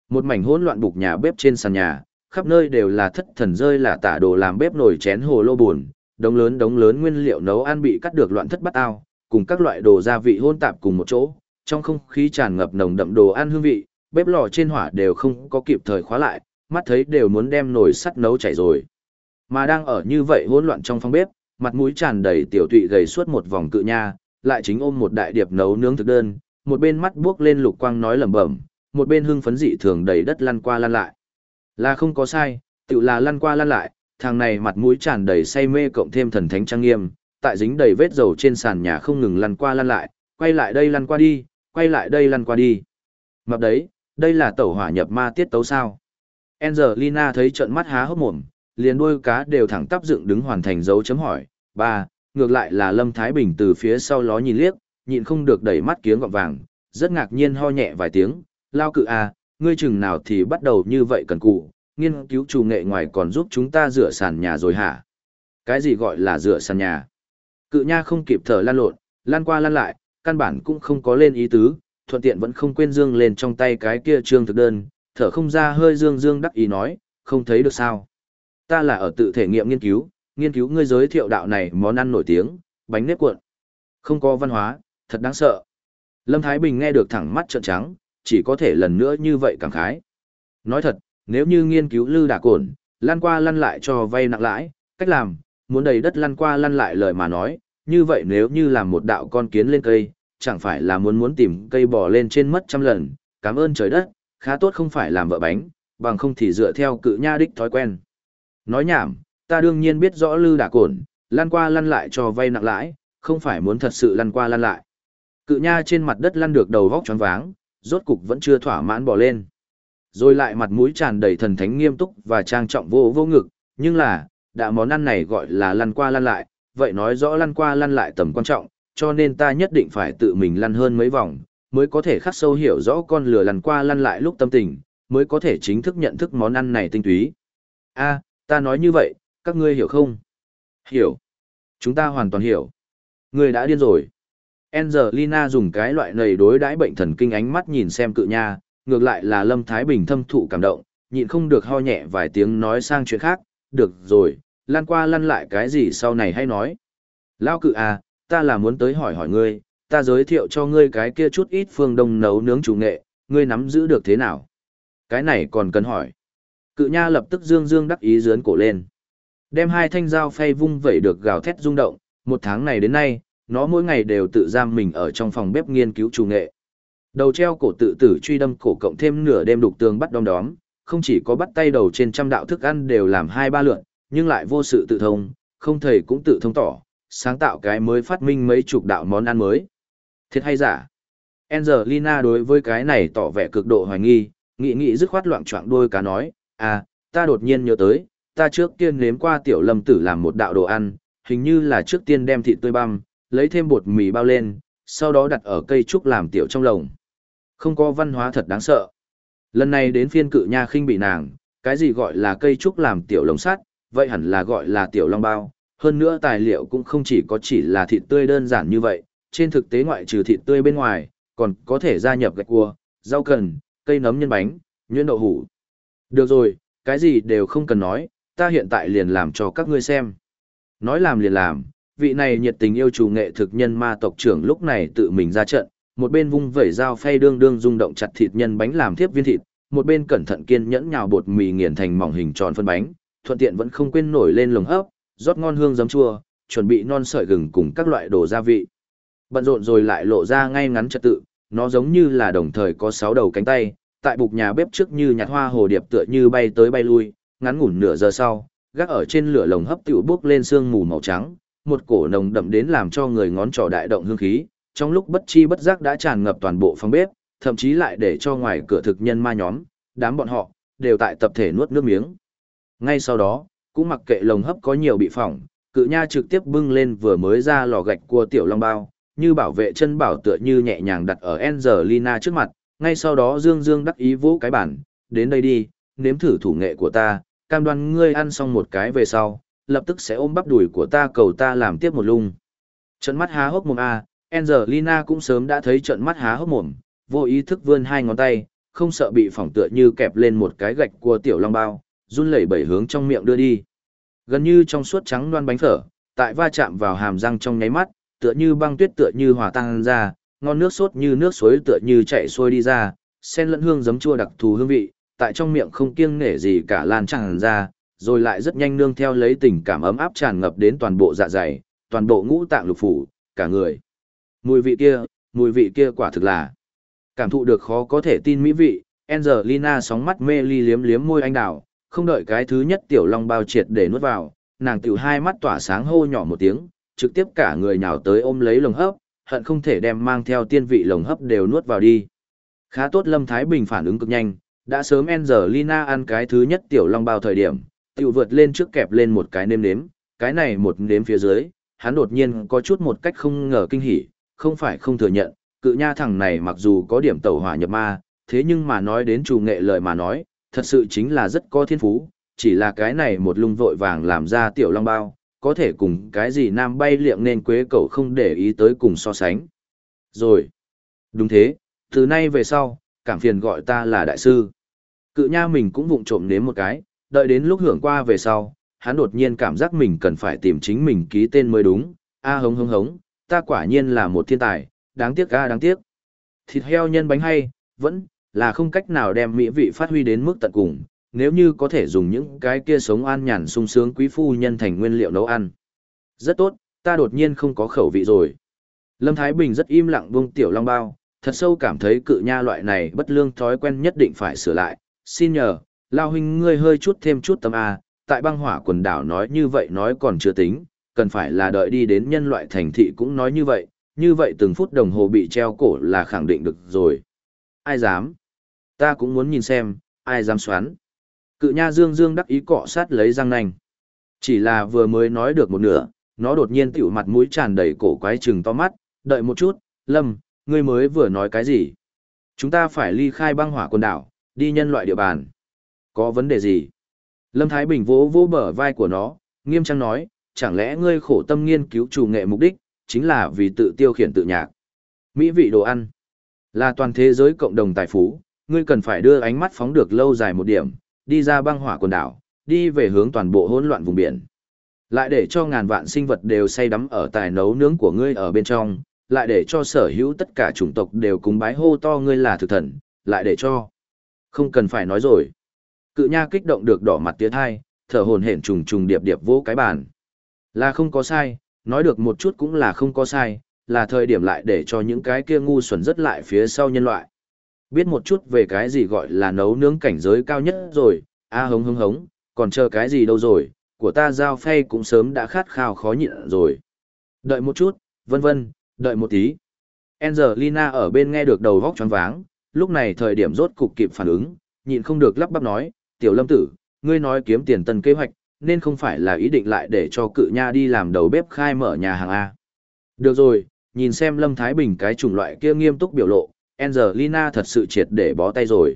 Một mảnh hỗn loạn bục nhà bếp trên sàn nhà, khắp nơi đều là thất thần rơi là tả đồ làm bếp nồi chén hồ lô buồn, đống lớn đống lớn nguyên liệu nấu ăn bị cắt được loạn thất bắt ao, cùng các loại đồ gia vị hỗn tạp cùng một chỗ, trong không khí tràn ngập nồng đậm đồ ăn hương vị, bếp lò trên hỏa đều không có kịp thời khóa lại, mắt thấy đều muốn đem nồi sắt nấu chảy rồi. Mà đang ở như vậy hỗn loạn trong phòng bếp, mặt mũi tràn đầy tiểu tụy gầy suốt một vòng cự nha, lại chính ôm một đại điệp nấu nướng thực đơn, một bên mắt buốc lên lục quang nói lẩm bẩm, một bên hưng phấn dị thường đầy đất lăn qua lăn lại. Là không có sai, tự là lăn qua lăn lại, thằng này mặt mũi tràn đầy say mê cộng thêm thần thánh trang nghiêm, tại dính đầy vết dầu trên sàn nhà không ngừng lăn qua lăn lại, quay lại đây lăn qua đi, quay lại đây lăn qua đi. Mập đấy, đây là tẩu hỏa nhập ma tiết tấu sao. Angelina thấy trận mắt há hốc mồm, liền đuôi cá đều thẳng tắp dựng đứng hoàn thành dấu chấm hỏi. Ba, ngược lại là Lâm Thái Bình từ phía sau ló nhìn liếc, nhịn không được đẩy mắt kiếng gọng vàng, rất ngạc nhiên ho nhẹ vài tiếng, lao cự à, ngươi chừng nào thì bắt đầu như vậy cần cụ, nghiên cứu chủ nghệ ngoài còn giúp chúng ta rửa sàn nhà rồi hả? Cái gì gọi là rửa sàn nhà? Cự nha không kịp thở lan lộn, lan qua lan lại, căn bản cũng không có lên ý tứ, thuận tiện vẫn không quên dương lên trong tay cái kia trương thực đơn, thở không ra hơi dương dương đắc ý nói, không thấy được sao. Ta là ở tự thể nghiệm nghiên cứu, nghiên cứu ngươi giới thiệu đạo này món ăn nổi tiếng, bánh nếp cuộn. Không có văn hóa, thật đáng sợ. Lâm Thái Bình nghe được thẳng mắt trợn trắng, chỉ có thể lần nữa như vậy cảm khái. Nói thật, nếu như nghiên cứu lư đả cồn, lăn qua lăn lại cho vay nặng lãi, cách làm, muốn đầy đất lăn qua lăn lại lời mà nói, như vậy nếu như làm một đạo con kiến lên cây, chẳng phải là muốn muốn tìm cây bò lên trên mất trăm lần, cảm ơn trời đất, khá tốt không phải làm vợ bánh, bằng không thì dựa theo cự nha đích thói quen. Nói nhảm, ta đương nhiên biết rõ lư đả cổn, lăn qua lăn lại cho vay nặng lãi, không phải muốn thật sự lăn qua lăn lại. Cự nha trên mặt đất lăn được đầu vóc choáng váng, rốt cục vẫn chưa thỏa mãn bỏ lên. Rồi lại mặt mũi tràn đầy thần thánh nghiêm túc và trang trọng vô vô ngực, nhưng là, đã món ăn này gọi là lăn qua lăn lại, vậy nói rõ lăn qua lăn lại tầm quan trọng, cho nên ta nhất định phải tự mình lăn hơn mấy vòng, mới có thể khắc sâu hiểu rõ con lửa lăn qua lăn lại lúc tâm tình, mới có thể chính thức nhận thức món ăn này tinh túy. A, ta nói như vậy, các ngươi hiểu không? Hiểu. Chúng ta hoàn toàn hiểu. Ngươi đã điên rồi. Angelina dùng cái loại nầy đối đãi bệnh thần kinh ánh mắt nhìn xem cự nha, ngược lại là Lâm Thái Bình thâm thụ cảm động, nhịn không được ho nhẹ vài tiếng nói sang chuyện khác, được rồi, lăn qua lăn lại cái gì sau này hay nói. Lao cự à, ta là muốn tới hỏi hỏi ngươi, ta giới thiệu cho ngươi cái kia chút ít phương đông nấu nướng chủ nghệ, ngươi nắm giữ được thế nào? Cái này còn cần hỏi. Cự nha lập tức dương dương đắc ý dướn cổ lên. Đem hai thanh dao phay vung vẩy được gào thét rung động, một tháng này đến nay, nó mỗi ngày đều tự giam mình ở trong phòng bếp nghiên cứu chủ nghệ. Đầu treo cổ tự tử truy đâm cổ cộng thêm nửa đêm đục tường bắt đom đóm, không chỉ có bắt tay đầu trên trăm đạo thức ăn đều làm hai ba lượn, nhưng lại vô sự tự thông, không thầy cũng tự thông tỏ, sáng tạo cái mới phát minh mấy chục đạo món ăn mới. Thiệt hay giả? Angelina đối với cái này tỏ vẻ cực độ hoài nghi, nghĩ nghĩ dứt khoát loạn choạng đôi cá nói, à, ta đột nhiên nhớ tới, ta trước tiên nếm qua tiểu lâm tử làm một đạo đồ ăn, hình như là trước tiên đem thịt tươi băm, lấy thêm bột mì bao lên, sau đó đặt ở cây trúc làm tiểu trong lồng. Không có văn hóa thật đáng sợ. Lần này đến phiên cự nha khinh bị nàng, cái gì gọi là cây trúc làm tiểu lồng sắt, vậy hẳn là gọi là tiểu long bao. Hơn nữa tài liệu cũng không chỉ có chỉ là thịt tươi đơn giản như vậy, trên thực tế ngoại trừ thịt tươi bên ngoài, còn có thể gia nhập gạch cua, rau cần, cây nấm nhân bánh, nhuyễn đậu hủ. Được rồi, cái gì đều không cần nói, ta hiện tại liền làm cho các ngươi xem. Nói làm liền làm, vị này nhiệt tình yêu chủ nghệ thực nhân ma tộc trưởng lúc này tự mình ra trận, một bên vung vẩy dao phay đương đương rung động chặt thịt nhân bánh làm thiếp viên thịt, một bên cẩn thận kiên nhẫn nhào bột mì nghiền thành mỏng hình tròn phân bánh, thuận tiện vẫn không quên nổi lên lồng hấp, rót ngon hương giấm chua, chuẩn bị non sợi gừng cùng các loại đồ gia vị. Bận rộn rồi lại lộ ra ngay ngắn trật tự, nó giống như là đồng thời có sáu đầu cánh tay, tại bục nhà bếp trước như nhạt hoa hồ điệp tựa như bay tới bay lui, ngắn ngủn nửa giờ sau, gác ở trên lửa lồng hấp tiểu bốc lên sương mù màu trắng, một cổ nồng đậm đến làm cho người ngón trỏ đại động hương khí, trong lúc bất chi bất giác đã tràn ngập toàn bộ phòng bếp, thậm chí lại để cho ngoài cửa thực nhân ma nhóm, đám bọn họ, đều tại tập thể nuốt nước miếng. Ngay sau đó, cũng mặc kệ lồng hấp có nhiều bị phỏng, cự nha trực tiếp bưng lên vừa mới ra lò gạch của tiểu long bao, như bảo vệ chân bảo tựa như nhẹ nhàng đặt ở Angelina trước mặt, ngay sau đó dương dương đắc ý vỗ cái bản, đến đây đi, nếm thử thủ nghệ của ta, cam đoan ngươi ăn xong một cái về sau, lập tức sẽ ôm bắp đùi của ta cầu ta làm tiếp một lung. Trận mắt há hốc mồm a, Angelina cũng sớm đã thấy trận mắt há hốc mồm, vô ý thức vươn hai ngón tay, không sợ bị phỏng tựa như kẹp lên một cái gạch của tiểu long bao, run lẩy bẩy hướng trong miệng đưa đi. Gần như trong suốt trắng loan bánh phở, tại va chạm vào hàm răng trong nháy mắt, tựa như băng tuyết tựa như hòa tan ra, ngon nước sốt như nước suối tựa như chảy xuôi đi ra, sen lẫn hương giấm chua đặc thù hương vị, tại trong miệng không kiêng nể gì cả lan tràn ra, rồi lại rất nhanh nương theo lấy tình cảm ấm áp tràn ngập đến toàn bộ dạ dày, toàn bộ ngũ tạng lục phủ, cả người. Mùi vị kia, mùi vị kia quả thực là cảm thụ được khó có thể tin mỹ vị, Angelina sóng mắt mê ly liếm liếm môi anh đào, không đợi cái thứ nhất tiểu long bao triệt để nuốt vào, nàng tiểu hai mắt tỏa sáng hô nhỏ một tiếng, trực tiếp cả người nhào tới ôm lấy lồng hấp, hận không thể đem mang theo tiên vị lồng hấp đều nuốt vào đi. Khá tốt Lâm Thái Bình phản ứng cực nhanh, đã sớm Angelina ăn cái thứ nhất tiểu long bao thời điểm, tiểu vượt lên trước kẹp lên một cái nêm nếm, cái này một nếm phía dưới, hắn đột nhiên có chút một cách không ngờ kinh hỉ, không phải không thừa nhận, cự nha thằng này mặc dù có điểm tẩu hỏa nhập ma, thế nhưng mà nói đến chủ nghệ lời mà nói, thật sự chính là rất có thiên phú, chỉ là cái này một lung vội vàng làm ra tiểu long bao, có thể cùng cái gì nam bay liệng nên quế cậu không để ý tới cùng so sánh. Rồi. Đúng thế, từ nay về sau, cảm phiền gọi ta là đại sư. Cự nha mình cũng vụng trộm nếm một cái, đợi đến lúc hưởng qua về sau, hắn đột nhiên cảm giác mình cần phải tìm chính mình ký tên mới đúng. A hống hống hống, ta quả nhiên là một thiên tài, đáng tiếc a đáng tiếc. Thịt heo nhân bánh hay, vẫn là không cách nào đem mỹ vị phát huy đến mức tận cùng, nếu như có thể dùng những cái kia sống an nhàn sung sướng quý phu nhân thành nguyên liệu nấu ăn. Rất tốt, ta đột nhiên không có khẩu vị rồi. Lâm Thái Bình rất im lặng buông tiểu long bao, thật sâu cảm thấy cự nha loại này bất lương thói quen nhất định phải sửa lại. Xin nhờ, Lao huynh ngươi hơi chút thêm chút tâm A, tại băng hỏa quần đảo nói như vậy nói còn chưa tính, cần phải là đợi đi đến nhân loại thành thị cũng nói như vậy, như vậy từng phút đồng hồ bị treo cổ là khẳng định được rồi. Ai dám? Ta cũng muốn nhìn xem, ai dám xoắn. Cự nha dương dương đắc ý cọ sát lấy răng nanh. Chỉ là vừa mới nói được một nửa, nó đột nhiên tiểu mặt mũi tràn đầy cổ quái trừng to mắt, đợi một chút, Lâm, ngươi mới vừa nói cái gì? Chúng ta phải ly khai băng hỏa quần đảo, Đi nhân loại địa bàn. Có vấn đề gì? Lâm Thái Bình vỗ vỗ bờ vai của nó, nghiêm trang nói, chẳng lẽ ngươi khổ tâm nghiên cứu chủ nghệ mục đích, chính là vì tự tiêu khiển tự nhạc. Mỹ vị đồ ăn là toàn thế giới cộng đồng tài phú, ngươi cần phải đưa ánh mắt phóng được lâu dài một điểm, đi ra băng hỏa quần đảo, đi về hướng toàn bộ hỗn loạn vùng biển. Lại để cho ngàn vạn sinh vật đều say đắm ở tài nấu nướng của ngươi ở bên trong, lại để cho sở hữu tất cả chủng tộc đều cúng bái hô to ngươi là thực thần, lại để cho. Không cần phải nói rồi. Cự nha kích động được đỏ mặt tiến thai, thở hồn hển trùng trùng điệp điệp vô cái bàn. Là không có sai, nói được một chút cũng là không có sai, là thời điểm lại để cho những cái kia ngu xuẩn rất lại phía sau nhân loại. Biết một chút về cái gì gọi là nấu nướng cảnh giới cao nhất rồi, a hống hống hống, còn chờ cái gì đâu rồi, của ta giao phay cũng sớm đã khát khao khó nhịn rồi. Đợi một chút, vân vân, đợi một tí. Angelina ở bên nghe được đầu vóc choáng váng, lúc này thời điểm rốt cục kịp phản ứng, nhịn không được lắp bắp nói, tiểu lâm tử, ngươi nói kiếm tiền tân kế hoạch, nên không phải là ý định lại để cho cự nha đi làm đầu bếp khai mở nhà hàng A. Được rồi, nhìn xem Lâm Thái Bình cái chủng loại kia nghiêm túc biểu lộ, Angelina thật sự triệt để bó tay rồi.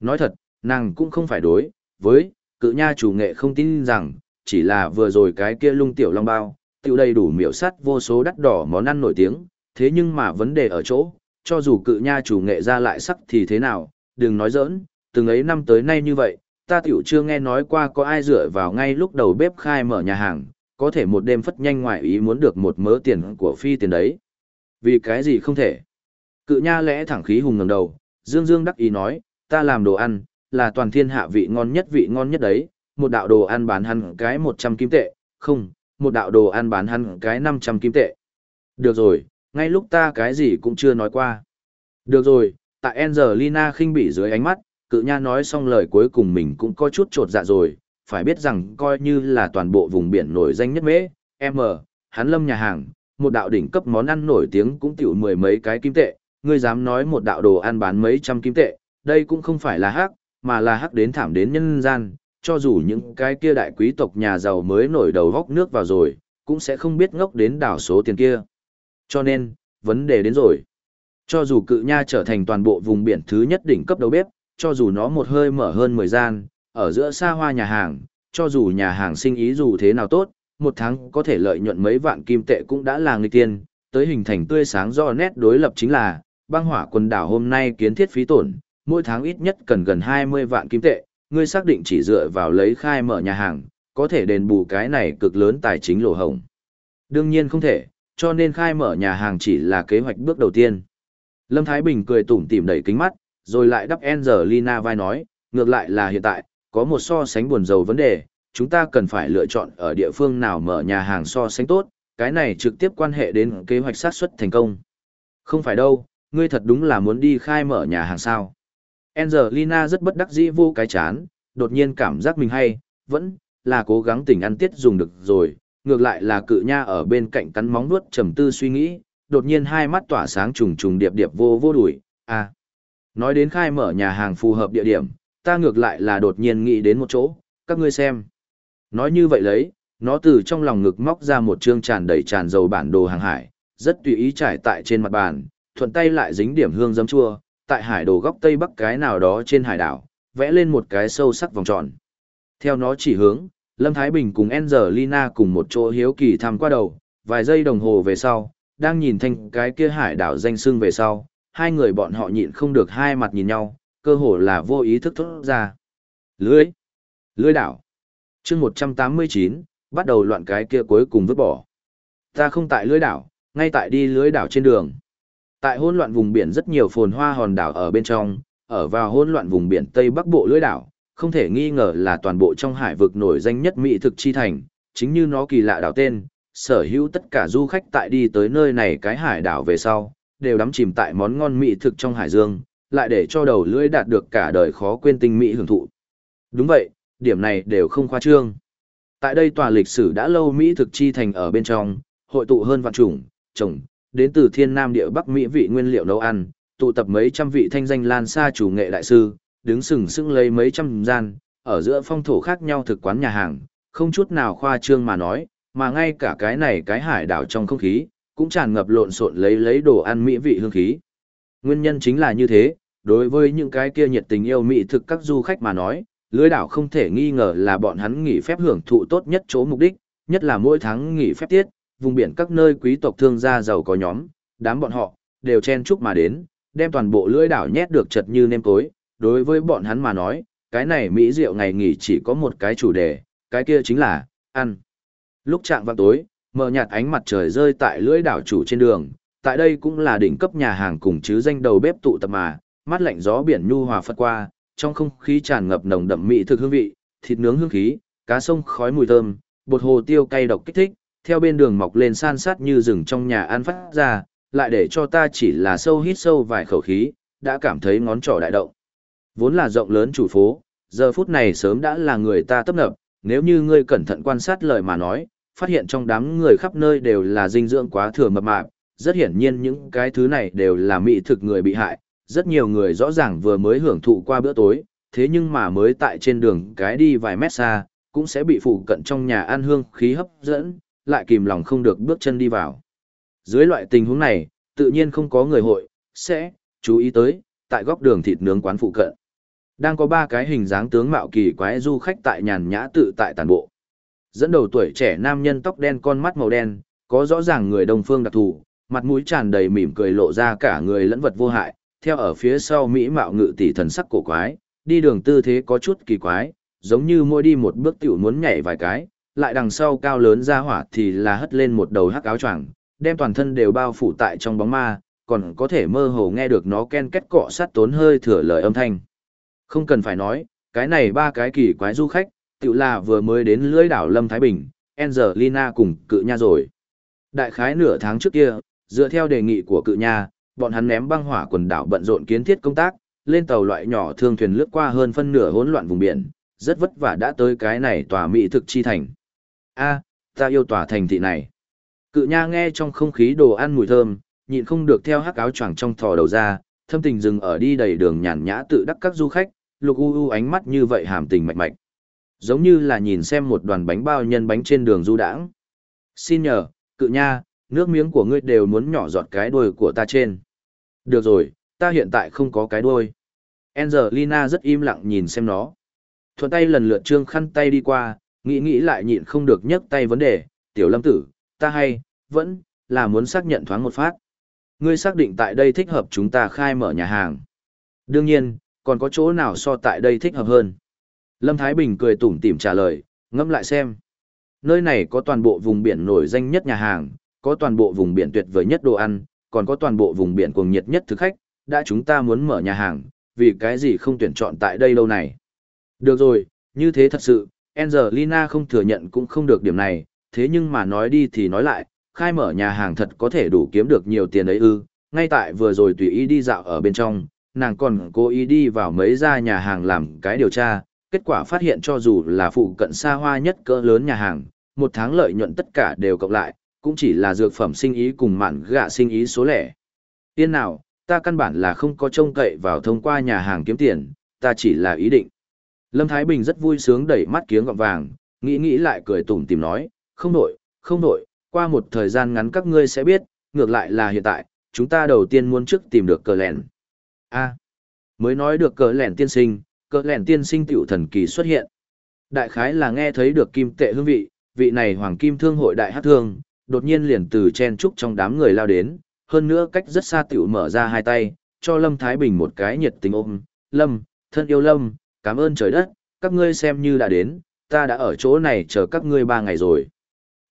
Nói thật, nàng cũng không phải đối, với, cự nha chủ nghệ không tin rằng, chỉ là vừa rồi cái kia lung tiểu long bao, tiểu đầy đủ miểu sắt vô số đắt đỏ món ăn nổi tiếng, thế nhưng mà vấn đề ở chỗ, cho dù cự nha chủ nghệ ra lại sắc thì thế nào, đừng nói giỡn, từng ấy năm tới nay như vậy, ta tiểu chưa nghe nói qua có ai dựa vào ngay lúc đầu bếp khai mở nhà hàng, có thể một đêm phất nhanh ngoại ý muốn được một mớ tiền của phi tiền đấy. Vì cái gì không thể? Cự nha lẽ thẳng khí hùng ngẩng đầu, dương dương đắc ý nói, ta làm đồ ăn, là toàn thiên hạ vị ngon nhất vị ngon nhất đấy, một đạo đồ ăn bán hắn cái 100 kim tệ, không, một đạo đồ ăn bán hắn cái 500 kim tệ. Được rồi, ngay lúc ta cái gì cũng chưa nói qua. Được rồi, tại Angelina khinh bỉ dưới ánh mắt, cự nha nói xong lời cuối cùng mình cũng có chút trột dạ rồi, phải biết rằng coi như là toàn bộ vùng biển nổi danh nhất mễ, M, hắn lâm nhà hàng, một đạo đỉnh cấp món ăn nổi tiếng cũng tiểu mười mấy cái kim tệ, ngươi dám nói một đạo đồ ăn bán mấy trăm kim tệ, đây cũng không phải là hắc, mà là hắc đến thảm đến nhân gian, cho dù những cái kia đại quý tộc nhà giàu mới nổi đầu góc nước vào rồi, cũng sẽ không biết ngốc đến đảo số tiền kia. Cho nên, vấn đề đến rồi. Cho dù cự nha trở thành toàn bộ vùng biển thứ nhất đỉnh cấp đầu bếp, cho dù nó một hơi mở hơn 10 gian, ở giữa xa hoa nhà hàng, cho dù nhà hàng sinh ý dù thế nào tốt, một tháng có thể lợi nhuận mấy vạn kim tệ cũng đã là người tiền, tới hình thành tươi sáng do nét đối lập chính là, băng hỏa quần đảo hôm nay kiến thiết phí tổn, mỗi tháng ít nhất cần gần 20 vạn kim tệ, ngươi xác định chỉ dựa vào lấy khai mở nhà hàng, có thể đền bù cái này cực lớn tài chính lỗ hổng. Đương nhiên không thể, cho nên khai mở nhà hàng chỉ là kế hoạch bước đầu tiên. Lâm Thái Bình cười tủm tỉm đẩy kính mắt, rồi lại đắp Angelina vai nói, ngược lại là hiện tại, có một so sánh buồn rầu vấn đề, chúng ta cần phải lựa chọn ở địa phương nào mở nhà hàng so sánh tốt, cái này trực tiếp quan hệ đến kế hoạch sát xuất thành công. Không phải đâu, ngươi thật đúng là muốn đi khai mở nhà hàng sao. Angelina rất bất đắc dĩ vô cái chán, đột nhiên cảm giác mình hay, vẫn là cố gắng tỉnh ăn tiết dùng được rồi, ngược lại là cự nha ở bên cạnh cắn móng nuốt trầm tư suy nghĩ, đột nhiên hai mắt tỏa sáng trùng trùng điệp điệp vô vô đuổi, à. Nói đến khai mở nhà hàng phù hợp địa điểm, ta ngược lại là đột nhiên nghĩ đến một chỗ, các ngươi xem. Nói như vậy lấy, nó từ trong lòng ngực móc ra một chương tràn đầy tràn dầu bản đồ hàng hải, rất tùy ý trải tại trên mặt bàn, thuận tay lại dính điểm hương giấm chua, tại hải đồ góc tây bắc cái nào đó trên hải đảo, vẽ lên một cái sâu sắc vòng tròn. Theo nó chỉ hướng, Lâm Thái Bình cùng Angelina cùng một chỗ hiếu kỳ thăm qua đầu, vài giây đồng hồ về sau, đang nhìn thanh cái kia hải đảo danh sưng về sau, hai người bọn họ nhịn không được hai mặt nhìn nhau, cơ hồ là vô ý thức thốt ra. Lưới! Lưới đảo! chương 189, bắt đầu loạn cái kia cuối cùng vứt bỏ. Ta không tại lưới đảo, ngay tại đi lưới đảo trên đường. Tại hỗn loạn vùng biển rất nhiều phồn hoa hòn đảo ở bên trong, ở vào hỗn loạn vùng biển Tây Bắc Bộ lưỡi đảo, không thể nghi ngờ là toàn bộ trong hải vực nổi danh nhất mỹ thực chi thành, chính như nó kỳ lạ đảo tên, sở hữu tất cả du khách tại đi tới nơi này cái hải đảo về sau, đều đắm chìm tại món ngon mỹ thực trong hải dương, lại để cho đầu lưỡi đạt được cả đời khó quên tinh mỹ hưởng thụ. Đúng vậy, điểm này đều không khoa trương. Tại đây tòa lịch sử đã lâu mỹ thực chi thành ở bên trong, hội tụ hơn vạn chủng, trồng, đến từ thiên nam địa bắc mỹ vị nguyên liệu nấu ăn, tụ tập mấy trăm vị thanh danh lan xa chủ nghệ đại sư, đứng sừng sững lấy mấy trăm gian, ở giữa phong thổ khác nhau thực quán nhà hàng, không chút nào khoa trương mà nói, mà ngay cả cái này cái hải đảo trong không khí, cũng tràn ngập lộn xộn lấy lấy đồ ăn mỹ vị hương khí. Nguyên nhân chính là như thế, đối với những cái kia nhiệt tình yêu mỹ thực các du khách mà nói, lưới đảo không thể nghi ngờ là bọn hắn nghỉ phép hưởng thụ tốt nhất chỗ mục đích, nhất là mỗi tháng nghỉ phép tiết, vùng biển các nơi quý tộc thương gia giàu có nhóm, đám bọn họ, đều chen chúc mà đến, đem toàn bộ lưỡi đảo nhét được chật như nêm tối. Đối với bọn hắn mà nói, cái này Mỹ rượu ngày nghỉ chỉ có một cái chủ đề, cái kia chính là, ăn. Lúc trạng vào tối, mờ nhạt ánh mặt trời rơi tại lưỡi đảo chủ trên đường, tại đây cũng là đỉnh cấp nhà hàng cùng chứ danh đầu bếp tụ tập mà, mát lạnh gió biển nhu hòa phất qua, trong không khí tràn ngập nồng đậm mỹ thực hương vị, thịt nướng hương khí, cá sông khói mùi thơm, bột hồ tiêu cay độc kích thích, theo bên đường mọc lên san sát như rừng trong nhà ăn phát ra, lại để cho ta chỉ là sâu hít sâu vài khẩu khí, đã cảm thấy ngón trỏ đại động. Vốn là rộng lớn chủ phố, giờ phút này sớm đã là người ta tấp nập, nếu như ngươi cẩn thận quan sát lời mà nói, phát hiện trong đám người khắp nơi đều là dinh dưỡng quá thừa mập mạp, rất hiển nhiên những cái thứ này đều là mỹ thực người bị hại, rất nhiều người rõ ràng vừa mới hưởng thụ qua bữa tối, thế nhưng mà mới tại trên đường cái đi vài mét xa, cũng sẽ bị phụ cận trong nhà ăn hương khí hấp dẫn, lại kìm lòng không được bước chân đi vào. Dưới loại tình huống này, tự nhiên không có người hội, sẽ, chú ý tới, tại góc đường thịt nướng quán phụ cận. Đang có ba cái hình dáng tướng mạo kỳ quái du khách tại nhàn nhã tự tại tàn bộ. Dẫn đầu tuổi trẻ nam nhân tóc đen con mắt màu đen, có rõ ràng người đồng phương đặc thù, mặt mũi tràn đầy mỉm cười lộ ra cả người lẫn vật vô hại, theo ở phía sau mỹ mạo ngự tỷ thần sắc cổ quái, đi đường tư thế có chút kỳ quái, giống như mỗi đi một bước tiểu muốn nhảy vài cái, lại đằng sau cao lớn ra hỏa thì là hất lên một đầu hắc áo choàng, đem toàn thân đều bao phủ tại trong bóng ma, còn có thể mơ hồ nghe được nó ken kết cọ sát tốn hơi thừa lời âm thanh. Không cần phải nói, cái này ba cái kỳ quái du khách, tự là vừa mới đến lưỡi đảo Lâm Thái Bình, Angelina cùng cự nha rồi. Đại khái nửa tháng trước kia, dựa theo đề nghị của cự nha, bọn hắn ném băng hỏa quần đảo bận rộn kiến thiết công tác, lên tàu loại nhỏ thương thuyền lướt qua hơn phân nửa hỗn loạn vùng biển, rất vất vả đã tới cái này tòa mỹ thực chi thành. A, ta yêu tòa thành thị này. Cự nha nghe trong không khí đồ ăn mùi thơm, nhịn không được theo hắc áo choàng trong thò đầu ra, thâm tình dừng ở đi đầy đường nhàn nhã tự đắc các du khách, lục u u ánh mắt như vậy hàm tình mạch mạch. Giống như là nhìn xem một đoàn bánh bao nhân bánh trên đường du đãng. Xin nhờ, cự nha, nước miếng của ngươi đều muốn nhỏ giọt cái đuôi của ta trên. Được rồi, ta hiện tại không có cái đuôi. Angelina rất im lặng nhìn xem nó. Thuận tay lần lượt trương khăn tay đi qua, nghĩ nghĩ lại nhịn không được nhấc tay vấn đề, tiểu lâm tử, ta hay, vẫn, là muốn xác nhận thoáng một phát. Ngươi xác định tại đây thích hợp chúng ta khai mở nhà hàng. Đương nhiên, còn có chỗ nào so tại đây thích hợp hơn. Lâm Thái Bình cười tủm tỉm trả lời, ngẫm lại xem. Nơi này có toàn bộ vùng biển nổi danh nhất nhà hàng, có toàn bộ vùng biển tuyệt vời nhất đồ ăn, còn có toàn bộ vùng biển cuồng nhiệt nhất thực khách, đã chúng ta muốn mở nhà hàng, vì cái gì không tuyển chọn tại đây lâu này. Được rồi, như thế thật sự, Angelina không thừa nhận cũng không được điểm này, thế nhưng mà nói đi thì nói lại, khai mở nhà hàng thật có thể đủ kiếm được nhiều tiền ấy ư, ngay tại vừa rồi tùy ý đi dạo ở bên trong, nàng còn cố ý đi vào mấy gia nhà hàng làm cái điều tra, kết quả phát hiện cho dù là phụ cận xa hoa nhất cỡ lớn nhà hàng, một tháng lợi nhuận tất cả đều cộng lại, cũng chỉ là dược phẩm sinh ý cùng mạn gạ sinh ý số lẻ. Yên nào, ta căn bản là không có trông cậy vào thông qua nhà hàng kiếm tiền, ta chỉ là ý định. Lâm Thái Bình rất vui sướng đẩy mắt kiếng gọng vàng, nghĩ nghĩ lại cười tủm tìm nói, không nổi, không nổi, qua một thời gian ngắn các ngươi sẽ biết, ngược lại là hiện tại, chúng ta đầu tiên muốn trước tìm được cờ lẹn. a mới nói được cờ lẹn tiên sinh, cờ lẹn tiên sinh tiểu thần kỳ xuất hiện. Đại khái là nghe thấy được kim tệ hương vị, vị này hoàng kim thương hội đại hát thương, đột nhiên liền từ chen trúc trong đám người lao đến, hơn nữa cách rất xa tiểu mở ra hai tay, cho Lâm Thái Bình một cái nhiệt tình ôm, Lâm, thân yêu Lâm, cảm ơn trời đất, các ngươi xem như đã đến, ta đã ở chỗ này chờ các ngươi ba ngày rồi.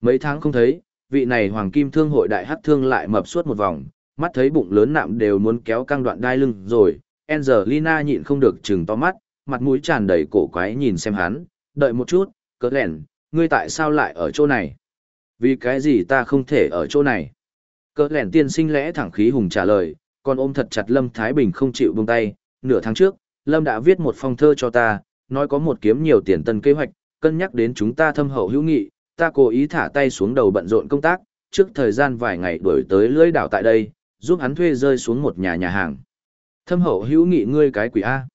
Mấy tháng không thấy, vị này hoàng kim thương hội đại Hắc thương lại mập suốt một vòng, mắt thấy bụng lớn nạm đều muốn kéo căng đoạn đai lưng rồi, Angelina nhịn không được chừng to mắt, mặt mũi tràn đầy cổ quái nhìn xem hắn, đợi một chút, cỡ lẻn, ngươi tại sao lại ở chỗ này? Vì cái gì ta không thể ở chỗ này? Cỡ lẻn tiên sinh lẽ thẳng khí hùng trả lời, còn ôm thật chặt Lâm Thái Bình không chịu buông tay, nửa tháng trước, Lâm đã viết một phong thơ cho ta, nói có một kiếm nhiều tiền tân kế hoạch, cân nhắc đến chúng ta thâm hậu hữu nghị, ta cố ý thả tay xuống đầu bận rộn công tác, trước thời gian vài ngày đuổi tới lưỡi đảo tại đây, giúp hắn thuê rơi xuống một nhà nhà hàng. Thâm hậu hữu nghị ngươi cái quỷ A.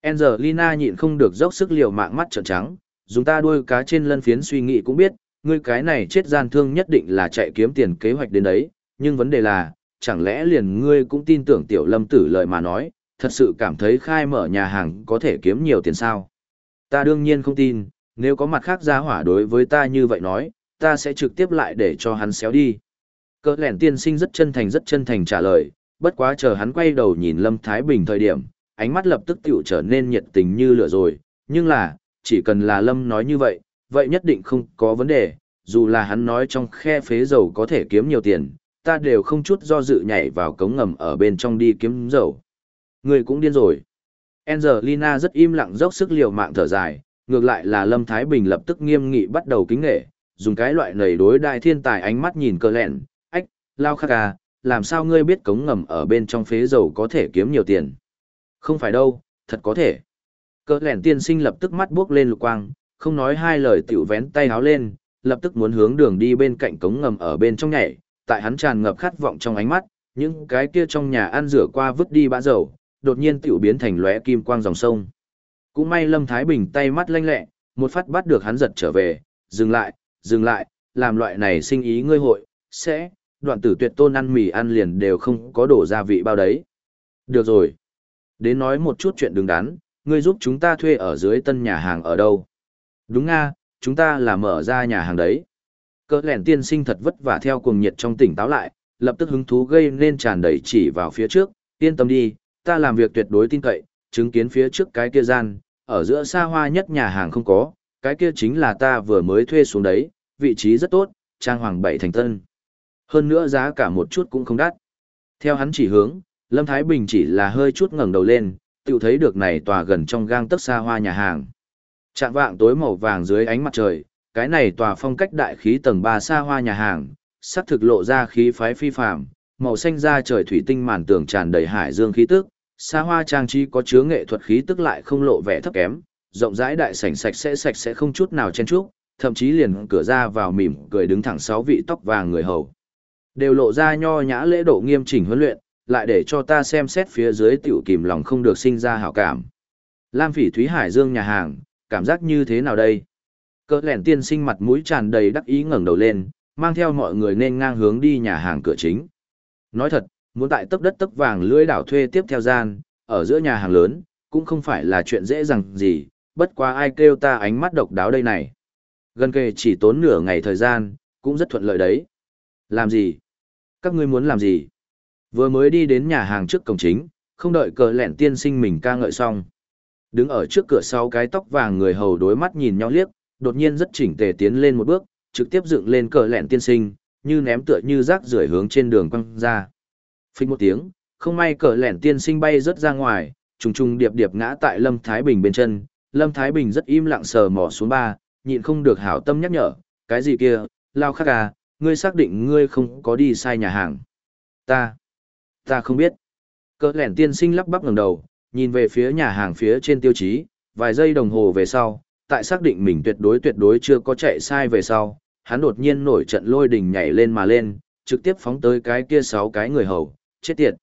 Angelina nhịn không được dốc sức liều mạng mắt trợn trắng, dùng ta đuôi cá trên lân phiến suy nghĩ cũng biết, ngươi cái này chết gian thương nhất định là chạy kiếm tiền kế hoạch đến đấy, nhưng vấn đề là, chẳng lẽ liền ngươi cũng tin tưởng tiểu lâm tử lời mà nói, thật sự cảm thấy khai mở nhà hàng có thể kiếm nhiều tiền sao. Ta đương nhiên không tin, nếu có mặt khác gia hỏa đối với ta như vậy nói, ta sẽ trực tiếp lại để cho hắn xéo đi. Cỡ lẻn tiên sinh rất chân thành rất chân thành trả lời, bất quá chờ hắn quay đầu nhìn Lâm Thái Bình thời điểm, ánh mắt lập tức tiểu trở nên nhiệt tình như lửa rồi, nhưng là, chỉ cần là Lâm nói như vậy, vậy nhất định không có vấn đề, dù là hắn nói trong khe phế dầu có thể kiếm nhiều tiền, ta đều không chút do dự nhảy vào cống ngầm ở bên trong đi kiếm dầu. Người cũng điên rồi. Angelina rất im lặng dốc sức liều mạng thở dài, ngược lại là Lâm Thái Bình lập tức nghiêm nghị bắt đầu kính nghệ, dùng cái loại nầy đối đại thiên tài ánh mắt nhìn cơ lẹn, ách, lao khắc à, làm sao ngươi biết cống ngầm ở bên trong phế dầu có thể kiếm nhiều tiền? Không phải đâu, thật có thể. Cơ lẹn tiên sinh lập tức mắt buốc lên lục quang, không nói hai lời tiểu vén tay háo lên, lập tức muốn hướng đường đi bên cạnh cống ngầm ở bên trong nhảy, tại hắn tràn ngập khát vọng trong ánh mắt, những cái kia trong nhà ăn rửa qua vứt đi bã dầu, đột nhiên tiểu biến thành lóe kim quang dòng sông. Cũng may Lâm Thái Bình tay mắt lanh lẹ, một phát bắt được hắn giật trở về, dừng lại, dừng lại, làm loại này sinh ý ngươi hội, sẽ, đoạn tử tuyệt tôn ăn mì ăn liền đều không có đổ gia vị bao đấy. Được rồi. Đến nói một chút chuyện đứng đắn, ngươi giúp chúng ta thuê ở dưới tân nhà hàng ở đâu. Đúng nga, chúng ta là mở ra nhà hàng đấy. Cỡ lẻn tiên sinh thật vất vả theo cuồng nhiệt trong tỉnh táo lại, lập tức hứng thú gây nên tràn đầy chỉ vào phía trước, yên tâm đi, ta làm việc tuyệt đối tin cậy, chứng kiến phía trước cái kia gian, ở giữa xa hoa nhất nhà hàng không có, cái kia chính là ta vừa mới thuê xuống đấy, vị trí rất tốt, trang hoàng bảy thành tân. Hơn nữa giá cả một chút cũng không đắt. Theo hắn chỉ hướng, Lâm Thái Bình chỉ là hơi chút ngẩng đầu lên, tự thấy được này tòa gần trong gang tấc xa hoa nhà hàng. Trạng vạng tối màu vàng dưới ánh mặt trời, cái này tòa phong cách đại khí tầng 3 xa hoa nhà hàng, sắc thực lộ ra khí phái phi phàm, màu xanh da trời thủy tinh màn tường tràn đầy hải dương khí tức, xa hoa trang trí có chứa nghệ thuật khí tức lại không lộ vẻ thấp kém, rộng rãi đại sảnh sạch sẽ sạch sẽ không chút nào chen chúc, thậm chí liền cửa ra vào mỉm cười đứng thẳng sáu vị tóc vàng người hầu. Đều lộ ra nho nhã lễ độ nghiêm chỉnh huấn luyện, lại để cho ta xem xét phía dưới tiểu kìm lòng không được sinh ra hảo cảm. Lam Phỉ Thúy Hải Dương nhà hàng, cảm giác như thế nào đây? Cỡ lẻn tiên sinh mặt mũi tràn đầy đắc ý ngẩng đầu lên, mang theo mọi người nên ngang hướng đi nhà hàng cửa chính. Nói thật, muốn tại tấp đất tấp vàng lưỡi đảo thuê tiếp theo gian, ở giữa nhà hàng lớn, cũng không phải là chuyện dễ dàng gì, bất quá ai kêu ta ánh mắt độc đáo đây này. Gần kề chỉ tốn nửa ngày thời gian, cũng rất thuận lợi đấy. Làm gì? Các ngươi muốn làm gì? Vừa mới đi đến nhà hàng trước cổng chính, không đợi cờ lẹn tiên sinh mình ca ngợi xong. Đứng ở trước cửa sau cái tóc vàng người hầu đối mắt nhìn nhau liếc, đột nhiên rất chỉnh tề tiến lên một bước, trực tiếp dựng lên cờ lẹn tiên sinh, như ném tựa như rác rưởi hướng trên đường quăng ra. Phích một tiếng, không may cờ lẻn tiên sinh bay rớt ra ngoài, trùng trùng điệp điệp ngã tại Lâm Thái Bình bên chân. Lâm Thái Bình rất im lặng sờ mò xuống ba, nhịn không được hảo tâm nhắc nhở, cái gì kia, lao khắc à, ngươi xác định ngươi không có đi sai nhà hàng. Ta, ta không biết. Cờ lẻn tiên sinh lắp bắp ngẩng đầu, nhìn về phía nhà hàng phía trên tiêu chí, vài giây đồng hồ về sau, tại xác định mình tuyệt đối tuyệt đối chưa có chạy sai về sau, hắn đột nhiên nổi trận lôi đình nhảy lên mà lên, trực tiếp phóng tới cái kia sáu cái người hầu, chết tiệt.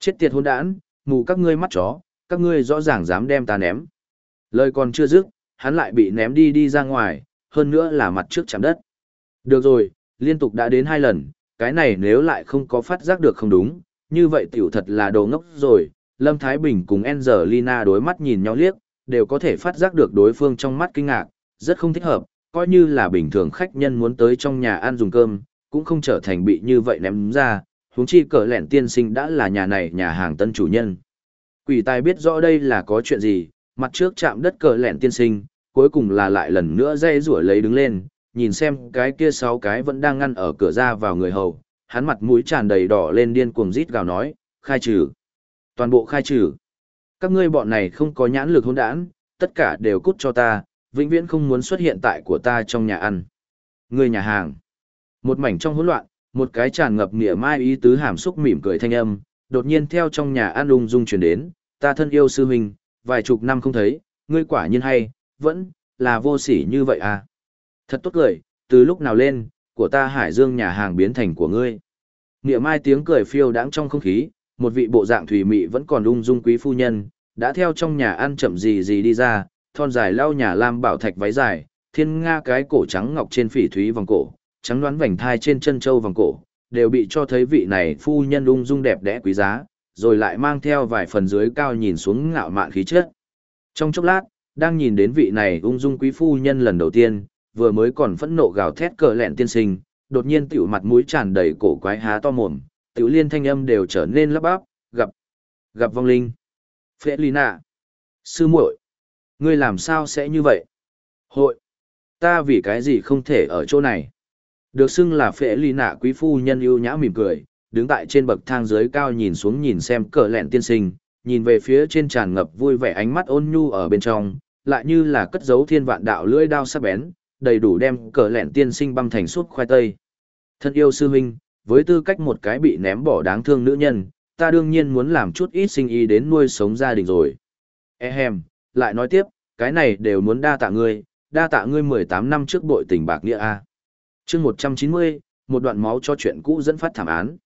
Chết tiệt hôn đản, mù các ngươi mắt chó, các ngươi rõ ràng dám đem ta ném. Lời còn chưa dứt, hắn lại bị ném đi đi ra ngoài, hơn nữa là mặt trước chạm đất. Được rồi, liên tục đã đến hai lần, cái này nếu lại không có phát giác được không đúng, như vậy tiểu thật là đồ ngốc rồi. Lâm Thái Bình cùng Angelina đối mắt nhìn nhau liếc, đều có thể phát giác được đối phương trong mắt kinh ngạc, rất không thích hợp, coi như là bình thường khách nhân muốn tới trong nhà ăn dùng cơm, cũng không trở thành bị như vậy ném ra, huống chi cờ lẹn tiên sinh đã là nhà này nhà hàng tân chủ nhân. Quỷ tài biết rõ đây là có chuyện gì, mặt trước chạm đất cờ lẹn tiên sinh, cuối cùng là lại lần nữa dây rủa lấy đứng lên, nhìn xem cái kia sáu cái vẫn đang ngăn ở cửa ra vào người hầu, hắn mặt mũi tràn đầy đỏ lên điên cuồng rít gào nói, khai trừ. Toàn bộ khai trừ. Các ngươi bọn này không có nhãn lực hỗn đản, tất cả đều cút cho ta, vĩnh viễn không muốn xuất hiện tại của ta trong nhà ăn. Người nhà hàng. Một mảnh trong hỗn loạn, một cái tràn ngập nghĩa mai ý tứ hàm xúc mỉm cười thanh âm, đột nhiên theo trong nhà ăn ung dung truyền đến, ta thân yêu sư huynh, vài chục năm không thấy, ngươi quả nhiên hay, vẫn là vô sỉ như vậy à. Thật tốt cười, từ lúc nào lên, của ta hải dương nhà hàng biến thành của ngươi. Nghĩa mai tiếng cười phiêu đãng trong không khí, một vị bộ dạng thủy mị vẫn còn ung dung quý phu nhân, đã theo trong nhà ăn chậm gì gì đi ra, thon dài lau nhà lam bảo thạch váy dài, thiên nga cái cổ trắng ngọc trên phỉ thúy vòng cổ, trắng đoán vành thai trên chân châu vòng cổ, đều bị cho thấy vị này phu nhân ung dung đẹp đẽ quý giá, rồi lại mang theo vài phần dưới cao nhìn xuống ngạo mạn khí chất. Trong chốc lát, đang nhìn đến vị này ung dung quý phu nhân lần đầu tiên, vừa mới còn phẫn nộ gào thét cờ lẹn tiên sinh, đột nhiên tiểu mặt mũi tràn đầy cổ quái há to mồm, tiểu liên thanh âm đều trở nên lắp bắp, gặp, gặp vong linh. Phệ Lina. Sư muội, ngươi làm sao sẽ như vậy? Hội, ta vì cái gì không thể ở chỗ này? Được xưng là Phệ Lina quý phu nhân yêu nhã mỉm cười, đứng tại trên bậc thang dưới cao nhìn xuống nhìn xem cờ lẹn tiên sinh, nhìn về phía trên tràn ngập vui vẻ ánh mắt ôn nhu ở bên trong, lại như là cất giấu thiên vạn đạo lưỡi đao sắc bén, đầy đủ đem cờ lẹn tiên sinh băm thành suốt khoai tây. Thân yêu sư huynh, với tư cách một cái bị ném bỏ đáng thương nữ nhân, ta đương nhiên muốn làm chút ít sinh ý đến nuôi sống gia đình rồi. Ehem, lại nói tiếp, cái này đều muốn đa tạ ngươi, đa tạ ngươi 18 năm trước bội tình bạc nghĩa A. chương 190, một đoạn máu cho chuyện cũ dẫn phát thảm án.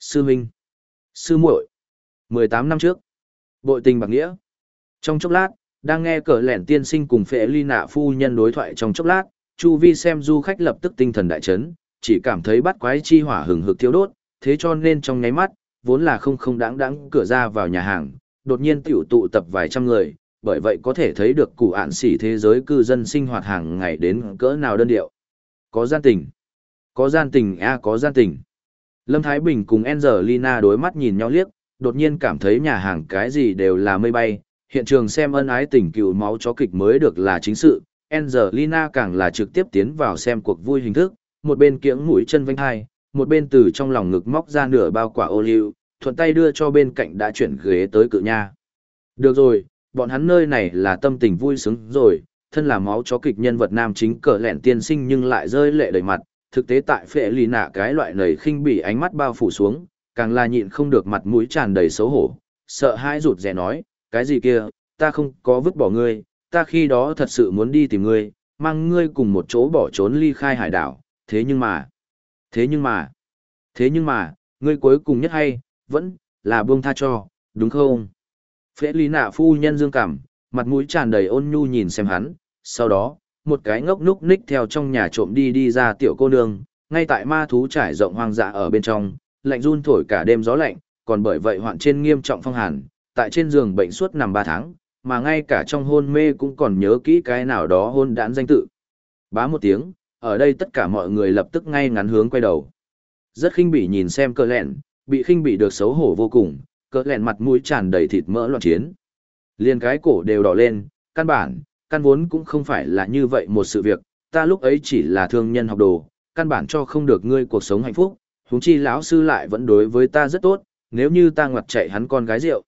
Sư minh sư muội, 18 năm trước, bội tình bạc nghĩa. Trong chốc lát, đang nghe cờ lẻn tiên sinh cùng phệ ly nạ phu nhân đối thoại trong chốc lát, Chu Vi xem du khách lập tức tinh thần đại chấn, chỉ cảm thấy bắt quái chi hỏa hừng hực thiêu đốt, thế cho nên trong nháy mắt, vốn là không không đáng đáng cửa ra vào nhà hàng, đột nhiên tiểu tụ tập vài trăm người, bởi vậy có thể thấy được cụ ạn xỉ thế giới cư dân sinh hoạt hàng ngày đến cỡ nào đơn điệu. Có gian tình. Có gian tình a có gian tình. Lâm Thái Bình cùng Angelina đối mắt nhìn nhau liếc, đột nhiên cảm thấy nhà hàng cái gì đều là mây bay, hiện trường xem ân ái tình cựu máu chó kịch mới được là chính sự, Angelina càng là trực tiếp tiến vào xem cuộc vui hình thức, một bên kiễng mũi chân vênh hai, một bên từ trong lòng ngực móc ra nửa bao quả ô liu, thuận tay đưa cho bên cạnh đã chuyển ghế tới cự nha. Được rồi, bọn hắn nơi này là tâm tình vui sướng rồi, thân là máu chó kịch nhân vật nam chính cờ lẹn tiên sinh nhưng lại rơi lệ đầy mặt, thực tế tại phệ lì nạ cái loại nầy khinh bỉ ánh mắt bao phủ xuống, càng là nhịn không được mặt mũi tràn đầy xấu hổ, sợ hãi rụt rè nói, cái gì kia, ta không có vứt bỏ ngươi, ta khi đó thật sự muốn đi tìm ngươi, mang ngươi cùng một chỗ bỏ trốn ly khai hải đảo, thế nhưng mà, thế nhưng mà, thế nhưng mà, ngươi cuối cùng nhất hay, vẫn là buông tha cho, đúng không? Phễ lý nạ phu nhân dương cảm, mặt mũi tràn đầy ôn nhu nhìn xem hắn, sau đó, một cái ngốc núc ních theo trong nhà trộm đi đi ra tiểu cô nương, ngay tại ma thú trải rộng hoang dã ở bên trong, lạnh run thổi cả đêm gió lạnh, còn bởi vậy hoạn trên nghiêm trọng phong hàn, tại trên giường bệnh suốt nằm 3 tháng, mà ngay cả trong hôn mê cũng còn nhớ kỹ cái nào đó hôn đản danh tự. Bá một tiếng, ở đây tất cả mọi người lập tức ngay ngắn hướng quay đầu. Rất khinh bỉ nhìn xem cơ lẹn, bị khinh bỉ được xấu hổ vô cùng, cơ lẹn mặt mũi tràn đầy thịt mỡ loạn chiến. liền cái cổ đều đỏ lên, căn bản, căn vốn cũng không phải là như vậy một sự việc, ta lúc ấy chỉ là thương nhân học đồ, căn bản cho không được ngươi cuộc sống hạnh phúc, huống chi lão sư lại vẫn đối với ta rất tốt, nếu như ta ngoặt chạy hắn con gái rượu.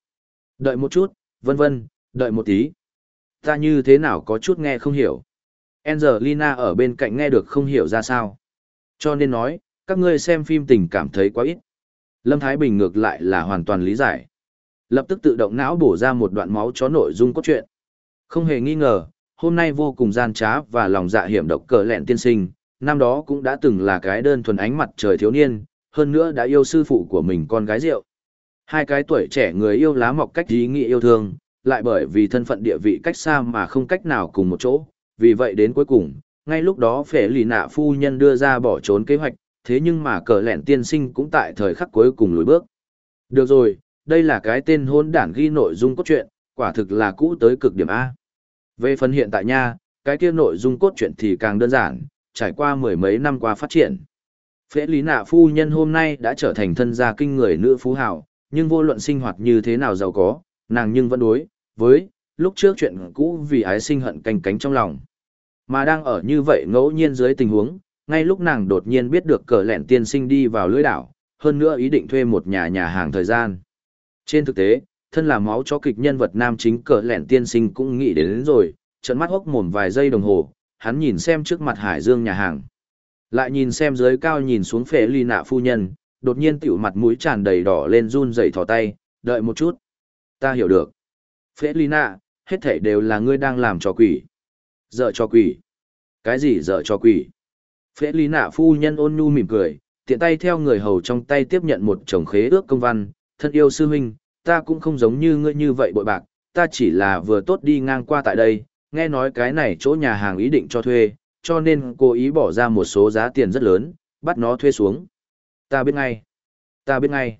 Đợi một chút, vân vân, đợi một tí. Ta như thế nào có chút nghe không hiểu. Angelina ở bên cạnh nghe được không hiểu ra sao. Cho nên nói, các ngươi xem phim tình cảm thấy quá ít. Lâm Thái Bình ngược lại là hoàn toàn lý giải. Lập tức tự động não bổ ra một đoạn máu chó nội dung cốt truyện. Không hề nghi ngờ, hôm nay vô cùng gian trá và lòng dạ hiểm độc cờ lẹn tiên sinh, năm đó cũng đã từng là cái đơn thuần ánh mặt trời thiếu niên, hơn nữa đã yêu sư phụ của mình con gái rượu. Hai cái tuổi trẻ người yêu lá mọc cách ý nghĩa yêu thương, lại bởi vì thân phận địa vị cách xa mà không cách nào cùng một chỗ, vì vậy đến cuối cùng, ngay lúc đó phệ lì nạ phu nhân đưa ra bỏ trốn kế hoạch, thế nhưng mà cờ lẹn tiên sinh cũng tại thời khắc cuối cùng lùi bước. Được rồi, đây là cái tên hôn đản ghi nội dung cốt truyện, quả thực là cũ tới cực điểm A. Về phần hiện tại nha, cái kia nội dung cốt truyện thì càng đơn giản, trải qua mười mấy năm qua phát triển. Phễ lý nạ phu nhân hôm nay đã trở thành thân gia kinh người nữ phú hào, nhưng vô luận sinh hoạt như thế nào giàu có, nàng nhưng vẫn đối, với, lúc trước chuyện cũ vì ái sinh hận canh cánh trong lòng. Mà đang ở như vậy ngẫu nhiên dưới tình huống, ngay lúc nàng đột nhiên biết được cờ lẹn tiên sinh đi vào lưới đảo, hơn nữa ý định thuê một nhà nhà hàng thời gian. Trên thực tế, thân là máu chó kịch nhân vật nam chính cờ lẹn tiên sinh cũng nghĩ đến, đến rồi, trận mắt hốc mồm vài giây đồng hồ, hắn nhìn xem trước mặt hải dương nhà hàng. Lại nhìn xem dưới cao nhìn xuống phệ ly nạ phu nhân, đột nhiên tiểu mặt mũi tràn đầy đỏ lên run rẩy thỏ tay, đợi một chút. Ta hiểu được. Phệ ly nạ, hết thảy đều là ngươi đang làm trò quỷ. Dợ cho quỷ. Cái gì dợ cho quỷ? Phế ly nạ phu nhân ôn nhu mỉm cười, tiện tay theo người hầu trong tay tiếp nhận một chồng khế ước công văn, thân yêu sư huynh, ta cũng không giống như ngươi như vậy bội bạc, ta chỉ là vừa tốt đi ngang qua tại đây, nghe nói cái này chỗ nhà hàng ý định cho thuê, cho nên cố ý bỏ ra một số giá tiền rất lớn, bắt nó thuê xuống. Ta biết ngay. Ta biết ngay.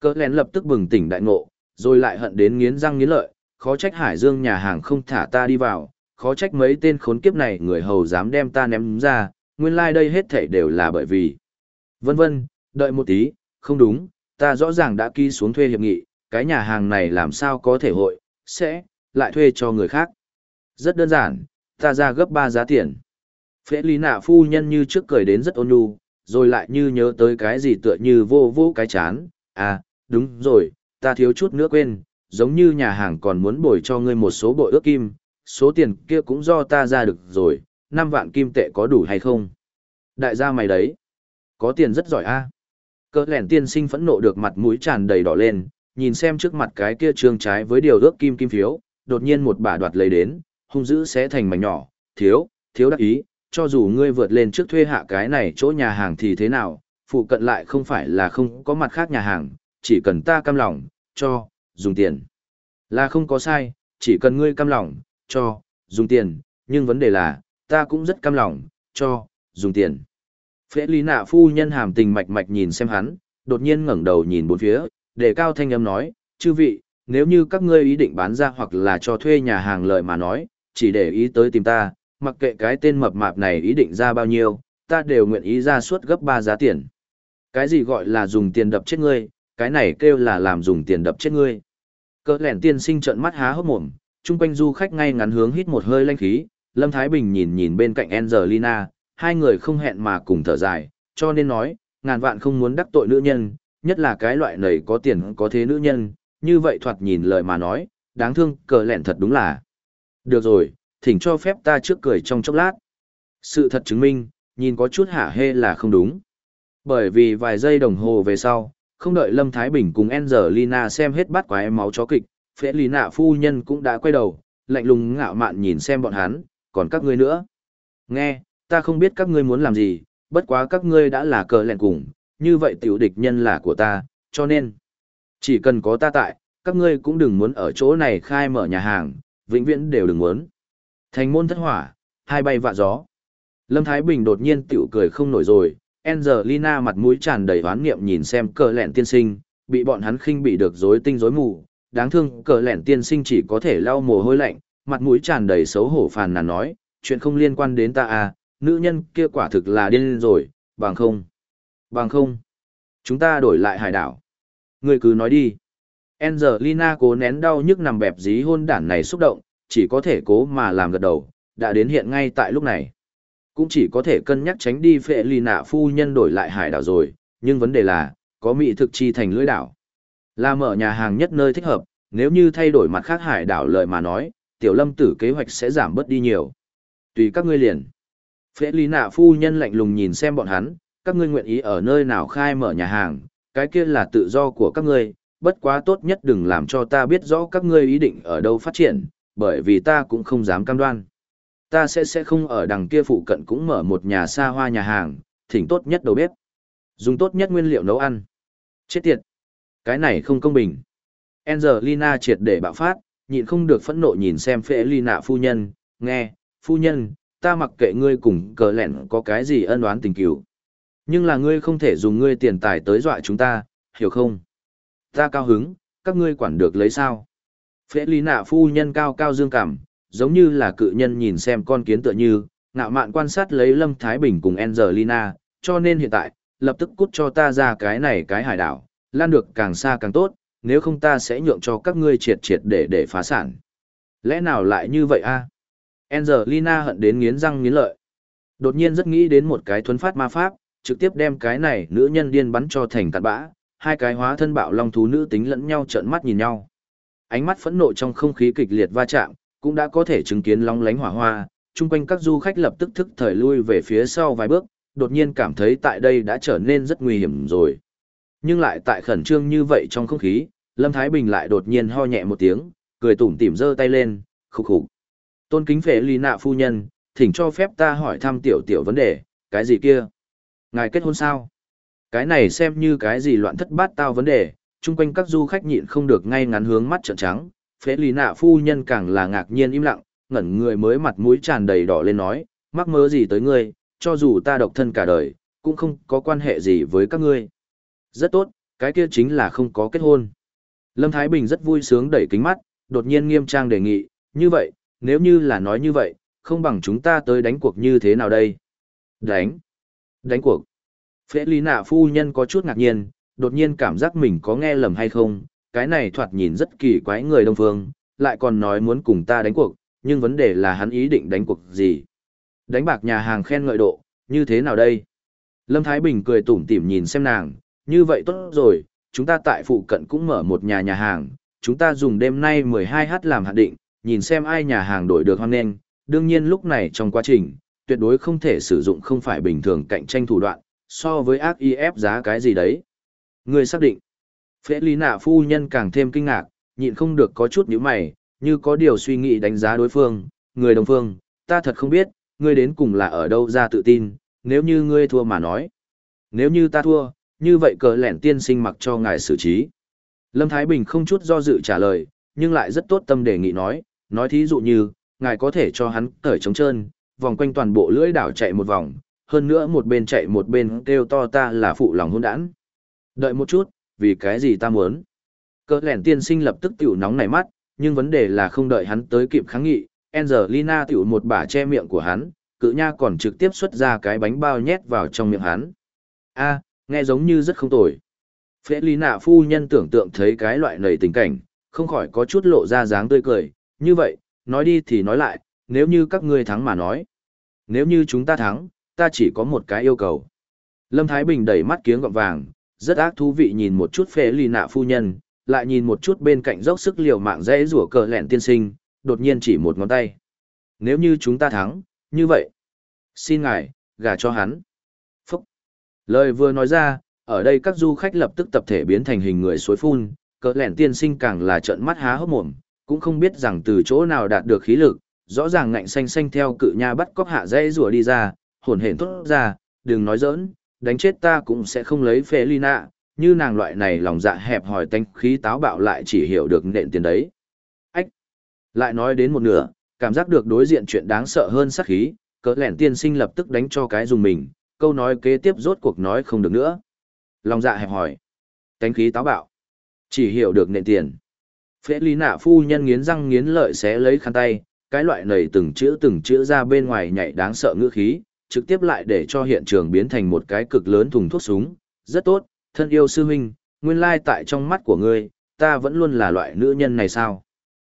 Cỡ lén lập tức bừng tỉnh đại ngộ, rồi lại hận đến nghiến răng nghiến lợi, khó trách Hải Dương nhà hàng không thả ta đi vào, khó trách mấy tên khốn kiếp này người hầu dám đem ta ném ra, nguyên lai like đây hết thảy đều là bởi vì. Vân vân, đợi một tí, không đúng, ta rõ ràng đã ký xuống thuê hiệp nghị, cái nhà hàng này làm sao có thể hội, sẽ, lại thuê cho người khác. Rất đơn giản, ta ra gấp 3 giá tiền. Phế lý nạ phu nhân như trước cười đến rất ôn nhu, rồi lại như nhớ tới cái gì tựa như vô vô cái chán. À, đúng rồi, ta thiếu chút nữa quên, giống như nhà hàng còn muốn bồi cho ngươi một số bộ ước kim, số tiền kia cũng do ta ra được rồi, năm vạn kim tệ có đủ hay không? Đại gia mày đấy, có tiền rất giỏi a. À? Cỡ lẻn tiên sinh phẫn nộ được mặt mũi tràn đầy đỏ lên, nhìn xem trước mặt cái kia trương trái với điều ước kim kim phiếu, đột nhiên một bà đoạt lấy đến, hung dữ sẽ thành mảnh nhỏ, thiếu, thiếu đắc ý, cho dù ngươi vượt lên trước thuê hạ cái này chỗ nhà hàng thì thế nào, phụ cận lại không phải là không có mặt khác nhà hàng, chỉ cần ta cam lòng, cho, dùng tiền. Là không có sai, chỉ cần ngươi cam lòng, cho, dùng tiền, nhưng vấn đề là, ta cũng rất cam lòng, cho, dùng tiền. Phễ lý nạ phu nhân hàm tình mạch mạch nhìn xem hắn, đột nhiên ngẩng đầu nhìn bốn phía, để cao thanh âm nói, chư vị, nếu như các ngươi ý định bán ra hoặc là cho thuê nhà hàng lợi mà nói, chỉ để ý tới tìm ta, mặc kệ cái tên mập mạp này ý định ra bao nhiêu, ta đều nguyện ý ra suốt gấp 3 giá tiền. Cái gì gọi là dùng tiền đập chết ngươi, cái này kêu là làm dùng tiền đập chết ngươi. Cỡ lẻn tiên sinh trợn mắt há hốc mồm, chung quanh du khách ngay ngắn hướng hít một hơi lanh khí, Lâm Thái Bình nhìn nhìn bên cạnh Angelina, hai người không hẹn mà cùng thở dài, cho nên nói, ngàn vạn không muốn đắc tội nữ nhân, nhất là cái loại này có tiền có thế nữ nhân, như vậy thoạt nhìn lời mà nói, đáng thương, cờ lẹn thật đúng là. Được rồi, thỉnh cho phép ta trước cười trong chốc lát. Sự thật chứng minh, nhìn có chút hả hê là không đúng. Bởi vì vài giây đồng hồ về sau, không đợi Lâm Thái Bình cùng Angelina xem hết bát quái máu chó kịch, phế lý nạ phu nhân cũng đã quay đầu, lạnh lùng ngạo mạn nhìn xem bọn hắn, còn các ngươi nữa. Nghe, ta không biết các ngươi muốn làm gì, bất quá các ngươi đã là cờ lẹn cùng, như vậy tiểu địch nhân là của ta, cho nên, chỉ cần có ta tại, các ngươi cũng đừng muốn ở chỗ này khai mở nhà hàng, vĩnh viễn đều đừng muốn. Thành môn thất hỏa, hai bay vạ gió. Lâm Thái Bình đột nhiên tiểu cười không nổi rồi, Angelina mặt mũi tràn đầy oán niệm nhìn xem cờ lẹn tiên sinh, bị bọn hắn khinh bị được rối tinh rối mù, đáng thương cờ lẹn tiên sinh chỉ có thể lau mồ hôi lạnh, mặt mũi tràn đầy xấu hổ phàn nàn nói, chuyện không liên quan đến ta à, nữ nhân kia quả thực là điên rồi, bằng không. Bằng không. Chúng ta đổi lại hải đảo. Người cứ nói đi. Angelina cố nén đau nhức nằm bẹp dí hôn đản này xúc động, chỉ có thể cố mà làm gật đầu, đã đến hiện ngay tại lúc này. Cũng chỉ có thể cân nhắc tránh đi phệ lì nạ phu nhân đổi lại hải đảo rồi, nhưng vấn đề là, có mỹ thực chi thành lưỡi đảo. Là mở nhà hàng nhất nơi thích hợp, nếu như thay đổi mặt khác hải đảo lợi mà nói, tiểu lâm tử kế hoạch sẽ giảm bớt đi nhiều. Tùy các ngươi liền. Phễ lý nạ phu nhân lạnh lùng nhìn xem bọn hắn, các ngươi nguyện ý ở nơi nào khai mở nhà hàng, cái kia là tự do của các ngươi, bất quá tốt nhất đừng làm cho ta biết rõ các ngươi ý định ở đâu phát triển, bởi vì ta cũng không dám cam đoan. Ta sẽ sẽ không ở đằng kia phụ cận cũng mở một nhà xa hoa nhà hàng, thỉnh tốt nhất đầu bếp. Dùng tốt nhất nguyên liệu nấu ăn. Chết tiệt. Cái này không công bình. Angelina triệt để bạo phát, nhịn không được phẫn nộ nhìn xem phệ ly nạ phu nhân, nghe, phu nhân, ta mặc kệ ngươi cùng cờ lẻn có cái gì ân oán tình cứu. Nhưng là ngươi không thể dùng ngươi tiền tài tới dọa chúng ta, hiểu không? Ta cao hứng, các ngươi quản được lấy sao? Phệ ly nạ phu nhân cao cao dương cảm, giống như là cự nhân nhìn xem con kiến tựa như, ngạo mạn quan sát lấy Lâm Thái Bình cùng Angelina, cho nên hiện tại, lập tức cút cho ta ra cái này cái hải đảo, lan được càng xa càng tốt, nếu không ta sẽ nhượng cho các ngươi triệt triệt để để phá sản. Lẽ nào lại như vậy a? Angelina hận đến nghiến răng nghiến lợi. Đột nhiên rất nghĩ đến một cái thuấn phát ma pháp, trực tiếp đem cái này nữ nhân điên bắn cho thành tạt bã, hai cái hóa thân bạo long thú nữ tính lẫn nhau trợn mắt nhìn nhau. Ánh mắt phẫn nộ trong không khí kịch liệt va chạm, cũng đã có thể chứng kiến long lánh hỏa hoa, chung quanh các du khách lập tức thức thời lui về phía sau vài bước, đột nhiên cảm thấy tại đây đã trở nên rất nguy hiểm rồi. Nhưng lại tại khẩn trương như vậy trong không khí, Lâm Thái Bình lại đột nhiên ho nhẹ một tiếng, cười tủm tỉm giơ tay lên, khục khục. Tôn kính phệ ly nạ phu nhân, thỉnh cho phép ta hỏi thăm tiểu tiểu vấn đề, cái gì kia? Ngài kết hôn sao? Cái này xem như cái gì loạn thất bát tao vấn đề, chung quanh các du khách nhịn không được ngay ngắn hướng mắt trợn trắng, phế lý nạ phu nhân càng là ngạc nhiên im lặng, ngẩn người mới mặt mũi tràn đầy đỏ lên nói, mắc mớ gì tới ngươi, cho dù ta độc thân cả đời, cũng không có quan hệ gì với các ngươi. Rất tốt, Cái kia chính là không có kết hôn. Lâm Thái Bình rất vui sướng đẩy kính mắt, đột nhiên nghiêm trang đề nghị, như vậy, nếu như là nói như vậy, không bằng chúng ta tới đánh cuộc như thế nào đây? Đánh? Đánh cuộc? Phễ lý nạ phu nhân có chút ngạc nhiên, đột nhiên cảm giác mình có nghe lầm hay không, cái này thoạt nhìn rất kỳ quái người đông phương, lại còn nói muốn cùng ta đánh cuộc, nhưng vấn đề là hắn ý định đánh cuộc gì? Đánh bạc nhà hàng khen ngợi độ, như thế nào đây? Lâm Thái Bình cười tủm tỉm nhìn xem nàng, như vậy tốt rồi, chúng ta tại phụ cận cũng mở một nhà nhà hàng, chúng ta dùng đêm nay 12h làm hạn định, nhìn xem ai nhà hàng đổi được hoan nghênh, đương nhiên lúc này trong quá trình, tuyệt đối không thể sử dụng không phải bình thường cạnh tranh thủ đoạn, so với ác y ép giá cái gì đấy. Người xác định. Phễ lý nạ phu nhân càng thêm kinh ngạc, nhịn không được có chút nhíu mày, như có điều suy nghĩ đánh giá đối phương, người đồng phương, ta thật không biết, ngươi đến cùng là ở đâu ra tự tin, nếu như ngươi thua mà nói. Nếu như ta thua, như vậy cờ lẻn tiên sinh mặc cho ngài xử trí. Lâm Thái Bình không chút do dự trả lời, nhưng lại rất tốt tâm đề nghị nói, nói thí dụ như, ngài có thể cho hắn cởi trống trơn, vòng quanh toàn bộ lưỡi đảo chạy một vòng, hơn nữa một bên chạy một bên kêu to ta là phụ lòng hôn đản. Đợi một chút, vì cái gì ta muốn? Cờ lẻn tiên sinh lập tức tiểu nóng nảy mắt, nhưng vấn đề là không đợi hắn tới kịp kháng nghị, Angelina tiểu một bả che miệng của hắn, cự nha còn trực tiếp xuất ra cái bánh bao nhét vào trong miệng hắn. A, nghe giống như rất không tồi. Phế lý nạ phu nhân tưởng tượng thấy cái loại nầy tình cảnh, không khỏi có chút lộ ra dáng tươi cười, như vậy, nói đi thì nói lại, nếu như các ngươi thắng mà nói. Nếu như chúng ta thắng, ta chỉ có một cái yêu cầu. Lâm Thái Bình đẩy mắt kiếng gọng vàng, rất ác thú vị nhìn một chút phế lì nạ phu nhân, lại nhìn một chút bên cạnh dốc sức liều mạng dễ rủa cờ lẹn tiên sinh, đột nhiên chỉ một ngón tay. Nếu như chúng ta thắng, như vậy, xin ngài, gả cho hắn. Lời vừa nói ra, ở đây các du khách lập tức tập thể biến thành hình người suối phun, cỡ lẻn tiên sinh càng là trợn mắt há hốc mồm, cũng không biết rằng từ chỗ nào đạt được khí lực, rõ ràng ngạnh xanh xanh theo cự nha bắt cóc hạ dây rùa đi ra, hồn hển thốt ra, đừng nói giỡn, đánh chết ta cũng sẽ không lấy phê ly nạ, như nàng loại này lòng dạ hẹp hòi tanh khí táo bạo lại chỉ hiểu được nện tiền đấy. Ách! Lại nói đến một nửa, cảm giác được đối diện chuyện đáng sợ hơn sát khí, cỡ lẻn tiên sinh lập tức đánh cho cái dùng mình, câu nói kế tiếp rốt cuộc nói không được nữa. Lòng dạ hẹp hòi, tánh khí táo bạo, chỉ hiểu được nện tiền. phế lý nạ phu nhân nghiến răng nghiến lợi sẽ lấy khăn tay, cái loại này từng chữ từng chữ ra bên ngoài nhảy đáng sợ ngữ khí, trực tiếp lại để cho hiện trường biến thành một cái cực lớn thùng thuốc súng. Rất tốt, thân yêu sư huynh, nguyên lai tại trong mắt của ngươi, ta vẫn luôn là loại nữ nhân này sao?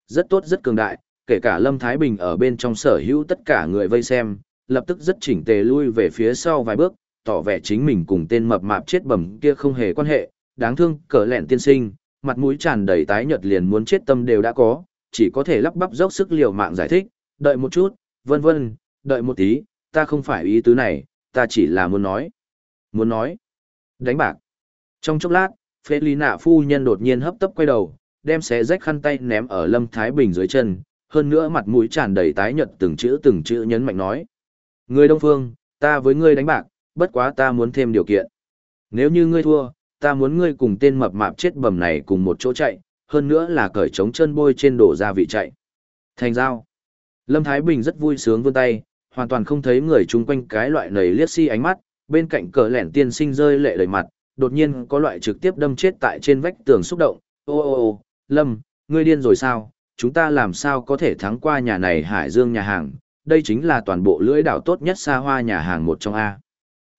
Rất tốt rất cường đại, kể cả Lâm Thái Bình ở bên trong sở hữu tất cả người vây xem, lập tức rất chỉnh tề lui về phía sau vài bước, tỏ vẻ chính mình cùng tên mập mạp chết bẩm kia không hề quan hệ, đáng thương cờ lẹn tiên sinh, mặt mũi tràn đầy tái nhợt liền muốn chết tâm đều đã có, chỉ có thể lắp bắp dốc sức liều mạng giải thích, đợi một chút, vân vân, đợi một tí, ta không phải ý tứ này, ta chỉ là muốn nói. Muốn nói. Đánh bạc. Trong chốc lát, phê lý nạ phu nhân đột nhiên hấp tấp quay đầu, đem xé rách khăn tay ném ở Lâm Thái Bình dưới chân, hơn nữa mặt mũi tràn đầy tái nhợt từng chữ từng chữ nhấn mạnh nói. Ngươi Đông Phương, ta với ngươi đánh bạc, bất quá ta muốn thêm điều kiện. Nếu như ngươi thua, ta muốn ngươi cùng tên mập mạp chết bầm này cùng một chỗ chạy, hơn nữa là cởi trống chân bôi trên đổ ra vị chạy. Thành giao. Lâm Thái Bình rất vui sướng vươn tay, hoàn toàn không thấy người chung quanh cái loại nầy liếc si ánh mắt, bên cạnh cờ lẻn tiên sinh rơi lệ đầy mặt, đột nhiên có loại trực tiếp đâm chết tại trên vách tường xúc động. Ô ô ô, Lâm, ngươi điên rồi sao? Chúng ta làm sao có thể thắng qua nhà này Hải Dương nhà hàng? Đây chính là toàn bộ lưỡi đảo tốt nhất xa hoa nhà hàng một trong A.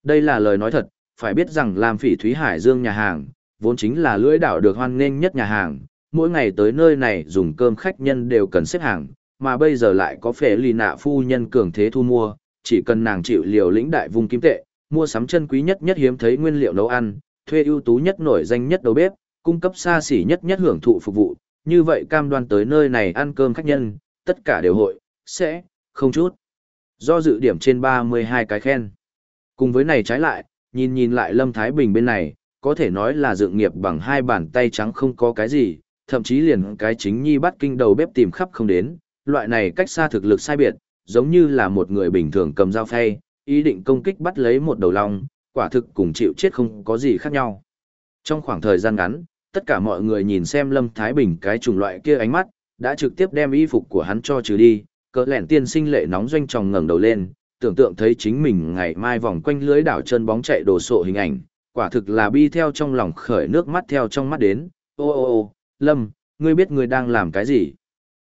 Đây là lời nói thật, phải biết rằng làm phỉ Thúy Hải Dương nhà hàng, vốn chính là lưỡi đảo được hoan nghênh nhất nhà hàng, mỗi ngày tới nơi này dùng cơm khách nhân đều cần xếp hàng, mà bây giờ lại có phế lì nạ phu nhân cường thế thu mua, chỉ cần nàng chịu liều lĩnh đại vùng kim tệ, mua sắm chân quý nhất nhất hiếm thấy nguyên liệu nấu ăn, thuê ưu tú nhất nổi danh nhất đầu bếp, cung cấp xa xỉ nhất nhất hưởng thụ phục vụ, như vậy cam đoan tới nơi này ăn cơm khách nhân, tất cả đều hội, sẽ, không chút. Do dự điểm trên 32 cái khen. Cùng với này trái lại, nhìn nhìn lại Lâm Thái Bình bên này, có thể nói là dựng nghiệp bằng hai bàn tay trắng không có cái gì, thậm chí liền cái chính nhi bắt kinh đầu bếp tìm khắp không đến, loại này cách xa thực lực sai biệt, giống như là một người bình thường cầm dao phay, ý định công kích bắt lấy một đầu long, quả thực cùng chịu chết không có gì khác nhau. Trong khoảng thời gian ngắn, tất cả mọi người nhìn xem Lâm Thái Bình cái chủng loại kia ánh mắt, đã trực tiếp đem y phục của hắn cho trừ đi, cỡ lẻn tiên sinh lệ nóng doanh tròng ngẩng đầu lên, tưởng tượng thấy chính mình ngày mai vòng quanh lưới đảo chân bóng chạy đồ sộ hình ảnh, quả thực là bi theo trong lòng khởi nước mắt theo trong mắt đến, ô ô ô, Lâm, ngươi biết ngươi đang làm cái gì?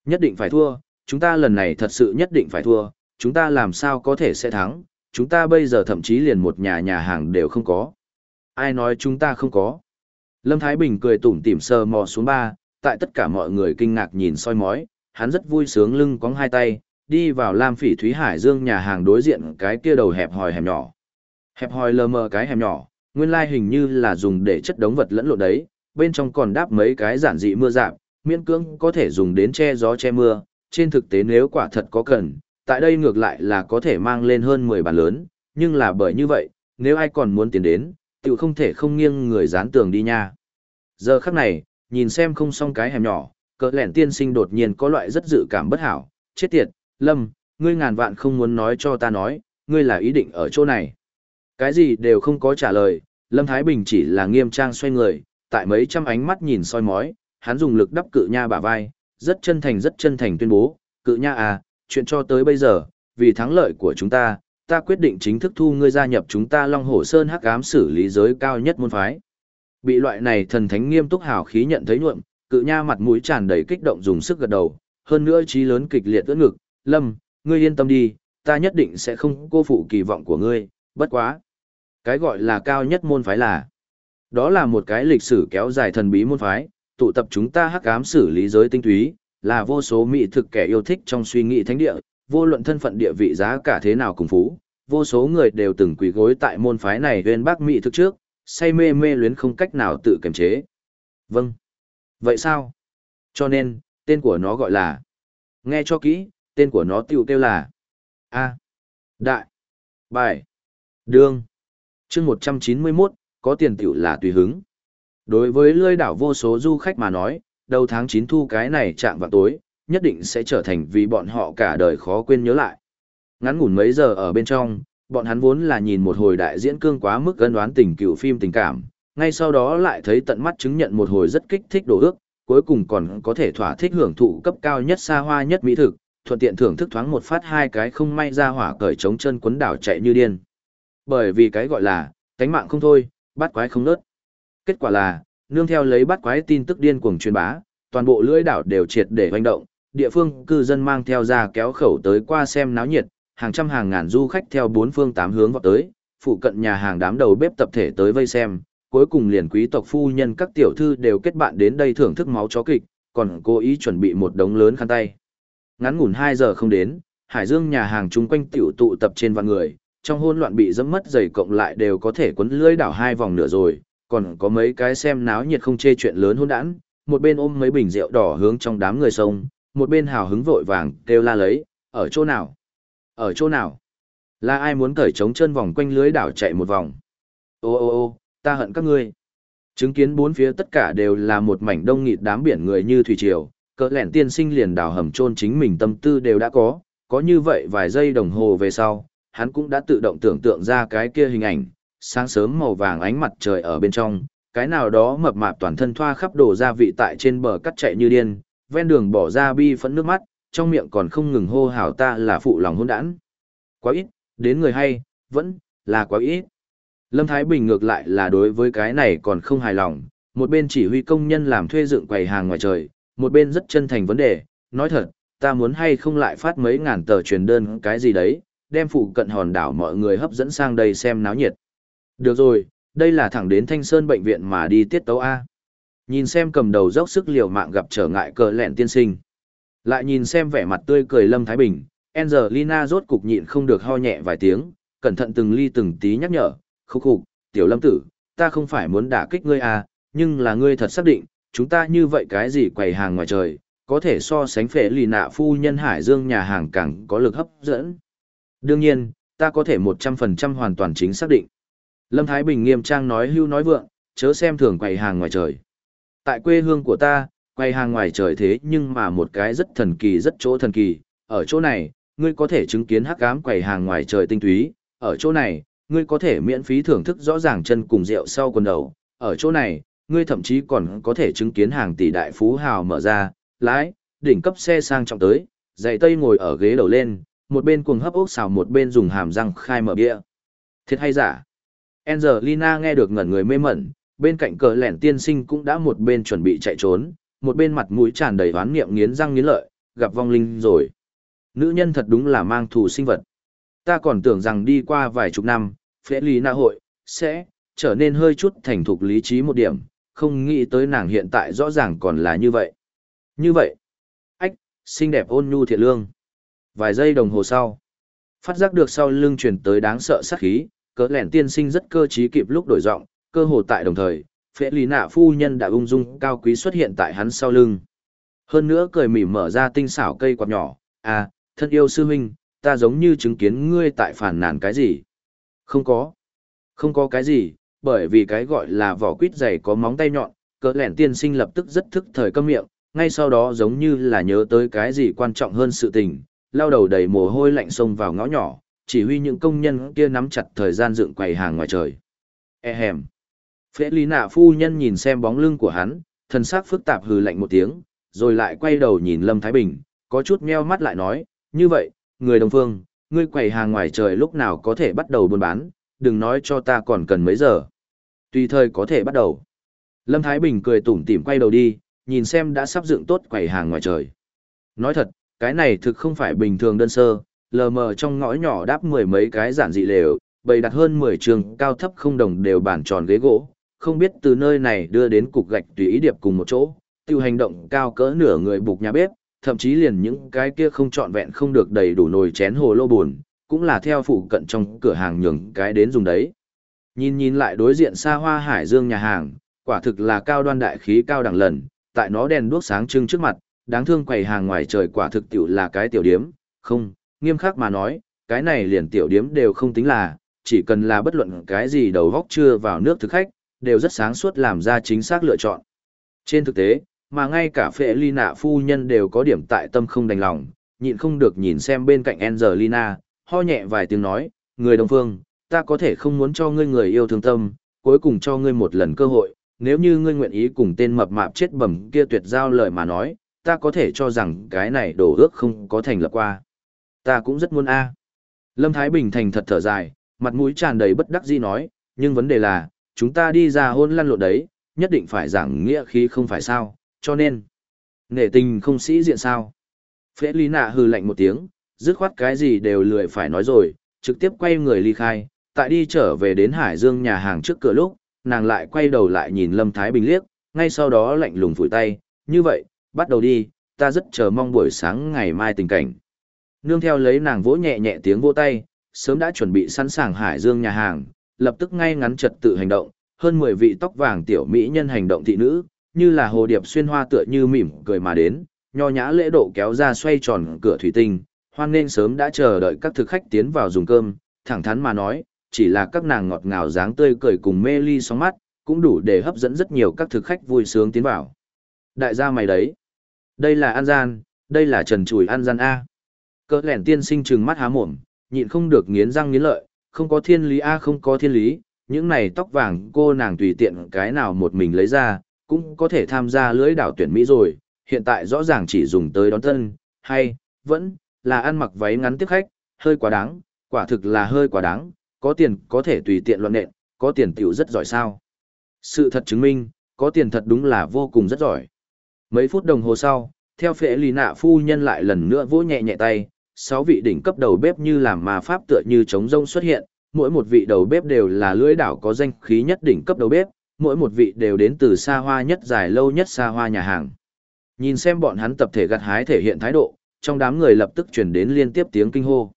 Nhất định phải thua, chúng ta lần này thật sự nhất định phải thua, chúng ta làm sao có thể sẽ thắng, chúng ta bây giờ thậm chí liền một nhà nhà hàng đều không có. Ai nói chúng ta không có? Lâm Thái Bình cười tủm tỉm sờ mò xuống ba, tại tất cả mọi người kinh ngạc nhìn soi mói, hắn rất vui sướng lưng cóng hai tay, đi vào Lam Phỉ Thúy Hải Dương nhà hàng đối diện cái kia đầu hẹp hòi hẻm nhỏ. Hẹp hòi lờ mờ cái hẻm nhỏ, nguyên lai hình như là dùng để chất đống vật lẫn lộn đấy, bên trong còn đáp mấy cái giản dị mưa dạng, miễn cưỡng có thể dùng đến che gió che mưa, trên thực tế nếu quả thật có cần, tại đây ngược lại là có thể mang lên hơn 10 bàn lớn, nhưng là bởi như vậy, nếu ai còn muốn tiến đến, tự không thể không nghiêng người dán tường đi nha. Giờ khắc này, nhìn xem không xong cái hẻm nhỏ, cỡ lẻn tiên sinh đột nhiên có loại rất dự cảm bất hảo, chết tiệt, lâm, ngươi ngàn vạn không muốn nói cho ta nói, ngươi là ý định ở chỗ này. Cái gì đều không có trả lời, Lâm Thái Bình chỉ là nghiêm trang xoay người, tại mấy trăm ánh mắt nhìn soi mói, hắn dùng lực đắp cự nha bả vai, rất chân thành rất chân thành tuyên bố, cự nha à, chuyện cho tới bây giờ, vì thắng lợi của chúng ta, ta quyết định chính thức thu ngươi gia nhập chúng ta Long Hổ Sơn hắc ám xử lý giới cao nhất môn phái. Bị loại này thần thánh nghiêm túc hào khí nhận thấy nhuộm, cự nha mặt mũi tràn đầy kích động dùng sức gật đầu, hơn nữa trí lớn kịch liệt ưỡn ngực, lâm, ngươi yên tâm đi, ta nhất định sẽ không cô phụ kỳ vọng của ngươi, bất quá. Cái gọi là cao nhất môn phái là, đó là một cái lịch sử kéo dài thần bí môn phái, tụ tập chúng ta hắc ám xử lý giới tinh túy, là vô số mỹ thực kẻ yêu thích trong suy nghĩ thánh địa, vô luận thân phận địa vị giá cả thế nào cùng phú, vô số người đều từng quỳ gối tại môn phái này huyên bác mỹ thực trước, say mê mê luyến không cách nào tự kiềm chế. Vâng. Vậy sao? Cho nên, tên của nó gọi là... Nghe cho kỹ, tên của nó tiêu kêu là... A. Đại. Bài. Đương. chương 191, có tiền tiểu là tùy hứng. Đối với lơi đảo vô số du khách mà nói, đầu tháng 9 thu cái này chạm vào tối, nhất định sẽ trở thành vì bọn họ cả đời khó quên nhớ lại. Ngắn ngủn mấy giờ ở bên trong, bọn hắn vốn là nhìn một hồi đại diễn cương quá mức gân đoán tình cựu phim tình cảm, ngay sau đó lại thấy tận mắt chứng nhận một hồi rất kích thích đồ ước, cuối cùng còn có thể thỏa thích hưởng thụ cấp cao nhất xa hoa nhất mỹ thực, thuận tiện thưởng thức thoáng một phát hai cái không may ra hỏa cởi trống chân quấn đảo chạy như điên. Bởi vì cái gọi là, cánh mạng không thôi, bắt quái không nớt. Kết quả là, nương theo lấy bắt quái tin tức điên cuồng truyền bá, toàn bộ lưỡi đảo đều triệt để hoành động, địa phương cư dân mang theo ra kéo khẩu tới qua xem náo nhiệt, hàng trăm hàng ngàn du khách theo bốn phương tám hướng vào tới, phụ cận nhà hàng đám đầu bếp tập thể tới vây xem, cuối cùng liền quý tộc phu nhân các tiểu thư đều kết bạn đến đây thưởng thức máu chó kịch, còn cố ý chuẩn bị một đống lớn khăn tay. Ngắn ngủn 2 giờ không đến, Hải Dương nhà hàng chung quanh tiểu tụ tập trên vạn người, trong hỗn loạn bị dẫm mất giày cộng lại đều có thể quấn lưỡi đảo hai vòng nữa rồi, còn có mấy cái xem náo nhiệt không chê chuyện lớn hỗn đản, một bên ôm mấy bình rượu đỏ hướng trong đám người sông, một bên hào hứng vội vàng kêu la lấy, ở chỗ nào? Ở chỗ nào? Là ai muốn cởi trống chân vòng quanh lưới đảo chạy một vòng? Ô ô ô, ta hận các ngươi. Chứng kiến bốn phía tất cả đều là một mảnh đông nghịt đám biển người như thủy triều, cỡ lẻn tiên sinh liền đào hầm chôn chính mình tâm tư đều đã có, có như vậy vài giây đồng hồ về sau, hắn cũng đã tự động tưởng tượng ra cái kia hình ảnh, sáng sớm màu vàng ánh mặt trời ở bên trong, cái nào đó mập mạp toàn thân thoa khắp đổ gia vị tại trên bờ cắt chạy như điên, ven đường bỏ ra bi phẫn nước mắt, trong miệng còn không ngừng hô hào ta là phụ lòng hôn đản. Quá ít, đến người hay, vẫn là quá ít. Lâm Thái Bình ngược lại là đối với cái này còn không hài lòng, một bên chỉ huy công nhân làm thuê dựng quầy hàng ngoài trời, một bên rất chân thành vấn đề, nói thật, ta muốn hay không lại phát mấy ngàn tờ truyền đơn cái gì đấy, đem phụ cận hòn đảo mọi người hấp dẫn sang đây xem náo nhiệt. Được rồi, đây là thẳng đến Thanh Sơn bệnh viện mà đi tiết tấu A. Nhìn xem cầm đầu dốc sức liều mạng gặp trở ngại cờ lẹn tiên sinh. Lại nhìn xem vẻ mặt tươi cười Lâm Thái Bình, Angelina rốt cục nhịn không được ho nhẹ vài tiếng, cẩn thận từng ly từng tí nhắc nhở, khúc khục, tiểu lâm tử, ta không phải muốn đả kích ngươi à, nhưng là ngươi thật xác định, chúng ta như vậy cái gì quầy hàng ngoài trời, có thể so sánh phệ lì nạ phu nhân Hải Dương nhà hàng càng có lực hấp dẫn. Đương nhiên, ta có thể 100% hoàn toàn chính xác định. Lâm Thái Bình nghiêm trang nói hưu nói vượng, chớ xem thường quầy hàng ngoài trời. Tại quê hương của ta, quầy hàng ngoài trời thế nhưng mà một cái rất thần kỳ rất chỗ thần kỳ, ở chỗ này, ngươi có thể chứng kiến hắc ám quầy hàng ngoài trời tinh túy, ở chỗ này, ngươi có thể miễn phí thưởng thức rõ ràng chân cùng rượu sau quần đầu, ở chỗ này, ngươi thậm chí còn có thể chứng kiến hàng tỷ đại phú hào mở ra, lái, đỉnh cấp xe sang trọng tới, dày tây ngồi ở ghế đầu lên, một bên cuồng hấp ốc xào một bên dùng hàm răng khai mở bia. Thiệt hay giả? Angelina nghe được ngẩn người mê mẩn, bên cạnh cờ lẻn tiên sinh cũng đã một bên chuẩn bị chạy trốn, một bên mặt mũi tràn đầy oán niệm nghiến răng nghiến lợi, gặp vong linh rồi. Nữ nhân thật đúng là mang thù sinh vật. Ta còn tưởng rằng đi qua vài chục năm, phế lý na hội, sẽ trở nên hơi chút thành thục lý trí một điểm, không nghĩ tới nàng hiện tại rõ ràng còn là như vậy. Như vậy, ách, xinh đẹp ôn nhu thiện lương. Vài giây đồng hồ sau, phát giác được sau lưng truyền tới đáng sợ sát khí, cỡ lẻn tiên sinh rất cơ trí kịp lúc đổi giọng, cơ hồ tại đồng thời, phế lý nạ phu nhân đã ung dung cao quý xuất hiện tại hắn sau lưng. Hơn nữa cười mỉm mở ra tinh xảo cây quạt nhỏ, à, thân yêu sư huynh, ta giống như chứng kiến ngươi tại phản nàn cái gì. Không có. Không có cái gì, bởi vì cái gọi là vỏ quýt dày có móng tay nhọn, cỡ lẻn tiên sinh lập tức rất thức thời câm miệng, ngay sau đó giống như là nhớ tới cái gì quan trọng hơn sự tình, lao đầu đầy mồ hôi lạnh xông vào ngõ nhỏ, chỉ huy những công nhân kia nắm chặt thời gian dựng quầy hàng ngoài trời. E hèm. Phế lý nạ phu nhân nhìn xem bóng lưng của hắn, thần sắc phức tạp hừ lạnh một tiếng, rồi lại quay đầu nhìn Lâm Thái Bình, có chút meo mắt lại nói, như vậy, người đồng phương, ngươi quầy hàng ngoài trời lúc nào có thể bắt đầu buôn bán, đừng nói cho ta còn cần mấy giờ. Tùy thời có thể bắt đầu. Lâm Thái Bình cười tủm tỉm quay đầu đi, nhìn xem đã sắp dựng tốt quầy hàng ngoài trời. Nói thật, cái này thực không phải bình thường đơn sơ, lờ mờ trong ngõ nhỏ đáp mười mấy cái giản dị lều, bày đặt hơn 10 trường cao thấp không đồng đều bàn tròn ghế gỗ, không biết từ nơi này đưa đến cục gạch tùy ý điệp cùng một chỗ, tiêu hành động cao cỡ nửa người bục nhà bếp, thậm chí liền những cái kia không trọn vẹn không được đầy đủ nồi chén hồ lô buồn, cũng là theo phụ cận trong cửa hàng nhường cái đến dùng đấy. Nhìn nhìn lại đối diện xa hoa hải dương nhà hàng, quả thực là cao đoan đại khí cao đẳng lần, tại nó đèn đuốc sáng trưng trước mặt, đáng thương quầy hàng ngoài trời quả thực tiểu là cái tiểu điếm, không, nghiêm khắc mà nói, cái này liền tiểu điếm đều không tính là, chỉ cần là bất luận cái gì đầu góc chưa vào nước thực khách, đều rất sáng suốt làm ra chính xác lựa chọn. Trên thực tế, mà ngay cả phệ ly nạ phu nhân đều có điểm tại tâm không đành lòng, nhịn không được nhìn xem bên cạnh Angelina, ho nhẹ vài tiếng nói, người đồng phương, ta có thể không muốn cho ngươi người yêu thương tâm, cuối cùng cho ngươi một lần cơ hội, nếu như ngươi nguyện ý cùng tên mập mạp chết bẩm kia tuyệt giao lời mà nói, ta có thể cho rằng cái này đổ ước không có thành lập qua. Ta cũng rất muốn a. Lâm Thái Bình thành thật thở dài, mặt mũi tràn đầy bất đắc dĩ nói, nhưng vấn đề là, chúng ta đi ra hôn lăn lộn đấy, nhất định phải giảng nghĩa khí không phải sao, cho nên, nể tình không sĩ diện sao. Phế Lý Nạ hừ lạnh một tiếng, dứt khoát cái gì đều lười phải nói rồi, trực tiếp quay người ly khai, tại đi trở về đến Hải Dương nhà hàng trước cửa lúc, nàng lại quay đầu lại nhìn Lâm Thái Bình liếc, ngay sau đó lạnh lùng phủi tay, như vậy, bắt đầu đi, ta rất chờ mong buổi sáng ngày mai tình cảnh. Nương theo lấy nàng vỗ nhẹ nhẹ tiếng vỗ tay, sớm đã chuẩn bị sẵn sàng Hải Dương nhà hàng, lập tức ngay ngắn trật tự hành động, hơn 10 vị tóc vàng tiểu mỹ nhân hành động thị nữ, như là hồ điệp xuyên hoa tựa như mỉm cười mà đến, nho nhã lễ độ kéo ra xoay tròn cửa thủy tinh, hoan nên sớm đã chờ đợi các thực khách tiến vào dùng cơm, thẳng thắn mà nói, chỉ là các nàng ngọt ngào dáng tươi cười cùng mê ly sóng mắt, cũng đủ để hấp dẫn rất nhiều các thực khách vui sướng tiến vào. Đại gia mày đấy. Đây là An Gian, đây là Trần Chùi An Gian A. Cơ lẻn tiên sinh trừng mắt há mồm, nhịn không được nghiến răng nghiến lợi, không có thiên lý A không có thiên lý, những này tóc vàng cô nàng tùy tiện cái nào một mình lấy ra, cũng có thể tham gia lưới đảo tuyển Mỹ rồi, hiện tại rõ ràng chỉ dùng tới đón tân, hay, vẫn, là ăn mặc váy ngắn tiếp khách, hơi quá đáng, quả thực là hơi quá đáng, có tiền có thể tùy tiện luận nện, có tiền tiểu rất giỏi sao. Sự thật chứng minh, có tiền thật đúng là vô cùng rất giỏi. Mấy phút đồng hồ sau, theo phệ lì nạ phu nhân lại lần nữa vỗ nhẹ nhẹ tay, sáu vị đỉnh cấp đầu bếp như làm mà pháp tựa như trống rông xuất hiện, mỗi một vị đầu bếp đều là lưỡi đảo có danh khí nhất đỉnh cấp đầu bếp, mỗi một vị đều đến từ xa hoa nhất dài lâu nhất xa hoa nhà hàng. Nhìn xem bọn hắn tập thể gặt hái thể hiện thái độ, trong đám người lập tức chuyển đến liên tiếp tiếng kinh hô.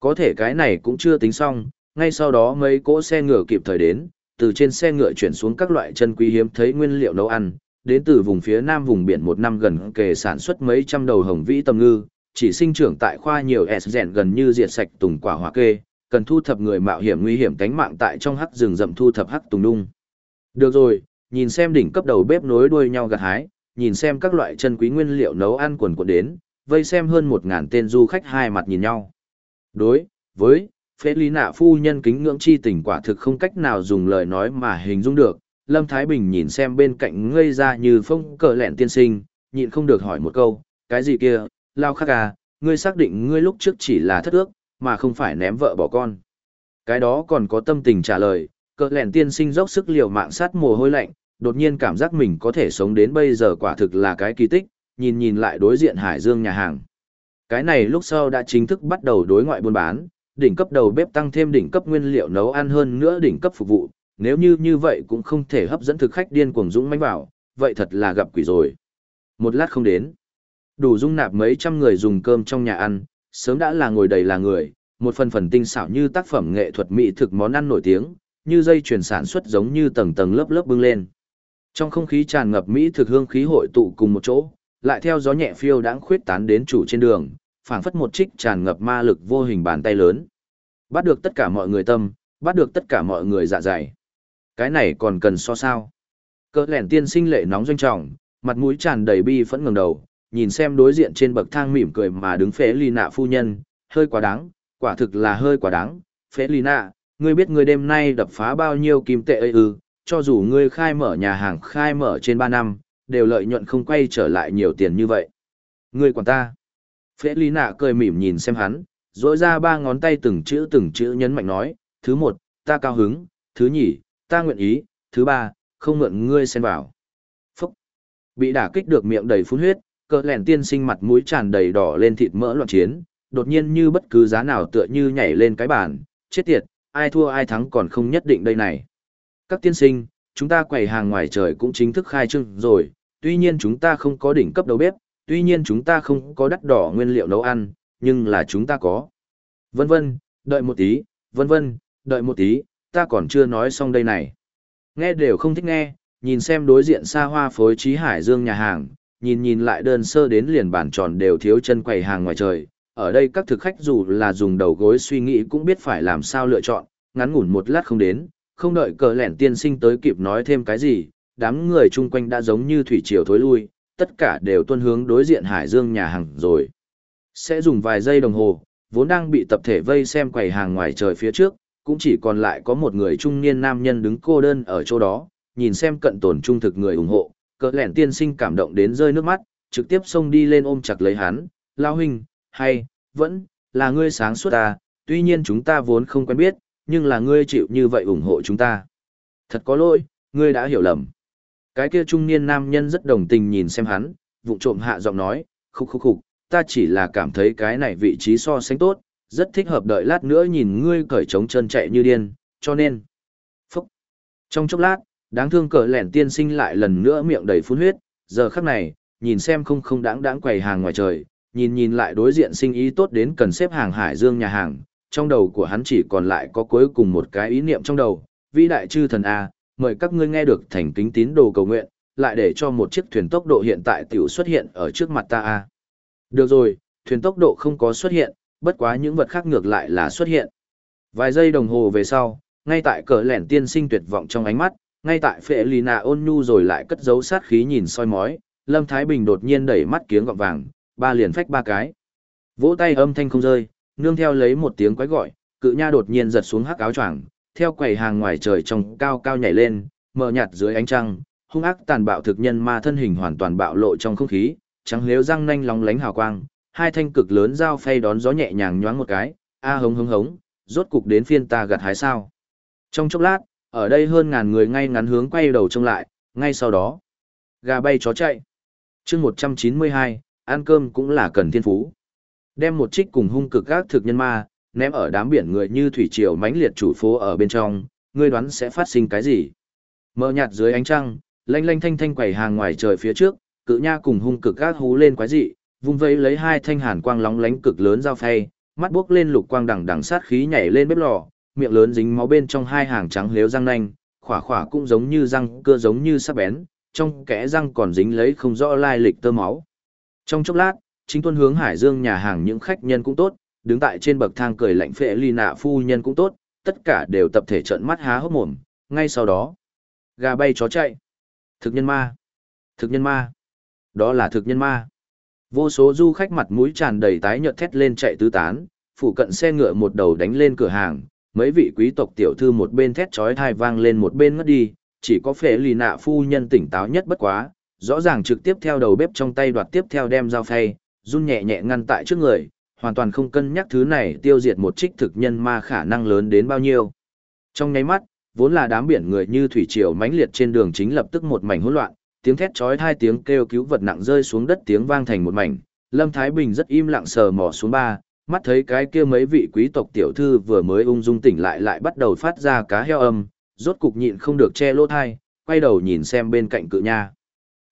Có thể cái này cũng chưa tính xong, ngay sau đó mấy cỗ xe ngựa kịp thời đến, từ trên xe ngựa chuyển xuống các loại chân quý hiếm thấy nguyên liệu nấu ăn, đến từ vùng phía nam vùng biển một năm gần kề sản xuất mấy trăm đầu hồng vĩ tầm ngư, chỉ sinh trưởng tại khoa nhiều S rèn gần như diệt sạch tùng quả hỏa kê, cần thu thập người mạo hiểm nguy hiểm cánh mạng tại trong hắc rừng rậm thu thập hắc tùng nung. Được rồi, nhìn xem đỉnh cấp đầu bếp nối đuôi nhau gặt hái, nhìn xem các loại chân quý nguyên liệu nấu ăn quần quần đến, vây xem hơn một ngàn tên du khách hai mặt nhìn nhau. Đối, với, phế lý nạ phu nhân kính ngưỡng chi tình quả thực không cách nào dùng lời nói mà hình dung được. Lâm Thái Bình nhìn xem bên cạnh ngây ra như phong cờ lẹn tiên sinh, nhịn không được hỏi một câu, cái gì kia, lao khắc à, ngươi xác định ngươi lúc trước chỉ là thất ước, mà không phải ném vợ bỏ con. Cái đó còn có tâm tình trả lời, Cỡ lẻn tiên sinh dốc sức liều mạng sát mồ hôi lạnh, đột nhiên cảm giác mình có thể sống đến bây giờ quả thực là cái kỳ tích, nhìn nhìn lại đối diện Hải Dương nhà hàng. Cái này lúc sau đã chính thức bắt đầu đối ngoại buôn bán, đỉnh cấp đầu bếp tăng thêm đỉnh cấp nguyên liệu nấu ăn hơn nữa đỉnh cấp phục vụ, nếu như như vậy cũng không thể hấp dẫn thực khách điên cuồng dũng mãnh vào, vậy thật là gặp quỷ rồi. Một lát không đến, đủ dung nạp mấy trăm người dùng cơm trong nhà ăn, sớm đã là ngồi đầy là người, một phần phần tinh xảo như tác phẩm nghệ thuật mỹ thực món ăn nổi tiếng, như dây chuyển sản xuất giống như tầng tầng lớp lớp bưng lên. Trong không khí tràn ngập mỹ thực hương khí hội tụ cùng một chỗ, lại theo gió nhẹ phiêu đãng khuyết tán đến chủ trên đường, phảng phất một trích tràn ngập ma lực vô hình bàn tay lớn. Bắt được tất cả mọi người tâm, bắt được tất cả mọi người dạ dày. Cái này còn cần so sao? Cỡ lẻn tiên sinh lệ nóng doanh trọng, mặt mũi tràn đầy bi phẫn ngẩng đầu, nhìn xem đối diện trên bậc thang mỉm cười mà đứng phế ly nạ phu nhân, hơi quá đáng, quả thực là hơi quá đáng. Phế ly nạ, ngươi biết ngươi đêm nay đập phá bao nhiêu kim tệ ấy ư, cho dù ngươi khai mở nhà hàng khai mở trên 3 năm, đều lợi nhuận không quay trở lại nhiều tiền như vậy. Ngươi quản ta. Phế lý nạ cười mỉm nhìn xem hắn, rỗi ra ba ngón tay từng chữ từng chữ nhấn mạnh nói, thứ một, ta cao hứng, thứ nhì, ta nguyện ý, thứ ba, không mượn ngươi xen vào. Phúc! Bị đả kích được miệng đầy phun huyết, cỡ lẻn tiên sinh mặt mũi tràn đầy đỏ lên thịt mỡ loạn chiến, đột nhiên như bất cứ giá nào tựa như nhảy lên cái bàn, chết tiệt, ai thua ai thắng còn không nhất định đây này. Các tiên sinh, chúng ta quầy hàng ngoài trời cũng chính thức khai trương rồi, tuy nhiên chúng ta không có đỉnh cấp đầu bếp, tuy nhiên chúng ta không có đắt đỏ nguyên liệu nấu ăn, nhưng là chúng ta có. Vân vân, đợi một tí, vân vân, đợi một tí, ta còn chưa nói xong đây này. Nghe đều không thích nghe, nhìn xem đối diện xa hoa phối trí hải dương nhà hàng, nhìn nhìn lại đơn sơ đến liền bản tròn đều thiếu chân quầy hàng ngoài trời. Ở đây các thực khách dù là dùng đầu gối suy nghĩ cũng biết phải làm sao lựa chọn, ngắn ngủn một lát không đến, không đợi cờ lẻn tiên sinh tới kịp nói thêm cái gì, đám người chung quanh đã giống như thủy triều thối lui, tất cả đều tuân hướng đối diện hải dương nhà hàng rồi. Sẽ dùng vài giây đồng hồ, vốn đang bị tập thể vây xem quầy hàng ngoài trời phía trước, cũng chỉ còn lại có một người trung niên nam nhân đứng cô đơn ở chỗ đó, nhìn xem cận tồn trung thực người ủng hộ, cỡ lẻn tiên sinh cảm động đến rơi nước mắt, trực tiếp xông đi lên ôm chặt lấy hắn, lao huynh, hay, vẫn, là ngươi sáng suốt ta, tuy nhiên chúng ta vốn không quen biết, nhưng là ngươi chịu như vậy ủng hộ chúng ta. Thật có lỗi, ngươi đã hiểu lầm. Cái kia trung niên nam nhân rất đồng tình nhìn xem hắn, vụng trộm hạ giọng nói, khúc khúc khúc, ta chỉ là cảm thấy cái này vị trí so sánh tốt, rất thích hợp đợi lát nữa nhìn ngươi cởi trống chân chạy như điên, cho nên. Phúc. Trong chốc lát, đáng thương cỡ lẻn tiên sinh lại lần nữa miệng đầy phun huyết, giờ khắc này, nhìn xem không không đáng đáng quầy hàng ngoài trời, nhìn nhìn lại đối diện sinh ý tốt đến cần xếp hàng hải dương nhà hàng, trong đầu của hắn chỉ còn lại có cuối cùng một cái ý niệm trong đầu, vĩ đại chư thần A, mời các ngươi nghe được thành kính tín đồ cầu nguyện, lại để cho một chiếc thuyền tốc độ hiện tại tiểu xuất hiện ở trước mặt ta A. Được rồi, thuyền tốc độ không có xuất hiện, bất quá những vật khác ngược lại là xuất hiện. Vài giây đồng hồ về sau, ngay tại cờ lẻn tiên sinh tuyệt vọng trong ánh mắt, ngay tại phệ lì nà ôn nhu rồi lại cất giấu sát khí nhìn soi mói, Lâm Thái Bình đột nhiên đẩy mắt kiếng gọng vàng, ba liền phách ba cái. Vỗ tay âm thanh không rơi, nương theo lấy một tiếng quái gọi, cự nha đột nhiên giật xuống hắc áo choàng, theo quầy hàng ngoài trời trong cao cao nhảy lên, mờ nhạt dưới ánh trăng, hung ác tàn bạo thực nhân ma thân hình hoàn toàn bạo lộ trong không khí, trắng liếu răng nanh lóng lánh hào quang, hai thanh cực lớn dao phay đón gió nhẹ nhàng nhoáng một cái, a à hống hống hống, rốt cục đến phiên ta gặt hái sao. Trong chốc lát, ở đây hơn ngàn người ngay ngắn hướng quay đầu trông lại, ngay sau đó, gà bay chó chạy. chương 192, ăn cơm cũng là cần thiên phú. Đem một trích cùng hung cực các thực nhân ma, ném ở đám biển người như thủy triều mãnh liệt chủ phố ở bên trong, ngươi đoán sẽ phát sinh cái gì? Mờ nhạt dưới ánh trăng, lanh lanh thanh thanh quẩy hàng ngoài trời phía trước, cự nha cùng hung cực các hú lên quái dị, vung vẫy lấy hai thanh hàn quang lóng lánh cực lớn dao phay, mắt buốc lên lục quang đằng đằng sát khí nhảy lên bếp lò, miệng lớn dính máu bên trong hai hàng trắng liếu răng nanh, khỏa khỏa cũng giống như răng cưa giống như sắc bén, trong kẽ răng còn dính lấy không rõ lai lịch tơ máu. Trong chốc lát, chính tuân hướng Hải Dương nhà hàng những khách nhân cũng tốt, đứng tại trên bậc thang cười lạnh phệ ly nạ phu nhân cũng tốt, tất cả đều tập thể trợn mắt há hốc mồm, ngay sau đó, gà bay chó chạy. Thực nhân ma. Thực nhân ma. Đó là thực nhân ma. Vô số du khách mặt mũi tràn đầy tái nhợt thét lên chạy tứ tán, phụ cận xe ngựa một đầu đánh lên cửa hàng, mấy vị quý tộc tiểu thư một bên thét chói tai vang lên một bên ngất đi, chỉ có phệ lì nạ phu nhân tỉnh táo nhất bất quá, rõ ràng trực tiếp theo đầu bếp trong tay đoạt tiếp theo đem dao phay, run nhẹ nhẹ ngăn tại trước người, hoàn toàn không cân nhắc thứ này tiêu diệt một trích thực nhân ma khả năng lớn đến bao nhiêu. Trong nháy mắt, vốn là đám biển người như thủy triều mãnh liệt trên đường chính lập tức một mảnh hỗn loạn, tiếng thét chói tai tiếng kêu cứu vật nặng rơi xuống đất tiếng vang thành một mảnh. Lâm Thái Bình rất im lặng sờ mò xuống ba, mắt thấy cái kia mấy vị quý tộc tiểu thư vừa mới ung dung tỉnh lại lại bắt đầu phát ra cá heo âm, rốt cục nhịn không được che lỗ thai, quay đầu nhìn xem bên cạnh cự nha.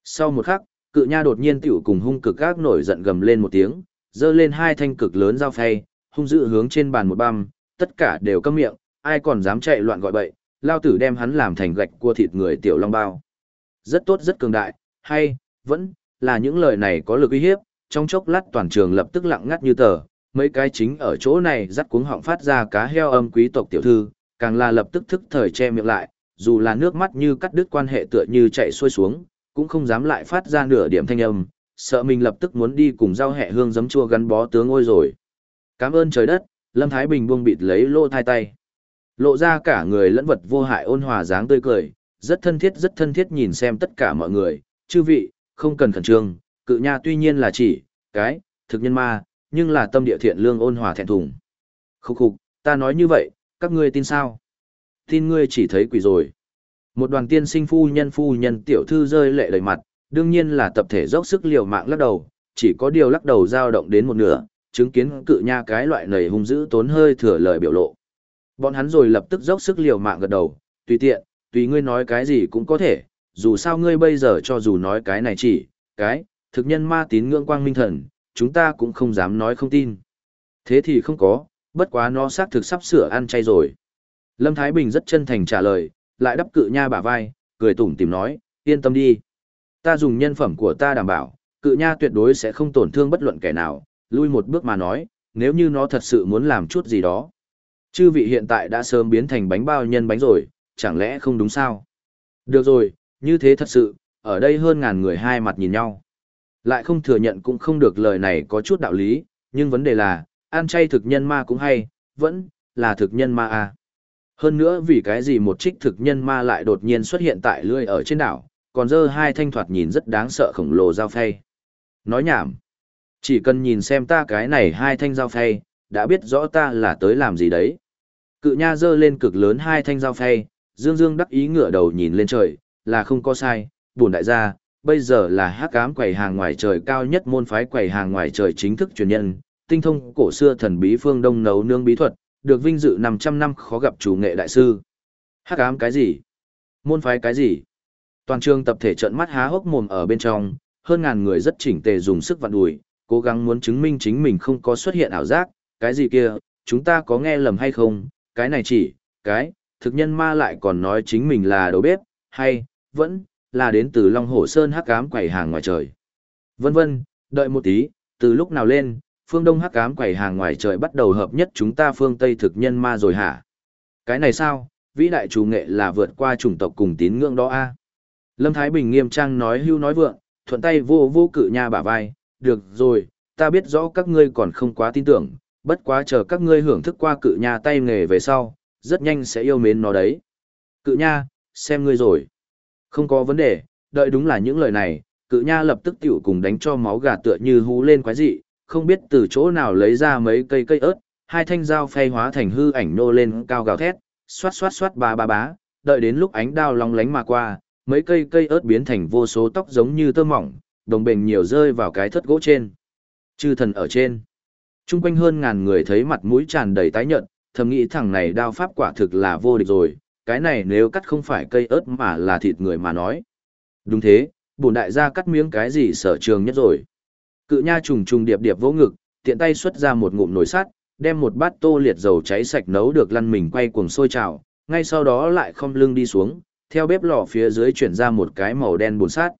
Sau một khắc, cự nha đột nhiên tiểu cùng hung cực gác nổi giận gầm lên một tiếng, giơ lên hai thanh cực lớn dao phay, hung dữ hướng trên bàn một băm, tất cả đều câm miệng, ai còn dám chạy loạn gọi bậy, lao tử đem hắn làm thành gạch cua thịt người tiểu long bao. Rất tốt rất cường đại, hay, vẫn, là những lời này có lực uy hiếp, trong chốc lát toàn trường lập tức lặng ngắt như tờ, mấy cái chính ở chỗ này dắt cuống họng phát ra cá heo âm quý tộc tiểu thư, càng là lập tức thức thời che miệng lại, dù là nước mắt như cắt đứt quan hệ tựa như chạy xuôi xuống, cũng không dám lại phát ra nửa điểm thanh âm, sợ mình lập tức muốn đi cùng giao hẹ hương giấm chua gắn bó tướng ôi rồi. Cảm ơn trời đất, Lâm Thái Bình buông bịt lấy lô thai tay. Lộ ra cả người lẫn vật vô hại ôn hòa dáng tươi cười, rất thân thiết rất thân thiết nhìn xem tất cả mọi người, chư vị, không cần khẩn trương, cự nha tuy nhiên là chỉ, cái, thực nhân ma, nhưng là tâm địa thiện lương ôn hòa thẹn thùng. Khúc khục, ta nói như vậy, các ngươi tin sao? Tin ngươi chỉ thấy quỷ rồi. Một đoàn tiên sinh phu nhân phu nhân tiểu thư rơi lệ đầy mặt, đương nhiên là tập thể dốc sức liều mạng lắc đầu, chỉ có điều lắc đầu dao động đến một nửa, chứng kiến cự nha cái loại nầy hung dữ tốn hơi thừa lời biểu lộ. Bọn hắn rồi lập tức dốc sức liều mạng gật đầu, tùy tiện, tùy ngươi nói cái gì cũng có thể, dù sao ngươi bây giờ cho dù nói cái này chỉ, cái, thực nhân ma tín ngưỡng quang minh thần, chúng ta cũng không dám nói không tin. Thế thì không có, bất quá nó xác thực sắp sửa ăn chay rồi. Lâm Thái Bình rất chân thành trả lời, lại đắp cự nha bả vai, cười tủm tìm nói, yên tâm đi. Ta dùng nhân phẩm của ta đảm bảo, cự nha tuyệt đối sẽ không tổn thương bất luận kẻ nào, lui một bước mà nói, nếu như nó thật sự muốn làm chút gì đó. Chư vị hiện tại đã sớm biến thành bánh bao nhân bánh rồi, chẳng lẽ không đúng sao? Được rồi, như thế thật sự, ở đây hơn ngàn người hai mặt nhìn nhau. Lại không thừa nhận cũng không được lời này có chút đạo lý, nhưng vấn đề là, ăn chay thực nhân ma cũng hay, vẫn là thực nhân ma à. Hơn nữa vì cái gì một trích thực nhân ma lại đột nhiên xuất hiện tại lươi ở trên đảo, còn dơ hai thanh thoạt nhìn rất đáng sợ khổng lồ dao phay. Nói nhảm. Chỉ cần nhìn xem ta cái này hai thanh dao phay, đã biết rõ ta là tới làm gì đấy. Cự nha dơ lên cực lớn hai thanh dao phay, dương dương đắc ý ngửa đầu nhìn lên trời, là không có sai, buồn đại gia, bây giờ là hắc ám quầy hàng ngoài trời cao nhất môn phái quầy hàng ngoài trời chính thức truyền nhân, tinh thông cổ xưa thần bí phương đông nấu nương bí thuật, được vinh dự 500 năm khó gặp chủ nghệ đại sư. Hắc ám cái gì? Môn phái cái gì? Toàn trường tập thể trợn mắt há hốc mồm ở bên trong, hơn ngàn người rất chỉnh tề dùng sức vặn đùi, cố gắng muốn chứng minh chính mình không có xuất hiện ảo giác, cái gì kia, chúng ta có nghe lầm hay không, cái này chỉ, cái, thực nhân ma lại còn nói chính mình là đầu bếp, hay, vẫn, là đến từ Long Hổ Sơn hắc ám quầy hàng ngoài trời. Vân vân, đợi một tí, từ lúc nào lên, phương Đông hắc ám quầy hàng ngoài trời bắt đầu hợp nhất chúng ta phương Tây thực nhân ma rồi hả? Cái này sao, vĩ đại chủ nghệ là vượt qua chủng tộc cùng tín ngưỡng đó a Lâm Thái Bình nghiêm trang nói hưu nói vượng, thuận tay vô vô cự nha bả vai, được rồi, ta biết rõ các ngươi còn không quá tin tưởng, bất quá chờ các ngươi hưởng thức qua cự nha tay nghề về sau, rất nhanh sẽ yêu mến nó đấy. Cự nha, xem ngươi rồi. Không có vấn đề, đợi đúng là những lời này, cự nha lập tức tiểu cùng đánh cho máu gà tựa như hú lên quái dị, không biết từ chỗ nào lấy ra mấy cây cây ớt, hai thanh dao phay hóa thành hư ảnh nô lên cao gào thét, xoát xoát xoát ba ba bá, đợi đến lúc ánh đao long lánh mà qua, mấy cây cây ớt biến thành vô số tóc giống như tơ mỏng, đồng bền nhiều rơi vào cái thất gỗ trên. Chư thần ở trên. Trung quanh hơn ngàn người thấy mặt mũi tràn đầy tái nhợt, thầm nghĩ thằng này đao pháp quả thực là vô địch rồi, cái này nếu cắt không phải cây ớt mà là thịt người mà nói. Đúng thế, bổn đại gia cắt miếng cái gì sở trường nhất rồi. Cự nha trùng trùng điệp điệp vỗ ngực, tiện tay xuất ra một ngụm nồi sắt, đem một bát tô liệt dầu cháy sạch nấu được lăn mình quay cuồng sôi trào, ngay sau đó lại không lưng đi xuống, theo bếp lò phía dưới chuyển ra một cái màu đen bùn sắt.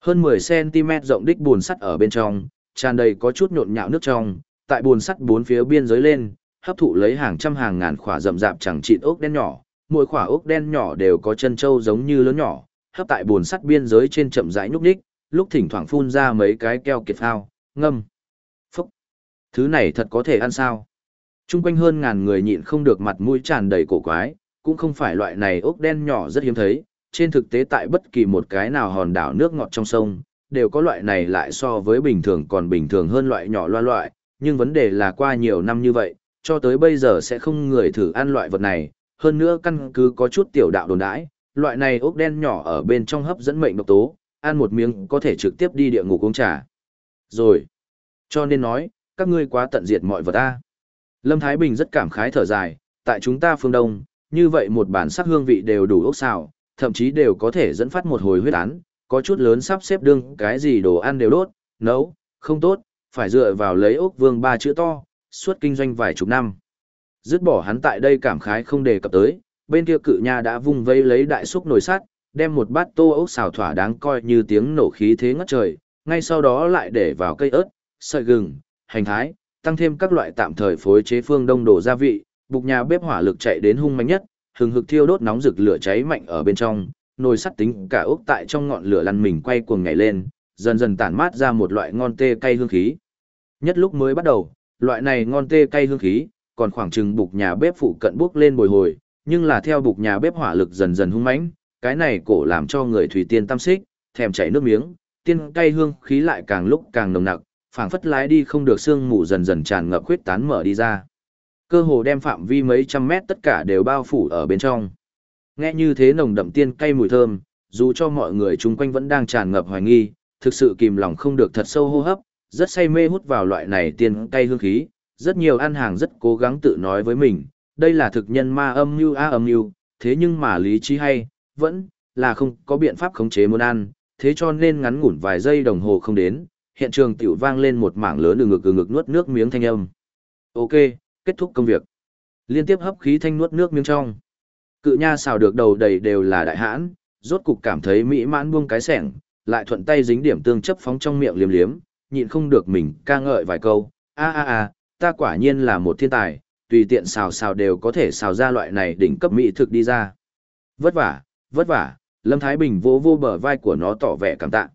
Hơn 10cm rộng đích bùn sắt ở bên trong, tràn đầy có chút nhộn nhạo nước trong, tại bùn sắt bốn phía biên giới lên, hấp thụ lấy hàng trăm hàng ngàn khỏa rậm rạp chẳng chịt ốc đen nhỏ, mỗi khỏa ốc đen nhỏ đều có chân trâu giống như lớn nhỏ, hấp tại bùn sắt biên giới trên chậm rãi nhúc nhích, lúc thỉnh thoảng phun ra mấy cái keo kiệt phao, ngâm. Phúc! Thứ này thật có thể ăn sao? Trung quanh hơn ngàn người nhịn không được mặt mũi tràn đầy cổ quái, cũng không phải loại này ốc đen nhỏ rất hiếm thấy, trên thực tế tại bất kỳ một cái nào hòn đảo nước ngọt trong sông, đều có loại này lại so với bình thường còn bình thường hơn loại nhỏ loa loại, nhưng vấn đề là qua nhiều năm như vậy, cho tới bây giờ sẽ không người thử ăn loại vật này, hơn nữa căn cứ có chút tiểu đạo đồn đãi, loại này ốc đen nhỏ ở bên trong hấp dẫn mệnh độc tố, ăn một miếng có thể trực tiếp đi địa ngục uống trà. Rồi, cho nên nói, các ngươi quá tận diệt mọi vật ta. Lâm Thái Bình rất cảm khái thở dài, tại chúng ta phương Đông, như vậy một bản sắc hương vị đều đủ ốc xào, thậm chí đều có thể dẫn phát một hồi huyết án, có chút lớn sắp xếp đương cái gì đồ ăn đều đốt, nấu, không tốt, phải dựa vào lấy ốc vương ba chữ to, suốt kinh doanh vài chục năm. Dứt bỏ hắn tại đây cảm khái không đề cập tới, bên kia cự nha đã vung vây lấy đại xúc nồi sắt, đem một bát tô ốc xào thỏa đáng coi như tiếng nổ khí thế ngất trời, ngay sau đó lại để vào cây ớt, sợi gừng, hành thái, tăng thêm các loại tạm thời phối chế phương đông đồ gia vị, bục nhà bếp hỏa lực chạy đến hung mạnh nhất, hừng hực thiêu đốt nóng rực lửa cháy mạnh ở bên trong, nồi sắt tính cả ốc tại trong ngọn lửa lăn mình quay cuồng nhảy lên, dần dần tản mát ra một loại ngon tê cay hương khí. Nhất lúc mới bắt đầu, loại này ngon tê cay hương khí, còn khoảng chừng bục nhà bếp phụ cận bước lên bồi hồi, nhưng là theo bục nhà bếp hỏa lực dần dần hung mãnh, cái này cổ làm cho người thủy tiên tâm xích, thèm chảy nước miếng, tiên cay hương khí lại càng lúc càng nồng nặc, phảng phất lái đi không được sương mù dần dần tràn ngập khuyết tán mở đi ra. Cơ hồ đem phạm vi mấy trăm mét tất cả đều bao phủ ở bên trong. Nghe như thế nồng đậm tiên cay mùi thơm, dù cho mọi người chung quanh vẫn đang tràn ngập hoài nghi, thực sự kìm lòng không được thật sâu hô hấp, rất say mê hút vào loại này tiên cay hương khí, rất nhiều ăn hàng rất cố gắng tự nói với mình, đây là thực nhân ma âm mưu a âm mưu, thế nhưng mà lý trí hay, vẫn là không có biện pháp khống chế muốn ăn, thế cho nên ngắn ngủn vài giây đồng hồ không đến, hiện trường tiểu vang lên một mảng lớn ừ ngực ừ ngực nuốt nước miếng thanh âm. Ok, kết thúc công việc. Liên tiếp hấp khí thanh nuốt nước miếng trong. Cự nha xào được đầu đầy đều là đại hãn, rốt cục cảm thấy mỹ mãn buông cái sẻng, lại thuận tay dính điểm tương chấp phóng trong miệng liếm liếm, nhịn không được mình ca ngợi vài câu. A a a, ta quả nhiên là một thiên tài, tùy tiện xào xào đều có thể xào ra loại này đỉnh cấp mỹ thực đi ra. Vất vả, vất vả, Lâm Thái Bình vô vô bờ vai của nó tỏ vẻ cảm tạ.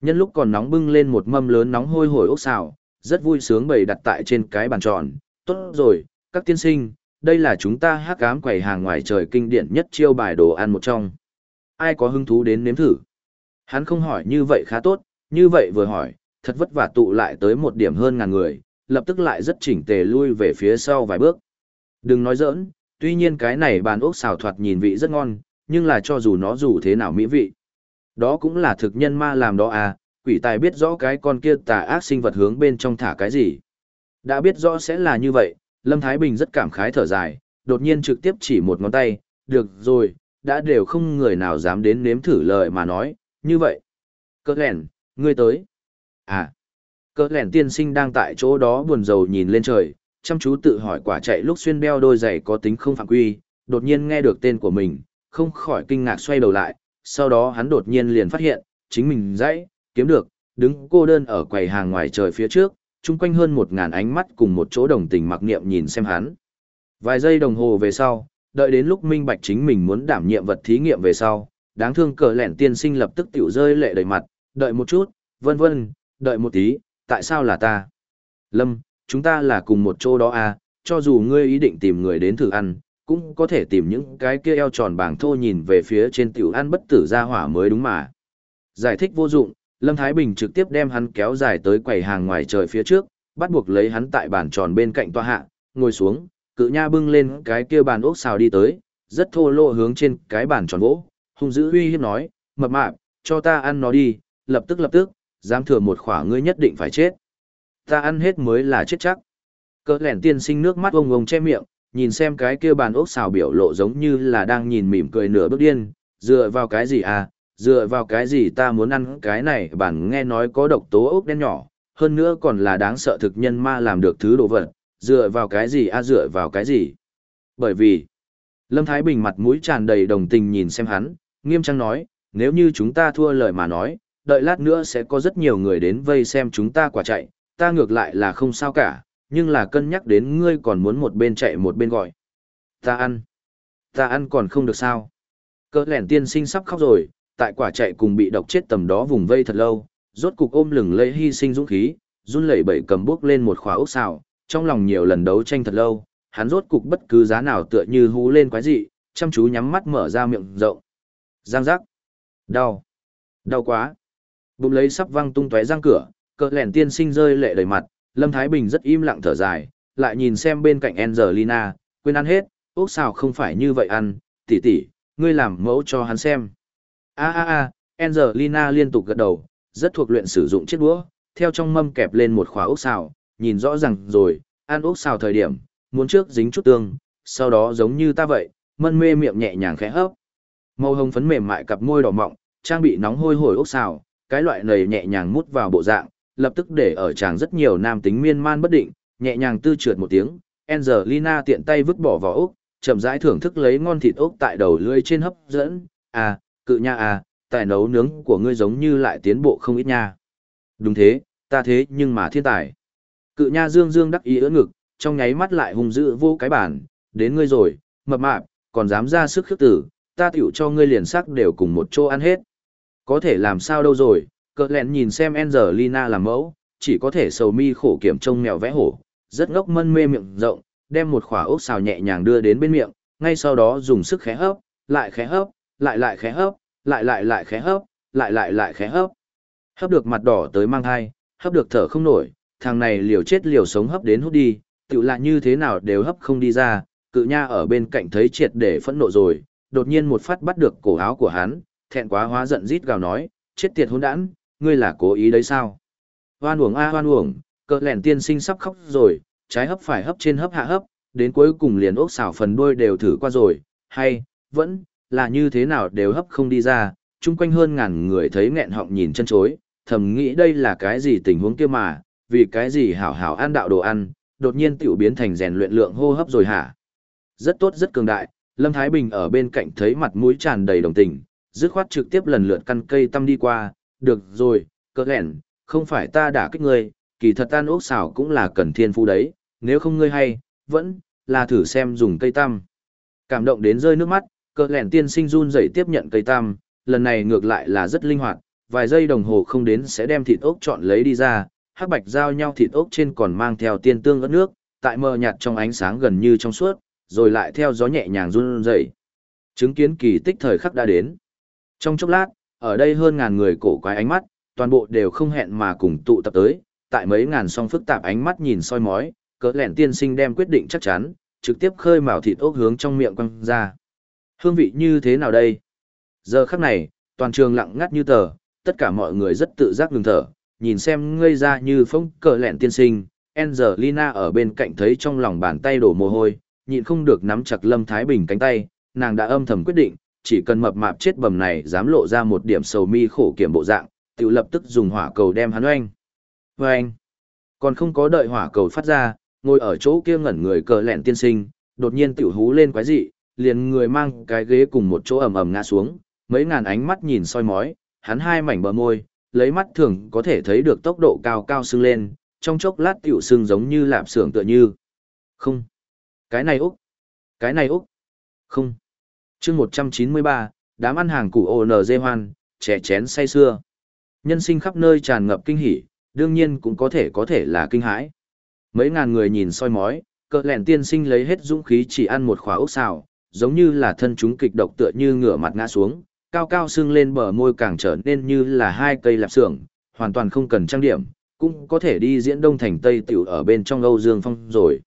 Nhân lúc còn nóng bưng lên một mâm lớn nóng hôi hổi ốc xào, rất vui sướng bày đặt tại trên cái bàn tròn. Tốt rồi, các tiên sinh, đây là chúng ta hát cám quầy hàng ngoài trời kinh điển nhất chiêu bài đồ ăn một trong. Ai có hứng thú đến nếm thử? Hắn không hỏi như vậy khá tốt, như vậy vừa hỏi, thật vất vả tụ lại tới một điểm hơn ngàn người, lập tức lại rất chỉnh tề lui về phía sau vài bước. Đừng nói giỡn, tuy nhiên cái này bàn ốc xào thoạt nhìn vị rất ngon, nhưng là cho dù nó dù thế nào mỹ vị. Đó cũng là thực nhân ma làm đó à, quỷ tài biết rõ cái con kia tà ác sinh vật hướng bên trong thả cái gì. Đã biết rõ sẽ là như vậy, Lâm Thái Bình rất cảm khái thở dài, đột nhiên trực tiếp chỉ một ngón tay, được rồi, đã đều không người nào dám đến nếm thử lời mà nói, như vậy. Cơ lẻn, ngươi tới. À, cơ lẻn tiên sinh đang tại chỗ đó buồn rầu nhìn lên trời, chăm chú tự hỏi quả chạy lúc xuyên beo đôi giày có tính không phạm quy, đột nhiên nghe được tên của mình, không khỏi kinh ngạc xoay đầu lại, sau đó hắn đột nhiên liền phát hiện, chính mình dãy, kiếm được, đứng cô đơn ở quầy hàng ngoài trời phía trước, chung quanh hơn một ngàn ánh mắt cùng một chỗ đồng tình mặc niệm nhìn xem hắn. Vài giây đồng hồ về sau, đợi đến lúc minh bạch chính mình muốn đảm nhiệm vật thí nghiệm về sau, đáng thương cờ lẻn tiên sinh lập tức tiểu rơi lệ đầy mặt, đợi một chút, vân vân, đợi một tí, tại sao là ta? Lâm, chúng ta là cùng một chỗ đó à, cho dù ngươi ý định tìm người đến thử ăn, cũng có thể tìm những cái kia eo tròn bảng thô nhìn về phía trên tiểu ăn bất tử ra hỏa mới đúng mà. Giải thích vô dụng, Lâm Thái Bình trực tiếp đem hắn kéo dài tới quầy hàng ngoài trời phía trước, bắt buộc lấy hắn tại bàn tròn bên cạnh toa hạ, ngồi xuống, cự nha bưng lên cái kia bàn ốc xào đi tới, rất thô lỗ hướng trên cái bàn tròn gỗ, hung dữ uy hiếp nói, mập mạp, cho ta ăn nó đi, lập tức lập tức, dám thừa một khỏa ngươi nhất định phải chết. Ta ăn hết mới là chết chắc. Cỡ lẻn tiên sinh nước mắt ông ông che miệng, nhìn xem cái kia bàn ốc xào biểu lộ giống như là đang nhìn mỉm cười nửa bước điên, dựa vào cái gì à, dựa vào cái gì ta muốn ăn cái này bản nghe nói có độc tố ốc đen nhỏ, hơn nữa còn là đáng sợ thực nhân ma làm được thứ đồ vật, dựa vào cái gì a à, dựa vào cái gì. Bởi vì, Lâm Thái Bình mặt mũi tràn đầy đồng tình nhìn xem hắn, nghiêm trang nói, nếu như chúng ta thua lời mà nói, đợi lát nữa sẽ có rất nhiều người đến vây xem chúng ta quả chạy, ta ngược lại là không sao cả, nhưng là cân nhắc đến ngươi còn muốn một bên chạy một bên gọi. Ta ăn. Ta ăn còn không được sao. Cỡ lẻn tiên sinh sắp khóc rồi, tại quả chạy cùng bị độc chết tầm đó vùng vây thật lâu, rốt cục ôm lừng lấy hy sinh dũng khí, run lẩy bẩy cầm bước lên một khóa ốc xào, trong lòng nhiều lần đấu tranh thật lâu, hắn rốt cục bất cứ giá nào tựa như hú lên quái dị, chăm chú nhắm mắt mở ra miệng rộng. Giang giác. Đau. Đau quá. Bụng lấy sắp văng tung tóe răng cửa, cỡ lẻn tiên sinh rơi lệ đầy mặt, Lâm Thái Bình rất im lặng thở dài, lại nhìn xem bên cạnh Angelina, quên ăn hết, ốc xào không phải như vậy ăn, tỷ tỷ, ngươi làm mẫu cho hắn xem. A a a, Angelina liên tục gật đầu, rất thuộc luyện sử dụng chiếc đũa, theo trong mâm kẹp lên một khóa ốc xào, nhìn rõ ràng rồi, ăn ốc xào thời điểm, muốn trước dính chút tương, sau đó giống như ta vậy, mân mê miệng nhẹ nhàng khẽ hấp. Màu hồng phấn mềm mại cặp môi đỏ mọng, trang bị nóng hôi hổi ốc xào, cái loại này nhẹ nhàng mút vào bộ dạng, lập tức để ở chàng rất nhiều nam tính miên man bất định, nhẹ nhàng tư trượt một tiếng, Angelina tiện tay vứt bỏ vỏ ốc, chậm rãi thưởng thức lấy ngon thịt ốc tại đầu lưỡi trên hấp dẫn, à, cự nha à, tài nấu nướng của ngươi giống như lại tiến bộ không ít nha. Đúng thế, ta thế nhưng mà thiên tài. Cự nha dương dương đắc ý ưỡn ngực, trong nháy mắt lại hung dữ vô cái bản, đến ngươi rồi, mập mạp, còn dám ra sức khước tử, ta tiểu cho ngươi liền sắc đều cùng một chỗ ăn hết. Có thể làm sao đâu rồi, cỡ lẹn nhìn xem Angelina làm mẫu, chỉ có thể sầu mi khổ kiểm trông mèo vẽ hổ, rất ngốc mân mê miệng rộng, đem một khỏa ốc xào nhẹ nhàng đưa đến bên miệng, ngay sau đó dùng sức khẽ hấp, lại khẽ hấp, lại lại khẽ hấp, lại lại lại khẽ hấp, lại lại lại khẽ hấp. Hấp được mặt đỏ tới mang hai, hấp được thở không nổi, thằng này liều chết liều sống hấp đến hút đi, tự lại như thế nào đều hấp không đi ra, cự nha ở bên cạnh thấy triệt để phẫn nộ rồi, đột nhiên một phát bắt được cổ áo của hắn, thẹn quá hóa giận rít gào nói, chết tiệt hỗn đản, ngươi là cố ý đấy sao? Hoan uổng a hoan uổng, cỡ lẻn tiên sinh sắp khóc rồi, trái hấp phải hấp trên hấp hạ hấp, đến cuối cùng liền ốc xảo phần đuôi đều thử qua rồi, hay, vẫn, là như thế nào đều hấp không đi ra, chung quanh hơn ngàn người thấy nghẹn họng nhìn chân chối, thầm nghĩ đây là cái gì tình huống kia mà, vì cái gì hảo hảo ăn đạo đồ ăn, đột nhiên tiểu biến thành rèn luyện lượng hô hấp rồi hả? Rất tốt rất cường đại, Lâm Thái Bình ở bên cạnh thấy mặt mũi tràn đầy đồng tình, dứt khoát trực tiếp lần lượt căn cây tâm đi qua, được rồi, cỡ lẻn, không phải ta đã kích ngươi, kỳ thật tan ốc xảo cũng là cần thiên phu đấy, nếu không ngươi hay, vẫn, là thử xem dùng cây tăm. Cảm động đến rơi nước mắt, cỡ lẻn tiên sinh run dậy tiếp nhận cây tăm, lần này ngược lại là rất linh hoạt, vài giây đồng hồ không đến sẽ đem thịt ốc chọn lấy đi ra, hắc bạch giao nhau thịt ốc trên còn mang theo tiên tương ớt nước, tại mờ nhạt trong ánh sáng gần như trong suốt, rồi lại theo gió nhẹ nhàng run rẩy. Chứng kiến kỳ tích thời khắc đã đến. Trong chốc lát, ở đây hơn ngàn người cổ quái ánh mắt, toàn bộ đều không hẹn mà cùng tụ tập tới, tại mấy ngàn song phức tạp ánh mắt nhìn soi mói, cỡ lẻn tiên sinh đem quyết định chắc chắn, trực tiếp khơi mào thịt ốc hướng trong miệng quăng ra. Hương vị như thế nào đây? Giờ khắc này, toàn trường lặng ngắt như tờ, tất cả mọi người rất tự giác ngừng thở, nhìn xem ngây ra như phong cỡ lẹn tiên sinh. Angelina ở bên cạnh thấy trong lòng bàn tay đổ mồ hôi, nhịn không được nắm chặt Lâm Thái Bình cánh tay, nàng đã âm thầm quyết định, chỉ cần mập mạp chết bầm này dám lộ ra một điểm sầu mi khổ kiểm bộ dạng, tự lập tức dùng hỏa cầu đem hắn oanh. Oanh! Còn không có đợi hỏa cầu phát ra, ngồi ở chỗ kia ngẩn người cờ lẹn tiên sinh, đột nhiên tiểu hú lên quái dị, liền người mang cái ghế cùng một chỗ ầm ầm ngã xuống, mấy ngàn ánh mắt nhìn soi mói, hắn hai mảnh bờ môi, lấy mắt thường có thể thấy được tốc độ cao cao sưng lên, trong chốc lát tiểu sưng giống như lạp xưởng tựa như. Không. Cái này Úc. Cái này Úc. Không chương 193, đám ăn hàng củ ONG hoan, trẻ chén say xưa. Nhân sinh khắp nơi tràn ngập kinh hỉ, đương nhiên cũng có thể có thể là kinh hãi. Mấy ngàn người nhìn soi mói, cỡ lẹn tiên sinh lấy hết dũng khí chỉ ăn một khóa ốc xào, giống như là thân chúng kịch độc tựa như ngửa mặt ngã xuống, cao cao sưng lên bờ môi càng trở nên như là hai cây lạp xưởng, hoàn toàn không cần trang điểm, cũng có thể đi diễn đông thành tây tiểu ở bên trong Âu Dương Phong rồi.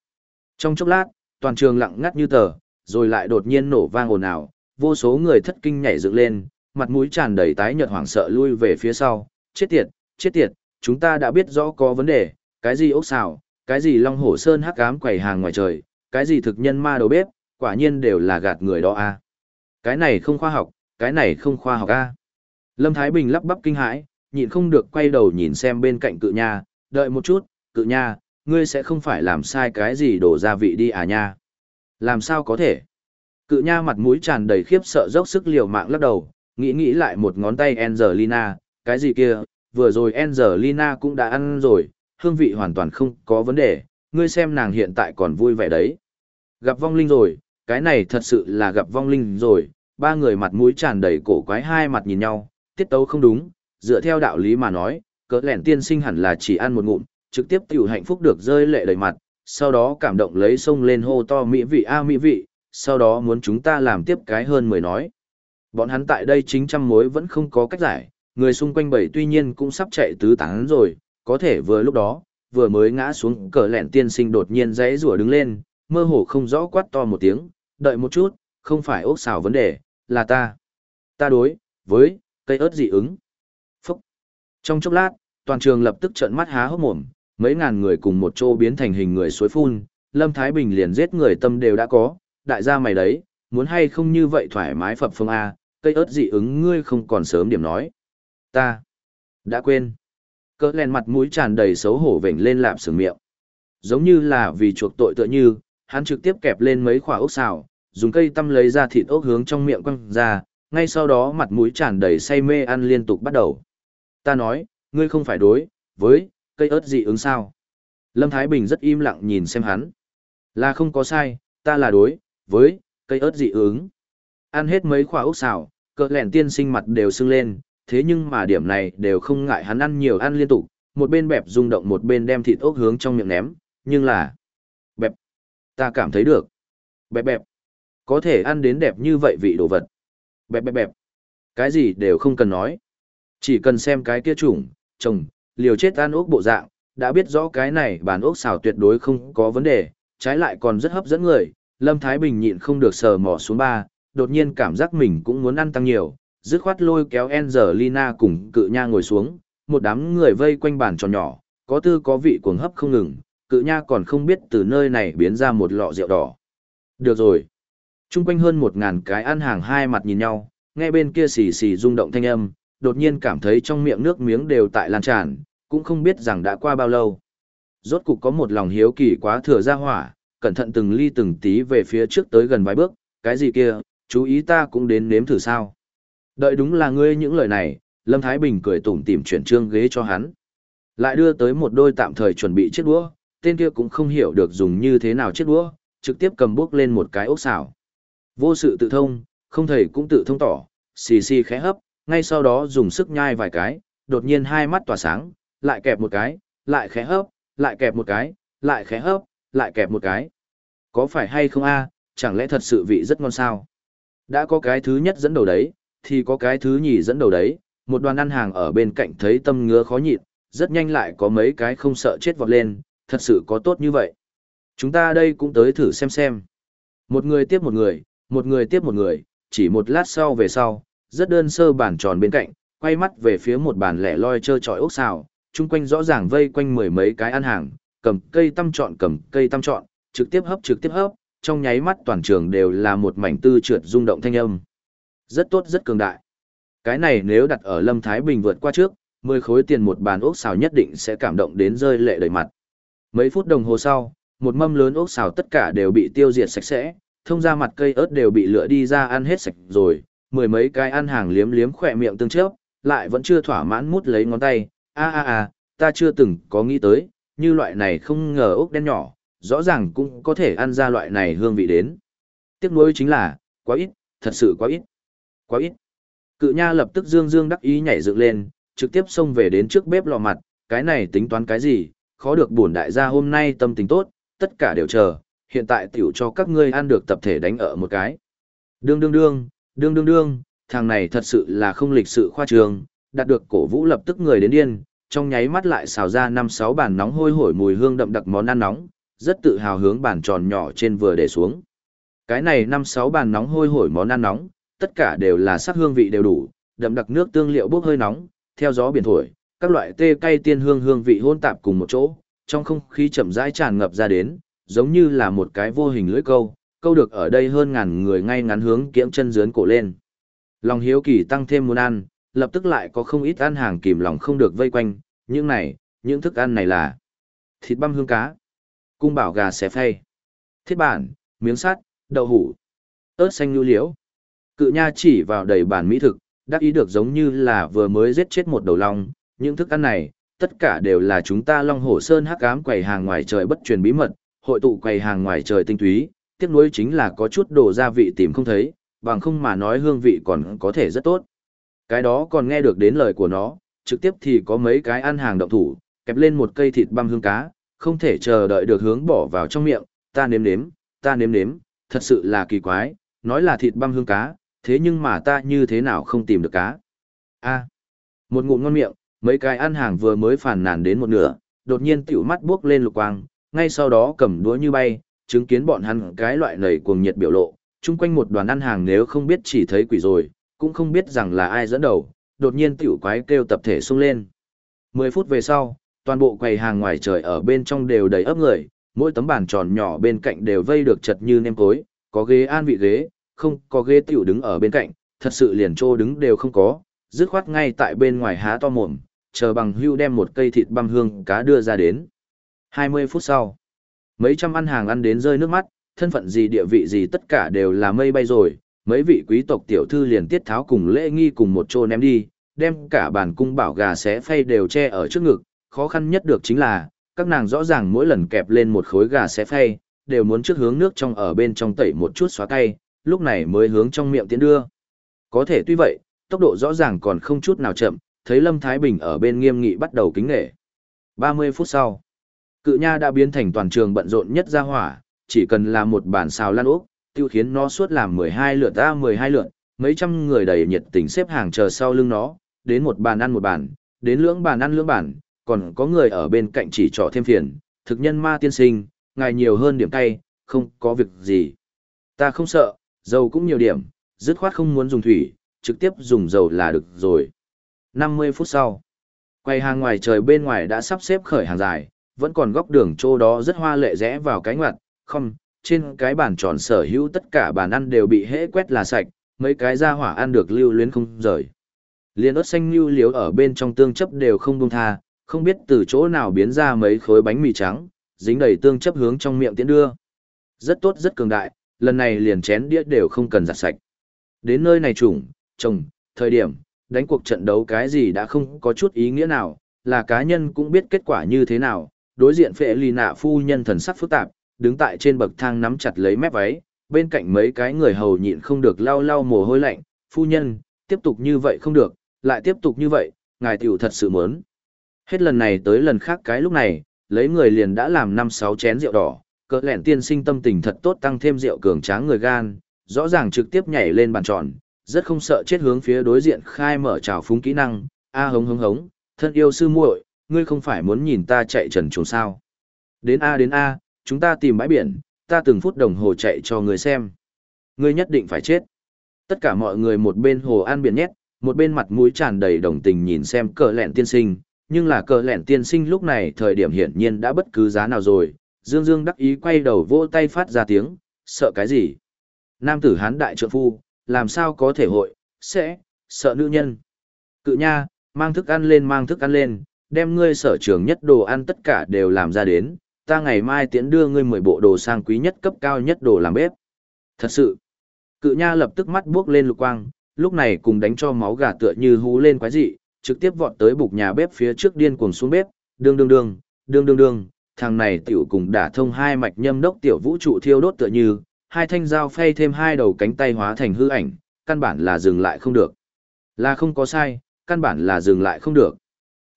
Trong chốc lát, toàn trường lặng ngắt như tờ, rồi lại đột nhiên nổ vang ồn ào, vô số người thất kinh nhảy dựng lên, mặt mũi tràn đầy tái nhợt hoảng sợ lui về phía sau, chết tiệt, chết tiệt, chúng ta đã biết rõ có vấn đề, cái gì ốc xào, cái gì long hổ sơn hắc ám quầy hàng ngoài trời, cái gì thực nhân ma đầu bếp, quả nhiên đều là gạt người đó a. Cái này không khoa học, cái này không khoa học a. Lâm Thái Bình lắp bắp kinh hãi, nhịn không được quay đầu nhìn xem bên cạnh cự nha, đợi một chút, cự nha, ngươi sẽ không phải làm sai cái gì đổ gia vị đi à nha. Làm sao có thể? Cự nha mặt mũi tràn đầy khiếp sợ dốc sức liều mạng lắc đầu, nghĩ nghĩ lại một ngón tay Angelina, cái gì kia, vừa rồi Angelina cũng đã ăn rồi, hương vị hoàn toàn không có vấn đề, ngươi xem nàng hiện tại còn vui vẻ đấy. Gặp vong linh rồi, cái này thật sự là gặp vong linh rồi, ba người mặt mũi tràn đầy cổ quái hai mặt nhìn nhau, tiết tấu không đúng, dựa theo đạo lý mà nói, cỡ lẻn tiên sinh hẳn là chỉ ăn một ngụm, trực tiếp tiểu hạnh phúc được rơi lệ đầy mặt, sau đó cảm động lấy sông lên hô to mỹ vị a mỹ vị, sau đó muốn chúng ta làm tiếp cái hơn mười nói. Bọn hắn tại đây chính trăm mối vẫn không có cách giải, người xung quanh bảy tuy nhiên cũng sắp chạy tứ tán rồi, có thể vừa lúc đó, vừa mới ngã xuống cờ lẹn tiên sinh đột nhiên dãy rủa đứng lên, mơ hồ không rõ quát to một tiếng, đợi một chút, không phải ốc xào vấn đề, là ta. Ta đối, với, cây ớt dị ứng. Phúc. Trong chốc lát, toàn trường lập tức trợn mắt há hốc mồm, mấy ngàn người cùng một chỗ biến thành hình người suối phun, Lâm Thái Bình liền giết người tâm đều đã có, đại gia mày đấy, muốn hay không như vậy thoải mái phập phương A, cây ớt dị ứng ngươi không còn sớm điểm nói. Ta, đã quên. Cỡ lèn mặt mũi tràn đầy xấu hổ vểnh lên lạp sừng miệng. Giống như là vì chuộc tội tựa như, hắn trực tiếp kẹp lên mấy quả ốc xào, dùng cây tăm lấy ra thịt ốc hướng trong miệng quăng ra, ngay sau đó mặt mũi tràn đầy say mê ăn liên tục bắt đầu. Ta nói, ngươi không phải đối, với, cây ớt dị ứng sao. Lâm Thái Bình rất im lặng nhìn xem hắn. Là không có sai, ta là đối, với, cây ớt dị ứng. Ăn hết mấy quả ốc xào, cỡ lẹn tiên sinh mặt đều sưng lên, thế nhưng mà điểm này đều không ngại hắn ăn nhiều ăn liên tục, một bên bẹp rung động một bên đem thịt ốc hướng trong miệng ném, nhưng là... Bẹp. Ta cảm thấy được. Bẹp bẹp. Có thể ăn đến đẹp như vậy vị đồ vật. Bẹp bẹp bẹp. Cái gì đều không cần nói. Chỉ cần xem cái kia chủng, trồng, liều chết ăn ốc bộ dạng, đã biết rõ cái này bàn ốc xào tuyệt đối không có vấn đề, trái lại còn rất hấp dẫn người. Lâm Thái Bình nhịn không được sờ mỏ xuống ba, đột nhiên cảm giác mình cũng muốn ăn tăng nhiều, dứt khoát lôi kéo Angelina cùng cự nha ngồi xuống, một đám người vây quanh bàn tròn nhỏ, có tư có vị cuồng hấp không ngừng, cự nha còn không biết từ nơi này biến ra một lọ rượu đỏ. Được rồi. Trung quanh hơn một ngàn cái ăn hàng hai mặt nhìn nhau, nghe bên kia xì xì rung động thanh âm, đột nhiên cảm thấy trong miệng nước miếng đều tại lan tràn, cũng không biết rằng đã qua bao lâu. Rốt cục có một lòng hiếu kỳ quá thừa ra hỏa, cẩn thận từng ly từng tí về phía trước tới gần vài bước, cái gì kia, chú ý ta cũng đến nếm thử sao. Đợi đúng là ngươi những lời này, Lâm Thái Bình cười tủm tỉm chuyển trương ghế cho hắn. Lại đưa tới một đôi tạm thời chuẩn bị chiếc đũa, tên kia cũng không hiểu được dùng như thế nào chiếc đũa, trực tiếp cầm bước lên một cái ốc xào. Vô sự tự thông, không thầy cũng tự thông tỏ, xì xì khẽ hấp, ngay sau đó dùng sức nhai vài cái, đột nhiên hai mắt tỏa sáng, lại kẹp một cái, lại khẽ hấp, lại kẹp một cái, lại khẽ hấp, lại kẹp một cái. Có phải hay không a? chẳng lẽ thật sự vị rất ngon sao? Đã có cái thứ nhất dẫn đầu đấy, thì có cái thứ nhì dẫn đầu đấy, một đoàn ăn hàng ở bên cạnh thấy tâm ngứa khó nhịn, rất nhanh lại có mấy cái không sợ chết vọt lên, thật sự có tốt như vậy. Chúng ta đây cũng tới thử xem xem. Một người tiếp một người, một người tiếp một người, chỉ một lát sau về sau, rất đơn sơ bàn tròn bên cạnh, quay mắt về phía một bàn lẻ loi chơi trọi ốc xào, chung quanh rõ ràng vây quanh mười mấy cái ăn hàng, cầm cây tăm trọn cầm cây tăm trọn, trực tiếp hấp trực tiếp hấp, trong nháy mắt toàn trường đều là một mảnh tư trượt rung động thanh âm. Rất tốt rất cường đại. Cái này nếu đặt ở Lâm Thái Bình vượt qua trước, 10 khối tiền một bàn ốc xào nhất định sẽ cảm động đến rơi lệ đầy mặt. Mấy phút đồng hồ sau, một mâm lớn ốc xào tất cả đều bị tiêu diệt sạch sẽ, thông ra mặt cây ớt đều bị lựa đi ra ăn hết sạch rồi, mười mấy cái ăn hàng liếm liếm khỏe miệng tương chớp, lại vẫn chưa thỏa mãn mút lấy ngón tay, a a a, ta chưa từng có nghĩ tới, như loại này không ngờ ốc đen nhỏ, rõ ràng cũng có thể ăn ra loại này hương vị đến. Tiếc nuối chính là, quá ít, thật sự quá ít, quá ít. Cự nha lập tức dương dương đắc ý nhảy dựng lên, trực tiếp xông về đến trước bếp lò mặt, cái này tính toán cái gì, khó được bổn đại gia hôm nay tâm tình tốt, tất cả đều chờ, hiện tại tiểu cho các ngươi ăn được tập thể đánh ở một cái. Đương đương đương, đương đương đương, thằng này thật sự là không lịch sự khoa trường, đạt được cổ vũ lập tức người đến điên, trong nháy mắt lại xào ra năm sáu bàn nóng hôi hổi mùi hương đậm đặc món ăn nóng, rất tự hào hướng bàn tròn nhỏ trên vừa để xuống. Cái này năm sáu bàn nóng hôi hổi món ăn nóng, tất cả đều là sắc hương vị đều đủ, đậm đặc nước tương liệu bốc hơi nóng, theo gió biển thổi, các loại tê cay tiên hương hương vị hôn tạp cùng một chỗ, trong không khí chậm rãi tràn ngập ra đến, giống như là một cái vô hình lưỡi câu, câu được ở đây hơn ngàn người ngay ngắn hướng kiễng chân dướn cổ lên. Lòng hiếu kỳ tăng thêm muốn ăn, lập tức lại có không ít ăn hàng kìm lòng không được vây quanh, những này, những thức ăn này là thịt băm hương cá, cung bảo gà xé phay, thiết bản, miếng sắt, đậu hủ, ớt xanh nhu liễu. Cự nha chỉ vào đầy bản mỹ thực, đắc ý được giống như là vừa mới giết chết một đầu long, những thức ăn này, tất cả đều là chúng ta Long Hổ Sơn hắc ám quầy hàng ngoài trời bất truyền bí mật, hội tụ quầy hàng ngoài trời tinh túy, tiếc nuối chính là có chút đồ gia vị tìm không thấy, bằng không mà nói hương vị còn có thể rất tốt. Cái đó còn nghe được đến lời của nó, trực tiếp thì có mấy cái ăn hàng động thủ, kẹp lên một cây thịt băm hương cá, không thể chờ đợi được hướng bỏ vào trong miệng, ta nếm nếm, ta nếm nếm, thật sự là kỳ quái, nói là thịt băm hương cá, thế nhưng mà ta như thế nào không tìm được cá. a một ngụm ngon miệng, mấy cái ăn hàng vừa mới phản nàn đến một nửa, đột nhiên tiểu mắt buốc lên lục quang, ngay sau đó cầm đũa như bay, chứng kiến bọn hắn cái loại nầy cuồng nhiệt biểu lộ, Trung quanh một đoàn ăn hàng nếu không biết chỉ thấy quỷ rồi, cũng không biết rằng là ai dẫn đầu, đột nhiên tiểu quái kêu tập thể xung lên. 10 phút về sau, toàn bộ quầy hàng ngoài trời ở bên trong đều đầy ấp người, mỗi tấm bàn tròn nhỏ bên cạnh đều vây được chật như nêm cối, có ghế an vị ghế, không có ghế tiểu đứng ở bên cạnh, thật sự liền trô đứng đều không có, dứt khoát ngay tại bên ngoài há to mồm, chờ bằng hưu đem một cây thịt băm hương cá đưa ra đến. 20 phút sau, mấy trăm ăn hàng ăn đến rơi nước mắt, thân phận gì địa vị gì tất cả đều là mây bay rồi, mấy vị quý tộc tiểu thư liền tiết tháo cùng lễ nghi cùng một chỗ ném đi, đem cả bàn cung bảo gà xé phay đều che ở trước ngực, khó khăn nhất được chính là, các nàng rõ ràng mỗi lần kẹp lên một khối gà xé phay, đều muốn trước hướng nước trong ở bên trong tẩy một chút xóa cay, lúc này mới hướng trong miệng tiến đưa. Có thể tuy vậy, tốc độ rõ ràng còn không chút nào chậm, thấy Lâm Thái Bình ở bên nghiêm nghị bắt đầu kính nghệ. 30 phút sau, cự nha đã biến thành toàn trường bận rộn nhất ra hỏa, chỉ cần là một bản xào lan ốc, tiêu khiến nó suốt làm 12 lượt ra 12 lượt, mấy trăm người đầy nhiệt tình xếp hàng chờ sau lưng nó, đến một bàn ăn một bàn, đến lưỡng bàn ăn lưỡng bàn, còn có người ở bên cạnh chỉ trỏ thêm phiền, thực nhân ma tiên sinh, ngài nhiều hơn điểm tay, không có việc gì. Ta không sợ, dầu cũng nhiều điểm, dứt khoát không muốn dùng thủy, trực tiếp dùng dầu là được rồi. 50 phút sau, quay hàng ngoài trời bên ngoài đã sắp xếp khởi hàng dài, vẫn còn góc đường chỗ đó rất hoa lệ rẽ vào cái ngoặt, không, trên cái bàn tròn sở hữu tất cả bàn ăn đều bị hễ quét là sạch, mấy cái ra hỏa ăn được lưu luyến không rời. Liên ớt xanh lưu liếu ở bên trong tương chấp đều không buông tha, không biết từ chỗ nào biến ra mấy khối bánh mì trắng, dính đầy tương chấp hướng trong miệng tiến đưa. Rất tốt rất cường đại, lần này liền chén đĩa đều không cần giặt sạch. Đến nơi này trùng, trồng, thời điểm, đánh cuộc trận đấu cái gì đã không có chút ý nghĩa nào, là cá nhân cũng biết kết quả như thế nào, đối diện phệ lì nạ phu nhân thần sắc phức tạp, đứng tại trên bậc thang nắm chặt lấy mép váy, bên cạnh mấy cái người hầu nhịn không được lau lau mồ hôi lạnh, phu nhân, tiếp tục như vậy không được, lại tiếp tục như vậy, ngài tiểu thật sự muốn. Hết lần này tới lần khác cái lúc này, lấy người liền đã làm năm sáu chén rượu đỏ, cỡ lẹn tiên sinh tâm tình thật tốt tăng thêm rượu cường tráng người gan, rõ ràng trực tiếp nhảy lên bàn tròn, rất không sợ chết hướng phía đối diện khai mở trào phúng kỹ năng, a hống hống hống, thân yêu sư muội, ngươi không phải muốn nhìn ta chạy trần chuồng sao. Đến A đến A, chúng ta tìm bãi biển, ta từng phút đồng hồ chạy cho người xem. Ngươi nhất định phải chết. Tất cả mọi người một bên hồ an biển nhét, một bên mặt mũi tràn đầy đồng tình nhìn xem cờ lẹn tiên sinh, nhưng là cờ lẹn tiên sinh lúc này thời điểm hiển nhiên đã bất cứ giá nào rồi. Dương Dương đắc ý quay đầu vỗ tay phát ra tiếng, sợ cái gì? Nam tử hán đại trượng phu, làm sao có thể hội, sẽ, sợ nữ nhân. Cự nha, mang thức ăn lên mang thức ăn lên, đem ngươi sở trường nhất đồ ăn tất cả đều làm ra đến, ta ngày mai tiễn đưa ngươi 10 bộ đồ sang quý nhất cấp cao nhất đồ làm bếp. Thật sự, cự nha lập tức mắt buốc lên lục quang, lúc này cùng đánh cho máu gà tựa như hú lên quái dị, trực tiếp vọt tới bục nhà bếp phía trước điên cuồng xuống bếp, đương đương đương, đương đương đương, thằng này tiểu cùng đả thông hai mạch nhâm đốc tiểu vũ trụ thiêu đốt tựa như, hai thanh dao phay thêm hai đầu cánh tay hóa thành hư ảnh, căn bản là dừng lại không được. Là không có sai, căn bản là dừng lại không được.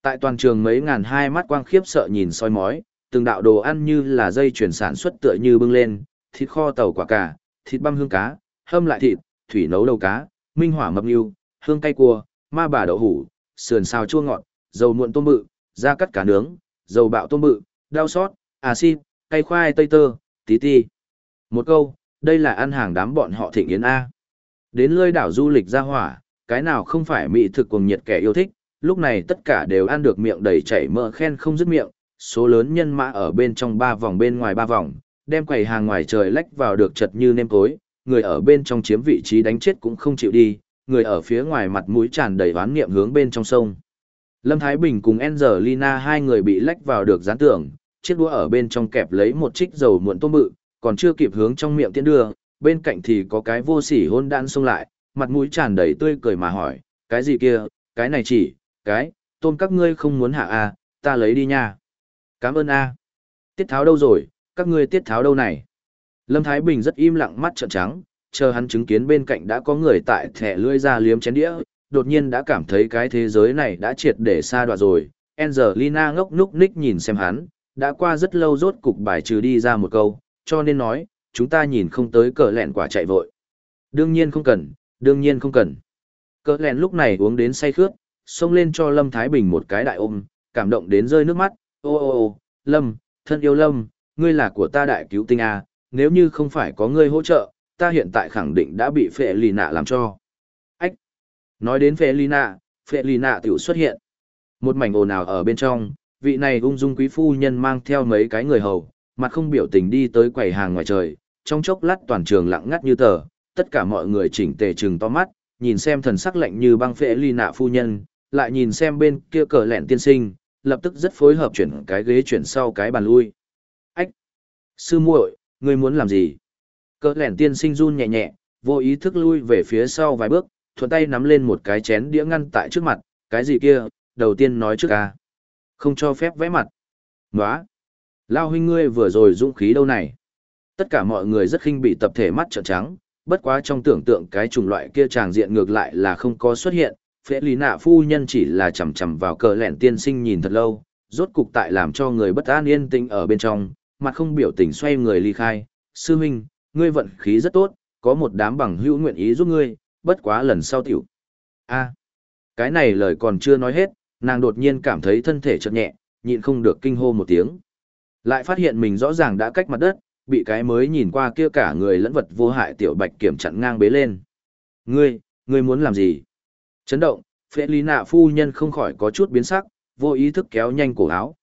Tại toàn trường mấy ngàn hai mắt quang khiếp sợ nhìn soi mói, từng đạo đồ ăn như là dây chuyển sản xuất tựa như bưng lên, thịt kho tàu quả cà, thịt băm hương cá, hâm lại thịt, thủy nấu đầu cá, minh hỏa mập nhưu, hương cay cua, ma bà đậu hủ, sườn xào chua ngọt, dầu muộn tôm bự, da cắt cá nướng, dầu bạo tôm bự, đau sót axit, cay khoai tây tơ, tí ti. Một câu, đây là ăn hàng đám bọn họ thịnh yến A. Đến lơi đảo du lịch ra hỏa, cái nào không phải mỹ thực cùng nhiệt kẻ yêu thích, lúc này tất cả đều ăn được miệng đầy chảy mỡ khen không dứt miệng, số lớn nhân mã ở bên trong ba vòng bên ngoài ba vòng, đem quầy hàng ngoài trời lách vào được chật như nêm cối, người ở bên trong chiếm vị trí đánh chết cũng không chịu đi, người ở phía ngoài mặt mũi tràn đầy oán niệm hướng bên trong sông. Lâm Thái Bình cùng Angelina hai người bị lách vào được gián tưởng, chiếc đũa ở bên trong kẹp lấy một trích dầu muộn tôm bự, còn chưa kịp hướng trong miệng tiến đưa, bên cạnh thì có cái vô sỉ hôn đan xông lại, mặt mũi tràn đầy tươi cười mà hỏi, cái gì kia, cái này chỉ, cái, tôm các ngươi không muốn hạ à, ta lấy đi nha. Cảm ơn a. Tiết tháo đâu rồi, các ngươi tiết tháo đâu này? Lâm Thái Bình rất im lặng mắt trợn trắng, chờ hắn chứng kiến bên cạnh đã có người tại thẻ lưỡi ra liếm chén đĩa, đột nhiên đã cảm thấy cái thế giới này đã triệt để xa đoạn rồi. Angelina ngốc núc ních nhìn xem hắn, đã qua rất lâu rốt cục bài trừ đi ra một câu, cho nên nói, chúng ta nhìn không tới cờ lẹn quả chạy vội. Đương nhiên không cần, đương nhiên không cần. Cờ lẹn lúc này uống đến say khướt, xông lên cho Lâm Thái Bình một cái đại ôm, cảm động đến rơi nước mắt, ô ô ô, Lâm, thân yêu Lâm, ngươi là của ta đại cứu tinh A, nếu như không phải có ngươi hỗ trợ, ta hiện tại khẳng định đã bị phệ lì nạ làm cho. Ách! Nói đến phệ lì nạ, phệ lì nạ tiểu xuất hiện. Một mảnh ồn ào ở bên trong, vị này ung dung quý phu nhân mang theo mấy cái người hầu, mặt không biểu tình đi tới quầy hàng ngoài trời, trong chốc lát toàn trường lặng ngắt như tờ, tất cả mọi người chỉnh tề trừng to mắt, nhìn xem thần sắc lạnh như băng phệ ly nạ phu nhân, lại nhìn xem bên kia cờ lẹn tiên sinh, lập tức rất phối hợp chuyển cái ghế chuyển sau cái bàn lui. Ách! Sư muội, ngươi muốn làm gì? Cờ lẻn tiên sinh run nhẹ nhẹ, vô ý thức lui về phía sau vài bước, thuận tay nắm lên một cái chén đĩa ngăn tại trước mặt, cái gì kia, đầu tiên nói trước ca. Không cho phép vẽ mặt. Nóa! Lao huynh ngươi vừa rồi dũng khí đâu này? Tất cả mọi người rất khinh bị tập thể mắt trợn trắng, bất quá trong tưởng tượng cái chủng loại kia tràng diện ngược lại là không có xuất hiện, phễ lý nạ phu nhân chỉ là chằm chằm vào cờ lẹn tiên sinh nhìn thật lâu, rốt cục tại làm cho người bất an yên tĩnh ở bên trong, mặt không biểu tình xoay người ly khai, sư huynh, ngươi vận khí rất tốt, có một đám bằng hữu nguyện ý giúp ngươi, bất quá lần sau tiểu. a cái này lời còn chưa nói hết, nàng đột nhiên cảm thấy thân thể chợt nhẹ, nhịn không được kinh hô một tiếng. Lại phát hiện mình rõ ràng đã cách mặt đất, bị cái mới nhìn qua kia cả người lẫn vật vô hại tiểu bạch kiểm chặn ngang bế lên. Ngươi, ngươi muốn làm gì? Chấn động, phệ lý nạ phu nhân không khỏi có chút biến sắc, vô ý thức kéo nhanh cổ áo.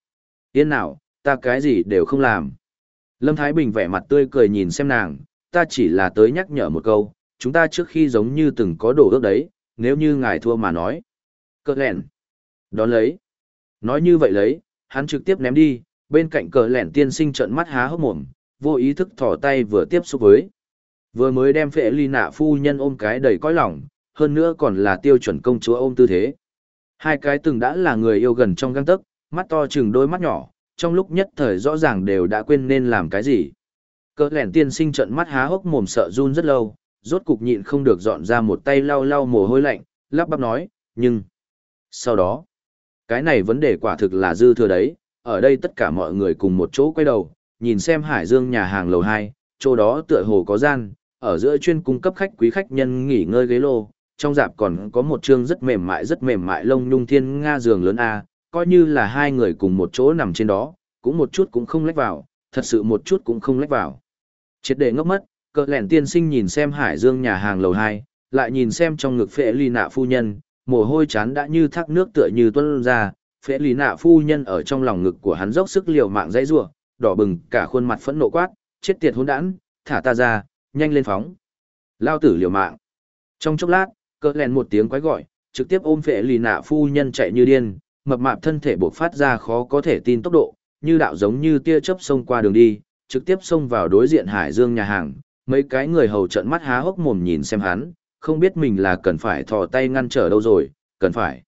Yên nào, ta cái gì đều không làm. Lâm Thái Bình vẻ mặt tươi cười nhìn xem nàng, ta chỉ là tới nhắc nhở một câu, chúng ta trước khi giống như từng có đổ ước đấy, nếu như ngài thua mà nói. Cờ lẹn. Đón lấy. Nói như vậy lấy, hắn trực tiếp ném đi, bên cạnh cờ lẹn tiên sinh trợn mắt há hốc mồm, vô ý thức thỏ tay vừa tiếp xúc với. Vừa mới đem phệ ly nạ phu nhân ôm cái đầy cõi lòng, hơn nữa còn là tiêu chuẩn công chúa ôm tư thế. Hai cái từng đã là người yêu gần trong găng tấc, mắt to chừng đôi mắt nhỏ, trong lúc nhất thời rõ ràng đều đã quên nên làm cái gì. Cỡ lẻn tiên sinh trận mắt há hốc mồm sợ run rất lâu, rốt cục nhịn không được dọn ra một tay lau lau mồ hôi lạnh, lắp bắp nói, nhưng... Sau đó, cái này vấn đề quả thực là dư thừa đấy, ở đây tất cả mọi người cùng một chỗ quay đầu, nhìn xem Hải Dương nhà hàng lầu 2, chỗ đó tựa hồ có gian, ở giữa chuyên cung cấp khách quý khách nhân nghỉ ngơi ghế lô, trong dạp còn có một chương rất mềm mại rất mềm mại lông nhung thiên nga giường lớn A, coi như là hai người cùng một chỗ nằm trên đó, cũng một chút cũng không lách vào, thật sự một chút cũng không lách vào. Triệt để ngốc mất, cờ lẻn tiên sinh nhìn xem Hải Dương nhà hàng lầu hai lại nhìn xem trong ngực phệ ly nạ phu nhân, mồ hôi chán đã như thác nước tựa như tuân ra, phệ ly nạ phu nhân ở trong lòng ngực của hắn dốc sức liều mạng dãy rủa đỏ bừng cả khuôn mặt phẫn nộ quát, chết tiệt hỗn đản, thả ta ra, nhanh lên phóng. Lao tử liều mạng. Trong chốc lát, cỡ lèn một tiếng quái gọi, trực tiếp ôm phệ lì nạ phu nhân chạy như điên, mập mạp thân thể bộc phát ra khó có thể tin tốc độ, như đạo giống như tia chớp xông qua đường đi, trực tiếp xông vào đối diện Hải Dương nhà hàng. Mấy cái người hầu trợn mắt há hốc mồm nhìn xem hắn, không biết mình là cần phải thò tay ngăn trở đâu rồi, cần phải.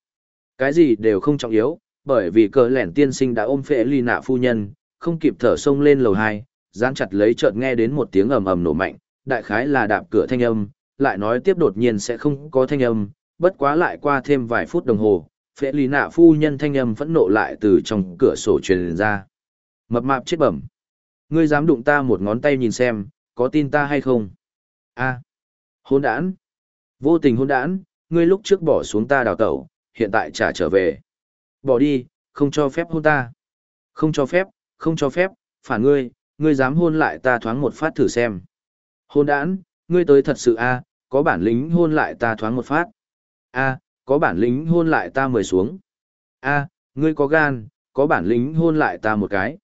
Cái gì đều không trọng yếu, bởi vì cờ lẻn tiên sinh đã ôm phệ ly nạ phu nhân, không kịp thở xông lên lầu hai, dán chặt lấy chợt nghe đến một tiếng ầm ầm nổ mạnh, đại khái là đạp cửa thanh âm, lại nói tiếp đột nhiên sẽ không có thanh âm, bất quá lại qua thêm vài phút đồng hồ, phệ Lý nạ phu nhân thanh âm phẫn nộ lại từ trong cửa sổ truyền ra. Mập mạp chết bẩm. Ngươi dám đụng ta một ngón tay nhìn xem, có tin ta hay không? A. Hôn đản. Vô tình hôn đản, ngươi lúc trước bỏ xuống ta đào tẩu, hiện tại trả trở về. Bỏ đi, không cho phép hôn ta. Không cho phép, không cho phép, phản ngươi, ngươi dám hôn lại ta thoáng một phát thử xem. Hôn đản, ngươi tới thật sự a, có bản lĩnh hôn lại ta thoáng một phát. A, có bản lĩnh hôn lại ta mời xuống. A, ngươi có gan, có bản lĩnh hôn lại ta một cái.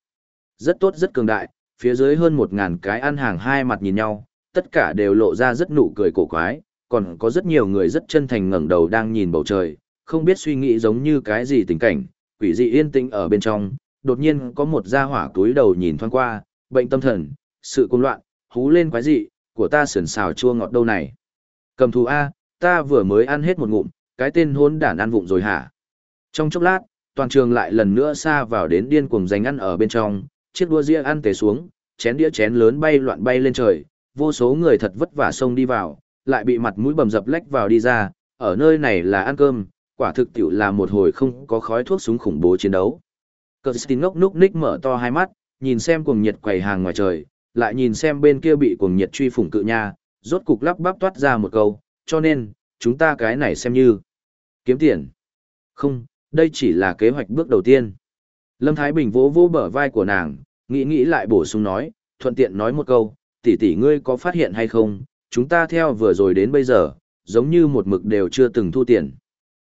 Rất tốt rất cường đại, phía dưới hơn một ngàn cái ăn hàng hai mặt nhìn nhau, tất cả đều lộ ra rất nụ cười cổ quái, còn có rất nhiều người rất chân thành ngẩng đầu đang nhìn bầu trời, không biết suy nghĩ giống như cái gì tình cảnh, quỷ dị yên tĩnh ở bên trong, đột nhiên có một gia hỏa túi đầu nhìn thoáng qua, bệnh tâm thần, sự cuồng loạn, hú lên quái dị, của ta sườn xào chua ngọt đâu này. Cầm thú A, ta vừa mới ăn hết một ngụm, cái tên hôn đản ăn vụng rồi hả? Trong chốc lát, toàn trường lại lần nữa xa vào đến điên cuồng giành ăn ở bên trong, chiếc đua ria ăn tề xuống, chén đĩa chén lớn bay loạn bay lên trời, vô số người thật vất vả xông đi vào, lại bị mặt mũi bầm dập lách vào đi ra, ở nơi này là ăn cơm, quả thực tiểu là một hồi không có khói thuốc súng khủng bố chiến đấu. Cơ Stin ngốc núc ních mở to hai mắt, nhìn xem cuồng nhiệt quầy hàng ngoài trời, lại nhìn xem bên kia bị cuồng nhiệt truy phủng cự nha, rốt cục lắp bắp toát ra một câu, cho nên, chúng ta cái này xem như kiếm tiền. Không, đây chỉ là kế hoạch bước đầu tiên. Lâm Thái Bình vỗ vỗ bờ vai của nàng, nghĩ nghĩ lại bổ sung nói, thuận tiện nói một câu, tỷ tỷ ngươi có phát hiện hay không, chúng ta theo vừa rồi đến bây giờ, giống như một mực đều chưa từng thu tiền.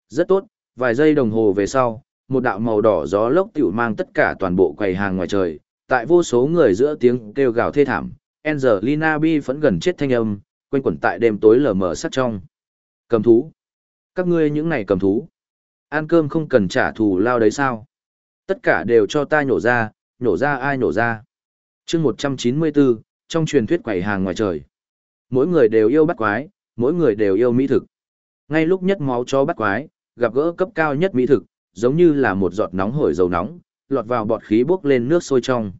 Rất tốt, vài giây đồng hồ về sau, một đạo màu đỏ gió lốc tiểu mang tất cả toàn bộ quầy hàng ngoài trời, tại vô số người giữa tiếng kêu gào thê thảm, Angelina Bi vẫn gần chết thanh âm, quanh quẩn tại đêm tối lờ mờ sắt trong. Cầm thú. Các ngươi những này cầm thú. Ăn cơm không cần trả thù lao đấy sao? Tất cả đều cho ta nhổ ra, nhổ ra ai nhổ ra. chương 194, trong truyền thuyết quầy hàng ngoài trời. Mỗi người đều yêu bắt quái, mỗi người đều yêu mỹ thực. Ngay lúc nhất máu cho bắt quái, gặp gỡ cấp cao nhất mỹ thực, giống như là một giọt nóng hổi dầu nóng, lọt vào bọt khí bốc lên nước sôi trong.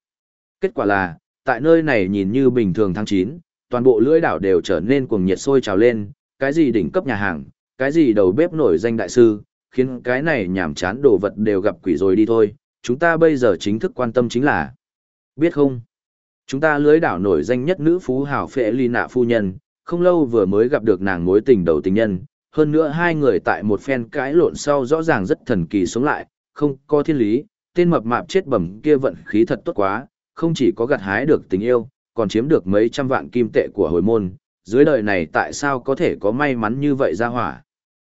Kết quả là, tại nơi này nhìn như bình thường tháng 9, toàn bộ lưỡi đảo đều trở nên cuồng nhiệt sôi trào lên, cái gì đỉnh cấp nhà hàng, cái gì đầu bếp nổi danh đại sư, khiến cái này nhảm chán đồ vật đều gặp quỷ rồi đi thôi. Chúng ta bây giờ chính thức quan tâm chính là, biết không? Chúng ta lưới đảo nổi danh nhất nữ phú hào phệ ly nạ phu nhân, không lâu vừa mới gặp được nàng mối tình đầu tình nhân, hơn nữa hai người tại một phen cãi lộn sau rõ ràng rất thần kỳ sống lại, không có thiên lý, tên mập mạp chết bẩm kia vận khí thật tốt quá, không chỉ có gặt hái được tình yêu, còn chiếm được mấy trăm vạn kim tệ của hồi môn, dưới đời này tại sao có thể có may mắn như vậy ra hỏa.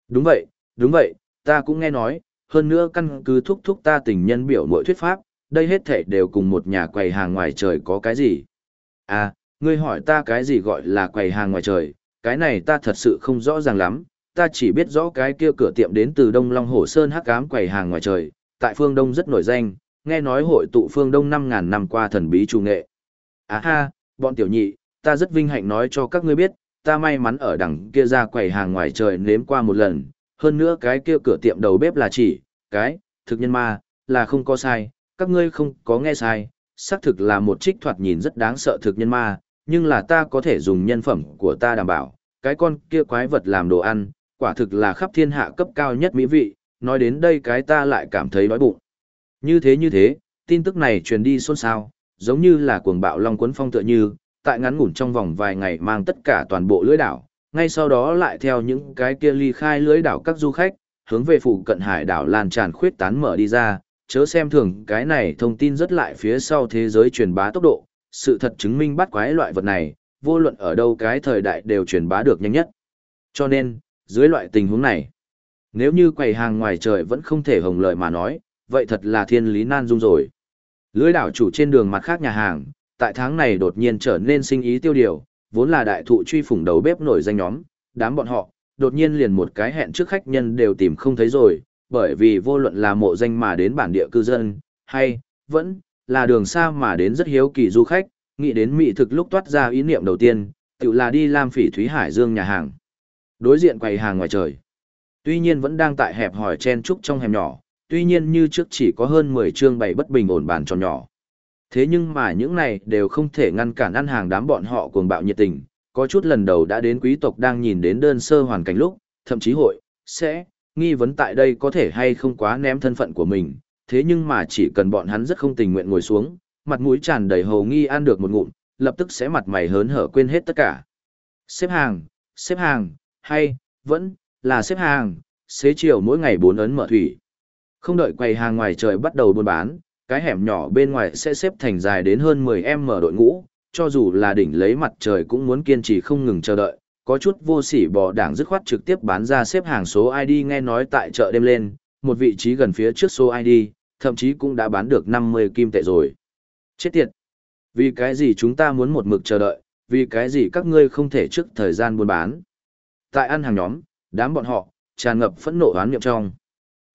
Đúng vậy, đúng vậy, ta cũng nghe nói, hơn nữa căn cứ thúc thúc ta tình nhân biểu mỗi thuyết pháp, đây hết thể đều cùng một nhà quầy hàng ngoài trời có cái gì. À, ngươi hỏi ta cái gì gọi là quầy hàng ngoài trời, cái này ta thật sự không rõ ràng lắm, ta chỉ biết rõ cái kia cửa tiệm đến từ Đông Long Hồ Sơn hắc ám quầy hàng ngoài trời, tại phương Đông rất nổi danh, nghe nói hội tụ phương Đông 5.000 năm qua thần bí trù nghệ. Á ha, bọn tiểu nhị, ta rất vinh hạnh nói cho các ngươi biết, ta may mắn ở đằng kia ra quầy hàng ngoài trời nếm qua một lần, hơn nữa cái kia cửa tiệm đầu bếp là chỉ, cái, thực nhân ma, là không có sai, các ngươi không có nghe sai, xác thực là một trích thoạt nhìn rất đáng sợ thực nhân ma, nhưng là ta có thể dùng nhân phẩm của ta đảm bảo, cái con kia quái vật làm đồ ăn, quả thực là khắp thiên hạ cấp cao nhất mỹ vị, nói đến đây cái ta lại cảm thấy đói bụng. Như thế như thế, tin tức này truyền đi xôn xao, giống như là cuồng bạo long cuốn phong tựa như, tại ngắn ngủn trong vòng vài ngày mang tất cả toàn bộ lưới đảo, ngay sau đó lại theo những cái kia ly khai lưới đảo các du khách, hướng về phụ cận hải đảo lan tràn khuyết tán mở đi ra, chớ xem thường cái này thông tin rất lại phía sau thế giới truyền bá tốc độ, sự thật chứng minh bắt quái loại vật này, vô luận ở đâu cái thời đại đều truyền bá được nhanh nhất. Cho nên, dưới loại tình huống này, nếu như quầy hàng ngoài trời vẫn không thể hồng lợi mà nói, vậy thật là thiên lý nan dung rồi. Lưới đảo chủ trên đường mặt khác nhà hàng, tại tháng này đột nhiên trở nên sinh ý tiêu điều, vốn là đại thụ truy phủng đầu bếp nổi danh nhóm, đám bọn họ, đột nhiên liền một cái hẹn trước khách nhân đều tìm không thấy rồi, bởi vì vô luận là mộ danh mà đến bản địa cư dân, hay, vẫn, là đường xa mà đến rất hiếu kỳ du khách, nghĩ đến mỹ thực lúc toát ra ý niệm đầu tiên, tự là đi làm Phỉ Thúy Hải Dương nhà hàng. Đối diện quầy hàng ngoài trời. Tuy nhiên vẫn đang tại hẹp hỏi chen trúc trong hẻm nhỏ, tuy nhiên như trước chỉ có hơn 10 chương bày bất bình ổn bàn tròn nhỏ. Thế nhưng mà những này đều không thể ngăn cản ăn hàng đám bọn họ cuồng bạo nhiệt tình, có chút lần đầu đã đến quý tộc đang nhìn đến đơn sơ hoàn cảnh lúc, thậm chí hội, sẽ, nghi vấn tại đây có thể hay không quá ném thân phận của mình, thế nhưng mà chỉ cần bọn hắn rất không tình nguyện ngồi xuống, mặt mũi tràn đầy hầu nghi ăn được một ngụm, lập tức sẽ mặt mày hớn hở quên hết tất cả. Xếp hàng, xếp hàng, hay, vẫn, là xếp hàng, xế chiều mỗi ngày bốn ấn mở thủy. Không đợi quầy hàng ngoài trời bắt đầu buôn bán, cái hẻm nhỏ bên ngoài sẽ xếp thành dài đến hơn 10 em mở đội ngũ, cho dù là đỉnh lấy mặt trời cũng muốn kiên trì không ngừng chờ đợi. Có chút vô sỉ bò đảng dứt khoát trực tiếp bán ra xếp hàng số ID nghe nói tại chợ đêm lên, một vị trí gần phía trước số ID, thậm chí cũng đã bán được 50 kim tệ rồi. Chết tiệt! Vì cái gì chúng ta muốn một mực chờ đợi, vì cái gì các ngươi không thể trước thời gian buôn bán. Tại ăn hàng nhóm, đám bọn họ, tràn ngập phẫn nộ oán niệm trong.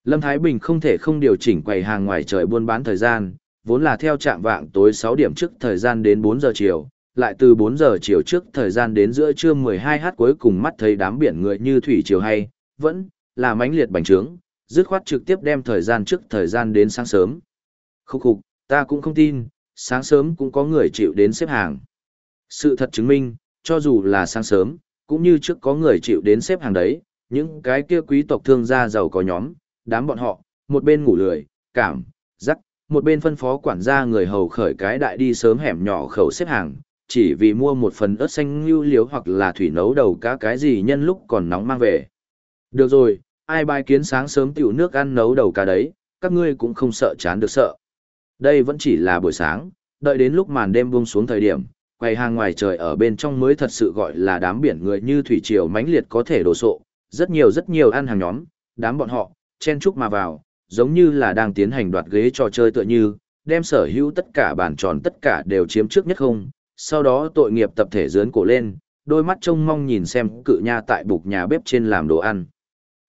Lâm Thái Bình không thể không điều chỉnh quầy hàng ngoài trời buôn bán thời gian, vốn là theo trạm vạng tối 6 điểm trước thời gian đến 4 giờ chiều, lại từ 4 giờ chiều trước thời gian đến giữa trưa 12h cuối cùng mắt thấy đám biển người như thủy chiều hay, vẫn là mãnh liệt bành trướng, dứt khoát trực tiếp đem thời gian trước thời gian đến sáng sớm. Khúc khục, ta cũng không tin, sáng sớm cũng có người chịu đến xếp hàng. Sự thật chứng minh, cho dù là sáng sớm, cũng như trước có người chịu đến xếp hàng đấy, những cái kia quý tộc thương gia giàu có nhóm, đám bọn họ, một bên ngủ lười, cảm, rắc, một bên phân phó quản gia người hầu khởi cái đại đi sớm hẻm nhỏ khẩu xếp hàng, chỉ vì mua một phần ớt xanh lưu liếu hoặc là thủy nấu đầu cá cái gì nhân lúc còn nóng mang về. Được rồi, ai bài kiến sáng sớm tiểu nước ăn nấu đầu cá đấy, các ngươi cũng không sợ chán được sợ. Đây vẫn chỉ là buổi sáng, đợi đến lúc màn đêm buông xuống thời điểm, quầy hàng ngoài trời ở bên trong mới thật sự gọi là đám biển người như thủy triều mãnh liệt có thể đổ sộ, rất nhiều rất nhiều ăn hàng nhóm, đám bọn họ, chen chúc mà vào, giống như là đang tiến hành đoạt ghế trò chơi tựa như, đem sở hữu tất cả bàn tròn tất cả đều chiếm trước nhất không, sau đó tội nghiệp tập thể dướn cổ lên, đôi mắt trông mong nhìn xem cự nha tại bục nhà bếp trên làm đồ ăn.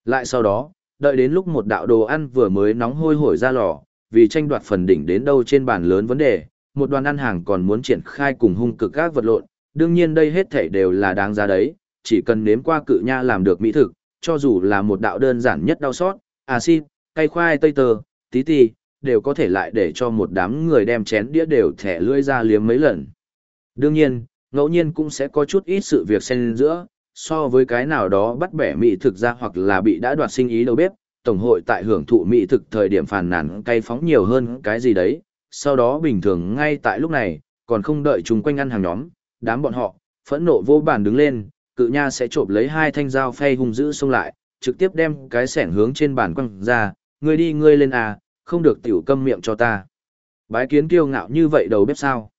Lại sau đó, đợi đến lúc một đạo đồ ăn vừa mới nóng hôi hổi ra lò, vì tranh đoạt phần đỉnh đến đâu trên bàn lớn vấn đề, một đoàn ăn hàng còn muốn triển khai cùng hung cực các vật lộn, đương nhiên đây hết thảy đều là đáng giá đấy, chỉ cần nếm qua cự nha làm được mỹ thực, cho dù là một đạo đơn giản nhất đau xót, axit, cay khoai tây tơ, tí tì, đều có thể lại để cho một đám người đem chén đĩa đều thẻ lưỡi ra liếm mấy lần. Đương nhiên, ngẫu nhiên cũng sẽ có chút ít sự việc xen giữa, so với cái nào đó bắt bẻ mỹ thực ra hoặc là bị đã đoạt sinh ý đầu bếp, tổng hội tại hưởng thụ mỹ thực thời điểm phàn nàn cay phóng nhiều hơn cái gì đấy, sau đó bình thường ngay tại lúc này, còn không đợi chúng quanh ăn hàng nhóm, đám bọn họ, phẫn nộ vô bàn đứng lên, cự nha sẽ trộm lấy hai thanh dao phay hung dữ xông lại, trực tiếp đem cái sẻng hướng trên bàn quăng ra, ngươi đi ngươi lên à, không được tiểu câm miệng cho ta. Bái kiến kiêu ngạo như vậy đầu bếp sao?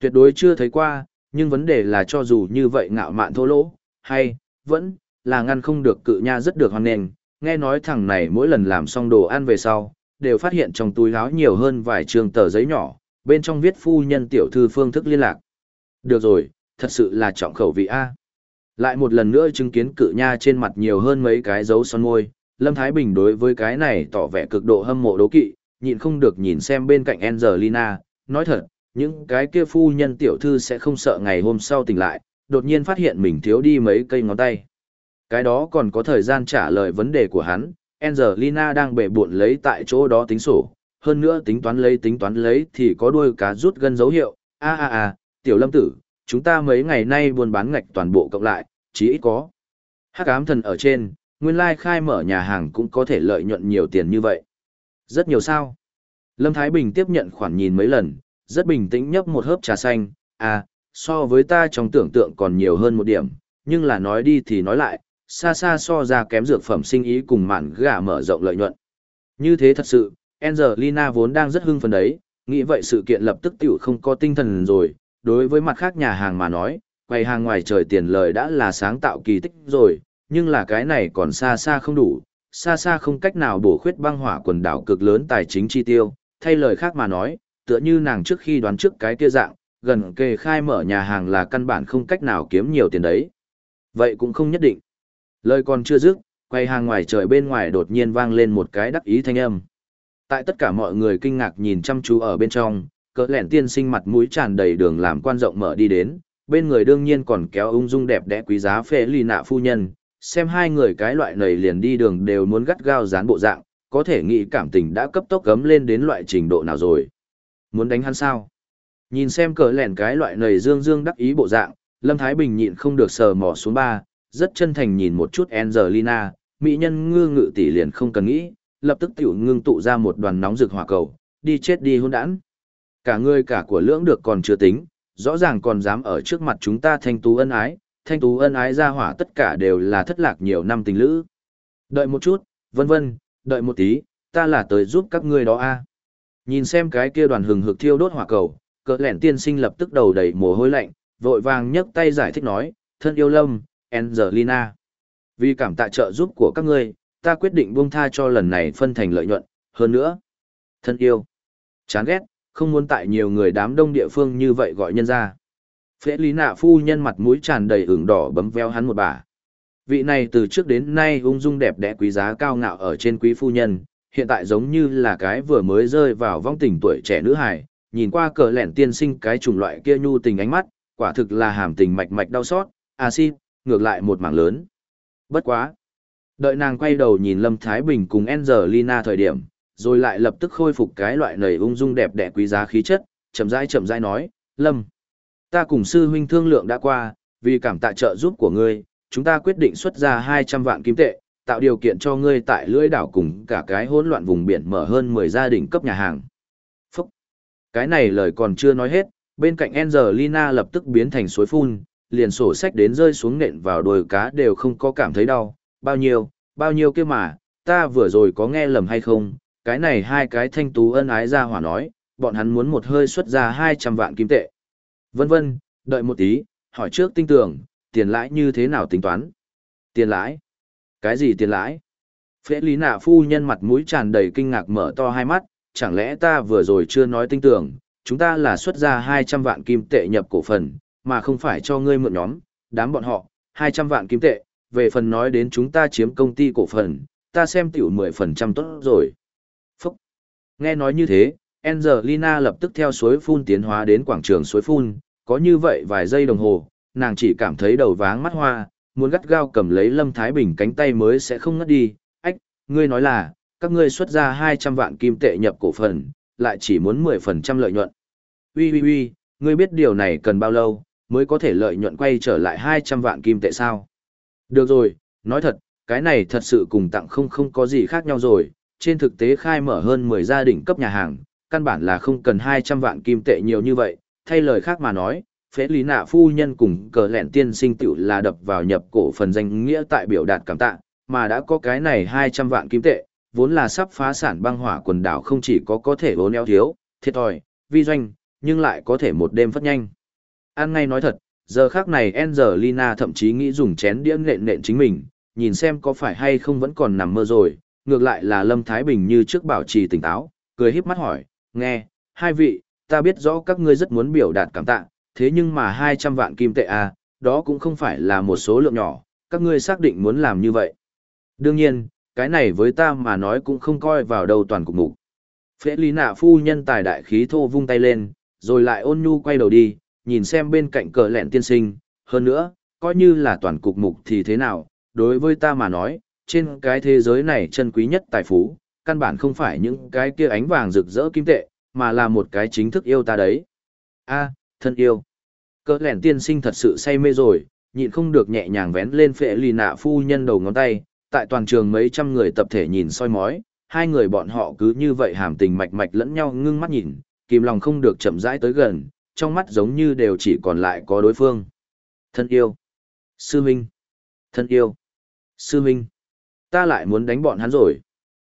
Tuyệt đối chưa thấy qua, nhưng vấn đề là cho dù như vậy ngạo mạn thô lỗ, hay, vẫn, là ngăn không được cự nha rất được hoan nền, nghe nói thằng này mỗi lần làm xong đồ ăn về sau, đều phát hiện trong túi áo nhiều hơn vài trường tờ giấy nhỏ, bên trong viết phu nhân tiểu thư phương thức liên lạc. Được rồi, thật sự là trọng khẩu vị A. Lại một lần nữa chứng kiến cự nha trên mặt nhiều hơn mấy cái dấu son môi, Lâm Thái Bình đối với cái này tỏ vẻ cực độ hâm mộ đố kỵ, nhịn không được nhìn xem bên cạnh Angelina, nói thật, những cái kia phu nhân tiểu thư sẽ không sợ ngày hôm sau tỉnh lại, đột nhiên phát hiện mình thiếu đi mấy cây ngón tay. Cái đó còn có thời gian trả lời vấn đề của hắn, Angelina đang bể buộn lấy tại chỗ đó tính sổ, hơn nữa tính toán lấy tính toán lấy thì có đuôi cá rút gân dấu hiệu, a a a, tiểu lâm tử, chúng ta mấy ngày nay buôn bán ngạch toàn bộ cộng lại, chỉ ít có. Hắc ám thần ở trên, nguyên lai khai mở nhà hàng cũng có thể lợi nhuận nhiều tiền như vậy. Rất nhiều sao. Lâm Thái Bình tiếp nhận khoản nhìn mấy lần, rất bình tĩnh nhấp một hớp trà xanh, à, so với ta trong tưởng tượng còn nhiều hơn một điểm, nhưng là nói đi thì nói lại, xa xa so ra kém dược phẩm sinh ý cùng mạn gà mở rộng lợi nhuận. Như thế thật sự, Angelina vốn đang rất hưng phấn đấy, nghĩ vậy sự kiện lập tức tiểu không có tinh thần rồi, đối với mặt khác nhà hàng mà nói, quầy hàng ngoài trời tiền lời đã là sáng tạo kỳ tích rồi, nhưng là cái này còn xa xa không đủ, xa xa không cách nào bổ khuyết băng hỏa quần đảo cực lớn tài chính chi tiêu, thay lời khác mà nói, tựa như nàng trước khi đoán trước cái kia dạng, gần kề khai mở nhà hàng là căn bản không cách nào kiếm nhiều tiền đấy. Vậy cũng không nhất định. Lời còn chưa dứt, quay hàng ngoài trời bên ngoài đột nhiên vang lên một cái đắc ý thanh âm. Tại tất cả mọi người kinh ngạc nhìn chăm chú ở bên trong, cỡ lẻn tiên sinh mặt mũi tràn đầy đường làm quan rộng mở đi đến, bên người đương nhiên còn kéo ung dung đẹp đẽ quý giá phê ly nạ phu nhân, xem hai người cái loại này liền đi đường đều muốn gắt gao dán bộ dạng, có thể nghĩ cảm tình đã cấp tốc gấm lên đến loại trình độ nào rồi. Muốn đánh hắn sao? Nhìn xem cỡ lẻn cái loại này dương dương đắc ý bộ dạng, Lâm Thái Bình nhịn không được sờ mò xuống ba, rất chân thành nhìn một chút Angelina, mỹ nhân ngư ngự tỷ liền không cần nghĩ, lập tức tiểu ngưng tụ ra một đoàn nóng rực hỏa cầu, đi chết đi hôn đản. Cả ngươi cả của lưỡng được còn chưa tính, rõ ràng còn dám ở trước mặt chúng ta thanh tú ân ái, thanh tú ân ái ra hỏa tất cả đều là thất lạc nhiều năm tình lữ. Đợi một chút, vân vân, đợi một tí, ta là tới giúp các ngươi đó a. Nhìn xem cái kia đoàn hừng hực thiêu đốt hỏa cầu, cỡ lẻn tiên sinh lập tức đầu đầy mồ hôi lạnh, vội vàng nhấc tay giải thích nói, thân yêu lâm, Angelina. Vì cảm tạ trợ giúp của các ngươi, ta quyết định buông tha cho lần này phân thành lợi nhuận, hơn nữa. Thân yêu. Chán ghét, không muốn tại nhiều người đám đông địa phương như vậy gọi nhân ra. Phế lý nạ phu nhân mặt mũi tràn đầy ửng đỏ bấm veo hắn một bà. Vị này từ trước đến nay ung dung đẹp đẽ quý giá cao ngạo ở trên quý phu nhân, hiện tại giống như là cái vừa mới rơi vào vong tình tuổi trẻ nữ hài, nhìn qua cờ lẻn tiên sinh cái chủng loại kia nhu tình ánh mắt, quả thực là hàm tình mạch mạch đau xót, acid, ngược lại một mảng lớn. Bất quá. Đợi nàng quay đầu nhìn Lâm Thái Bình cùng Angelina thời điểm, rồi lại lập tức khôi phục cái loại nầy ung dung đẹp đẽ quý giá khí chất, chậm rãi chậm rãi nói, Lâm, ta cùng sư huynh thương lượng đã qua, vì cảm tạ trợ giúp của ngươi, chúng ta quyết định xuất ra 200 vạn kim tệ, tạo điều kiện cho ngươi tại lưỡi đảo cùng cả cái hỗn loạn vùng biển mở hơn 10 gia đình cấp nhà hàng. Phúc! Cái này lời còn chưa nói hết, bên cạnh Angelina lập tức biến thành suối phun, liền sổ sách đến rơi xuống nện vào đồi cá đều không có cảm thấy đau, bao nhiêu, bao nhiêu kia mà, ta vừa rồi có nghe lầm hay không, cái này hai cái thanh tú ân ái ra hỏa nói, bọn hắn muốn một hơi xuất ra 200 vạn kim tệ. Vân vân, đợi một tí, hỏi trước tinh tưởng, tiền lãi như thế nào tính toán? Tiền lãi? Cái gì tiền lãi? Phế lý nạ phu nhân mặt mũi tràn đầy kinh ngạc mở to hai mắt, chẳng lẽ ta vừa rồi chưa nói tinh tưởng, chúng ta là xuất ra 200 vạn kim tệ nhập cổ phần, mà không phải cho ngươi mượn nhóm, đám bọn họ, 200 vạn kim tệ, về phần nói đến chúng ta chiếm công ty cổ phần, ta xem tiểu 10% tốt rồi. Phúc! Nghe nói như thế, Angelina lập tức theo suối phun tiến hóa đến quảng trường suối phun, có như vậy vài giây đồng hồ, nàng chỉ cảm thấy đầu váng mắt hoa, muốn gắt gao cầm lấy Lâm Thái Bình cánh tay mới sẽ không ngất đi. Ách, ngươi nói là, các ngươi xuất ra 200 vạn kim tệ nhập cổ phần, lại chỉ muốn 10% lợi nhuận. Ui ui ui, ngươi biết điều này cần bao lâu, mới có thể lợi nhuận quay trở lại 200 vạn kim tệ sao? Được rồi, nói thật, cái này thật sự cùng tặng không không có gì khác nhau rồi, trên thực tế khai mở hơn 10 gia đình cấp nhà hàng, căn bản là không cần 200 vạn kim tệ nhiều như vậy, thay lời khác mà nói, phế lý nạ phu nhân cùng cờ lẹn tiên sinh tiểu là đập vào nhập cổ phần danh nghĩa tại biểu đạt cảm tạ, mà đã có cái này 200 vạn kim tệ, vốn là sắp phá sản băng hỏa quần đảo không chỉ có có thể vốn eo thiếu, thiệt thòi, vi doanh, nhưng lại có thể một đêm phát nhanh. Ăn ngay nói thật, giờ khác này Angelina thậm chí nghĩ dùng chén đĩa nện nện chính mình, nhìn xem có phải hay không vẫn còn nằm mơ rồi, ngược lại là Lâm Thái Bình như trước bảo trì tỉnh táo, cười híp mắt hỏi, nghe, hai vị, ta biết rõ các ngươi rất muốn biểu đạt cảm tạ, thế nhưng mà 200 vạn kim tệ à, đó cũng không phải là một số lượng nhỏ, các ngươi xác định muốn làm như vậy. Đương nhiên, cái này với ta mà nói cũng không coi vào đầu toàn cục mục. Phế lý nạ phu nhân tài đại khí thô vung tay lên, rồi lại ôn nhu quay đầu đi, nhìn xem bên cạnh cờ lẹn tiên sinh, hơn nữa, coi như là toàn cục mục thì thế nào, đối với ta mà nói, trên cái thế giới này chân quý nhất tài phú, căn bản không phải những cái kia ánh vàng rực rỡ kim tệ, mà là một cái chính thức yêu ta đấy. a thân yêu. Cờ lẹn tiên sinh thật sự say mê rồi, nhịn không được nhẹ nhàng vén lên phệ lì nạ phu nhân đầu ngón tay, tại toàn trường mấy trăm người tập thể nhìn soi mói, hai người bọn họ cứ như vậy hàm tình mạch mạch lẫn nhau ngưng mắt nhìn, kìm lòng không được chậm rãi tới gần, trong mắt giống như đều chỉ còn lại có đối phương. Thân yêu. Sư Minh. Thân yêu. Sư Minh. Ta lại muốn đánh bọn hắn rồi.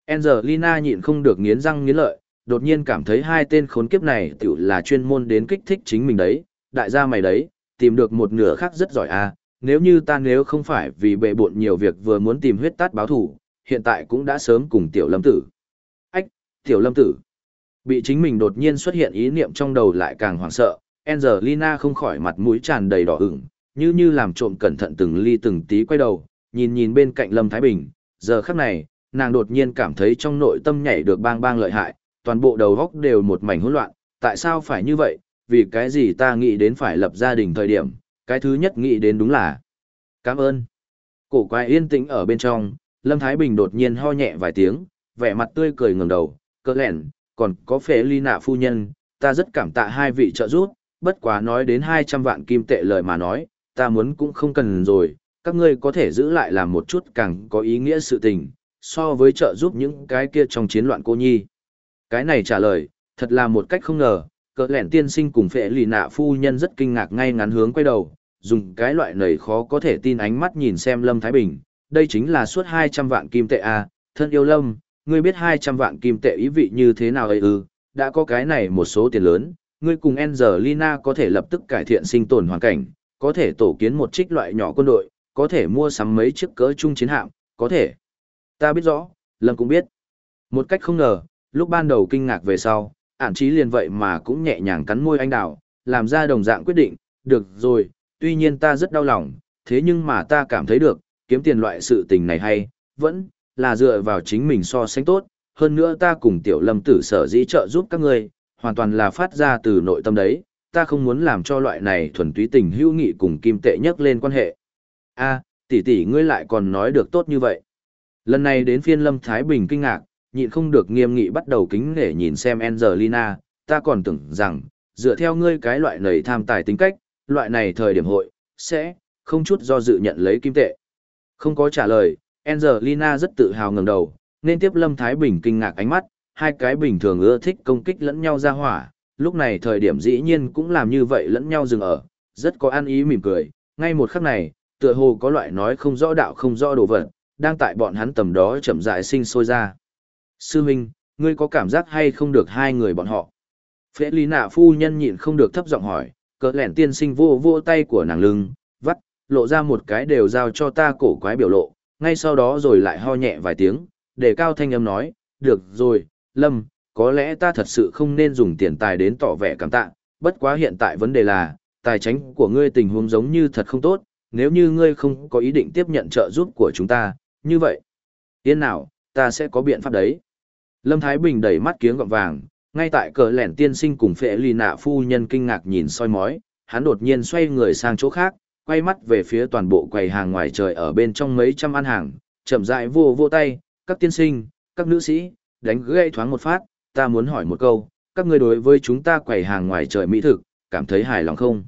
Angelina nhịn không được nghiến răng nghiến lợi, đột nhiên cảm thấy hai tên khốn kiếp này tiểu là chuyên môn đến kích thích chính mình đấy, đại gia mày đấy, tìm được một nửa khác rất giỏi à, nếu như ta nếu không phải vì bệ bộn nhiều việc vừa muốn tìm huyết tát báo thủ, hiện tại cũng đã sớm cùng tiểu lâm tử. Ách, tiểu lâm tử. Bị chính mình đột nhiên xuất hiện ý niệm trong đầu lại càng hoảng sợ, Angelina không khỏi mặt mũi tràn đầy đỏ ửng, như như làm trộm cẩn thận từng ly từng tí quay đầu, nhìn nhìn bên cạnh Lâm Thái Bình, giờ khắc này, nàng đột nhiên cảm thấy trong nội tâm nhảy được bang bang lợi hại, toàn bộ đầu góc đều một mảnh hỗn loạn, tại sao phải như vậy, vì cái gì ta nghĩ đến phải lập gia đình thời điểm, cái thứ nhất nghĩ đến đúng là cảm ơn. Cổ quái yên tĩnh ở bên trong, Lâm Thái Bình đột nhiên ho nhẹ vài tiếng, vẻ mặt tươi cười ngẩng đầu, cơ lẹn, còn có phế ly nạ phu nhân, ta rất cảm tạ hai vị trợ giúp, bất quá nói đến 200 vạn kim tệ lời mà nói, ta muốn cũng không cần rồi, các ngươi có thể giữ lại làm một chút càng có ý nghĩa sự tình, so với trợ giúp những cái kia trong chiến loạn cô nhi. Cái này trả lời, thật là một cách không ngờ, cỡ lẻn tiên sinh cùng phệ lì nạ phu nhân rất kinh ngạc ngay ngắn hướng quay đầu, dùng cái loại nầy khó có thể tin ánh mắt nhìn xem Lâm Thái Bình, đây chính là suốt 200 vạn kim tệ à, thân yêu Lâm, ngươi biết 200 vạn kim tệ ý vị như thế nào ấy ư, đã có cái này một số tiền lớn, ngươi cùng Angelina có thể lập tức cải thiện sinh tồn hoàn cảnh, có thể tổ kiến một trích loại nhỏ quân đội, có thể mua sắm mấy chiếc cỡ trung chiến hạm, có thể. Ta biết rõ, Lâm cũng biết. Một cách không ngờ, lúc ban đầu kinh ngạc về sau, ản trí liền vậy mà cũng nhẹ nhàng cắn môi anh đào, làm ra đồng dạng quyết định, được rồi, tuy nhiên ta rất đau lòng, thế nhưng mà ta cảm thấy được, kiếm tiền loại sự tình này hay, vẫn là dựa vào chính mình so sánh tốt, hơn nữa ta cùng tiểu lâm tử sở dĩ trợ giúp các ngươi, hoàn toàn là phát ra từ nội tâm đấy, ta không muốn làm cho loại này thuần túy tình hữu nghị cùng kim tệ nhất lên quan hệ. a tỷ tỷ ngươi lại còn nói được tốt như vậy. Lần này đến phiên lâm Thái Bình kinh ngạc, nhịn không được nghiêm nghị bắt đầu kính nể nhìn xem Angelina, ta còn tưởng rằng, dựa theo ngươi cái loại nầy tham tài tính cách, loại này thời điểm hội, sẽ, không chút do dự nhận lấy kim tệ. Không có trả lời, Angelina rất tự hào ngẩng đầu, nên tiếp Lâm Thái Bình kinh ngạc ánh mắt, hai cái bình thường ưa thích công kích lẫn nhau ra hỏa, lúc này thời điểm dĩ nhiên cũng làm như vậy lẫn nhau dừng ở, rất có ăn ý mỉm cười, ngay một khắc này, tựa hồ có loại nói không rõ đạo không rõ đồ vật, đang tại bọn hắn tầm đó chậm rãi sinh sôi ra. Sư Minh, ngươi có cảm giác hay không được hai người bọn họ? Phế lý nạ phu nhân nhịn không được thấp giọng hỏi, cỡ lẻn tiên sinh vô vô tay của nàng lưng, vắt, lộ ra một cái đều giao cho ta cổ quái biểu lộ, ngay sau đó rồi lại ho nhẹ vài tiếng, để cao thanh âm nói, được rồi, Lâm, có lẽ ta thật sự không nên dùng tiền tài đến tỏ vẻ cảm tạ, bất quá hiện tại vấn đề là, tài chính của ngươi tình huống giống như thật không tốt, nếu như ngươi không có ý định tiếp nhận trợ giúp của chúng ta, như vậy, yên nào, ta sẽ có biện pháp đấy. Lâm Thái Bình đẩy mắt kiếng gọng vàng, ngay tại cờ lẻn tiên sinh cùng phệ lì nạ phu nhân kinh ngạc nhìn soi mói, hắn đột nhiên xoay người sang chỗ khác, quay mắt về phía toàn bộ quầy hàng ngoài trời ở bên trong mấy trăm ăn hàng, chậm rãi vô vô tay, các tiên sinh, các nữ sĩ, đánh gây thoáng một phát, ta muốn hỏi một câu, các ngươi đối với chúng ta quầy hàng ngoài trời mỹ thực, cảm thấy hài lòng không?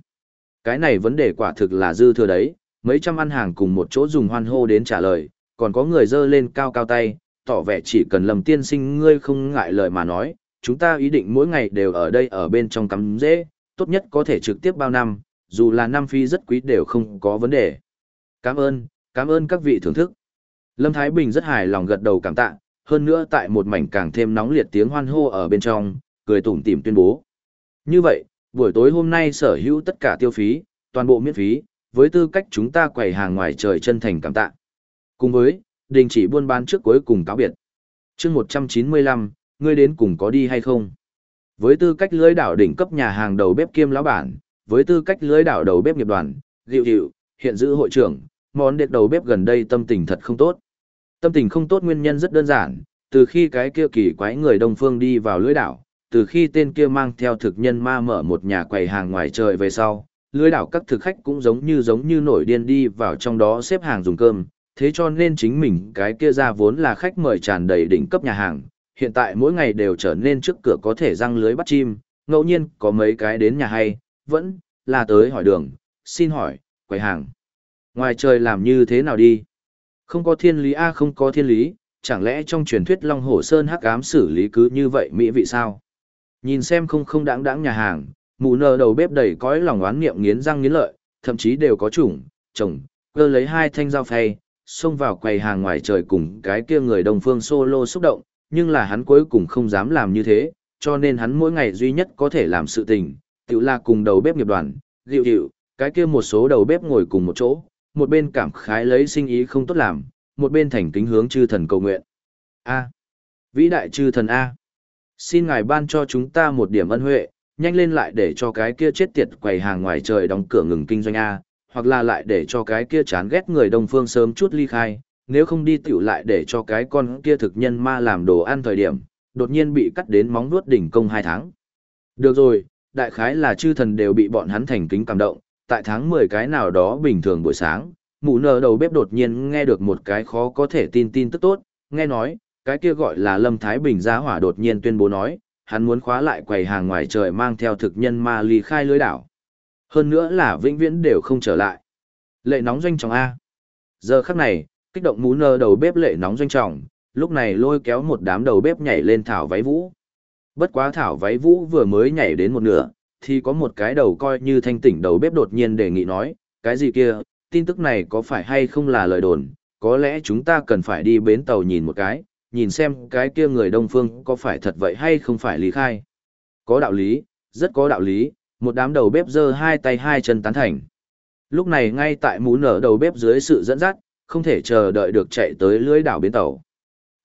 Cái này vấn đề quả thực là dư thừa đấy, mấy trăm ăn hàng cùng một chỗ dùng hoan hô đến trả lời, còn có người dơ lên cao cao tay, tỏ vẻ chỉ cần lầm tiên sinh ngươi không ngại lời mà nói, chúng ta ý định mỗi ngày đều ở đây ở bên trong cắm dễ, tốt nhất có thể trực tiếp bao năm, dù là năm phi rất quý đều không có vấn đề. Cảm ơn, cảm ơn các vị thưởng thức. Lâm Thái Bình rất hài lòng gật đầu cảm tạ, hơn nữa tại một mảnh càng thêm nóng liệt tiếng hoan hô ở bên trong, cười tủm tỉm tuyên bố. Như vậy, buổi tối hôm nay sở hữu tất cả tiêu phí, toàn bộ miễn phí, với tư cách chúng ta quầy hàng ngoài trời chân thành cảm tạ. Cùng với, đình chỉ buôn bán trước cuối cùng cáo biệt. chương 195, ngươi đến cùng có đi hay không? Với tư cách lưới đảo đỉnh cấp nhà hàng đầu bếp kiêm lão bản, với tư cách lưới đảo đầu bếp nghiệp đoàn, Diệu Diệu, hiện giữ hội trưởng, món đệt đầu bếp gần đây tâm tình thật không tốt. Tâm tình không tốt nguyên nhân rất đơn giản, từ khi cái kia kỳ quái người Đông Phương đi vào lưới đảo, từ khi tên kia mang theo thực nhân ma mở một nhà quầy hàng ngoài trời về sau, lưới đảo các thực khách cũng giống như giống như nổi điên đi vào trong đó xếp hàng dùng cơm, thế cho nên chính mình cái kia ra vốn là khách mời tràn đầy đỉnh cấp nhà hàng, hiện tại mỗi ngày đều trở nên trước cửa có thể răng lưới bắt chim, ngẫu nhiên có mấy cái đến nhà hay, vẫn là tới hỏi đường, xin hỏi, quầy hàng. Ngoài trời làm như thế nào đi? Không có thiên lý a không có thiên lý, chẳng lẽ trong truyền thuyết Long Hồ Sơn hắc ám xử lý cứ như vậy mỹ vị sao? Nhìn xem không không đáng đáng nhà hàng, mù nờ đầu bếp đầy cõi lòng oán niệm nghiến răng nghiến lợi, thậm chí đều có chủng, chồng, cơ lấy hai thanh dao phay, xông vào quầy hàng ngoài trời cùng cái kia người đồng phương solo xúc động, nhưng là hắn cuối cùng không dám làm như thế, cho nên hắn mỗi ngày duy nhất có thể làm sự tình, tự là cùng đầu bếp nghiệp đoàn, dịu dịu, cái kia một số đầu bếp ngồi cùng một chỗ, một bên cảm khái lấy sinh ý không tốt làm, một bên thành kính hướng chư thần cầu nguyện. A. Vĩ đại chư thần A. Xin ngài ban cho chúng ta một điểm ân huệ, nhanh lên lại để cho cái kia chết tiệt quầy hàng ngoài trời đóng cửa ngừng kinh doanh A, hoặc là lại để cho cái kia chán ghét người đông phương sớm chút ly khai, nếu không đi tiểu lại để cho cái con kia thực nhân ma làm đồ ăn thời điểm, đột nhiên bị cắt đến móng nuốt đỉnh công hai tháng. Được rồi, đại khái là chư thần đều bị bọn hắn thành kính cảm động, tại tháng 10 cái nào đó bình thường buổi sáng, mụ nở đầu bếp đột nhiên nghe được một cái khó có thể tin tin tức tốt, nghe nói, cái kia gọi là Lâm Thái Bình gia hỏa đột nhiên tuyên bố nói, hắn muốn khóa lại quầy hàng ngoài trời mang theo thực nhân ma ly khai lưới đảo. Hơn nữa là vĩnh viễn đều không trở lại. Lệ nóng doanh trọng A. Giờ khắc này, kích động mú nơ đầu bếp lệ nóng doanh trọng, lúc này lôi kéo một đám đầu bếp nhảy lên thảo váy vũ. Bất quá thảo váy vũ vừa mới nhảy đến một nửa, thì có một cái đầu coi như thanh tỉnh đầu bếp đột nhiên đề nghị nói, cái gì kia, tin tức này có phải hay không là lời đồn, có lẽ chúng ta cần phải đi bến tàu nhìn một cái, nhìn xem cái kia người đông phương có phải thật vậy hay không phải lý khai. Có đạo lý, rất có đạo lý, một đám đầu bếp giơ hai tay hai chân tán thành. Lúc này ngay tại mũ nở đầu bếp dưới sự dẫn dắt, không thể chờ đợi được chạy tới lưới đảo bến tàu.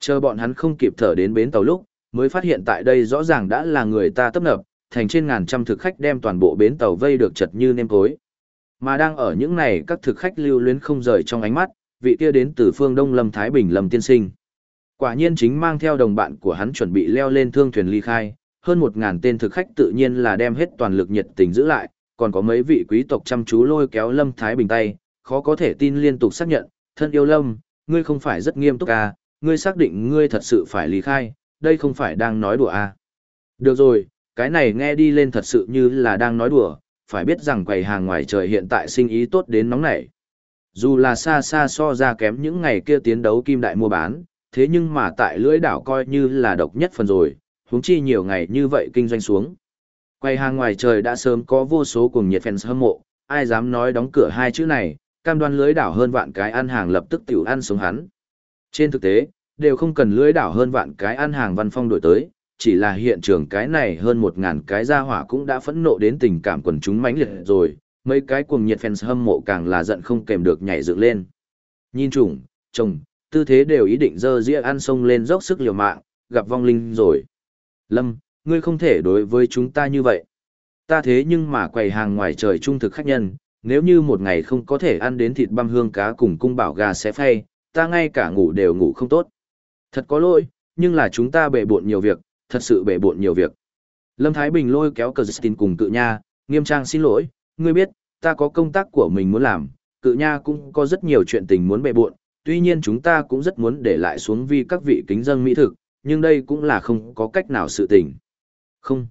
Chờ bọn hắn không kịp thở đến bến tàu lúc, mới phát hiện tại đây rõ ràng đã là người ta tấp nập, thành trên ngàn trăm thực khách đem toàn bộ bến tàu vây được chật như nêm cối. Mà đang ở những này các thực khách lưu luyến không rời trong ánh mắt, vị kia đến từ phương Đông Lâm Thái Bình Lâm Tiên Sinh. Quả nhiên chính mang theo đồng bạn của hắn chuẩn bị leo lên thương thuyền ly khai, hơn một ngàn tên thực khách tự nhiên là đem hết toàn lực nhiệt tình giữ lại, còn có mấy vị quý tộc chăm chú lôi kéo Lâm Thái Bình tay, khó có thể tin liên tục xác nhận, thân yêu Lâm, ngươi không phải rất nghiêm túc à, ngươi xác định ngươi thật sự phải ly khai, đây không phải đang nói đùa à. Được rồi, cái này nghe đi lên thật sự như là đang nói đùa, phải biết rằng quầy hàng ngoài trời hiện tại sinh ý tốt đến nóng nảy. Dù là xa xa so ra kém những ngày kia tiến đấu kim đại mua bán, thế nhưng mà tại lưỡi đảo coi như là độc nhất phần rồi, huống chi nhiều ngày như vậy kinh doanh xuống. Quầy hàng ngoài trời đã sớm có vô số cùng nhiệt fans hâm mộ, ai dám nói đóng cửa hai chữ này, cam đoan lưới đảo hơn vạn cái ăn hàng lập tức tiểu ăn sống hắn. Trên thực tế, đều không cần lưới đảo hơn vạn cái ăn hàng văn phong đổi tới, chỉ là hiện trường cái này hơn một ngàn cái gia hỏa cũng đã phẫn nộ đến tình cảm quần chúng mãnh liệt rồi, mấy cái cuồng nhiệt fans hâm mộ càng là giận không kèm được nhảy dựng lên. Nhìn trùng, chồng, tư thế đều ý định dơ dĩa ăn sông lên dốc sức liều mạng, gặp vong linh rồi. Lâm, ngươi không thể đối với chúng ta như vậy. Ta thế nhưng mà quầy hàng ngoài trời trung thực khách nhân, nếu như một ngày không có thể ăn đến thịt băm hương cá cùng cung bảo gà xé phay, ta ngay cả ngủ đều ngủ không tốt. Thật có lỗi, nhưng là chúng ta bể bộn nhiều việc, thật sự bể bộn nhiều việc. Lâm Thái Bình lôi kéo cờ Justin cùng cự nha, nghiêm trang xin lỗi, ngươi biết, ta có công tác của mình muốn làm, cự nha cũng có rất nhiều chuyện tình muốn bể bộn, tuy nhiên chúng ta cũng rất muốn để lại xuống vì các vị kính dân mỹ thực, nhưng đây cũng là không có cách nào sự tình. Không.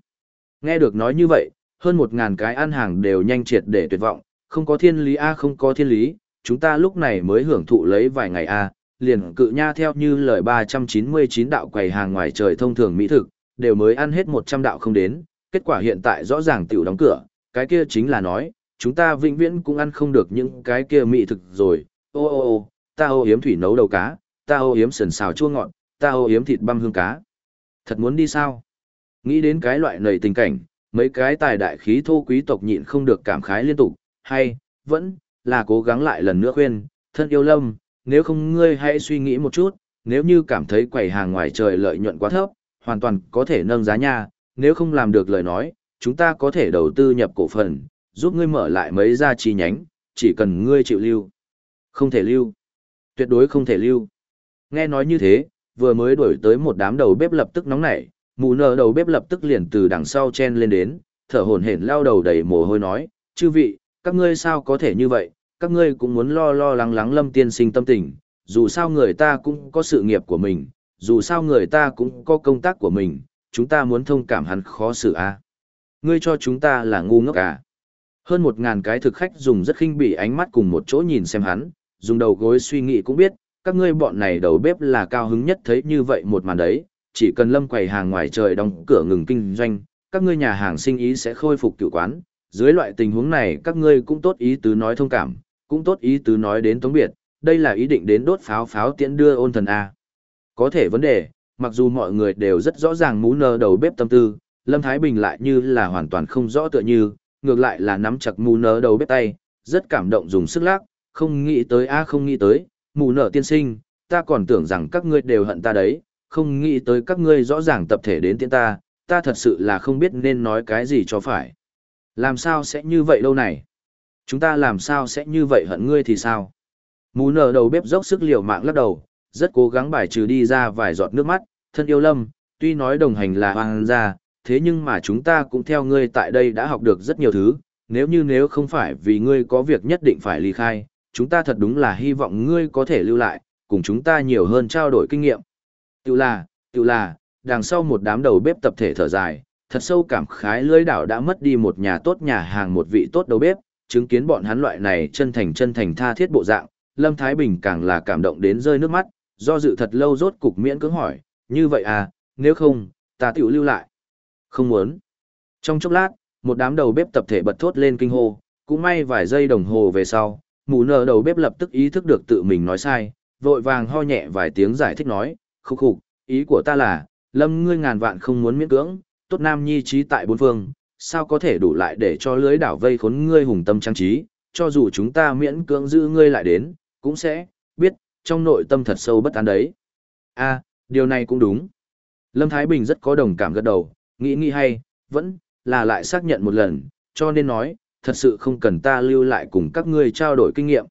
Nghe được nói như vậy, hơn một ngàn cái ăn hàng đều nhanh triệt để tuyệt vọng, không có thiên lý a không có thiên lý, chúng ta lúc này mới hưởng thụ lấy vài ngày a, liền cự nha theo như lời 399 đạo quầy hàng ngoài trời thông thường mỹ thực, đều mới ăn hết 100 đạo không đến, kết quả hiện tại rõ ràng tiểu đóng cửa, cái kia chính là nói, chúng ta vĩnh viễn cũng ăn không được những cái kia mỹ thực rồi, ô ô ô, ta ô yếm thủy nấu đầu cá, ta ô yếm sườn xào chua ngọt, ta ô yếm thịt băm hương cá. Thật muốn đi sao? Nghĩ đến cái loại nầy tình cảnh, mấy cái tài đại khí thô quý tộc nhịn không được cảm khái liên tục, hay, vẫn, là cố gắng lại lần nữa khuyên, thân yêu lâm, nếu không ngươi hãy suy nghĩ một chút, nếu như cảm thấy quầy hàng ngoài trời lợi nhuận quá thấp, hoàn toàn có thể nâng giá nha, nếu không làm được lời nói, chúng ta có thể đầu tư nhập cổ phần, giúp ngươi mở lại mấy gia chi nhánh, chỉ cần ngươi chịu lưu. Không thể lưu. Tuyệt đối không thể lưu. Nghe nói như thế, vừa mới đuổi tới một đám đầu bếp lập tức nóng nảy, mù nở đầu bếp lập tức liền từ đằng sau chen lên đến, thở hổn hển lao đầu đầy mồ hôi nói, chư vị, các ngươi sao có thể như vậy, các ngươi cũng muốn lo lo lắng lắng lâm tiên sinh tâm tình, dù sao người ta cũng có sự nghiệp của mình, dù sao người ta cũng có công tác của mình, chúng ta muốn thông cảm hắn khó xử a. À? Ngươi cho chúng ta là ngu ngốc à? Hơn một ngàn cái thực khách dùng rất khinh bỉ ánh mắt cùng một chỗ nhìn xem hắn, dùng đầu gối suy nghĩ cũng biết, các ngươi bọn này đầu bếp là cao hứng nhất thấy như vậy một màn đấy, chỉ cần lâm quầy hàng ngoài trời đóng cửa ngừng kinh doanh, các ngươi nhà hàng sinh ý sẽ khôi phục cựu quán. Dưới loại tình huống này các ngươi cũng tốt ý tứ nói thông cảm, cũng tốt ý tứ nói đến tống biệt, đây là ý định đến đốt pháo pháo tiễn đưa ôn thần A. Có thể vấn đề, mặc dù mọi người đều rất rõ ràng mũ nơ đầu bếp tâm tư, Lâm Thái Bình lại như là hoàn toàn không rõ tựa như, ngược lại là nắm chặt mũ nơ đầu bếp tay, rất cảm động dùng sức lắc, không nghĩ tới a không nghĩ tới, mù nở tiên sinh, ta còn tưởng rằng các ngươi đều hận ta đấy, không nghĩ tới các ngươi rõ ràng tập thể đến tiễn ta, ta thật sự là không biết nên nói cái gì cho phải. Làm sao sẽ như vậy lâu này? Chúng ta làm sao sẽ như vậy hận ngươi thì sao? Mù nở đầu bếp dốc sức liều mạng lắc đầu, rất cố gắng bài trừ đi ra vài giọt nước mắt, thân yêu lâm, tuy nói đồng hành là hoàng gia, thế nhưng mà chúng ta cũng theo ngươi tại đây đã học được rất nhiều thứ, nếu như nếu không phải vì ngươi có việc nhất định phải ly khai, chúng ta thật đúng là hy vọng ngươi có thể lưu lại, cùng chúng ta nhiều hơn trao đổi kinh nghiệm. Tự là, tự là, đằng sau một đám đầu bếp tập thể thở dài, thật sâu cảm khái lưới đảo đã mất đi một nhà tốt nhà hàng một vị tốt đầu bếp, chứng kiến bọn hắn loại này chân thành chân thành tha thiết bộ dạng, Lâm Thái Bình càng là cảm động đến rơi nước mắt, do dự thật lâu rốt cục miễn cưỡng hỏi, như vậy à, nếu không, ta tiểu lưu lại. Không muốn. Trong chốc lát, một đám đầu bếp tập thể bật thốt lên kinh hô, cũng may vài giây đồng hồ về sau, mù nở đầu bếp lập tức ý thức được tự mình nói sai, vội vàng ho nhẹ vài tiếng giải thích nói, khúc khục, ý của ta là, lâm ngươi ngàn vạn không muốn miễn cưỡng, tốt nam nhi trí tại bốn phương, sao có thể đủ lại để cho lưới đảo vây khốn ngươi hùng tâm trang trí, cho dù chúng ta miễn cưỡng giữ ngươi lại đến, cũng sẽ, biết, trong nội tâm thật sâu bất an đấy. a điều này cũng đúng. Lâm Thái Bình rất có đồng cảm gật đầu, nghĩ nghĩ hay, vẫn, là lại xác nhận một lần, cho nên nói, thật sự không cần ta lưu lại cùng các ngươi trao đổi kinh nghiệm.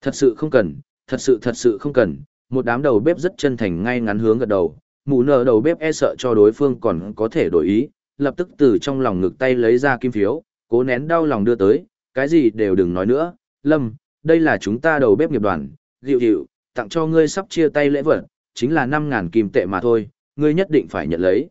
Thật sự không cần, thật sự thật sự không cần, một đám đầu bếp rất chân thành ngay ngắn hướng gật đầu, mù nở đầu bếp e sợ cho đối phương còn có thể đổi ý, lập tức từ trong lòng ngực tay lấy ra kim phiếu, cố nén đau lòng đưa tới, cái gì đều đừng nói nữa, Lâm, đây là chúng ta đầu bếp nghiệp đoàn, dịu dịu, tặng cho ngươi sắp chia tay lễ vật, chính là 5.000 kim tệ mà thôi, ngươi nhất định phải nhận lấy.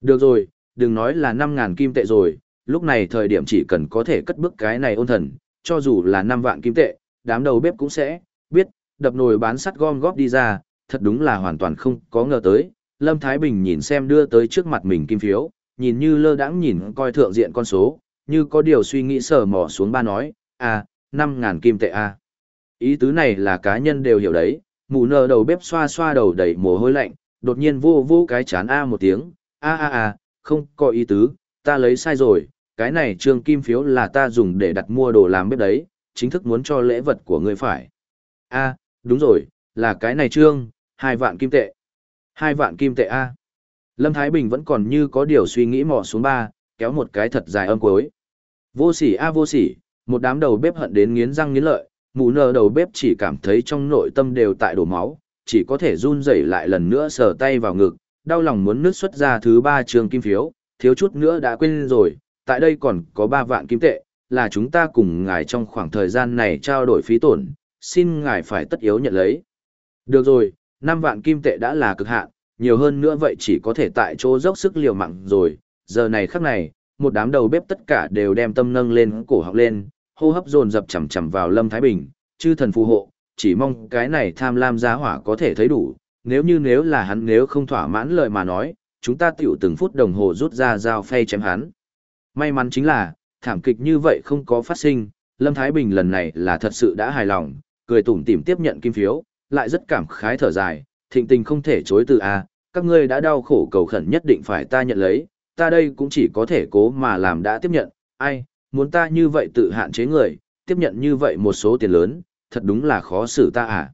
Được rồi, đừng nói là 5.000 kim tệ rồi, lúc này thời điểm chỉ cần có thể cất bước cái này ôn thần, cho dù là 5 vạn kim tệ, đám đầu bếp cũng sẽ biết, đập nồi bán sắt gom góp đi ra, thật đúng là hoàn toàn không có ngờ tới. Lâm Thái Bình nhìn xem đưa tới trước mặt mình kim phiếu, nhìn như lơ đãng nhìn coi thượng diện con số, như có điều suy nghĩ sờ mò xuống ba nói, à, 5.000 kim tệ à. Ý tứ này là cá nhân đều hiểu đấy, mù nờ đầu bếp xoa xoa đầu đầy mồ hôi lạnh, đột nhiên vô vô cái chán a một tiếng, a a a, không có ý tứ, ta lấy sai rồi, cái này trương kim phiếu là ta dùng để đặt mua đồ làm bếp đấy, chính thức muốn cho lễ vật của ngươi phải. a đúng rồi, là cái này trương, hai vạn kim tệ. Hai vạn kim tệ a Lâm Thái Bình vẫn còn như có điều suy nghĩ mò xuống ba, kéo một cái thật dài âm cuối. Vô sỉ a vô sỉ, một đám đầu bếp hận đến nghiến răng nghiến lợi, mù nờ đầu bếp chỉ cảm thấy trong nội tâm đều tại đổ máu, chỉ có thể run rẩy lại lần nữa sờ tay vào ngực, đau lòng muốn nứt xuất ra thứ ba trường kim phiếu, thiếu chút nữa đã quên rồi, tại đây còn có ba vạn kim tệ, là chúng ta cùng ngài trong khoảng thời gian này trao đổi phí tổn, xin ngài phải tất yếu nhận lấy. Được rồi, năm vạn kim tệ đã là cực hạn, nhiều hơn nữa vậy chỉ có thể tại chỗ dốc sức liều mạng rồi, giờ này khắc này, một đám đầu bếp tất cả đều đem tâm nâng lên cổ học lên, hô hấp dồn dập chầm chầm vào Lâm Thái Bình, chư thần phù hộ, chỉ mong cái này tham lam giá hỏa có thể thấy đủ, nếu như nếu là hắn nếu không thỏa mãn lời mà nói, chúng ta tiểu từng phút đồng hồ rút ra dao phay chém hắn. May mắn chính là, thảm kịch như vậy không có phát sinh, Lâm Thái Bình lần này là thật sự đã hài lòng, cười tủm tỉm tiếp nhận kim phiếu, lại rất cảm khái thở dài, thịnh tình không thể chối từ a, các ngươi đã đau khổ cầu khẩn nhất định phải ta nhận lấy, ta đây cũng chỉ có thể cố mà làm đã tiếp nhận, ai, muốn ta như vậy tự hạn chế người, tiếp nhận như vậy một số tiền lớn, thật đúng là khó xử ta à.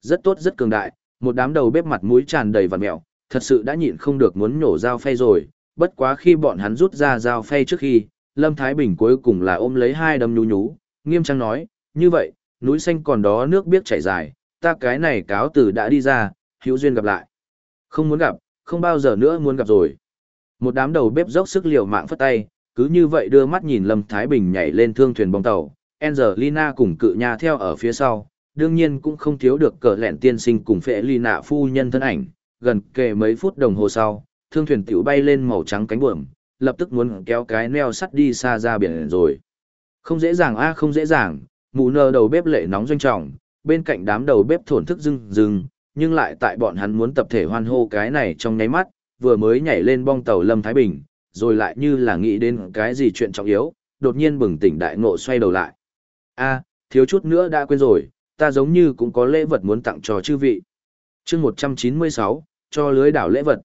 Rất tốt rất cường đại, một đám đầu bếp mặt mũi tràn đầy vằn mẹo, thật sự đã nhịn không được muốn nhổ dao phay rồi, bất quá khi bọn hắn rút ra dao phay trước khi, Lâm Thái Bình cuối cùng là ôm lấy hai đâm nhú nhú, nghiêm trang nói, như vậy, núi xanh còn đó nước biết chảy dài, ta cái này cáo từ đã đi ra, hữu duyên gặp lại. Không muốn gặp, không bao giờ nữa muốn gặp rồi. Một đám đầu bếp dốc sức liều mạng phất tay, cứ như vậy đưa mắt nhìn Lâm Thái Bình nhảy lên thương thuyền bong tàu, Angelina cùng cự nhà theo ở phía sau, đương nhiên cũng không thiếu được cờ lẹn tiên sinh cùng phệ ly nạ phu nhân thân ảnh, gần kề mấy phút đồng hồ sau, thương thuyền tiểu bay lên màu trắng cánh buồm, lập tức muốn kéo cái neo sắt đi xa ra biển rồi. Không dễ dàng a không dễ dàng, mụ nơ đầu bếp lệ nóng doanh trọng, bên cạnh đám đầu bếp thổn thức rưng rưng, nhưng lại tại bọn hắn muốn tập thể hoan hô cái này trong nháy mắt, vừa mới nhảy lên bong tàu Lâm Thái Bình, rồi lại như là nghĩ đến cái gì chuyện trọng yếu, đột nhiên bừng tỉnh đại ngộ xoay đầu lại. a thiếu chút nữa đã quên rồi, ta giống như cũng có lễ vật muốn tặng cho chư vị. chương 196, cho lưới đảo lễ vật.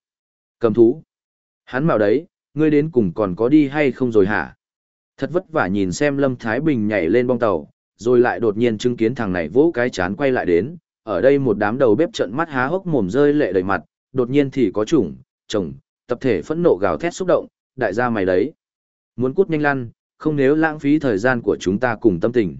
Cầm thú. Hắn bảo đấy, ngươi đến cùng còn có đi hay không rồi hả? Thật vất vả nhìn xem Lâm Thái Bình nhảy lên bong tàu, rồi lại đột nhiên chứng kiến thằng này vỗ cái chán quay lại đến, ở đây một đám đầu bếp trận mắt há hốc mồm rơi lệ đầy mặt, đột nhiên thì có chủng, chồng, tập thể phẫn nộ gào thét xúc động, đại gia mày đấy. Muốn cút nhanh lăn, không nếu lãng phí thời gian của chúng ta cùng tâm tình.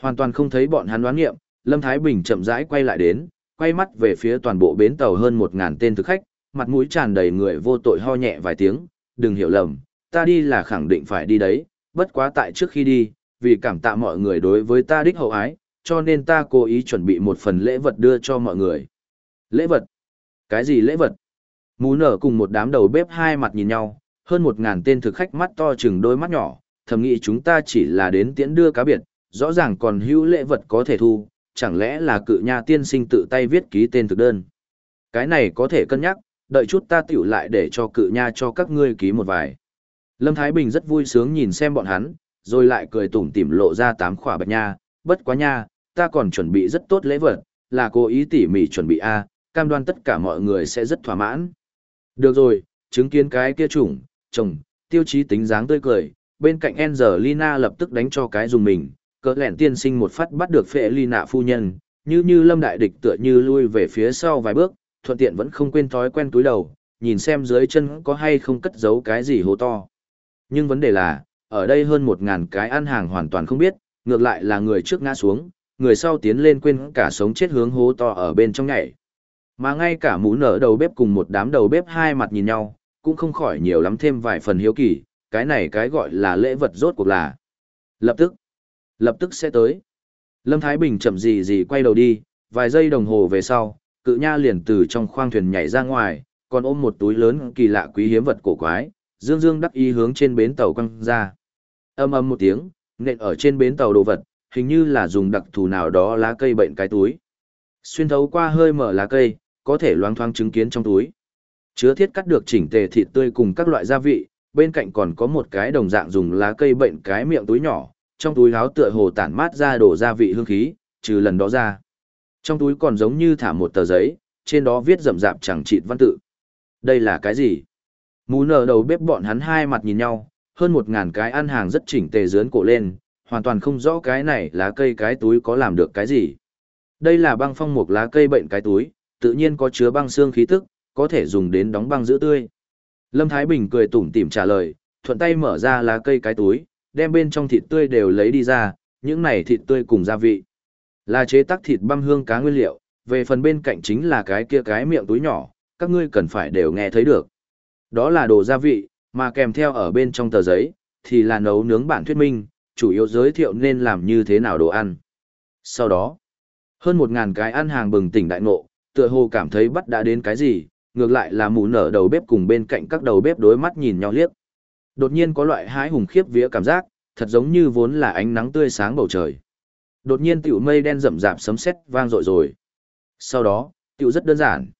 Hoàn toàn không thấy bọn hắn đoán nghiệm, Lâm Thái Bình chậm rãi quay lại đến, quay mắt về phía toàn bộ bến tàu hơn một ngàn tên thực khách, mặt mũi tràn đầy người vô tội ho nhẹ vài tiếng, đừng hiểu lầm, ta đi là khẳng định phải đi đấy, bất quá tại trước khi đi, vì cảm tạ mọi người đối với ta đích hậu ái, cho nên ta cố ý chuẩn bị một phần lễ vật đưa cho mọi người. Lễ vật? Cái gì lễ vật? Mù nở cùng một đám đầu bếp hai mặt nhìn nhau, hơn một ngàn tên thực khách mắt to chừng đôi mắt nhỏ, thầm nghĩ chúng ta chỉ là đến tiễn đưa cá biệt, rõ ràng còn hữu lễ vật có thể thu, chẳng lẽ là cự nha tiên sinh tự tay viết ký tên thực đơn. Cái này có thể cân nhắc, đợi chút ta tiểu lại để cho cự nha cho các ngươi ký một vài. Lâm Thái Bình rất vui sướng nhìn xem bọn hắn, rồi lại cười tủm tỉm lộ ra tám khỏa bạch nha, bất quá nha, ta còn chuẩn bị rất tốt lễ vật, là cố ý tỉ mỉ chuẩn bị A, cam đoan tất cả mọi người sẽ rất thỏa mãn. Được rồi, chứng kiến cái kia chủng, chồng, tiêu chí tính dáng tươi cười, bên cạnh Angelina lập tức đánh cho cái dùng mình, cỡ lẹn tiên sinh một phát bắt được phệ ly nạ phu nhân, như như lâm đại địch tựa như lui về phía sau vài bước, thuận tiện vẫn không quên thói quen túi đầu, nhìn xem dưới chân có hay không cất giấu cái gì hố to. Nhưng vấn đề là, ở đây hơn một ngàn cái ăn hàng hoàn toàn không biết, ngược lại là người trước ngã xuống, người sau tiến lên quên cả sống chết hướng hố to ở bên trong nhảy. Mà ngay cả mũ nở đầu bếp cùng một đám đầu bếp hai mặt nhìn nhau, cũng không khỏi nhiều lắm thêm vài phần hiếu kỳ, cái này cái gọi là lễ vật rốt cuộc là. Lập tức, lập tức sẽ tới. Lâm Thái Bình chậm gì gì quay đầu đi, vài giây đồng hồ về sau, cự nha liền từ trong khoang thuyền nhảy ra ngoài, còn ôm một túi lớn kỳ lạ quý hiếm vật cổ quái, dương dương đắc ý hướng trên bến tàu quăng ra. Âm âm một tiếng, nện ở trên bến tàu đồ vật, hình như là dùng đặc thù nào đó lá cây bệnh cái túi. Xuyên thấu qua hơi mở lá cây, có thể loáng thoáng chứng kiến trong túi. Chứa thiết cắt được chỉnh tề thịt tươi cùng các loại gia vị, bên cạnh còn có một cái đồng dạng dùng lá cây bệnh cái miệng túi nhỏ, trong túi áo tựa hồ tản mát ra đổ gia vị hương khí, trừ lần đó ra. Trong túi còn giống như thả một tờ giấy, trên đó viết rậm rạp chẳng chịt văn tự. Đây là cái gì? Mù nở đầu bếp bọn hắn hai mặt nhìn nhau, hơn một ngàn cái ăn hàng rất chỉnh tề dướn cổ lên, hoàn toàn không rõ cái này lá cây cái túi có làm được cái gì. Đây là băng phong mục lá cây bệnh cái túi, tự nhiên có chứa băng xương khí tức, có thể dùng đến đóng băng giữ tươi. Lâm Thái Bình cười tủm tỉm trả lời, thuận tay mở ra lá cây cái túi, đem bên trong thịt tươi đều lấy đi ra, những này thịt tươi cùng gia vị. Là chế tác thịt băm hương cá nguyên liệu, về phần bên cạnh chính là cái kia cái miệng túi nhỏ, các ngươi cần phải đều nghe thấy được. Đó là đồ gia vị, mà kèm theo ở bên trong tờ giấy, thì là nấu nướng bản thuyết minh, chủ yếu giới thiệu nên làm như thế nào đồ ăn. Sau đó, hơn một ngàn cái ăn hàng bừng tỉnh đại ngộ, tựa hồ cảm thấy bắt đã đến cái gì, ngược lại là mù nở đầu bếp cùng bên cạnh các đầu bếp đối mắt nhìn nhau liếc. Đột nhiên có loại hái hùng khiếp vía cảm giác, thật giống như vốn là ánh nắng tươi sáng bầu trời. Đột nhiên tiểu mây đen rậm rạp sấm sét vang dội rồi. Sau đó, tiểu rất đơn giản.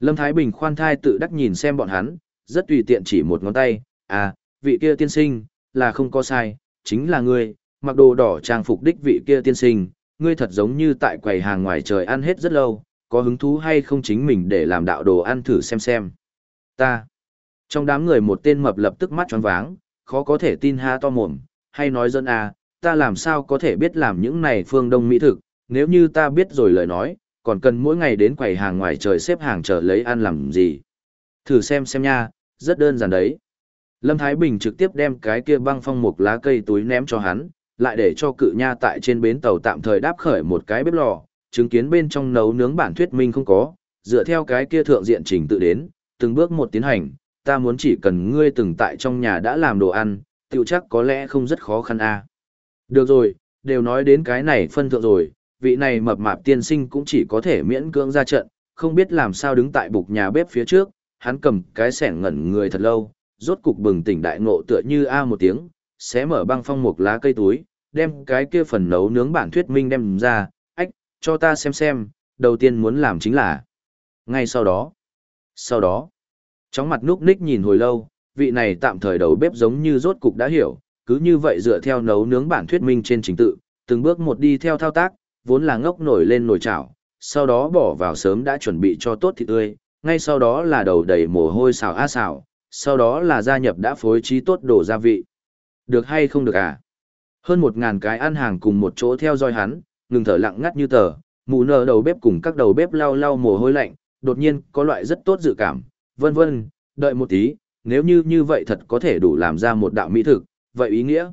Lâm Thái Bình khoan thai tự đắc nhìn xem bọn hắn, rất tùy tiện chỉ một ngón tay, à, vị kia tiên sinh, là không có sai, chính là ngươi, mặc đồ đỏ trang phục đích vị kia tiên sinh, ngươi thật giống như tại quầy hàng ngoài trời ăn hết rất lâu, có hứng thú hay không chính mình để làm đạo đồ ăn thử xem xem. Ta. Trong đám người một tên mập lập tức mắt tròn váng, khó có thể tin ha to mồm, hay nói dân à, ta làm sao có thể biết làm những này phương đông mỹ thực, nếu như ta biết rồi lời nói, còn cần mỗi ngày đến quầy hàng ngoài trời xếp hàng chờ lấy ăn làm gì. Thử xem xem nha, rất đơn giản đấy. Lâm Thái Bình trực tiếp đem cái kia băng phong mục lá cây túi ném cho hắn, lại để cho cự nha tại trên bến tàu tạm thời đáp khởi một cái bếp lò, chứng kiến bên trong nấu nướng bản thuyết minh không có, dựa theo cái kia thượng diện trình tự đến, từng bước một tiến hành, ta muốn chỉ cần ngươi từng tại trong nhà đã làm đồ ăn, tiểu chắc có lẽ không rất khó khăn a. À. Được rồi, đều nói đến cái này phân thượng rồi, vị này mập mạp tiên sinh cũng chỉ có thể miễn cưỡng ra trận, không biết làm sao đứng tại bục nhà bếp phía trước, hắn cầm cái sẻng ngẩn người thật lâu, rốt cục bừng tỉnh đại ngộ tựa như a một tiếng, xé mở băng phong một lá cây túi, đem cái kia phần nấu nướng bản thuyết minh đem ra, ách, cho ta xem xem, đầu tiên muốn làm chính là. Ngay sau đó, sau đó, chóng mặt núp ních nhìn hồi lâu, vị này tạm thời đầu bếp giống như rốt cục đã hiểu, cứ như vậy dựa theo nấu nướng bản thuyết minh trên trình tự, từng bước một đi theo thao tác, vốn là ngốc nổi lên nồi chảo, sau đó bỏ vào sớm đã chuẩn bị cho tốt thịt tươi, ngay sau đó là đầu đầy mồ hôi xào a xào, sau đó là gia nhập đã phối trí tốt đồ gia vị. Được hay không được à? Hơn một ngàn cái ăn hàng cùng một chỗ theo dõi hắn, ngừng thở lặng ngắt như tờ, mù nở đầu bếp cùng các đầu bếp lau lau mồ hôi lạnh, đột nhiên có loại rất tốt dự cảm, vân vân, đợi một tí, nếu như như vậy thật có thể đủ làm ra một đạo mỹ thực, vậy ý nghĩa.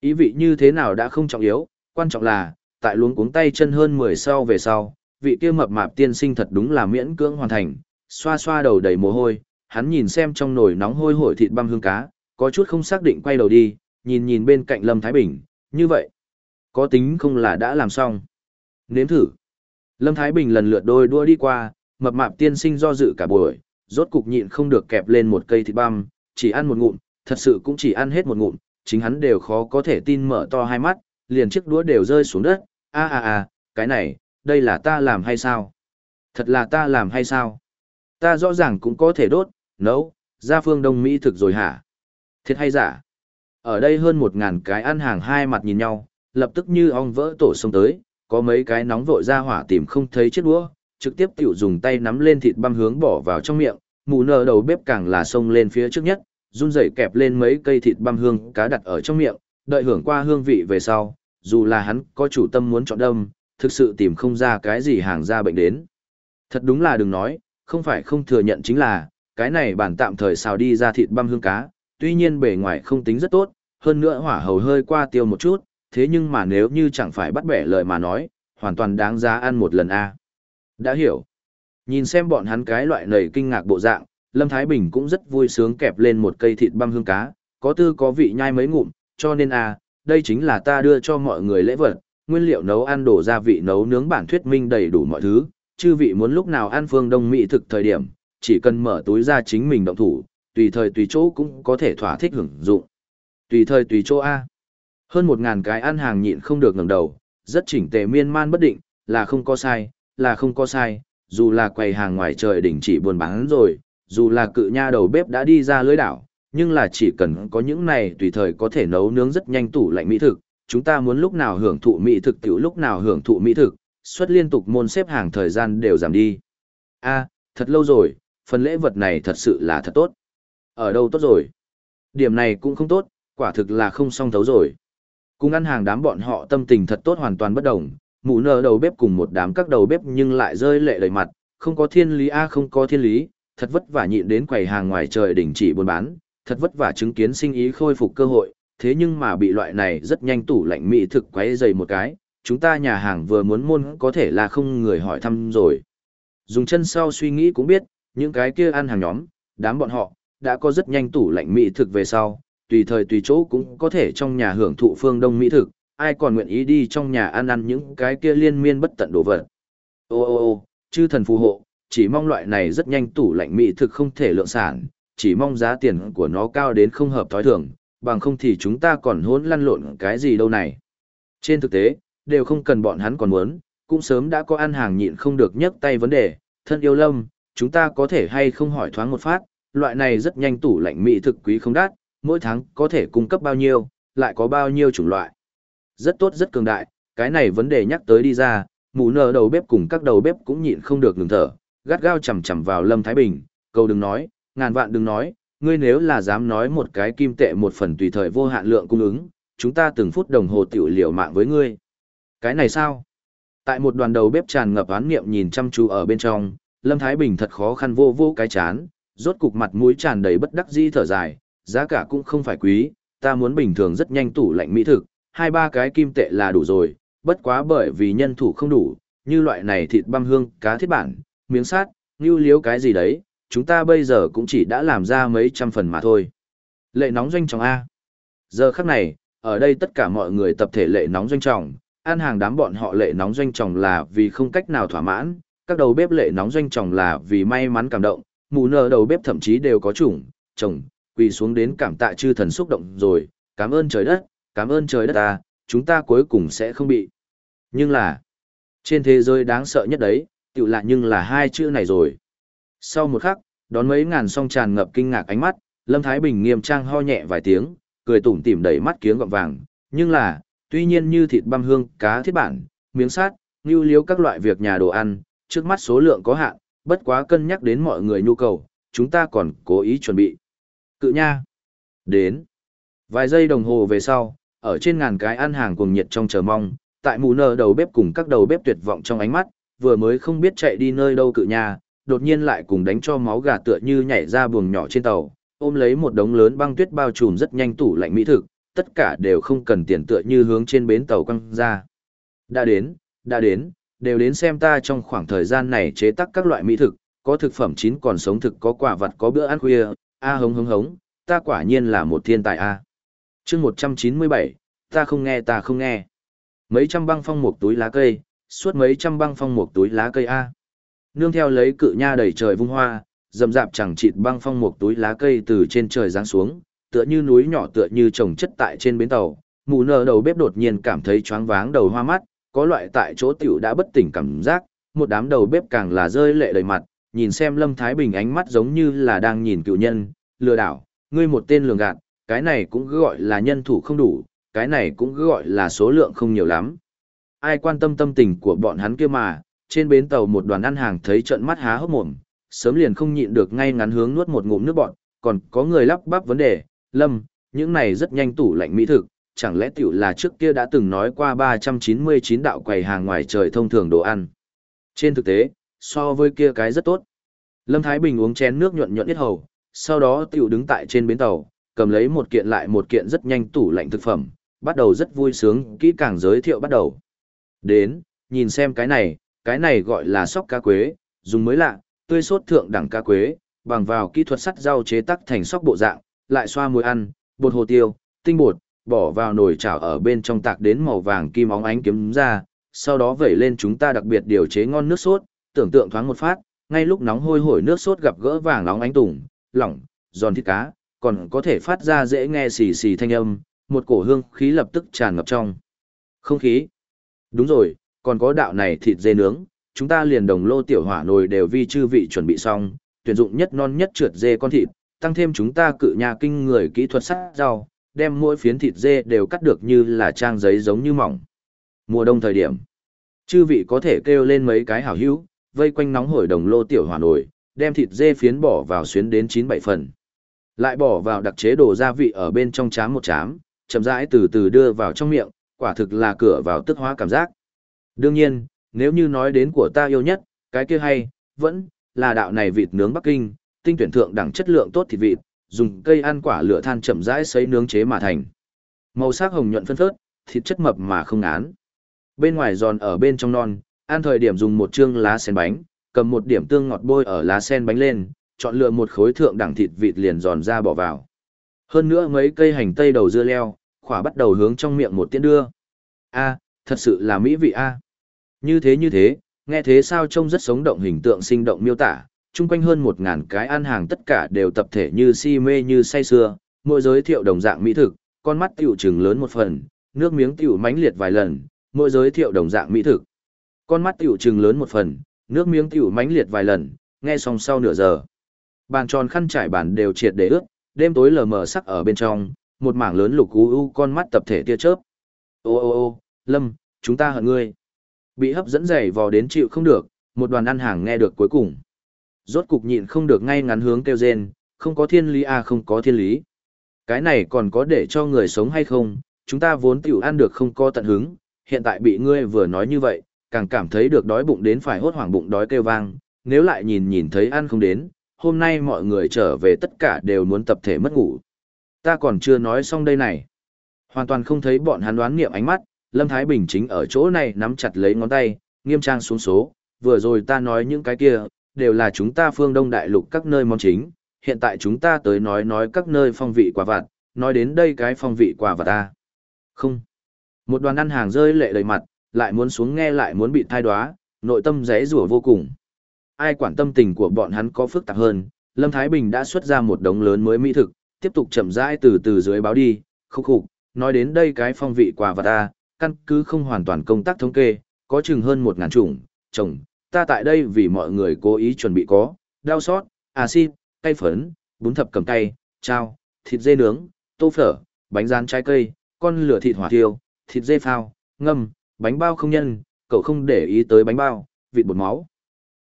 Ý vị như thế nào đã không trọng yếu, quan trọng là, tại luống cuống tay chân hơn 10 sau về sau, vị kia mập mạp tiên sinh thật đúng là miễn cưỡng hoàn thành, xoa xoa đầu đầy mồ hôi, hắn nhìn xem trong nồi nóng hôi hổi thịt băm hương cá, có chút không xác định quay đầu đi, nhìn nhìn bên cạnh Lâm Thái Bình, như vậy, có tính không là đã làm xong. Nếm thử. Lâm Thái Bình lần lượt đôi đua đi qua, mập mạp tiên sinh do dự cả buổi, rốt cục nhịn không được kẹp lên một cây thịt băm, chỉ ăn một ngụm, thật sự cũng chỉ ăn hết một ngụm, chính hắn đều khó có thể tin mở to hai mắt, liền chiếc đũa đều rơi xuống đất, a a a, cái này, đây là ta làm hay sao? Thật là ta làm hay sao? Ta rõ ràng cũng có thể đốt, nấu, ra phương Đông Mỹ thực rồi hả? Thiệt hay giả? Ở đây hơn một ngàn cái ăn hàng hai mặt nhìn nhau, lập tức như ong vỡ tổ sông tới, có mấy cái nóng vội ra hỏa tìm không thấy chiếc đũa, trực tiếp tiểu dùng tay nắm lên thịt băm hướng bỏ vào trong miệng, mù nở đầu bếp càng là xông lên phía trước nhất, run rẩy kẹp lên mấy cây thịt băm hương cá đặt ở trong miệng, đợi hưởng qua hương vị về sau, dù là hắn có chủ tâm muốn chọn đâm, thực sự tìm không ra cái gì hàng ra bệnh đến. Thật đúng là đừng nói, không phải không thừa nhận chính là, cái này bản tạm thời xào đi ra thịt băm hương cá, tuy nhiên bề ngoài không tính rất tốt, hơn nữa hỏa hầu hơi qua tiêu một chút, thế nhưng mà nếu như chẳng phải bắt bẻ lời mà nói, hoàn toàn đáng giá ăn một lần a. Đã hiểu. Nhìn xem bọn hắn cái loại nầy kinh ngạc bộ dạng, Lâm Thái Bình cũng rất vui sướng kẹp lên một cây thịt băm hương cá, có tư có vị nhai mấy ngụm, cho nên a, đây chính là ta đưa cho mọi người lễ vật, nguyên liệu nấu ăn đổ gia vị nấu nướng bản thuyết minh đầy đủ mọi thứ, chư vị muốn lúc nào ăn phương đông mỹ thực thời điểm, chỉ cần mở túi ra chính mình động thủ, tùy thời tùy chỗ cũng có thể thỏa thích hưởng dụng. Tùy thời tùy chỗ A. Hơn một ngàn cái ăn hàng nhịn không được ngẩng đầu, rất chỉnh tề miên man bất định, là không có sai, là không có sai, dù là quầy hàng ngoài trời đỉnh chỉ buồn bán rồi, dù là cự nha đầu bếp đã đi ra lưới đảo, nhưng là chỉ cần có những này tùy thời có thể nấu nướng rất nhanh tủ lạnh mỹ thực, chúng ta muốn lúc nào hưởng thụ mỹ thực tiểu lúc nào hưởng thụ mỹ thực, suất liên tục môn xếp hàng thời gian đều giảm đi. A, thật lâu rồi, phần lễ vật này thật sự là thật tốt. Ở đâu tốt rồi? Điểm này cũng không tốt, quả thực là không song thấu rồi. Cùng ăn hàng đám bọn họ tâm tình thật tốt hoàn toàn bất đồng, mụ nở đầu bếp cùng một đám các đầu bếp nhưng lại rơi lệ đầy mặt, không có thiên lý a không có thiên lý, thật vất vả nhịn đến quầy hàng ngoài trời đình chỉ buôn bán, thật vất vả chứng kiến sinh ý khôi phục cơ hội, thế nhưng mà bị loại này rất nhanh tủ lạnh mỹ thực quấy dày một cái, chúng ta nhà hàng vừa muốn môn có thể là không người hỏi thăm rồi. Dùng chân sau suy nghĩ cũng biết, những cái kia ăn hàng nhóm, đám bọn họ, đã có rất nhanh tủ lạnh mỹ thực về sau, tùy thời tùy chỗ cũng có thể trong nhà hưởng thụ phương đông mỹ thực, ai còn nguyện ý đi trong nhà ăn ăn những cái kia liên miên bất tận đồ vật. Ô ô ô, chư thần phù hộ, chỉ mong loại này rất nhanh tủ lạnh mỹ thực không thể lượng sản, chỉ mong giá tiền của nó cao đến không hợp thói thường, bằng không thì chúng ta còn hỗn lăn lộn cái gì đâu này. Trên thực tế, đều không cần bọn hắn còn muốn, cũng sớm đã có ăn hàng nhịn không được nhấc tay vấn đề, thân yêu lâm, chúng ta có thể hay không hỏi thoáng một phát, loại này rất nhanh tủ lạnh mỹ thực quý không đắt, mỗi tháng có thể cung cấp bao nhiêu, lại có bao nhiêu chủng loại. Rất tốt rất cường đại, cái này vấn đề nhắc tới đi ra, mù nở đầu bếp cùng các đầu bếp cũng nhịn không được ngừng thở, gắt gao chầm chầm vào Lâm Thái Bình, câu đừng nói, ngàn vạn đừng nói, ngươi nếu là dám nói một cái kim tệ một phần tùy thời vô hạn lượng cung ứng, chúng ta từng phút đồng hồ tiểu liều mạng với ngươi. Cái này sao? Tại một đoàn đầu bếp tràn ngập án nghiệm nhìn chăm chú ở bên trong, Lâm Thái Bình thật khó khăn vô vô cái chán, rốt cục mặt mũi tràn đầy bất đắc dĩ thở dài, giá cả cũng không phải quý, ta muốn bình thường rất nhanh tủ lạnh mỹ thực, hai ba cái kim tệ là đủ rồi, bất quá bởi vì nhân thủ không đủ, như loại này thịt băm hương, cá thiết bản, miếng sát, như liếu cái gì đấy, chúng ta bây giờ cũng chỉ đã làm ra mấy trăm phần mà thôi. Lệ nóng doanh trọng A. Giờ khắc này, ở đây tất cả mọi người tập thể lệ nóng doanh trọng, ăn hàng đám bọn họ lệ nóng doanh trọng là vì không cách nào thỏa mãn, các đầu bếp lệ nóng doanh chồng là vì may mắn cảm động, mù nở đầu bếp thậm chí đều có chủng, chồng, quỳ xuống đến cảm tạ chư thần xúc động rồi, cảm ơn trời đất, cảm ơn trời đất ta, chúng ta cuối cùng sẽ không bị. Nhưng là, trên thế giới đáng sợ nhất đấy, tự lại nhưng là hai chữ này rồi. Sau một khắc, đón mấy ngàn song tràn ngập kinh ngạc ánh mắt, Lâm Thái Bình nghiêm trang ho nhẹ vài tiếng, cười tủm tỉm đẩy mắt kiếng gọng vàng, nhưng là, tuy nhiên như thịt băm hương, cá thiết bản, miếng sát, như liếu các loại việc nhà đồ ăn, trước mắt số lượng có hạn, bất quá cân nhắc đến mọi người nhu cầu, chúng ta còn cố ý chuẩn bị. Cự nha. Đến. Vài giây đồng hồ về sau, ở trên ngàn cái ăn hàng cuồng nhiệt trong chờ mong, tại mù nờ đầu bếp cùng các đầu bếp tuyệt vọng trong ánh mắt, vừa mới không biết chạy đi nơi đâu cự nha, đột nhiên lại cùng đánh cho máu gà tựa như nhảy ra buồng nhỏ trên tàu, ôm lấy một đống lớn băng tuyết bao trùm rất nhanh tủ lạnh mỹ thực, tất cả đều không cần tiền tựa như hướng trên bến tàu quăng ra. Đã đến, đã đến, đều đến xem ta trong khoảng thời gian này chế tác các loại mỹ thực, có thực phẩm chín còn sống thực có quả vật có bữa ăn khuya, a hống hống hống, ta quả nhiên là một thiên tài a. À. Chương 197, ta không nghe ta không nghe. Mấy trăm băng phong một túi lá cây, suốt mấy trăm băng phong một túi lá cây a. Nương theo lấy cự nha đầy trời vung hoa, dầm dạp chẳng chịt băng phong một túi lá cây từ trên trời giáng xuống, tựa như núi nhỏ tựa như trồng chất tại trên bến tàu. Mù nở đầu bếp đột nhiên cảm thấy choáng váng đầu hoa mắt, có loại tại chỗ tiểu đã bất tỉnh cảm giác, một đám đầu bếp càng là rơi lệ đầy mặt, nhìn xem Lâm Thái Bình ánh mắt giống như là đang nhìn cựu nhân, lừa đảo, ngươi một tên lường gạt, cái này cũng cứ gọi là nhân thủ không đủ, cái này cũng cứ gọi là số lượng không nhiều lắm. Ai quan tâm tâm tình của bọn hắn kia mà, trên bến tàu một đoàn ăn hàng thấy trận mắt há hốc mồm, sớm liền không nhịn được ngay ngắn hướng nuốt một ngụm nước bọn, còn có người lắp bắp vấn đề, Lâm, những này rất nhanh tủ lạnh mỹ thực, chẳng lẽ tiểu là trước kia đã từng nói qua 399 đạo quầy hàng ngoài trời thông thường đồ ăn. Trên thực tế, so với kia cái rất tốt. Lâm Thái Bình uống chén nước nhuận nhuận ít hầu, sau đó tiểu đứng tại trên bến tàu, cầm lấy một kiện lại một kiện rất nhanh tủ lạnh thực phẩm, bắt đầu rất vui sướng, kỹ càng giới thiệu bắt đầu. Đến, nhìn xem cái này, cái này gọi là sóc cá quế, dùng mới lạ, tươi sốt thượng đẳng cá quế, bằng vào kỹ thuật sắt rau chế tác thành sóc bộ dạng, lại xoa muối ăn, bột hồ tiêu, tinh bột, bỏ vào nồi chảo ở bên trong tạc đến màu vàng kim óng ánh kiếm ra, sau đó vẩy lên chúng ta đặc biệt điều chế ngon nước sốt, tưởng tượng thoáng một phát, ngay lúc nóng hôi hổi nước sốt gặp gỡ vàng nóng ánh tùng, lỏng, giòn thịt cá, còn có thể phát ra dễ nghe xì xì thanh âm, một cổ hương khí lập tức tràn ngập trong. Không khí. Đúng rồi, còn có đạo này thịt dê nướng, chúng ta liền đồng lô tiểu hỏa nồi đều vi chư vị chuẩn bị xong, tuyển dụng nhất non nhất trượt dê con thịt, tăng thêm chúng ta cự nhà kinh người kỹ thuật sắt rau, đem mỗi phiến thịt dê đều cắt được như là trang giấy giống như mỏng. Mùa đông thời điểm, chư vị có thể kêu lên mấy cái hảo hữu, vây quanh nóng hổi đồng lô tiểu hỏa nổi, đem thịt dê phiến bỏ vào xuyến đến 9-7 phần. Lại bỏ vào đặc chế đồ gia vị ở bên trong chám một chám, chậm rãi từ từ đưa vào trong miệng, quả thực là cửa vào tức hóa cảm giác. Đương nhiên, nếu như nói đến của ta yêu nhất, cái kia hay, vẫn là đạo này vịt nướng Bắc Kinh, tinh tuyển thượng đẳng chất lượng tốt thịt vịt, dùng cây ăn quả lửa than chậm rãi sấy nướng chế mà thành. Màu sắc hồng nhuận phân phớt, thịt chất mập mà không ngán. Bên ngoài giòn ở bên trong non, ăn thời điểm dùng một chương lá sen bánh, cầm một điểm tương ngọt bôi ở lá sen bánh lên, chọn lựa một khối thượng đẳng thịt vịt liền giòn ra bỏ vào. Hơn nữa mấy cây hành tây đầu dưa leo, khỏa bắt đầu hướng trong miệng một tiễn đưa. A, thật sự là mỹ vị a. Như thế như thế, nghe thế sao trông rất sống động hình tượng sinh động miêu tả, chung quanh hơn một ngàn cái ăn hàng tất cả đều tập thể như si mê như say sưa, mỗi giới thiệu đồng dạng mỹ thực, con mắt tiểu trừng lớn một phần, nước miếng tiểu mánh liệt vài lần, mỗi giới thiệu đồng dạng mỹ thực. Con mắt tiểu trừng lớn một phần, nước miếng tiểu mánh liệt vài lần, nghe xong sau nửa giờ. Bàn tròn khăn trải bàn đều triệt để ướt, đêm tối lờ mờ sắc ở bên trong, một mảng lớn lục u u con mắt tập thể tia chớp. Ô ô ô, Lâm, chúng ta hận ngươi. Bị hấp dẫn dày vò đến chịu không được, một đoàn ăn hàng nghe được cuối cùng. Rốt cục nhịn không được ngay ngắn hướng kêu rên, không có thiên lý à không có thiên lý. Cái này còn có để cho người sống hay không, chúng ta vốn tiểu ăn được không có tận hứng, hiện tại bị ngươi vừa nói như vậy, càng cảm thấy được đói bụng đến phải hốt hoảng bụng đói kêu vang, nếu lại nhìn nhìn thấy ăn không đến, hôm nay mọi người trở về tất cả đều muốn tập thể mất ngủ. Ta còn chưa nói xong đây này. Hoàn toàn không thấy bọn hắn đoán nghiệm ánh mắt, Lâm Thái Bình chính ở chỗ này nắm chặt lấy ngón tay, nghiêm trang xuống số, vừa rồi ta nói những cái kia, đều là chúng ta phương Đông Đại Lục các nơi món chính, hiện tại chúng ta tới nói nói các nơi phong vị quả vặt, nói đến đây cái phong vị quả vặt ta. Không. Một đoàn ăn hàng rơi lệ đầy mặt, lại muốn xuống nghe lại muốn bị thai đoá, nội tâm rẽ rủa vô cùng. Ai quản tâm tình của bọn hắn có phức tạp hơn, Lâm Thái Bình đã xuất ra một đống lớn mới mỹ thực, tiếp tục chậm rãi từ từ dưới báo đi, khúc khục, nói đến đây cái phong vị quả vật ta, căn cứ không hoàn toàn công tác thống kê, có chừng hơn một ngàn chủng, trồng ta tại đây vì mọi người cố ý chuẩn bị có, đau xót, axit, cay phấn, bún thập cầm cay, trao, thịt dê nướng, tô phở, bánh rán trái cây, con lửa thịt hỏa tiêu, thịt dê phao, ngâm, bánh bao không nhân, cậu không để ý tới bánh bao, vịt bột máu,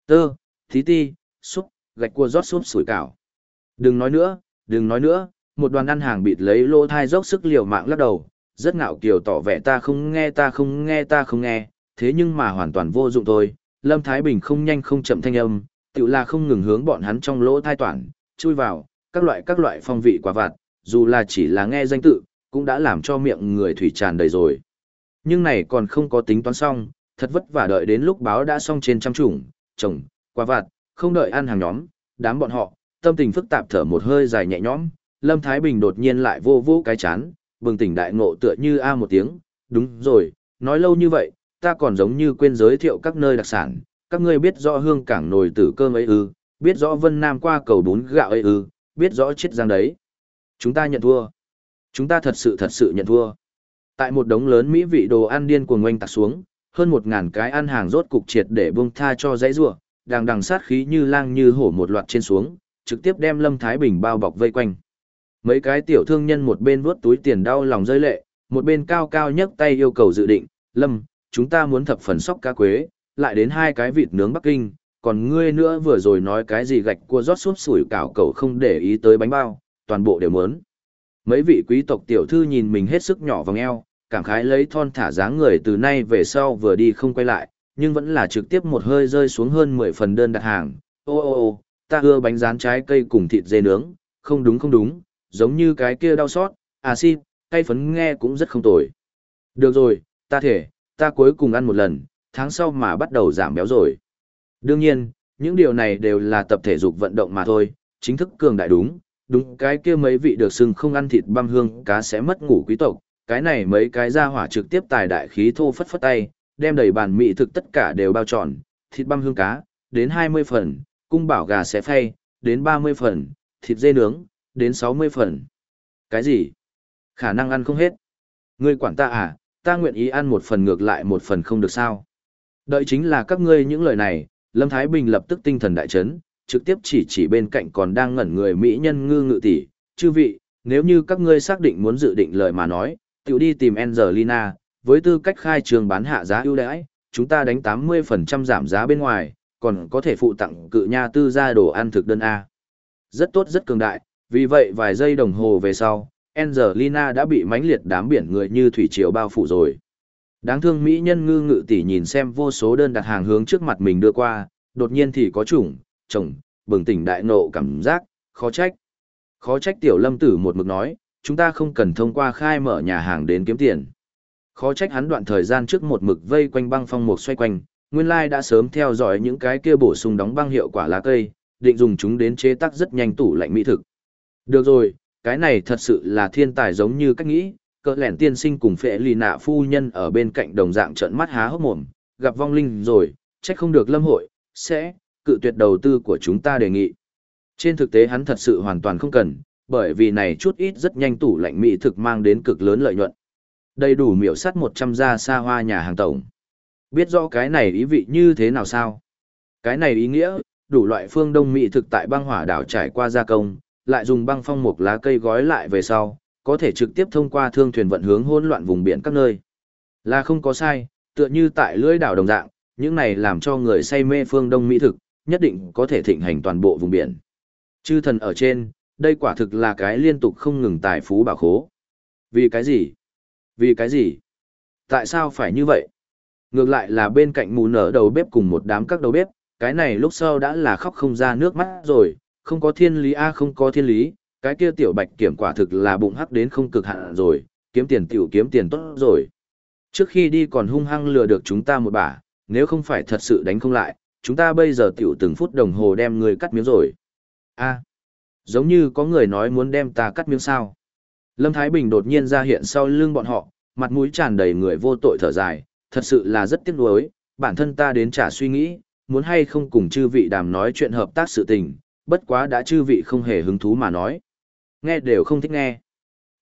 tơ, thí ti, xúc gạch cua rót súp sủi cảo. Đừng nói nữa, đừng nói nữa, một đoàn ăn hàng bịt lấy lô thai dốc sức liều mạng lắc đầu, rất ngạo kiều tỏ vẻ ta không nghe ta không nghe ta không nghe, thế nhưng mà hoàn toàn vô dụng thôi. Lâm Thái Bình không nhanh không chậm thanh âm, tự là không ngừng hướng bọn hắn trong lỗ thai toàn chui vào, các loại các loại phong vị quả vặt, dù là chỉ là nghe danh tự, cũng đã làm cho miệng người thủy tràn đầy rồi. Nhưng này còn không có tính toán xong, thật vất vả đợi đến lúc báo đã xong trên trăm chủng, trồng, quả vặt, không đợi ăn hàng nhóm, đám bọn họ, tâm tình phức tạp thở một hơi dài nhẹ nhõm, Lâm Thái Bình đột nhiên lại vô vô cái chán, bừng tỉnh đại ngộ tựa như a một tiếng, đúng rồi, nói lâu như vậy, ta còn giống như quên giới thiệu các nơi đặc sản, các ngươi biết rõ hương cảng nồi tử cơm ấy ư, biết rõ Vân Nam qua cầu bún gạo ấy ư, biết rõ chiết giang đấy. Chúng ta nhận thua. Chúng ta thật sự thật sự nhận thua. Tại một đống lớn mỹ vị đồ ăn điên cuồng ngoanh tạc xuống, hơn một ngàn cái ăn hàng rốt cục triệt để buông tha cho dãy rủa, đằng đằng sát khí như lang như hổ một loạt trên xuống, trực tiếp đem Lâm Thái Bình bao bọc vây quanh. Mấy cái tiểu thương nhân một bên vuốt túi tiền đau lòng rơi lệ, một bên cao cao nhấc tay yêu cầu dự định, Lâm, chúng ta muốn thập phần sóc cá quế, lại đến hai cái vịt nướng Bắc Kinh, còn ngươi nữa vừa rồi nói cái gì gạch cua rót súp sủi cảo cầu không để ý tới bánh bao, toàn bộ đều muốn. Mấy vị quý tộc tiểu thư nhìn mình hết sức nhỏ vòng eo, cảm khái lấy thon thả dáng người từ nay về sau vừa đi không quay lại, nhưng vẫn là trực tiếp một hơi rơi xuống hơn 10 phần đơn đặt hàng. Ô ô ô, ta ưa bánh rán trái cây cùng thịt dê nướng, không đúng không đúng, giống như cái kia đau xót, à xin, cay phấn nghe cũng rất không tồi. Được rồi, ta thể, ta cuối cùng ăn một lần, tháng sau mà bắt đầu giảm béo rồi. Đương nhiên, những điều này đều là tập thể dục vận động mà thôi, chính thức cường đại đúng, đúng cái kia mấy vị được xưng không ăn thịt băm hương cá sẽ mất ngủ quý tộc, cái này mấy cái ra hỏa trực tiếp tài đại khí thô phất phất tay, đem đầy bàn mỹ thực tất cả đều bao tròn, thịt băm hương cá, đến 20 phần, cung bảo gà sẽ phay, đến 30 phần, thịt dê nướng, đến 60 phần. Cái gì? Khả năng ăn không hết. Ngươi quản ta à, ta nguyện ý ăn một phần ngược lại một phần không được sao. Đợi chính là các ngươi những lời này, Lâm Thái Bình lập tức tinh thần đại chấn, trực tiếp chỉ chỉ bên cạnh còn đang ngẩn người Mỹ nhân ngư ngự tỷ, chư vị, nếu như các ngươi xác định muốn dự định lời mà nói, tiểu đi tìm Angelina, với tư cách khai trường bán hạ giá ưu đãi, chúng ta đánh 80% giảm giá bên ngoài, còn có thể phụ tặng cự nha tư gia đồ ăn thực đơn A. Rất tốt rất cường đại, Vì vậy vài giây đồng hồ về sau, Angelina đã bị mãnh liệt đám biển người như thủy triều bao phủ rồi. Đáng thương mỹ nhân ngư ngự tỷ nhìn xem vô số đơn đặt hàng hướng trước mặt mình đưa qua, đột nhiên thì có chủng, chồng, bừng tỉnh đại nộ cảm giác, khó trách. Khó trách tiểu lâm tử một mực nói, chúng ta không cần thông qua khai mở nhà hàng đến kiếm tiền. Khó trách hắn đoạn thời gian trước một mực vây quanh băng phong mục xoay quanh, nguyên lai đã sớm theo dõi những cái kia bổ sung đóng băng hiệu quả lá cây, định dùng chúng đến chế tác rất nhanh tủ lạnh mỹ thực. Được rồi, cái này thật sự là thiên tài giống như cách nghĩ, cỡ lẻn tiên sinh cùng phệ lì nạ phu nhân ở bên cạnh đồng dạng trận mắt há hốc mồm, gặp vong linh rồi, trách không được lâm hội, sẽ, cự tuyệt đầu tư của chúng ta đề nghị. Trên thực tế hắn thật sự hoàn toàn không cần, bởi vì này chút ít rất nhanh tủ lạnh mỹ thực mang đến cực lớn lợi nhuận. Đầy đủ miểu sắt 100 gia xa hoa nhà hàng tổng. Biết rõ cái này ý vị như thế nào sao? Cái này ý nghĩa, đủ loại phương đông mỹ thực tại băng hỏa đảo trải qua gia công, lại dùng băng phong mục lá cây gói lại về sau, có thể trực tiếp thông qua thương thuyền vận hướng hỗn loạn vùng biển các nơi. Là không có sai, tựa như tại lưỡi đảo đồng dạng, những này làm cho người say mê phương đông mỹ thực, nhất định có thể thịnh hành toàn bộ vùng biển. Chư thần ở trên, đây quả thực là cái liên tục không ngừng tài phú bảo khố. Vì cái gì? Vì cái gì? Tại sao phải như vậy? Ngược lại là bên cạnh mù nở đầu bếp cùng một đám các đầu bếp, cái này lúc sau đã là khóc không ra nước mắt rồi, không có thiên lý a không có thiên lý, cái kia tiểu bạch kiểm quả thực là bụng hắc đến không cực hạn rồi, kiếm tiền tiểu kiếm tiền tốt rồi. Trước khi đi còn hung hăng lừa được chúng ta một bả, nếu không phải thật sự đánh không lại, chúng ta bây giờ tiểu từng phút đồng hồ đem người cắt miếng rồi. a giống như có người nói muốn đem ta cắt miếng sao. Lâm Thái Bình đột nhiên ra hiện sau lưng bọn họ, mặt mũi tràn đầy người vô tội thở dài, thật sự là rất tiếc nuối, bản thân ta đến trả suy nghĩ, muốn hay không cùng chư vị đàm nói chuyện hợp tác sự tình, bất quá đã chư vị không hề hứng thú mà nói. Nghe đều không thích nghe.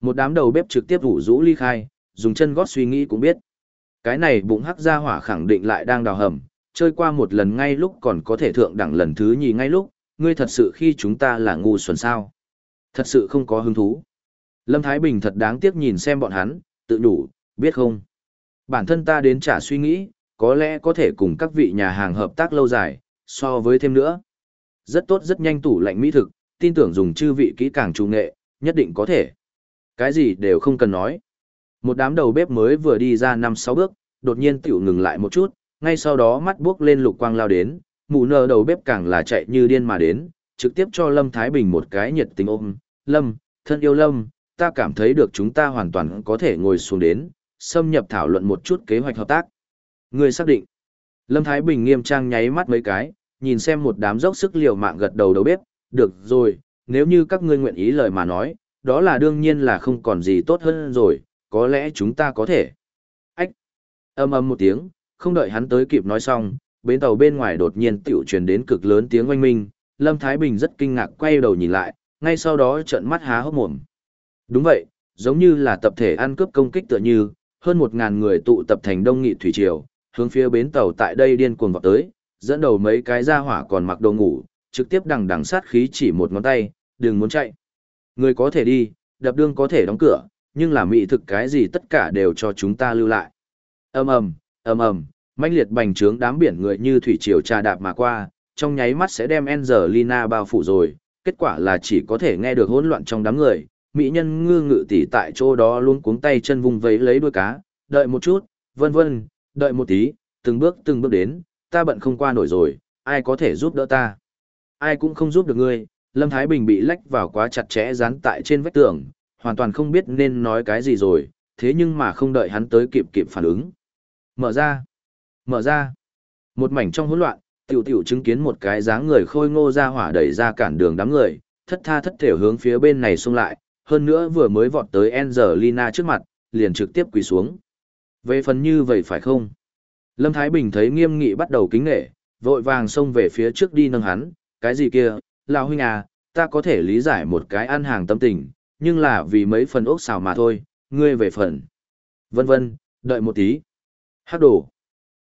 Một đám đầu bếp trực tiếp vũ rũ ly khai, dùng chân gót suy nghĩ cũng biết. Cái này bụng hắc ra hỏa khẳng định lại đang đào hầm, chơi qua một lần ngay lúc còn có thể thượng đẳng lần thứ nhì ngay lúc, ngươi thật sự khi chúng ta là ngu xuẩn sao. Thật sự không có hứng thú. Lâm Thái Bình thật đáng tiếc nhìn xem bọn hắn, tự đủ, biết không? Bản thân ta đến trả suy nghĩ, có lẽ có thể cùng các vị nhà hàng hợp tác lâu dài, so với thêm nữa. Rất tốt rất nhanh tủ lạnh mỹ thực, tin tưởng dùng chư vị kỹ càng trung nghệ, nhất định có thể. Cái gì đều không cần nói. Một đám đầu bếp mới vừa đi ra năm sáu bước, đột nhiên tiểu ngừng lại một chút, ngay sau đó mắt buốc lên lục quang lao đến, mụ nờ đầu bếp càng là chạy như điên mà đến, trực tiếp cho Lâm Thái Bình một cái nhiệt tình ôm. Lâm, thân yêu Lâm, ta cảm thấy được chúng ta hoàn toàn có thể ngồi xuống đến, xâm nhập thảo luận một chút kế hoạch hợp tác. Người xác định. Lâm Thái Bình nghiêm trang nháy mắt mấy cái, nhìn xem một đám dốc sức liều mạng gật đầu đầu bếp, được rồi, nếu như các ngươi nguyện ý lời mà nói, đó là đương nhiên là không còn gì tốt hơn rồi, có lẽ chúng ta có thể. Ách! Âm âm một tiếng, không đợi hắn tới kịp nói xong, bến tàu bên ngoài đột nhiên tiểu truyền đến cực lớn tiếng oanh minh, Lâm Thái Bình rất kinh ngạc quay đầu nhìn lại, ngay sau đó trợn mắt há hốc mồm. Đúng vậy, giống như là tập thể ăn cướp công kích tựa như, hơn một ngàn người tụ tập thành đông nghị thủy triều, hướng phía bến tàu tại đây điên cuồng vọt tới, dẫn đầu mấy cái ra hỏa còn mặc đồ ngủ, trực tiếp đằng đằng sát khí chỉ một ngón tay, đừng muốn chạy. Người có thể đi, đập đương có thể đóng cửa, nhưng là mỹ thực cái gì tất cả đều cho chúng ta lưu lại. ầm ầm, ầm ầm, mãnh liệt bành trướng đám biển người như thủy triều trà đạp mà qua, trong nháy mắt sẽ đem Angelina bao phủ rồi, kết quả là chỉ có thể nghe được hỗn loạn trong đám người, mỹ nhân ngư ngự tỉ tại chỗ đó luôn cuống tay chân vùng vẫy lấy đuôi cá, đợi một chút, vân vân, đợi một tí, từng bước từng bước đến, ta bận không qua nổi rồi, ai có thể giúp đỡ ta. Ai cũng không giúp được ngươi, Lâm Thái Bình bị lách vào quá chặt chẽ dán tại trên vách tường, hoàn toàn không biết nên nói cái gì rồi, thế nhưng mà không đợi hắn tới kịp kịp phản ứng. Mở ra, mở ra, một mảnh trong hỗn loạn, tiểu tiểu chứng kiến một cái dáng người khôi ngô ra hỏa đẩy ra cản đường đám người, thất tha thất thể hướng phía bên này xung lại, hơn nữa vừa mới vọt tới Angelina trước mặt, liền trực tiếp quỳ xuống. Về phần như vậy phải không? Lâm Thái Bình thấy nghiêm nghị bắt đầu kính nghệ, vội vàng xông về phía trước đi nâng hắn, cái gì kia, lão huynh à, ta có thể lý giải một cái ăn hàng tâm tình, nhưng là vì mấy phần ốc xào mà thôi, ngươi về phần. Vân vân, đợi một tí. Hát đổ.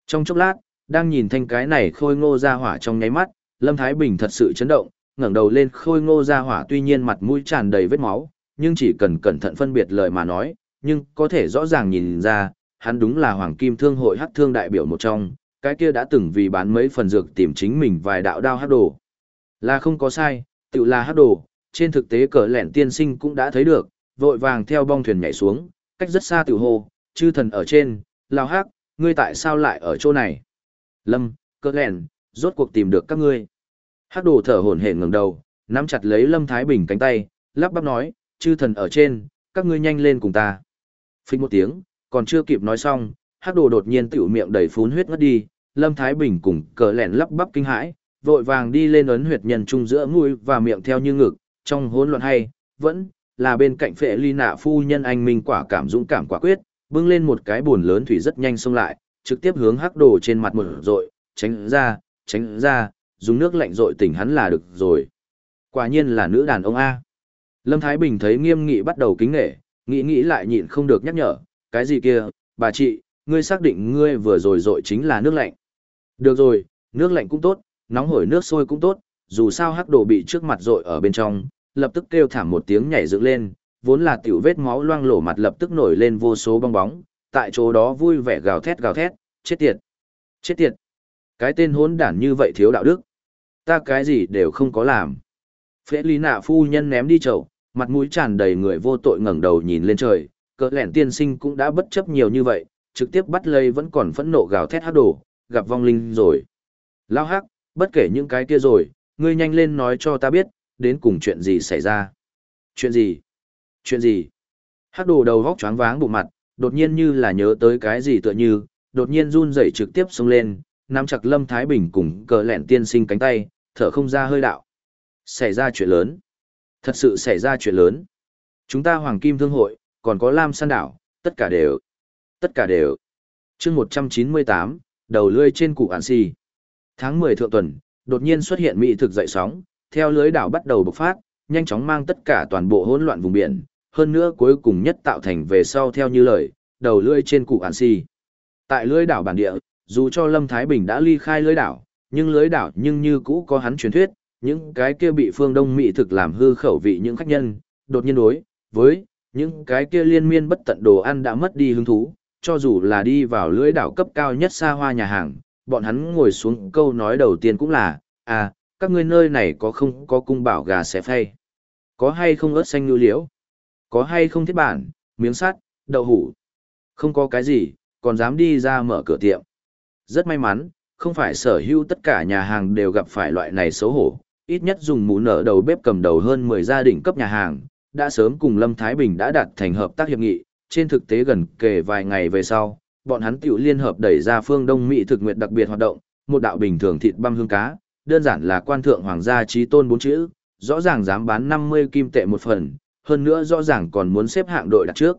Trong chốc lát, đang nhìn thanh cái này khôi ngô ra hỏa trong nháy mắt, Lâm Thái Bình thật sự chấn động, ngẩng đầu lên khôi ngô ra hỏa tuy nhiên mặt mũi tràn đầy vết máu, nhưng chỉ cần cẩn thận phân biệt lời mà nói, nhưng có thể rõ ràng nhìn ra, hắn đúng là Hoàng Kim Thương hội hắc thương đại biểu một trong, cái kia đã từng vì bán mấy phần dược tìm chính mình vài đạo đao hắc đồ. Là không có sai, tự là hắc đồ, trên thực tế cờ lẻn tiên sinh cũng đã thấy được, vội vàng theo bong thuyền nhảy xuống, cách rất xa tiểu hồ, chư thần ở trên, lao hắc, ngươi tại sao lại ở chỗ này? Lâm, cờ lẻn, rốt cuộc tìm được các ngươi. Hắc đồ thở hổn hển ngẩng đầu, nắm chặt lấy Lâm Thái Bình cánh tay, lắp bắp nói, chư thần ở trên, các ngươi nhanh lên cùng ta. Phích một tiếng, còn chưa kịp nói xong, Hắc đồ đột nhiên tiểu miệng đầy phún huyết ngất đi, Lâm Thái Bình cùng cờ lẻn lắp bắp kinh hãi, vội vàng đi lên ấn huyệt nhân trung giữa mũi và miệng theo như ngực, trong hỗn loạn hay, vẫn là bên cạnh phệ ly nạ phu nhân anh minh quả cảm dũng cảm quả quyết, bưng lên một cái buồn lớn thủy rất nhanh xông lại, trực tiếp hướng hắc đồ trên mặt một rội, tránh ra, tránh ra, dùng nước lạnh rội tỉnh hắn là được rồi. Quả nhiên là nữ đàn ông A. Lâm Thái Bình thấy nghiêm nghị bắt đầu kính nghệ, nghĩ nghĩ lại nhịn không được nhắc nhở, cái gì kia, bà chị, ngươi xác định ngươi vừa rồi rội chính là nước lạnh. Được rồi, nước lạnh cũng tốt, nóng hổi nước sôi cũng tốt, dù sao hắc đồ bị trước mặt rội ở bên trong, lập tức kêu thảm một tiếng nhảy dựng lên, vốn là tiểu vết máu loang lổ mặt lập tức nổi lên vô số bong bóng, tại chỗ đó vui vẻ gào thét gào thét, chết tiệt, chết tiệt. Cái tên hỗn đản như vậy thiếu đạo đức. Ta cái gì đều không có làm. Phễ lý nạ phu nhân ném đi chậu, mặt mũi tràn đầy người vô tội ngẩng đầu nhìn lên trời, cỡ lẻn tiên sinh cũng đã bất chấp nhiều như vậy, trực tiếp bắt lây vẫn còn phẫn nộ gào thét hát đổ, gặp vong linh rồi. Lao hắc, bất kể những cái kia rồi, ngươi nhanh lên nói cho ta biết, đến cùng chuyện gì xảy ra. Chuyện gì? Chuyện gì? Hắc đồ đầu góc choáng váng bụng mặt, đột nhiên như là nhớ tới cái gì tựa như, đột nhiên run rẩy trực tiếp xông lên, nắm chặt Lâm Thái Bình cùng cờ lẹn tiên sinh cánh tay, thở không ra hơi đạo. Xảy ra chuyện lớn. Thật sự xảy ra chuyện lớn. Chúng ta Hoàng Kim Thương Hội, còn có Lam San Đảo, tất cả đều. Tất cả đều. chương 198, đầu lươi trên cụ ản si. Tháng 10 thượng tuần, đột nhiên xuất hiện mỹ thực dậy sóng, theo lưới đảo bắt đầu bộc phát, nhanh chóng mang tất cả toàn bộ hỗn loạn vùng biển, hơn nữa cuối cùng nhất tạo thành về sau theo như lời, đầu lưỡi trên cụ ản si. Tại lưới đảo bản địa, dù cho Lâm Thái Bình đã ly khai lưới đảo, nhưng lưới đảo nhưng như cũ có hắn truyền thuyết, những cái kia bị phương Đông Mỹ thực làm hư khẩu vị những khách nhân, đột nhiên đối với những cái kia liên miên bất tận đồ ăn đã mất đi hứng thú, cho dù là đi vào lưỡi đảo cấp cao nhất xa hoa nhà hàng, bọn hắn ngồi xuống câu nói đầu tiên cũng là, à, các ngươi nơi này có không có cung bảo gà xé phay? Có hay không ớt xanh ngư liễu? Có hay không thiết bản, miếng sắt, đậu hủ? Không có cái gì, còn dám đi ra mở cửa tiệm. Rất may mắn, không phải sở hữu tất cả nhà hàng đều gặp phải loại này xấu hổ, ít nhất dùng mũ nở đầu bếp cầm đầu hơn 10 gia đình cấp nhà hàng, đã sớm cùng Lâm Thái Bình đã đạt thành hợp tác hiệp nghị, trên thực tế gần kề vài ngày về sau, bọn hắn tiểu liên hợp đẩy ra phương Đông Mỹ thực nguyện đặc biệt hoạt động, một đạo bình thường thịt băm hương cá, đơn giản là quan thượng hoàng gia trí tôn bốn chữ, rõ ràng dám bán 50 kim tệ một phần, hơn nữa rõ ràng còn muốn xếp hạng đội đặt trước.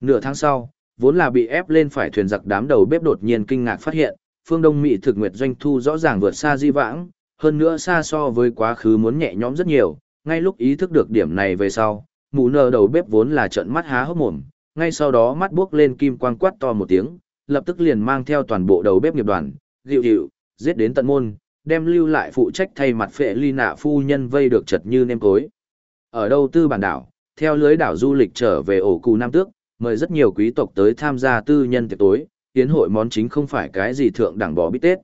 Nửa tháng sau, vốn là bị ép lên phải thuyền giặc đám đầu bếp đột nhiên kinh ngạc phát hiện, phương Đông Mỹ thực nguyệt doanh thu rõ ràng vượt xa di vãng, hơn nữa xa so với quá khứ muốn nhẹ nhõm rất nhiều, ngay lúc ý thức được điểm này về sau, mù nờ đầu bếp vốn là trận mắt há hốc mồm, ngay sau đó mắt buốc lên kim quang quát to một tiếng, lập tức liền mang theo toàn bộ đầu bếp nghiệp đoàn, dịu dịu, giết đến tận môn, đem lưu lại phụ trách thay mặt phệ ly nạ phu nhân vây được chật như nêm cối. Ở đâu tư bản đảo, theo lưới đảo du lịch trở về ổ cù Nam Tước, mời rất nhiều quý tộc tới tham gia tư nhân tiệc tối, tiến hội món chính không phải cái gì thượng đẳng bò bít tết,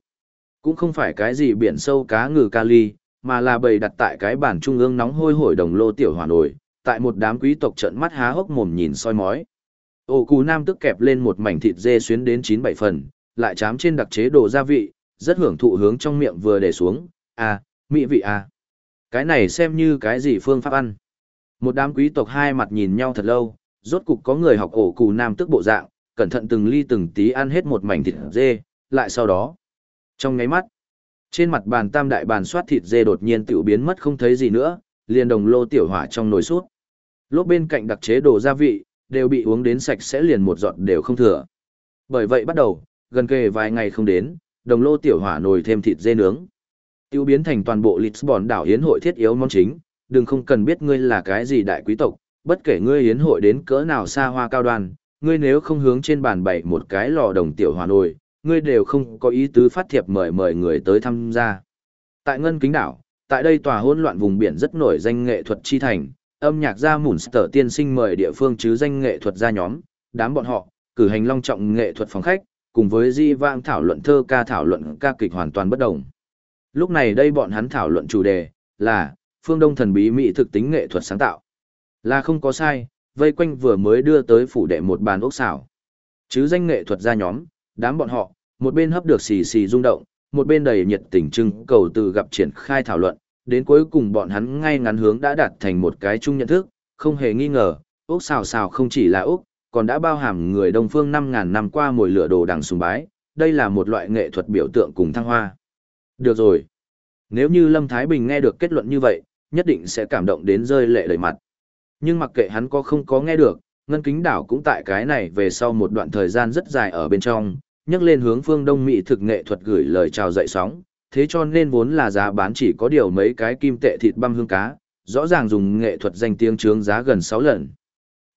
cũng không phải cái gì biển sâu cá ngừ kali, mà là bày đặt tại cái bản trung ương nóng hôi hổi đồng lô tiểu hỏa nổi, tại một đám quý tộc trợn mắt há hốc mồm nhìn soi mói. Ổ cù nam tức kẹp lên một mảnh thịt dê xuyến đến chín bảy phần, lại chám trên đặc chế đồ gia vị, rất hưởng thụ hướng trong miệng vừa để xuống, à, mỹ vị à. Cái này xem như cái gì phương pháp ăn. Một đám quý tộc hai mặt nhìn nhau thật lâu, rốt cục có người học ổ cù nam tức bộ dạng, cẩn thận từng ly từng tí ăn hết một mảnh thịt dê, lại sau đó. Trong ngáy mắt, trên mặt bàn tam đại bàn soát thịt dê đột nhiên tiểu biến mất không thấy gì nữa, liền đồng lô tiểu hỏa trong nồi sút. Lốp bên cạnh đặc chế đồ gia vị, đều bị uống đến sạch sẽ liền một giọt đều không thừa. Bởi vậy bắt đầu, gần kề vài ngày không đến, đồng lô tiểu hỏa nồi thêm thịt dê nướng. Tiêu biến thành toàn bộ Lisbon đảo yến hội thiết yếu món chính, đừng không cần biết ngươi là cái gì đại quý tộc, bất kể ngươi yến hội đến cỡ nào xa hoa cao đoan, ngươi nếu không hướng trên bàn bày một cái lò đồng tiểu hỏa nồi, ngươi đều không có ý tứ phát thiệp mời mời người tới tham gia. Tại Ngân Kính đảo, tại đây tòa hỗn loạn vùng biển rất nổi danh nghệ thuật chi thành, âm nhạc gia Munster tiên sinh mời địa phương chứ danh nghệ thuật gia nhóm, đám bọn họ, cử hành long trọng nghệ thuật phòng khách, cùng với di vang thảo luận thơ ca thảo luận ca kịch hoàn toàn bất đồng. Lúc này đây bọn hắn thảo luận chủ đề là phương đông thần bí mỹ thực tính nghệ thuật sáng tạo. Là không có sai, vây quanh vừa mới đưa tới phủ đệ một bàn ốc xảo. Chứ danh nghệ thuật ra nhóm, đám bọn họ, một bên hấp được xì xì rung động, một bên đầy nhiệt tình trưng cầu từ gặp triển khai thảo luận, đến cuối cùng bọn hắn ngay ngắn hướng đã đạt thành một cái chung nhận thức, không hề nghi ngờ, ốc xào xào không chỉ là ốc, còn đã bao hàm người Đông Phương 5.000 năm qua mồi lửa đồ đằng sùng bái, đây là một loại nghệ thuật biểu tượng cùng thăng hoa. Được rồi. Nếu như Lâm Thái Bình nghe được kết luận như vậy, nhất định sẽ cảm động đến rơi lệ đầy mặt. Nhưng mặc kệ hắn có không có nghe được, Ngân Kính Đảo cũng tại cái này về sau một đoạn thời gian rất dài ở bên trong, nhắc lên hướng phương Đông Mỹ thực nghệ thuật gửi lời chào dậy sóng, thế cho nên vốn là giá bán chỉ có điều mấy cái kim tệ thịt băm hương cá, rõ ràng dùng nghệ thuật danh tiếng trướng giá gần 6 lần.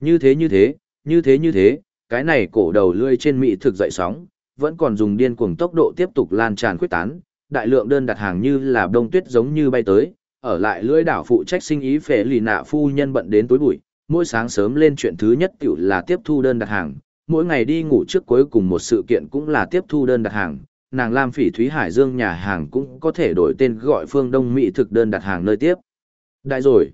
Như thế như thế, như thế như thế, cái này cổ đầu lươi trên Mỹ thực dậy sóng, vẫn còn dùng điên cuồng tốc độ tiếp tục lan tràn khuyết tán, đại lượng đơn đặt hàng như là đông tuyết giống như bay tới, ở lại lưỡi đảo phụ trách sinh ý phế lì nạ phu nhân bận đến tối buổi, mỗi sáng sớm lên chuyện thứ nhất tiểu là tiếp thu đơn đặt hàng, mỗi ngày đi ngủ trước cuối cùng một sự kiện cũng là tiếp thu đơn đặt hàng, nàng Lam Phỉ Thúy Hải Dương nhà hàng cũng có thể đổi tên gọi phương Đông Mỹ thực đơn đặt hàng nơi tiếp. Đại rồi.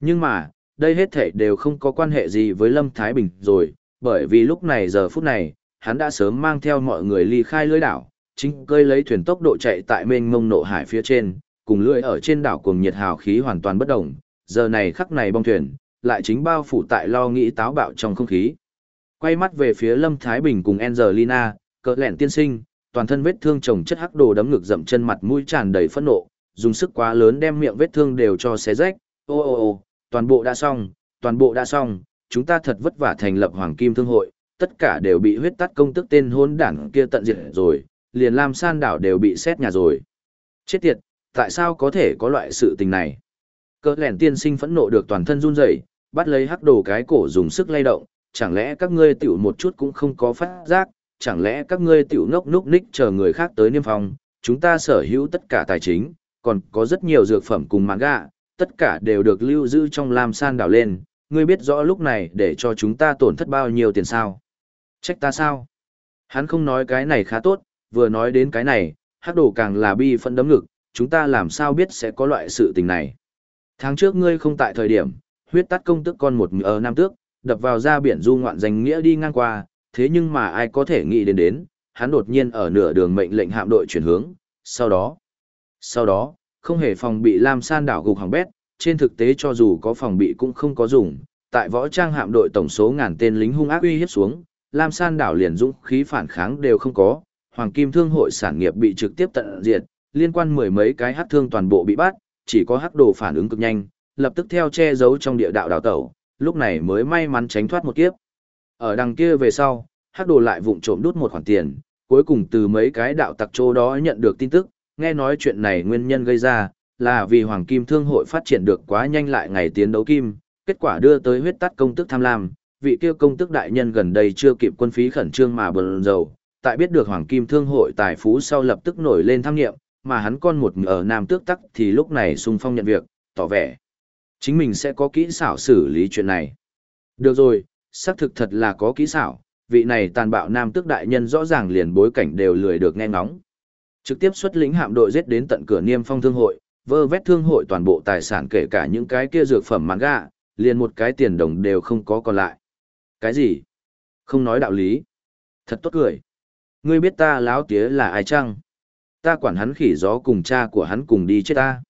Nhưng mà, đây hết thảy đều không có quan hệ gì với Lâm Thái Bình rồi, bởi vì lúc này giờ phút này, hắn đã sớm mang theo mọi người ly khai lưới đảo, chính cơi lấy thuyền tốc độ chạy tại mênh mông nộ hải phía trên, cùng lưỡi ở trên đảo cùng nhiệt hào khí hoàn toàn bất động, giờ này khắc này bong thuyền, lại chính bao phủ tại lo nghĩ táo bạo trong không khí. Quay mắt về phía Lâm Thái Bình cùng Angelina, cỡ lẹn tiên sinh, toàn thân vết thương chồng chất hắc đồ đấm ngực dậm chân mặt mũi tràn đầy phẫn nộ, dùng sức quá lớn đem miệng vết thương đều cho xé rách. Ô ô ô, toàn bộ đã xong, toàn bộ đã xong, chúng ta thật vất vả thành lập Hoàng Kim Thương hội, tất cả đều bị huyết tắt công tức tên hôn đảng kia tận diệt rồi, liền Lam San đảo đều bị xét nhà rồi. Chết tiệt, tại sao có thể có loại sự tình này? Cỡ lẻn tiên sinh phẫn nộ được toàn thân run rẩy, bắt lấy hắc đồ cái cổ dùng sức lay động, chẳng lẽ các ngươi tiểu một chút cũng không có phát giác, chẳng lẽ các ngươi tiểu ngốc núc ních chờ người khác tới niêm phong, chúng ta sở hữu tất cả tài chính, còn có rất nhiều dược phẩm cùng manga, tất cả đều được lưu giữ trong Lam San đảo lên, ngươi biết rõ lúc này để cho chúng ta tổn thất bao nhiêu tiền sao? Trách ta sao? Hắn không nói cái này khá tốt, vừa nói đến cái này, hắc đồ càng là bi phân đấm ngực, chúng ta làm sao biết sẽ có loại sự tình này. Tháng trước ngươi không tại thời điểm, huyết tắt công tức con một ở nam tước, đập vào ra biển du ngoạn danh nghĩa đi ngang qua, thế nhưng mà ai có thể nghĩ đến đến, hắn đột nhiên ở nửa đường mệnh lệnh hạm đội chuyển hướng, sau đó, sau đó, không hề phòng bị Lam San đảo gục hàng bét, trên thực tế cho dù có phòng bị cũng không có dùng, tại võ trang hạm đội tổng số ngàn tên lính hung ác uy hiếp xuống, Lam San đảo liền dũng khí phản kháng đều không có, Hoàng Kim Thương hội sản nghiệp bị trực tiếp tận diệt, liên quan mười mấy cái hắc thương toàn bộ bị bắt, chỉ có hắc đồ phản ứng cực nhanh, lập tức theo che giấu trong địa đạo đào tẩu, lúc này mới may mắn tránh thoát một kiếp. Ở đằng kia về sau, hắc đồ lại vụng trộm đút một khoản tiền, cuối cùng từ mấy cái đạo tặc chỗ đó nhận được tin tức, nghe nói chuyện này nguyên nhân gây ra, là vì Hoàng Kim Thương hội phát triển được quá nhanh lại ngày tiến đấu kim, kết quả đưa tới huyết tắt công tức tham lam, vị kia công tức đại nhân gần đây chưa kịp quân phí khẩn trương mà bần dầu, tại biết được Hoàng Kim Thương hội tài phú sau lập tức nổi lên tham nghiệm, mà hắn con một ở Nam Tước Tắc thì lúc này sung phong nhận việc, tỏ vẻ. Chính mình sẽ có kỹ xảo xử lý chuyện này. Được rồi, xác thực thật là có kỹ xảo, vị này tàn bạo Nam Tước Đại Nhân rõ ràng liền bối cảnh đều lười được nghe ngóng. Trực tiếp xuất lĩnh hạm đội giết đến tận cửa Niêm Phong Thương hội, vơ vét thương hội toàn bộ tài sản kể cả những cái kia dược phẩm manga, liền một cái tiền đồng đều không có còn lại. Cái gì? Không nói đạo lý. Thật tốt cười. Ngươi biết ta láo tía là ai chăng? Ta quản hắn khỉ gió cùng cha của hắn cùng đi chết ta.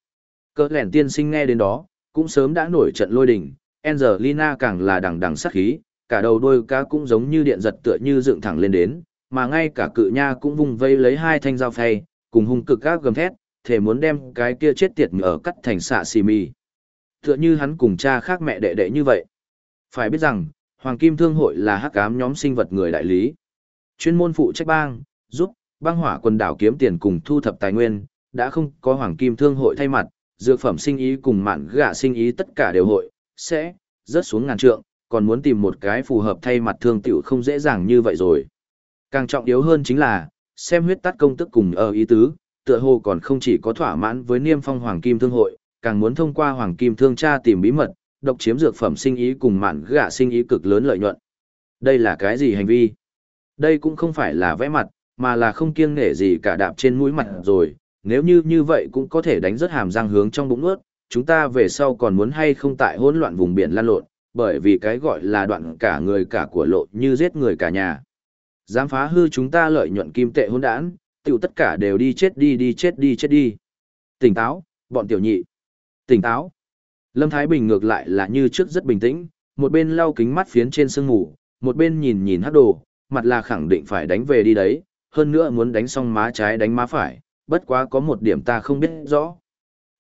Cỡ lẻn tiên sinh nghe đến đó, cũng sớm đã nổi trận lôi đình. Angelina càng là đằng đằng sát khí, cả đầu đôi cá cũng giống như điện giật tựa như dựng thẳng lên đến, mà ngay cả cự nha cũng vùng vây lấy hai thanh dao phay, cùng hung cực các gầm thét, thể muốn đem cái kia chết tiệt ở cắt thành xạ xì mì. Tựa như hắn cùng cha khác mẹ đệ đệ như vậy. Phải biết rằng, Hoàng Kim Thương hội là hắc ám nhóm sinh vật người đại lý. Chuyên môn phụ trách bang, giúp, băng hỏa quần đảo kiếm tiền cùng thu thập tài nguyên, đã không có Hoàng Kim Thương hội thay mặt, dược phẩm sinh ý cùng mạn gạ sinh ý tất cả đều hội, sẽ, rớt xuống ngàn trượng, còn muốn tìm một cái phù hợp thay mặt thương tiểu không dễ dàng như vậy rồi. Càng trọng yếu hơn chính là, xem huyết tắt công tức cùng ở ý tứ, tựa hồ còn không chỉ có thỏa mãn với niêm phong Hoàng Kim Thương hội, càng muốn thông qua Hoàng Kim Thương tra tìm bí mật, độc chiếm dược phẩm sinh ý cùng mạn gạ sinh ý cực lớn lợi nhuận. Đây là cái gì hành vi? Đây cũng không phải là vẽ mặt, mà là không kiêng nể gì cả đạp trên mũi mặt rồi, nếu như như vậy cũng có thể đánh rất hàm răng hướng trong bụng nuốt, chúng ta về sau còn muốn hay không tại hỗn loạn vùng biển lan lộn, bởi vì cái gọi là đoạn cả người cả của lộ như giết người cả nhà. Dám phá hư chúng ta lợi nhuận kim tệ hỗn đản, tiểu tất cả đều đi chết đi đi chết đi chết đi. Tỉnh táo, bọn tiểu nhị. Tỉnh táo. Lâm Thái Bình ngược lại là như trước rất bình tĩnh, một bên lau kính mắt phiến trên sương ngủ, một bên nhìn nhìn hát đồ, mặt là khẳng định phải đánh về đi đấy, hơn nữa muốn đánh xong má trái đánh má phải, bất quá có một điểm ta không biết rõ.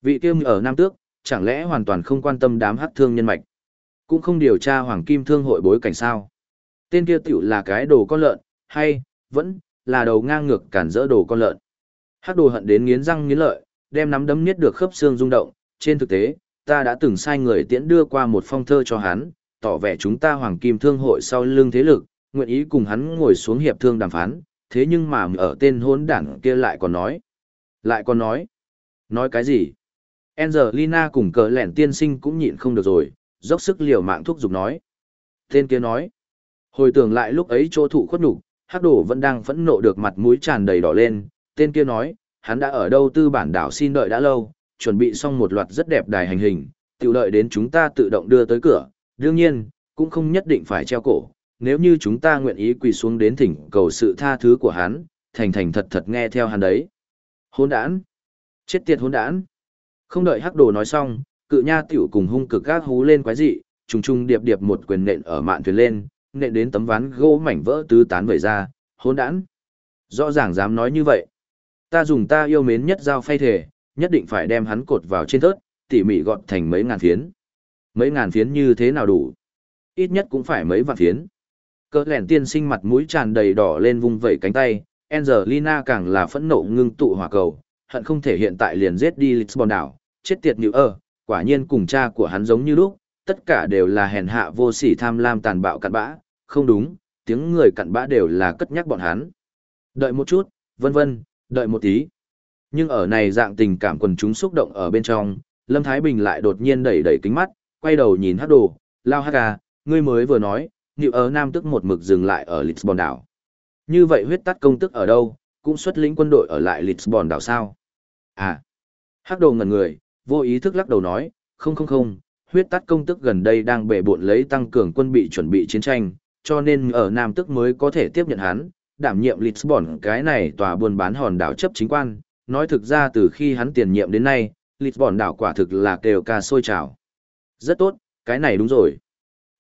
Vị kiêm ở Nam Tước, chẳng lẽ hoàn toàn không quan tâm đám hắc thương nhân mạch, cũng không điều tra Hoàng Kim Thương hội bối cảnh sao. Tên kia tiểu là cái đồ con lợn, hay, vẫn, là đầu ngang ngược cản rỡ đồ con lợn. Hắc đồ hận đến nghiến răng nghiến lợi, đem nắm đấm niết được khớp xương rung động, trên thực tế, ta đã từng sai người tiễn đưa qua một phong thơ cho hắn, tỏ vẻ chúng ta Hoàng Kim Thương hội sau lưng thế lực, nguyện ý cùng hắn ngồi xuống hiệp thương đàm phán, thế nhưng mà ở tên hỗn đảng kia lại còn nói. Lại còn nói. Nói cái gì? Angelina cùng cờ lẻn tiên sinh cũng nhịn không được rồi, dốc sức liều mạng thúc giục nói. Tên kia nói. Hồi tưởng lại lúc ấy chỗ thụ khuất nhục, hắc đổ vẫn đang phẫn nộ được mặt mũi tràn đầy đỏ lên. Tên kia nói, hắn đã ở đâu tư bản đảo xin đợi đã lâu, chuẩn bị xong một loạt rất đẹp đài hành hình, tự đợi đến chúng ta tự động đưa tới cửa. Đương nhiên, cũng không nhất định phải treo cổ, nếu như chúng ta nguyện ý quỳ xuống đến thỉnh cầu sự tha thứ của hắn, thành thành thật thật nghe theo hắn đấy. Hôn đản! Chết tiệt hôn đản! Không đợi hắc đồ nói xong, cự nha tiểu cùng hung cực gác hú lên quái dị, trùng trùng điệp điệp một quyền nện ở mạn thuyền lên, nện đến tấm ván gỗ mảnh vỡ tứ tán vẩy ra, hôn đản! Rõ ràng dám nói như vậy. Ta dùng ta yêu mến nhất dao phay thể, nhất định phải đem hắn cột vào trên thớt, tỉ mỉ gọn thành mấy ngàn phiến. Mấy ngàn phiến như thế nào đủ? Ít nhất cũng phải mấy vạn phiến. Cỡ lẻn tiên sinh mặt mũi tràn đầy đỏ lên vung vẩy cánh tay, Angelina càng là phẫn nộ ngưng tụ hỏa cầu, hận không thể hiện tại liền giết đi Lisbon đảo, chết tiệt như ơ, quả nhiên cùng cha của hắn giống như lúc, tất cả đều là hèn hạ vô sỉ tham lam tàn bạo cặn bã, không đúng, tiếng người cặn bã đều là cất nhắc bọn hắn. Đợi một chút, vân vân, đợi một tí. Nhưng ở này dạng tình cảm quần chúng xúc động ở bên trong, Lâm Thái Bình lại đột nhiên đẩy đẩy kính mắt, quay đầu nhìn hát đồ, lao hát ca, ngươi mới vừa nói, New ở Nam tức một mực dừng lại ở Lisbon đảo. Như vậy huyết tắt công tức ở đâu, cũng xuất lĩnh quân đội ở lại Lisbon đảo sao? À, hắc đồ ngần người, vô ý thức lắc đầu nói, không không không, huyết tắt công tức gần đây đang bệ bộn lấy tăng cường quân bị chuẩn bị chiến tranh, cho nên ở Nam tức mới có thể tiếp nhận hắn, đảm nhiệm Lisbon cái này tòa buôn bán hòn đảo chấp chính quan, nói thực ra từ khi hắn tiền nhiệm đến nay, Lisbon đảo quả thực là kêu ca sôi trào. Rất tốt, cái này đúng rồi.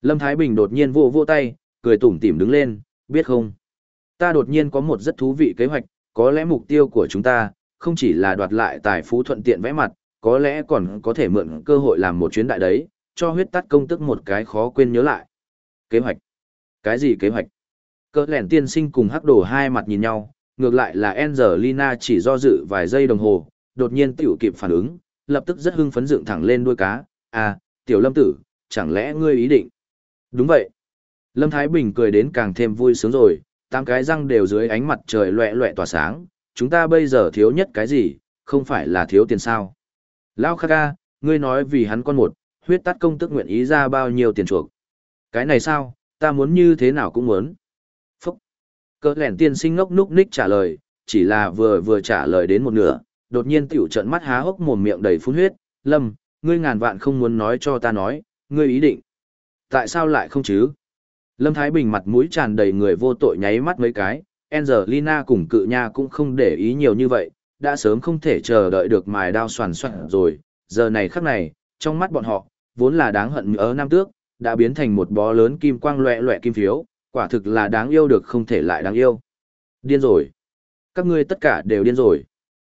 Lâm Thái Bình đột nhiên vô vô tay, cười tủm tỉm đứng lên, biết không? Ta đột nhiên có một rất thú vị kế hoạch, có lẽ mục tiêu của chúng ta, không chỉ là đoạt lại tài phú thuận tiện vẽ mặt, có lẽ còn có thể mượn cơ hội làm một chuyến đại đấy, cho huyết tắt công tức một cái khó quên nhớ lại. Kế hoạch? Cái gì kế hoạch? Cơ lẻn tiên sinh cùng hắc đổ hai mặt nhìn nhau, ngược lại là Angelina chỉ do dự vài giây đồng hồ, đột nhiên tiểu kịp phản ứng, lập tức rất hưng phấn dựng thẳng lên đuôi cá. À, tiểu lâm tử, chẳng lẽ ngươi ý định? Đúng vậy. Lâm Thái Bình cười đến càng thêm vui sướng rồi, tám cái răng đều dưới ánh mặt trời loẹ loẹ tỏa sáng, chúng ta bây giờ thiếu nhất cái gì, không phải là thiếu tiền sao. Lao Kha ngươi nói vì hắn con một, huyết tắt công tức nguyện ý ra bao nhiêu tiền chuộc. Cái này sao, ta muốn như thế nào cũng muốn. Phúc. Cỡ lẻn tiên sinh ngốc núc ních trả lời, chỉ là vừa vừa trả lời đến một nửa, đột nhiên tiểu trận mắt há hốc mồm miệng đầy phun huyết, lâm, ngươi ngàn vạn không muốn nói cho ta nói, ngươi ý định. Tại sao lại không chứ? Lâm Thái Bình mặt mũi tràn đầy người vô tội nháy mắt mấy cái, Angelina cùng cự nha cũng không để ý nhiều như vậy, đã sớm không thể chờ đợi được mài đao soàn soạn rồi, giờ này khắc này, trong mắt bọn họ, vốn là đáng hận ở Nam Tước, đã biến thành một bó lớn kim quang loẹ loẹ kim phiếu, quả thực là đáng yêu được không thể lại đáng yêu. Điên rồi. Các ngươi tất cả đều điên rồi.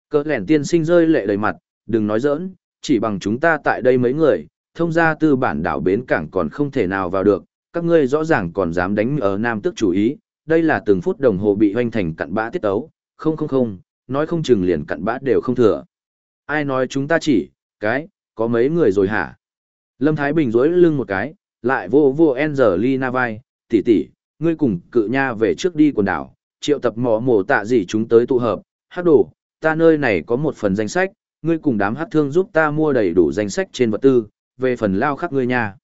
Cơ lẻn tiên sinh rơi lệ đầy mặt, đừng nói giỡn, chỉ bằng chúng ta tại đây mấy người, thông ra tư bản đảo bến cảng còn không thể nào vào được, các ngươi rõ ràng còn dám đánh ở Nam Tước chủ ý, đây là từng phút đồng hồ bị hoanh thành cặn bã tiết tấu, không không không, nói không chừng liền cặn bã đều không thừa. Ai nói chúng ta chỉ, cái, có mấy người rồi hả? Lâm Thái Bình rối lưng một cái, lại vô vô Angelina vai, tỷ tỷ, ngươi cùng cự nha về trước đi quần đảo, triệu tập mỏ mổ tạ gì chúng tới tụ hợp, hát đồ, ta nơi này có một phần danh sách, ngươi cùng đám hát thương giúp ta mua đầy đủ danh sách trên vật tư, về phần lao khắc ngươi nha.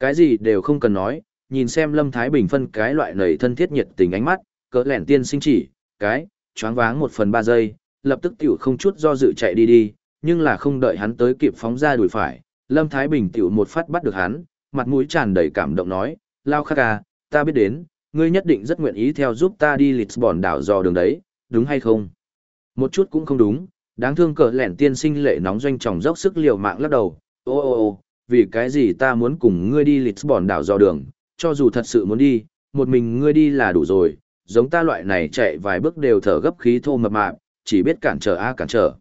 Cái gì đều không cần nói, nhìn xem Lâm Thái Bình phân cái loại nầy thân thiết nhiệt tình ánh mắt, cỡ lẻn tiên sinh chỉ, cái, choáng váng một phần ba giây, lập tức tiểu không chút do dự chạy đi đi, nhưng là không đợi hắn tới kịp phóng ra đuổi phải, Lâm Thái Bình tiểu một phát bắt được hắn, mặt mũi tràn đầy cảm động nói, Lao Khắc à, ta biết đến, ngươi nhất định rất nguyện ý theo giúp ta đi Lisbon đảo dò đường đấy, đúng hay không? Một chút cũng không đúng, đáng thương cờ lẻn tiên sinh lệ nóng doanh tròng dốc sức liều mạng lắc đầu, ô ô ô, vì cái gì ta muốn cùng ngươi đi Lisbon đảo dò đường, cho dù thật sự muốn đi, một mình ngươi đi là đủ rồi, giống ta loại này chạy vài bước đều thở gấp khí thô mập mạp, chỉ biết cản trở a cản trở.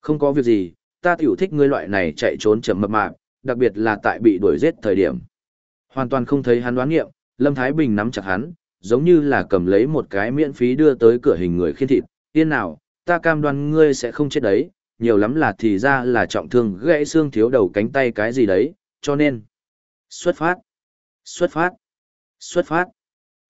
Không có việc gì, ta tiểu thích ngươi loại này chạy trốn chậm mập mạp, đặc biệt là tại bị đuổi giết thời điểm. Hoàn toàn không thấy hắn đoán nghiệm, Lâm Thái Bình nắm chặt hắn, giống như là cầm lấy một cái miễn phí đưa tới cửa hình người khiên thịt, yên nào, ta cam đoan ngươi sẽ không chết đấy, nhiều lắm là thì ra là trọng thương gãy xương thiếu đầu cánh tay cái gì đấy, cho nên. Xuất phát, xuất phát, xuất phát.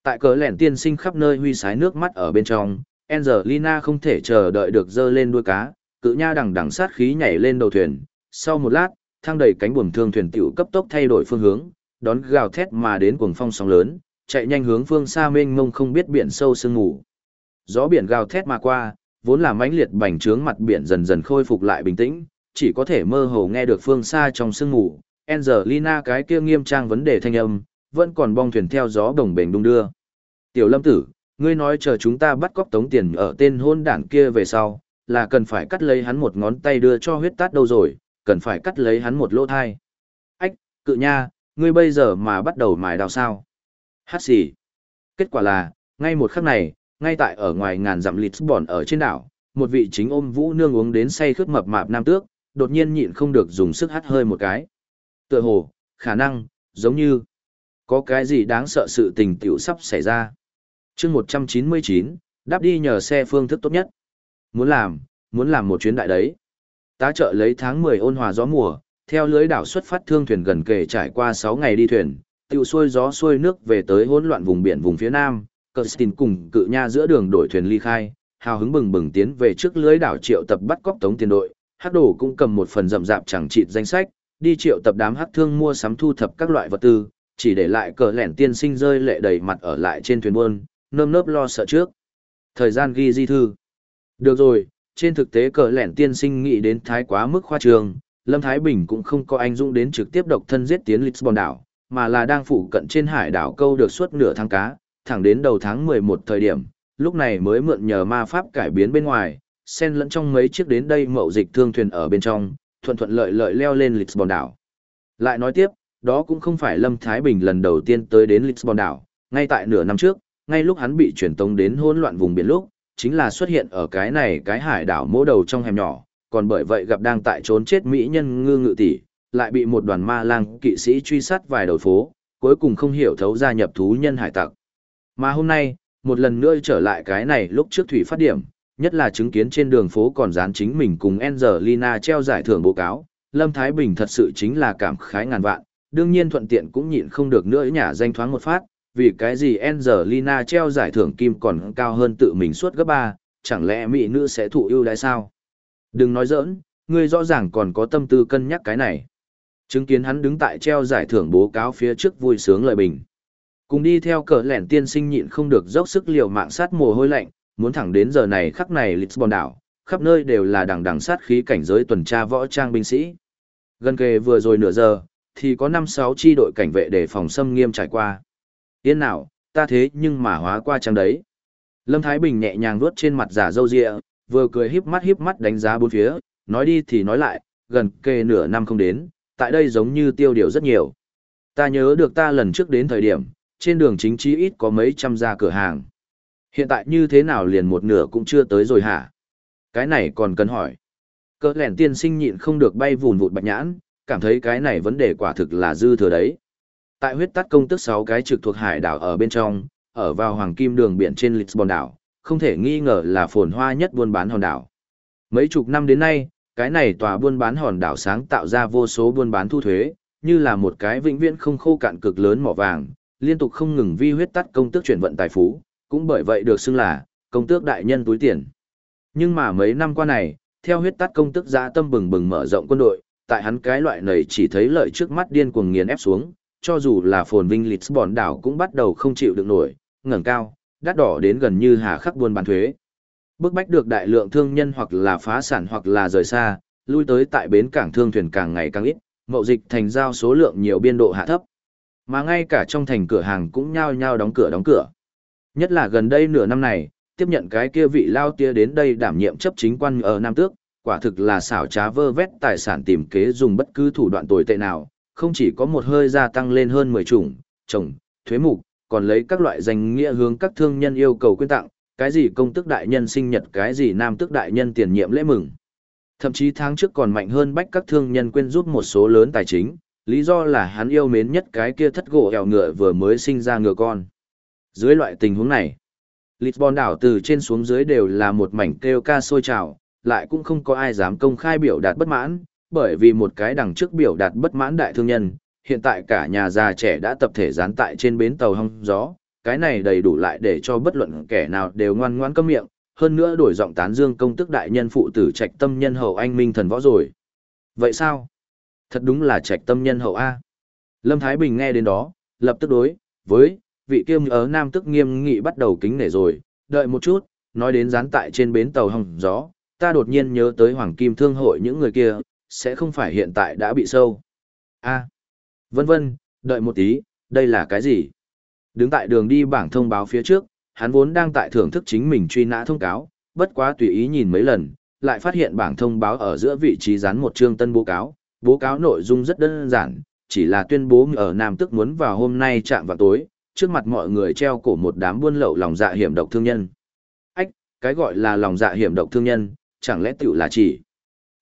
Tại cờ lẻn tiên sinh khắp nơi huy sái nước mắt ở bên trong, Angelina không thể chờ đợi được dơ lên đuôi cá, cự nha đằng đằng sát khí nhảy lên đầu thuyền. Sau một lát, thang đầy cánh buồm thương thuyền tiểu cấp tốc thay đổi phương hướng, đón gào thét mà đến cuồng phong sóng lớn, chạy nhanh hướng phương xa mênh mông không biết biển sâu sương ngủ. Gió biển gào thét mà qua, vốn là mãnh liệt bành trướng mặt biển dần dần khôi phục lại bình tĩnh, chỉ có thể mơ hồ nghe được phương xa trong sương ngủ. Angelina cái kia nghiêm trang vấn đề thanh âm, vẫn còn bong thuyền theo gió đồng bền đung đưa. Tiểu lâm tử, ngươi nói chờ chúng ta bắt cóc tống tiền ở tên hôn đảng kia về sau, là cần phải cắt lấy hắn một ngón tay đưa cho huyết tát đâu rồi, cần phải cắt lấy hắn một lỗ thai. Ách, cự nha, ngươi bây giờ mà bắt đầu mài đào sao? Hát xỉ. Kết quả là, ngay một khắc này, ngay tại ở ngoài ngàn dặm Lisbon ở trên đảo, một vị chính ôm vũ nương uống đến say khướt mập mạp nam tước, đột nhiên nhịn không được dùng sức hắt hơi một cái. Tựa hồ, khả năng, giống như, có cái gì đáng sợ sự tình tiểu sắp xảy ra. chương 199, đáp đi nhờ xe phương thức tốt nhất. Muốn làm, muốn làm một chuyến đại đấy. Tá trợ lấy tháng 10 ôn hòa gió mùa, theo lưới đảo xuất phát thương thuyền gần kề trải qua 6 ngày đi thuyền, tiểu xuôi gió xuôi nước về tới hỗn loạn vùng biển vùng phía nam, Kirsten cùng cự nha giữa đường đổi thuyền ly khai, hào hứng bừng bừng tiến về trước lưới đảo triệu tập bắt cóc tống tiền đội, hắc đồ cũng cầm một phần rậm rạp chẳng trị danh sách, đi triệu tập đám hắc thương mua sắm thu thập các loại vật tư, chỉ để lại cờ lẻn tiên sinh rơi lệ đầy mặt ở lại trên thuyền buôn, nơm nớp lo sợ trước. Thời gian ghi di thư. Được rồi, trên thực tế cờ lẻn tiên sinh nghĩ đến thái quá mức khoa trường, Lâm Thái Bình cũng không có anh dũng đến trực tiếp độc thân giết tiến Lisbon đảo, mà là đang phụ cận trên hải đảo câu được suốt nửa tháng cá, thẳng đến đầu tháng 11 thời điểm, lúc này mới mượn nhờ ma pháp cải biến bên ngoài, xen lẫn trong mấy chiếc đến đây mậu dịch thương thuyền ở bên trong, thuận thuận lợi lợi leo lên Lisbon đảo. Lại nói tiếp, đó cũng không phải Lâm Thái Bình lần đầu tiên tới đến Lisbon đảo, ngay tại nửa năm trước, ngay lúc hắn bị chuyển tống đến hỗn loạn vùng biển lúc, chính là xuất hiện ở cái này cái hải đảo mỗ đầu trong hẻm nhỏ, còn bởi vậy gặp đang tại trốn chết mỹ nhân ngư ngự tỷ, lại bị một đoàn ma lang kỵ sĩ truy sát vài đầu phố, cuối cùng không hiểu thấu gia nhập thú nhân hải tặc. Mà hôm nay, một lần nữa trở lại cái này lúc trước thủy phát điểm, nhất là chứng kiến trên đường phố còn dán chính mình cùng Angelina treo giải thưởng báo cáo, Lâm Thái Bình thật sự chính là cảm khái ngàn vạn, đương nhiên thuận tiện cũng nhịn không được nữa nhả danh thoáng một phát, vì cái gì Angelina treo giải thưởng kim còn cao hơn tự mình suốt gấp ba, chẳng lẽ mỹ nữ sẽ thụ ưu đãi sao? Đừng nói giỡn, ngươi rõ ràng còn có tâm tư cân nhắc cái này. Chứng kiến hắn đứng tại treo giải thưởng bố cáo phía trước vui sướng lời bình. Cùng đi theo cờ lẻn tiên sinh nhịn không được dốc sức liều mạng sát mồ hôi lạnh, muốn thẳng đến giờ này khắc này Lisbon đảo, khắp nơi đều là đằng đằng sát khí cảnh giới tuần tra võ trang binh sĩ. Gần kề vừa rồi nửa giờ, thì có 5-6 chi đội cảnh vệ để phòng xâm nghiêm trải qua. Yên nào, ta thế nhưng mà hóa qua trang đấy. Lâm Thái Bình nhẹ nhàng vuốt trên mặt giả dâu rịa, vừa cười híp mắt híp mắt đánh giá bốn phía, nói đi thì nói lại, gần kề nửa năm không đến, tại đây giống như tiêu điều rất nhiều. Ta nhớ được ta lần trước đến thời điểm, trên đường chính chí ít có mấy trăm gia cửa hàng. Hiện tại như thế nào liền một nửa cũng chưa tới rồi hả? Cái này còn cần hỏi. Cỡ lẻn tiên sinh nhịn không được bay vùn vụt bạch nhãn, cảm thấy cái này vấn đề quả thực là dư thừa đấy. Tại huyết tắt công tức 6 cái trực thuộc hải đảo ở bên trong, ở vào hoàng kim đường biển trên Lisbon đảo, không thể nghi ngờ là phồn hoa nhất buôn bán hòn đảo. Mấy chục năm đến nay, cái này tòa buôn bán hòn đảo sáng tạo ra vô số buôn bán thu thuế, như là một cái vĩnh viễn không khô cạn cực lớn mỏ vàng, liên tục không ngừng vi huyết tắt công tước chuyển vận tài phú, cũng bởi vậy được xưng là công tước đại nhân túi tiền. Nhưng mà mấy năm qua này, theo huyết tắt công tước dã tâm bừng bừng mở rộng quân đội, tại hắn cái loại này chỉ thấy lợi trước mắt điên cuồng nghiền ép xuống, cho dù là phồn vinh Lisbon đảo cũng bắt đầu không chịu được nổi, ngẩng cao, đắt đỏ đến gần như hà khắc buôn bán thuế. Bức bách được đại lượng thương nhân hoặc là phá sản hoặc là rời xa, lui tới tại bến cảng thương thuyền càng ngày càng ít, mậu dịch thành giao số lượng nhiều biên độ hạ thấp. Mà ngay cả trong thành cửa hàng cũng nhao nhao đóng cửa đóng cửa. Nhất là gần đây nửa năm này, tiếp nhận cái kia vị lao tia đến đây đảm nhiệm chấp chính quan ở Nam Tước, quả thực là xảo trá vơ vét tài sản tìm kế dùng bất cứ thủ đoạn tồi tệ nào, không chỉ có một hơi gia tăng lên hơn 10 chủng, trồng, thuế mục, còn lấy các loại danh nghĩa hướng các thương nhân yêu cầu quyên tặng, cái gì công tức đại nhân sinh nhật cái gì nam tước đại nhân tiền nhiệm lễ mừng. Thậm chí tháng trước còn mạnh hơn bách các thương nhân quyên giúp một số lớn tài chính, lý do là hắn yêu mến nhất cái kia thất gỗ hẹo ngựa vừa mới sinh ra ngựa con. Dưới loại tình huống này, Lisbon đảo từ trên xuống dưới đều là một mảnh kêu ca sôi trào, lại cũng không có ai dám công khai biểu đạt bất mãn, bởi vì một cái đằng trước biểu đạt bất mãn đại thương nhân, hiện tại cả nhà già trẻ đã tập thể dán tại trên bến tàu hong gió, cái này đầy đủ lại để cho bất luận kẻ nào đều ngoan ngoãn câm miệng, hơn nữa đổi giọng tán dương công tức đại nhân phụ tử trạch tâm nhân hậu anh minh thần võ rồi. Vậy sao? Thật đúng là trạch tâm nhân hậu A. Lâm Thái Bình nghe đến đó, lập tức đối, với, vị kiêm ở Nam tức nghiêm nghị bắt đầu kính nể rồi, đợi một chút, nói đến dán tại trên bến tàu hồng gió, ta đột nhiên nhớ tới Hoàng Kim Thương hội những người kia, sẽ không phải hiện tại đã bị sâu. A. Vân vân, đợi một tí, đây là cái gì? Đứng tại đường đi bảng thông báo phía trước, hắn vốn đang tại thưởng thức chính mình truy nã thông cáo, bất quá tùy ý nhìn mấy lần, lại phát hiện bảng thông báo ở giữa vị trí dán một chương tân bố cáo. Bố cáo nội dung rất đơn giản, chỉ là tuyên bố ở Nam Tức muốn vào hôm nay chạm vào tối, trước mặt mọi người treo cổ một đám buôn lậu lòng dạ hiểm độc thương nhân. Ách, cái gọi là lòng dạ hiểm độc thương nhân, chẳng lẽ tiểu là chỉ.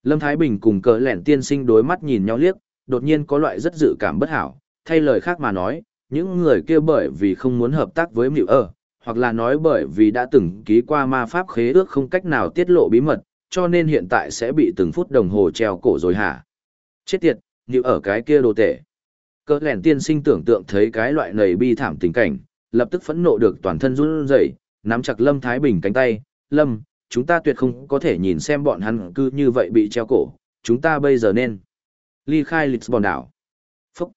Lâm Thái Bình cùng cờ lẻn tiên sinh đối mắt nhìn nhau liếc, đột nhiên có loại rất dự cảm bất hảo, thay lời khác mà nói, những người kia bởi vì không muốn hợp tác với Mịu ở, hoặc là nói bởi vì đã từng ký qua ma pháp khế ước không cách nào tiết lộ bí mật, cho nên hiện tại sẽ bị từng phút đồng hồ treo cổ rồi hả? Chết tiệt, như ở cái kia đồ tể, Cơ lẻn tiên sinh tưởng tượng thấy cái loại nầy bi thảm tình cảnh, lập tức phẫn nộ được toàn thân run rẩy, nắm chặt Lâm Thái Bình cánh tay, Lâm, chúng ta tuyệt không có thể nhìn xem bọn hắn cứ như vậy bị treo cổ, chúng ta bây giờ nên ly khai Lisbon đảo. Phúc!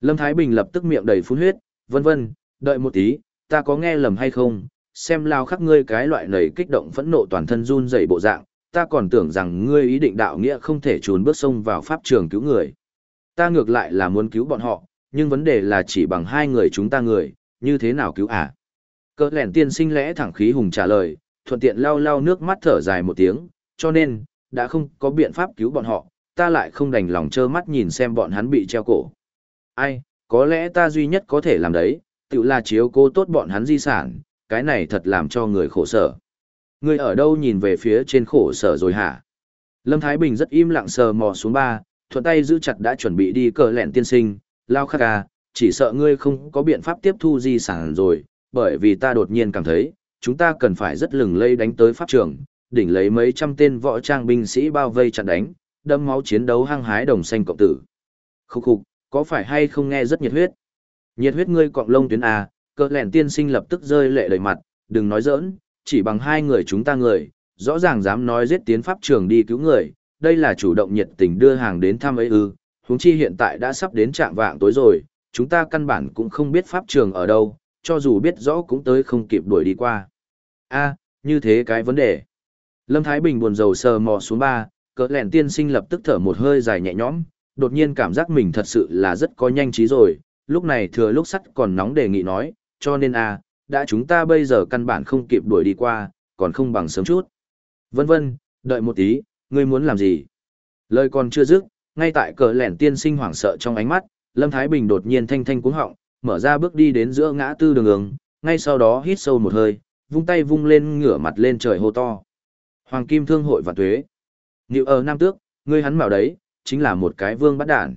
Lâm Thái Bình lập tức miệng đầy phun huyết, vân vân, đợi một tí, ta có nghe lầm hay không, xem lao khắc ngươi cái loại nầy kích động phẫn nộ toàn thân run rẩy bộ dạng, ta còn tưởng rằng ngươi ý định đạo nghĩa không thể trốn bước sông vào pháp trường cứu người. Ta ngược lại là muốn cứu bọn họ, nhưng vấn đề là chỉ bằng hai người chúng ta người, như thế nào cứu à? Cơ lẻn tiên sinh lẽ thẳng khí hùng trả lời, thuận tiện lau lau nước mắt thở dài một tiếng, cho nên, đã không có biện pháp cứu bọn họ, ta lại không đành lòng trơ mắt nhìn xem bọn hắn bị treo cổ. Ai, có lẽ ta duy nhất có thể làm đấy, tự là chiếu cố tốt bọn hắn di sản, cái này thật làm cho người khổ sở. Người ở đâu nhìn về phía trên khổ sở rồi hả? Lâm Thái Bình rất im lặng sờ mò xuống ba, thuận tay giữ chặt đã chuẩn bị đi cờ lẹn tiên sinh, lao khắc à, chỉ sợ ngươi không có biện pháp tiếp thu di sản rồi, bởi vì ta đột nhiên cảm thấy, chúng ta cần phải rất lừng lây đánh tới pháp trường, đỉnh lấy mấy trăm tên võ trang binh sĩ bao vây chặn đánh, đâm máu chiến đấu hăng hái đồng xanh cộng tử. Khúc khục, có phải hay không nghe rất nhiệt huyết? Nhiệt huyết ngươi cọng lông tuyến à, cờ lẹn tiên sinh lập tức rơi lệ đầy mặt, đừng nói giỡn, chỉ bằng hai người chúng ta người, rõ ràng dám nói giết tiến pháp trường đi cứu người, đây là chủ động nhiệt tình đưa hàng đến thăm ấy ư, huống chi hiện tại đã sắp đến trạng vạng tối rồi, chúng ta căn bản cũng không biết pháp trường ở đâu, cho dù biết rõ cũng tới không kịp đuổi đi qua. a như thế cái vấn đề. Lâm Thái Bình buồn rầu sờ mò xuống ba, cỡ lẹn tiên sinh lập tức thở một hơi dài nhẹ nhõm, đột nhiên cảm giác mình thật sự là rất có nhanh trí rồi, lúc này thừa lúc sắt còn nóng đề nghị nói, cho nên a đã chúng ta bây giờ căn bản không kịp đuổi đi qua, còn không bằng sớm chút. Vân vân, đợi một tí, ngươi muốn làm gì? Lời còn chưa dứt, ngay tại cờ lẻn tiên sinh hoảng sợ trong ánh mắt, Lâm Thái Bình đột nhiên thanh thanh cuống họng, mở ra bước đi đến giữa ngã tư đường ứng, ngay sau đó hít sâu một hơi, vung tay vung lên ngửa mặt lên trời hô to. Hoàng Kim Thương hội và thuế. Niệu ở Nam Tước, ngươi hắn bảo đấy, chính là một cái vương bắt đản.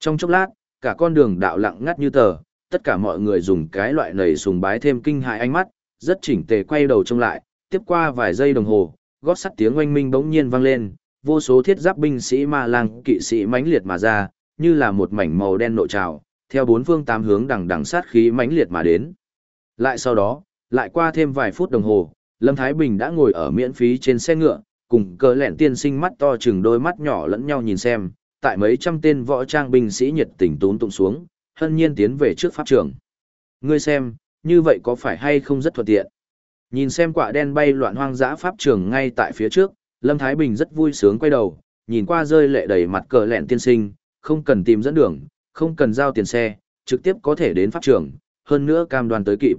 Trong chốc lát, cả con đường đạo lặng ngắt như tờ, tất cả mọi người dùng cái loại nầy sùng bái thêm kinh hại ánh mắt, rất chỉnh tề quay đầu trông lại, tiếp qua vài giây đồng hồ, gót sắt tiếng oanh minh bỗng nhiên vang lên, vô số thiết giáp binh sĩ ma lang kỵ sĩ mãnh liệt mà ra, như là một mảnh màu đen nội trào, theo bốn phương tám hướng đằng đằng sát khí mãnh liệt mà đến. Lại sau đó, lại qua thêm vài phút đồng hồ, Lâm Thái Bình đã ngồi ở miễn phí trên xe ngựa, cùng cờ lẹn tiên sinh mắt to chừng đôi mắt nhỏ lẫn nhau nhìn xem, tại mấy trăm tên võ trang binh sĩ nhiệt tình tốn tụng xuống, hân nhiên tiến về trước pháp trường. Ngươi xem, như vậy có phải hay không rất thuận tiện? Nhìn xem quả đen bay loạn hoang dã pháp trường ngay tại phía trước, Lâm Thái Bình rất vui sướng quay đầu, nhìn qua rơi lệ đầy mặt cờ lẹn tiên sinh, không cần tìm dẫn đường, không cần giao tiền xe, trực tiếp có thể đến pháp trường, hơn nữa cam đoan tới kịp.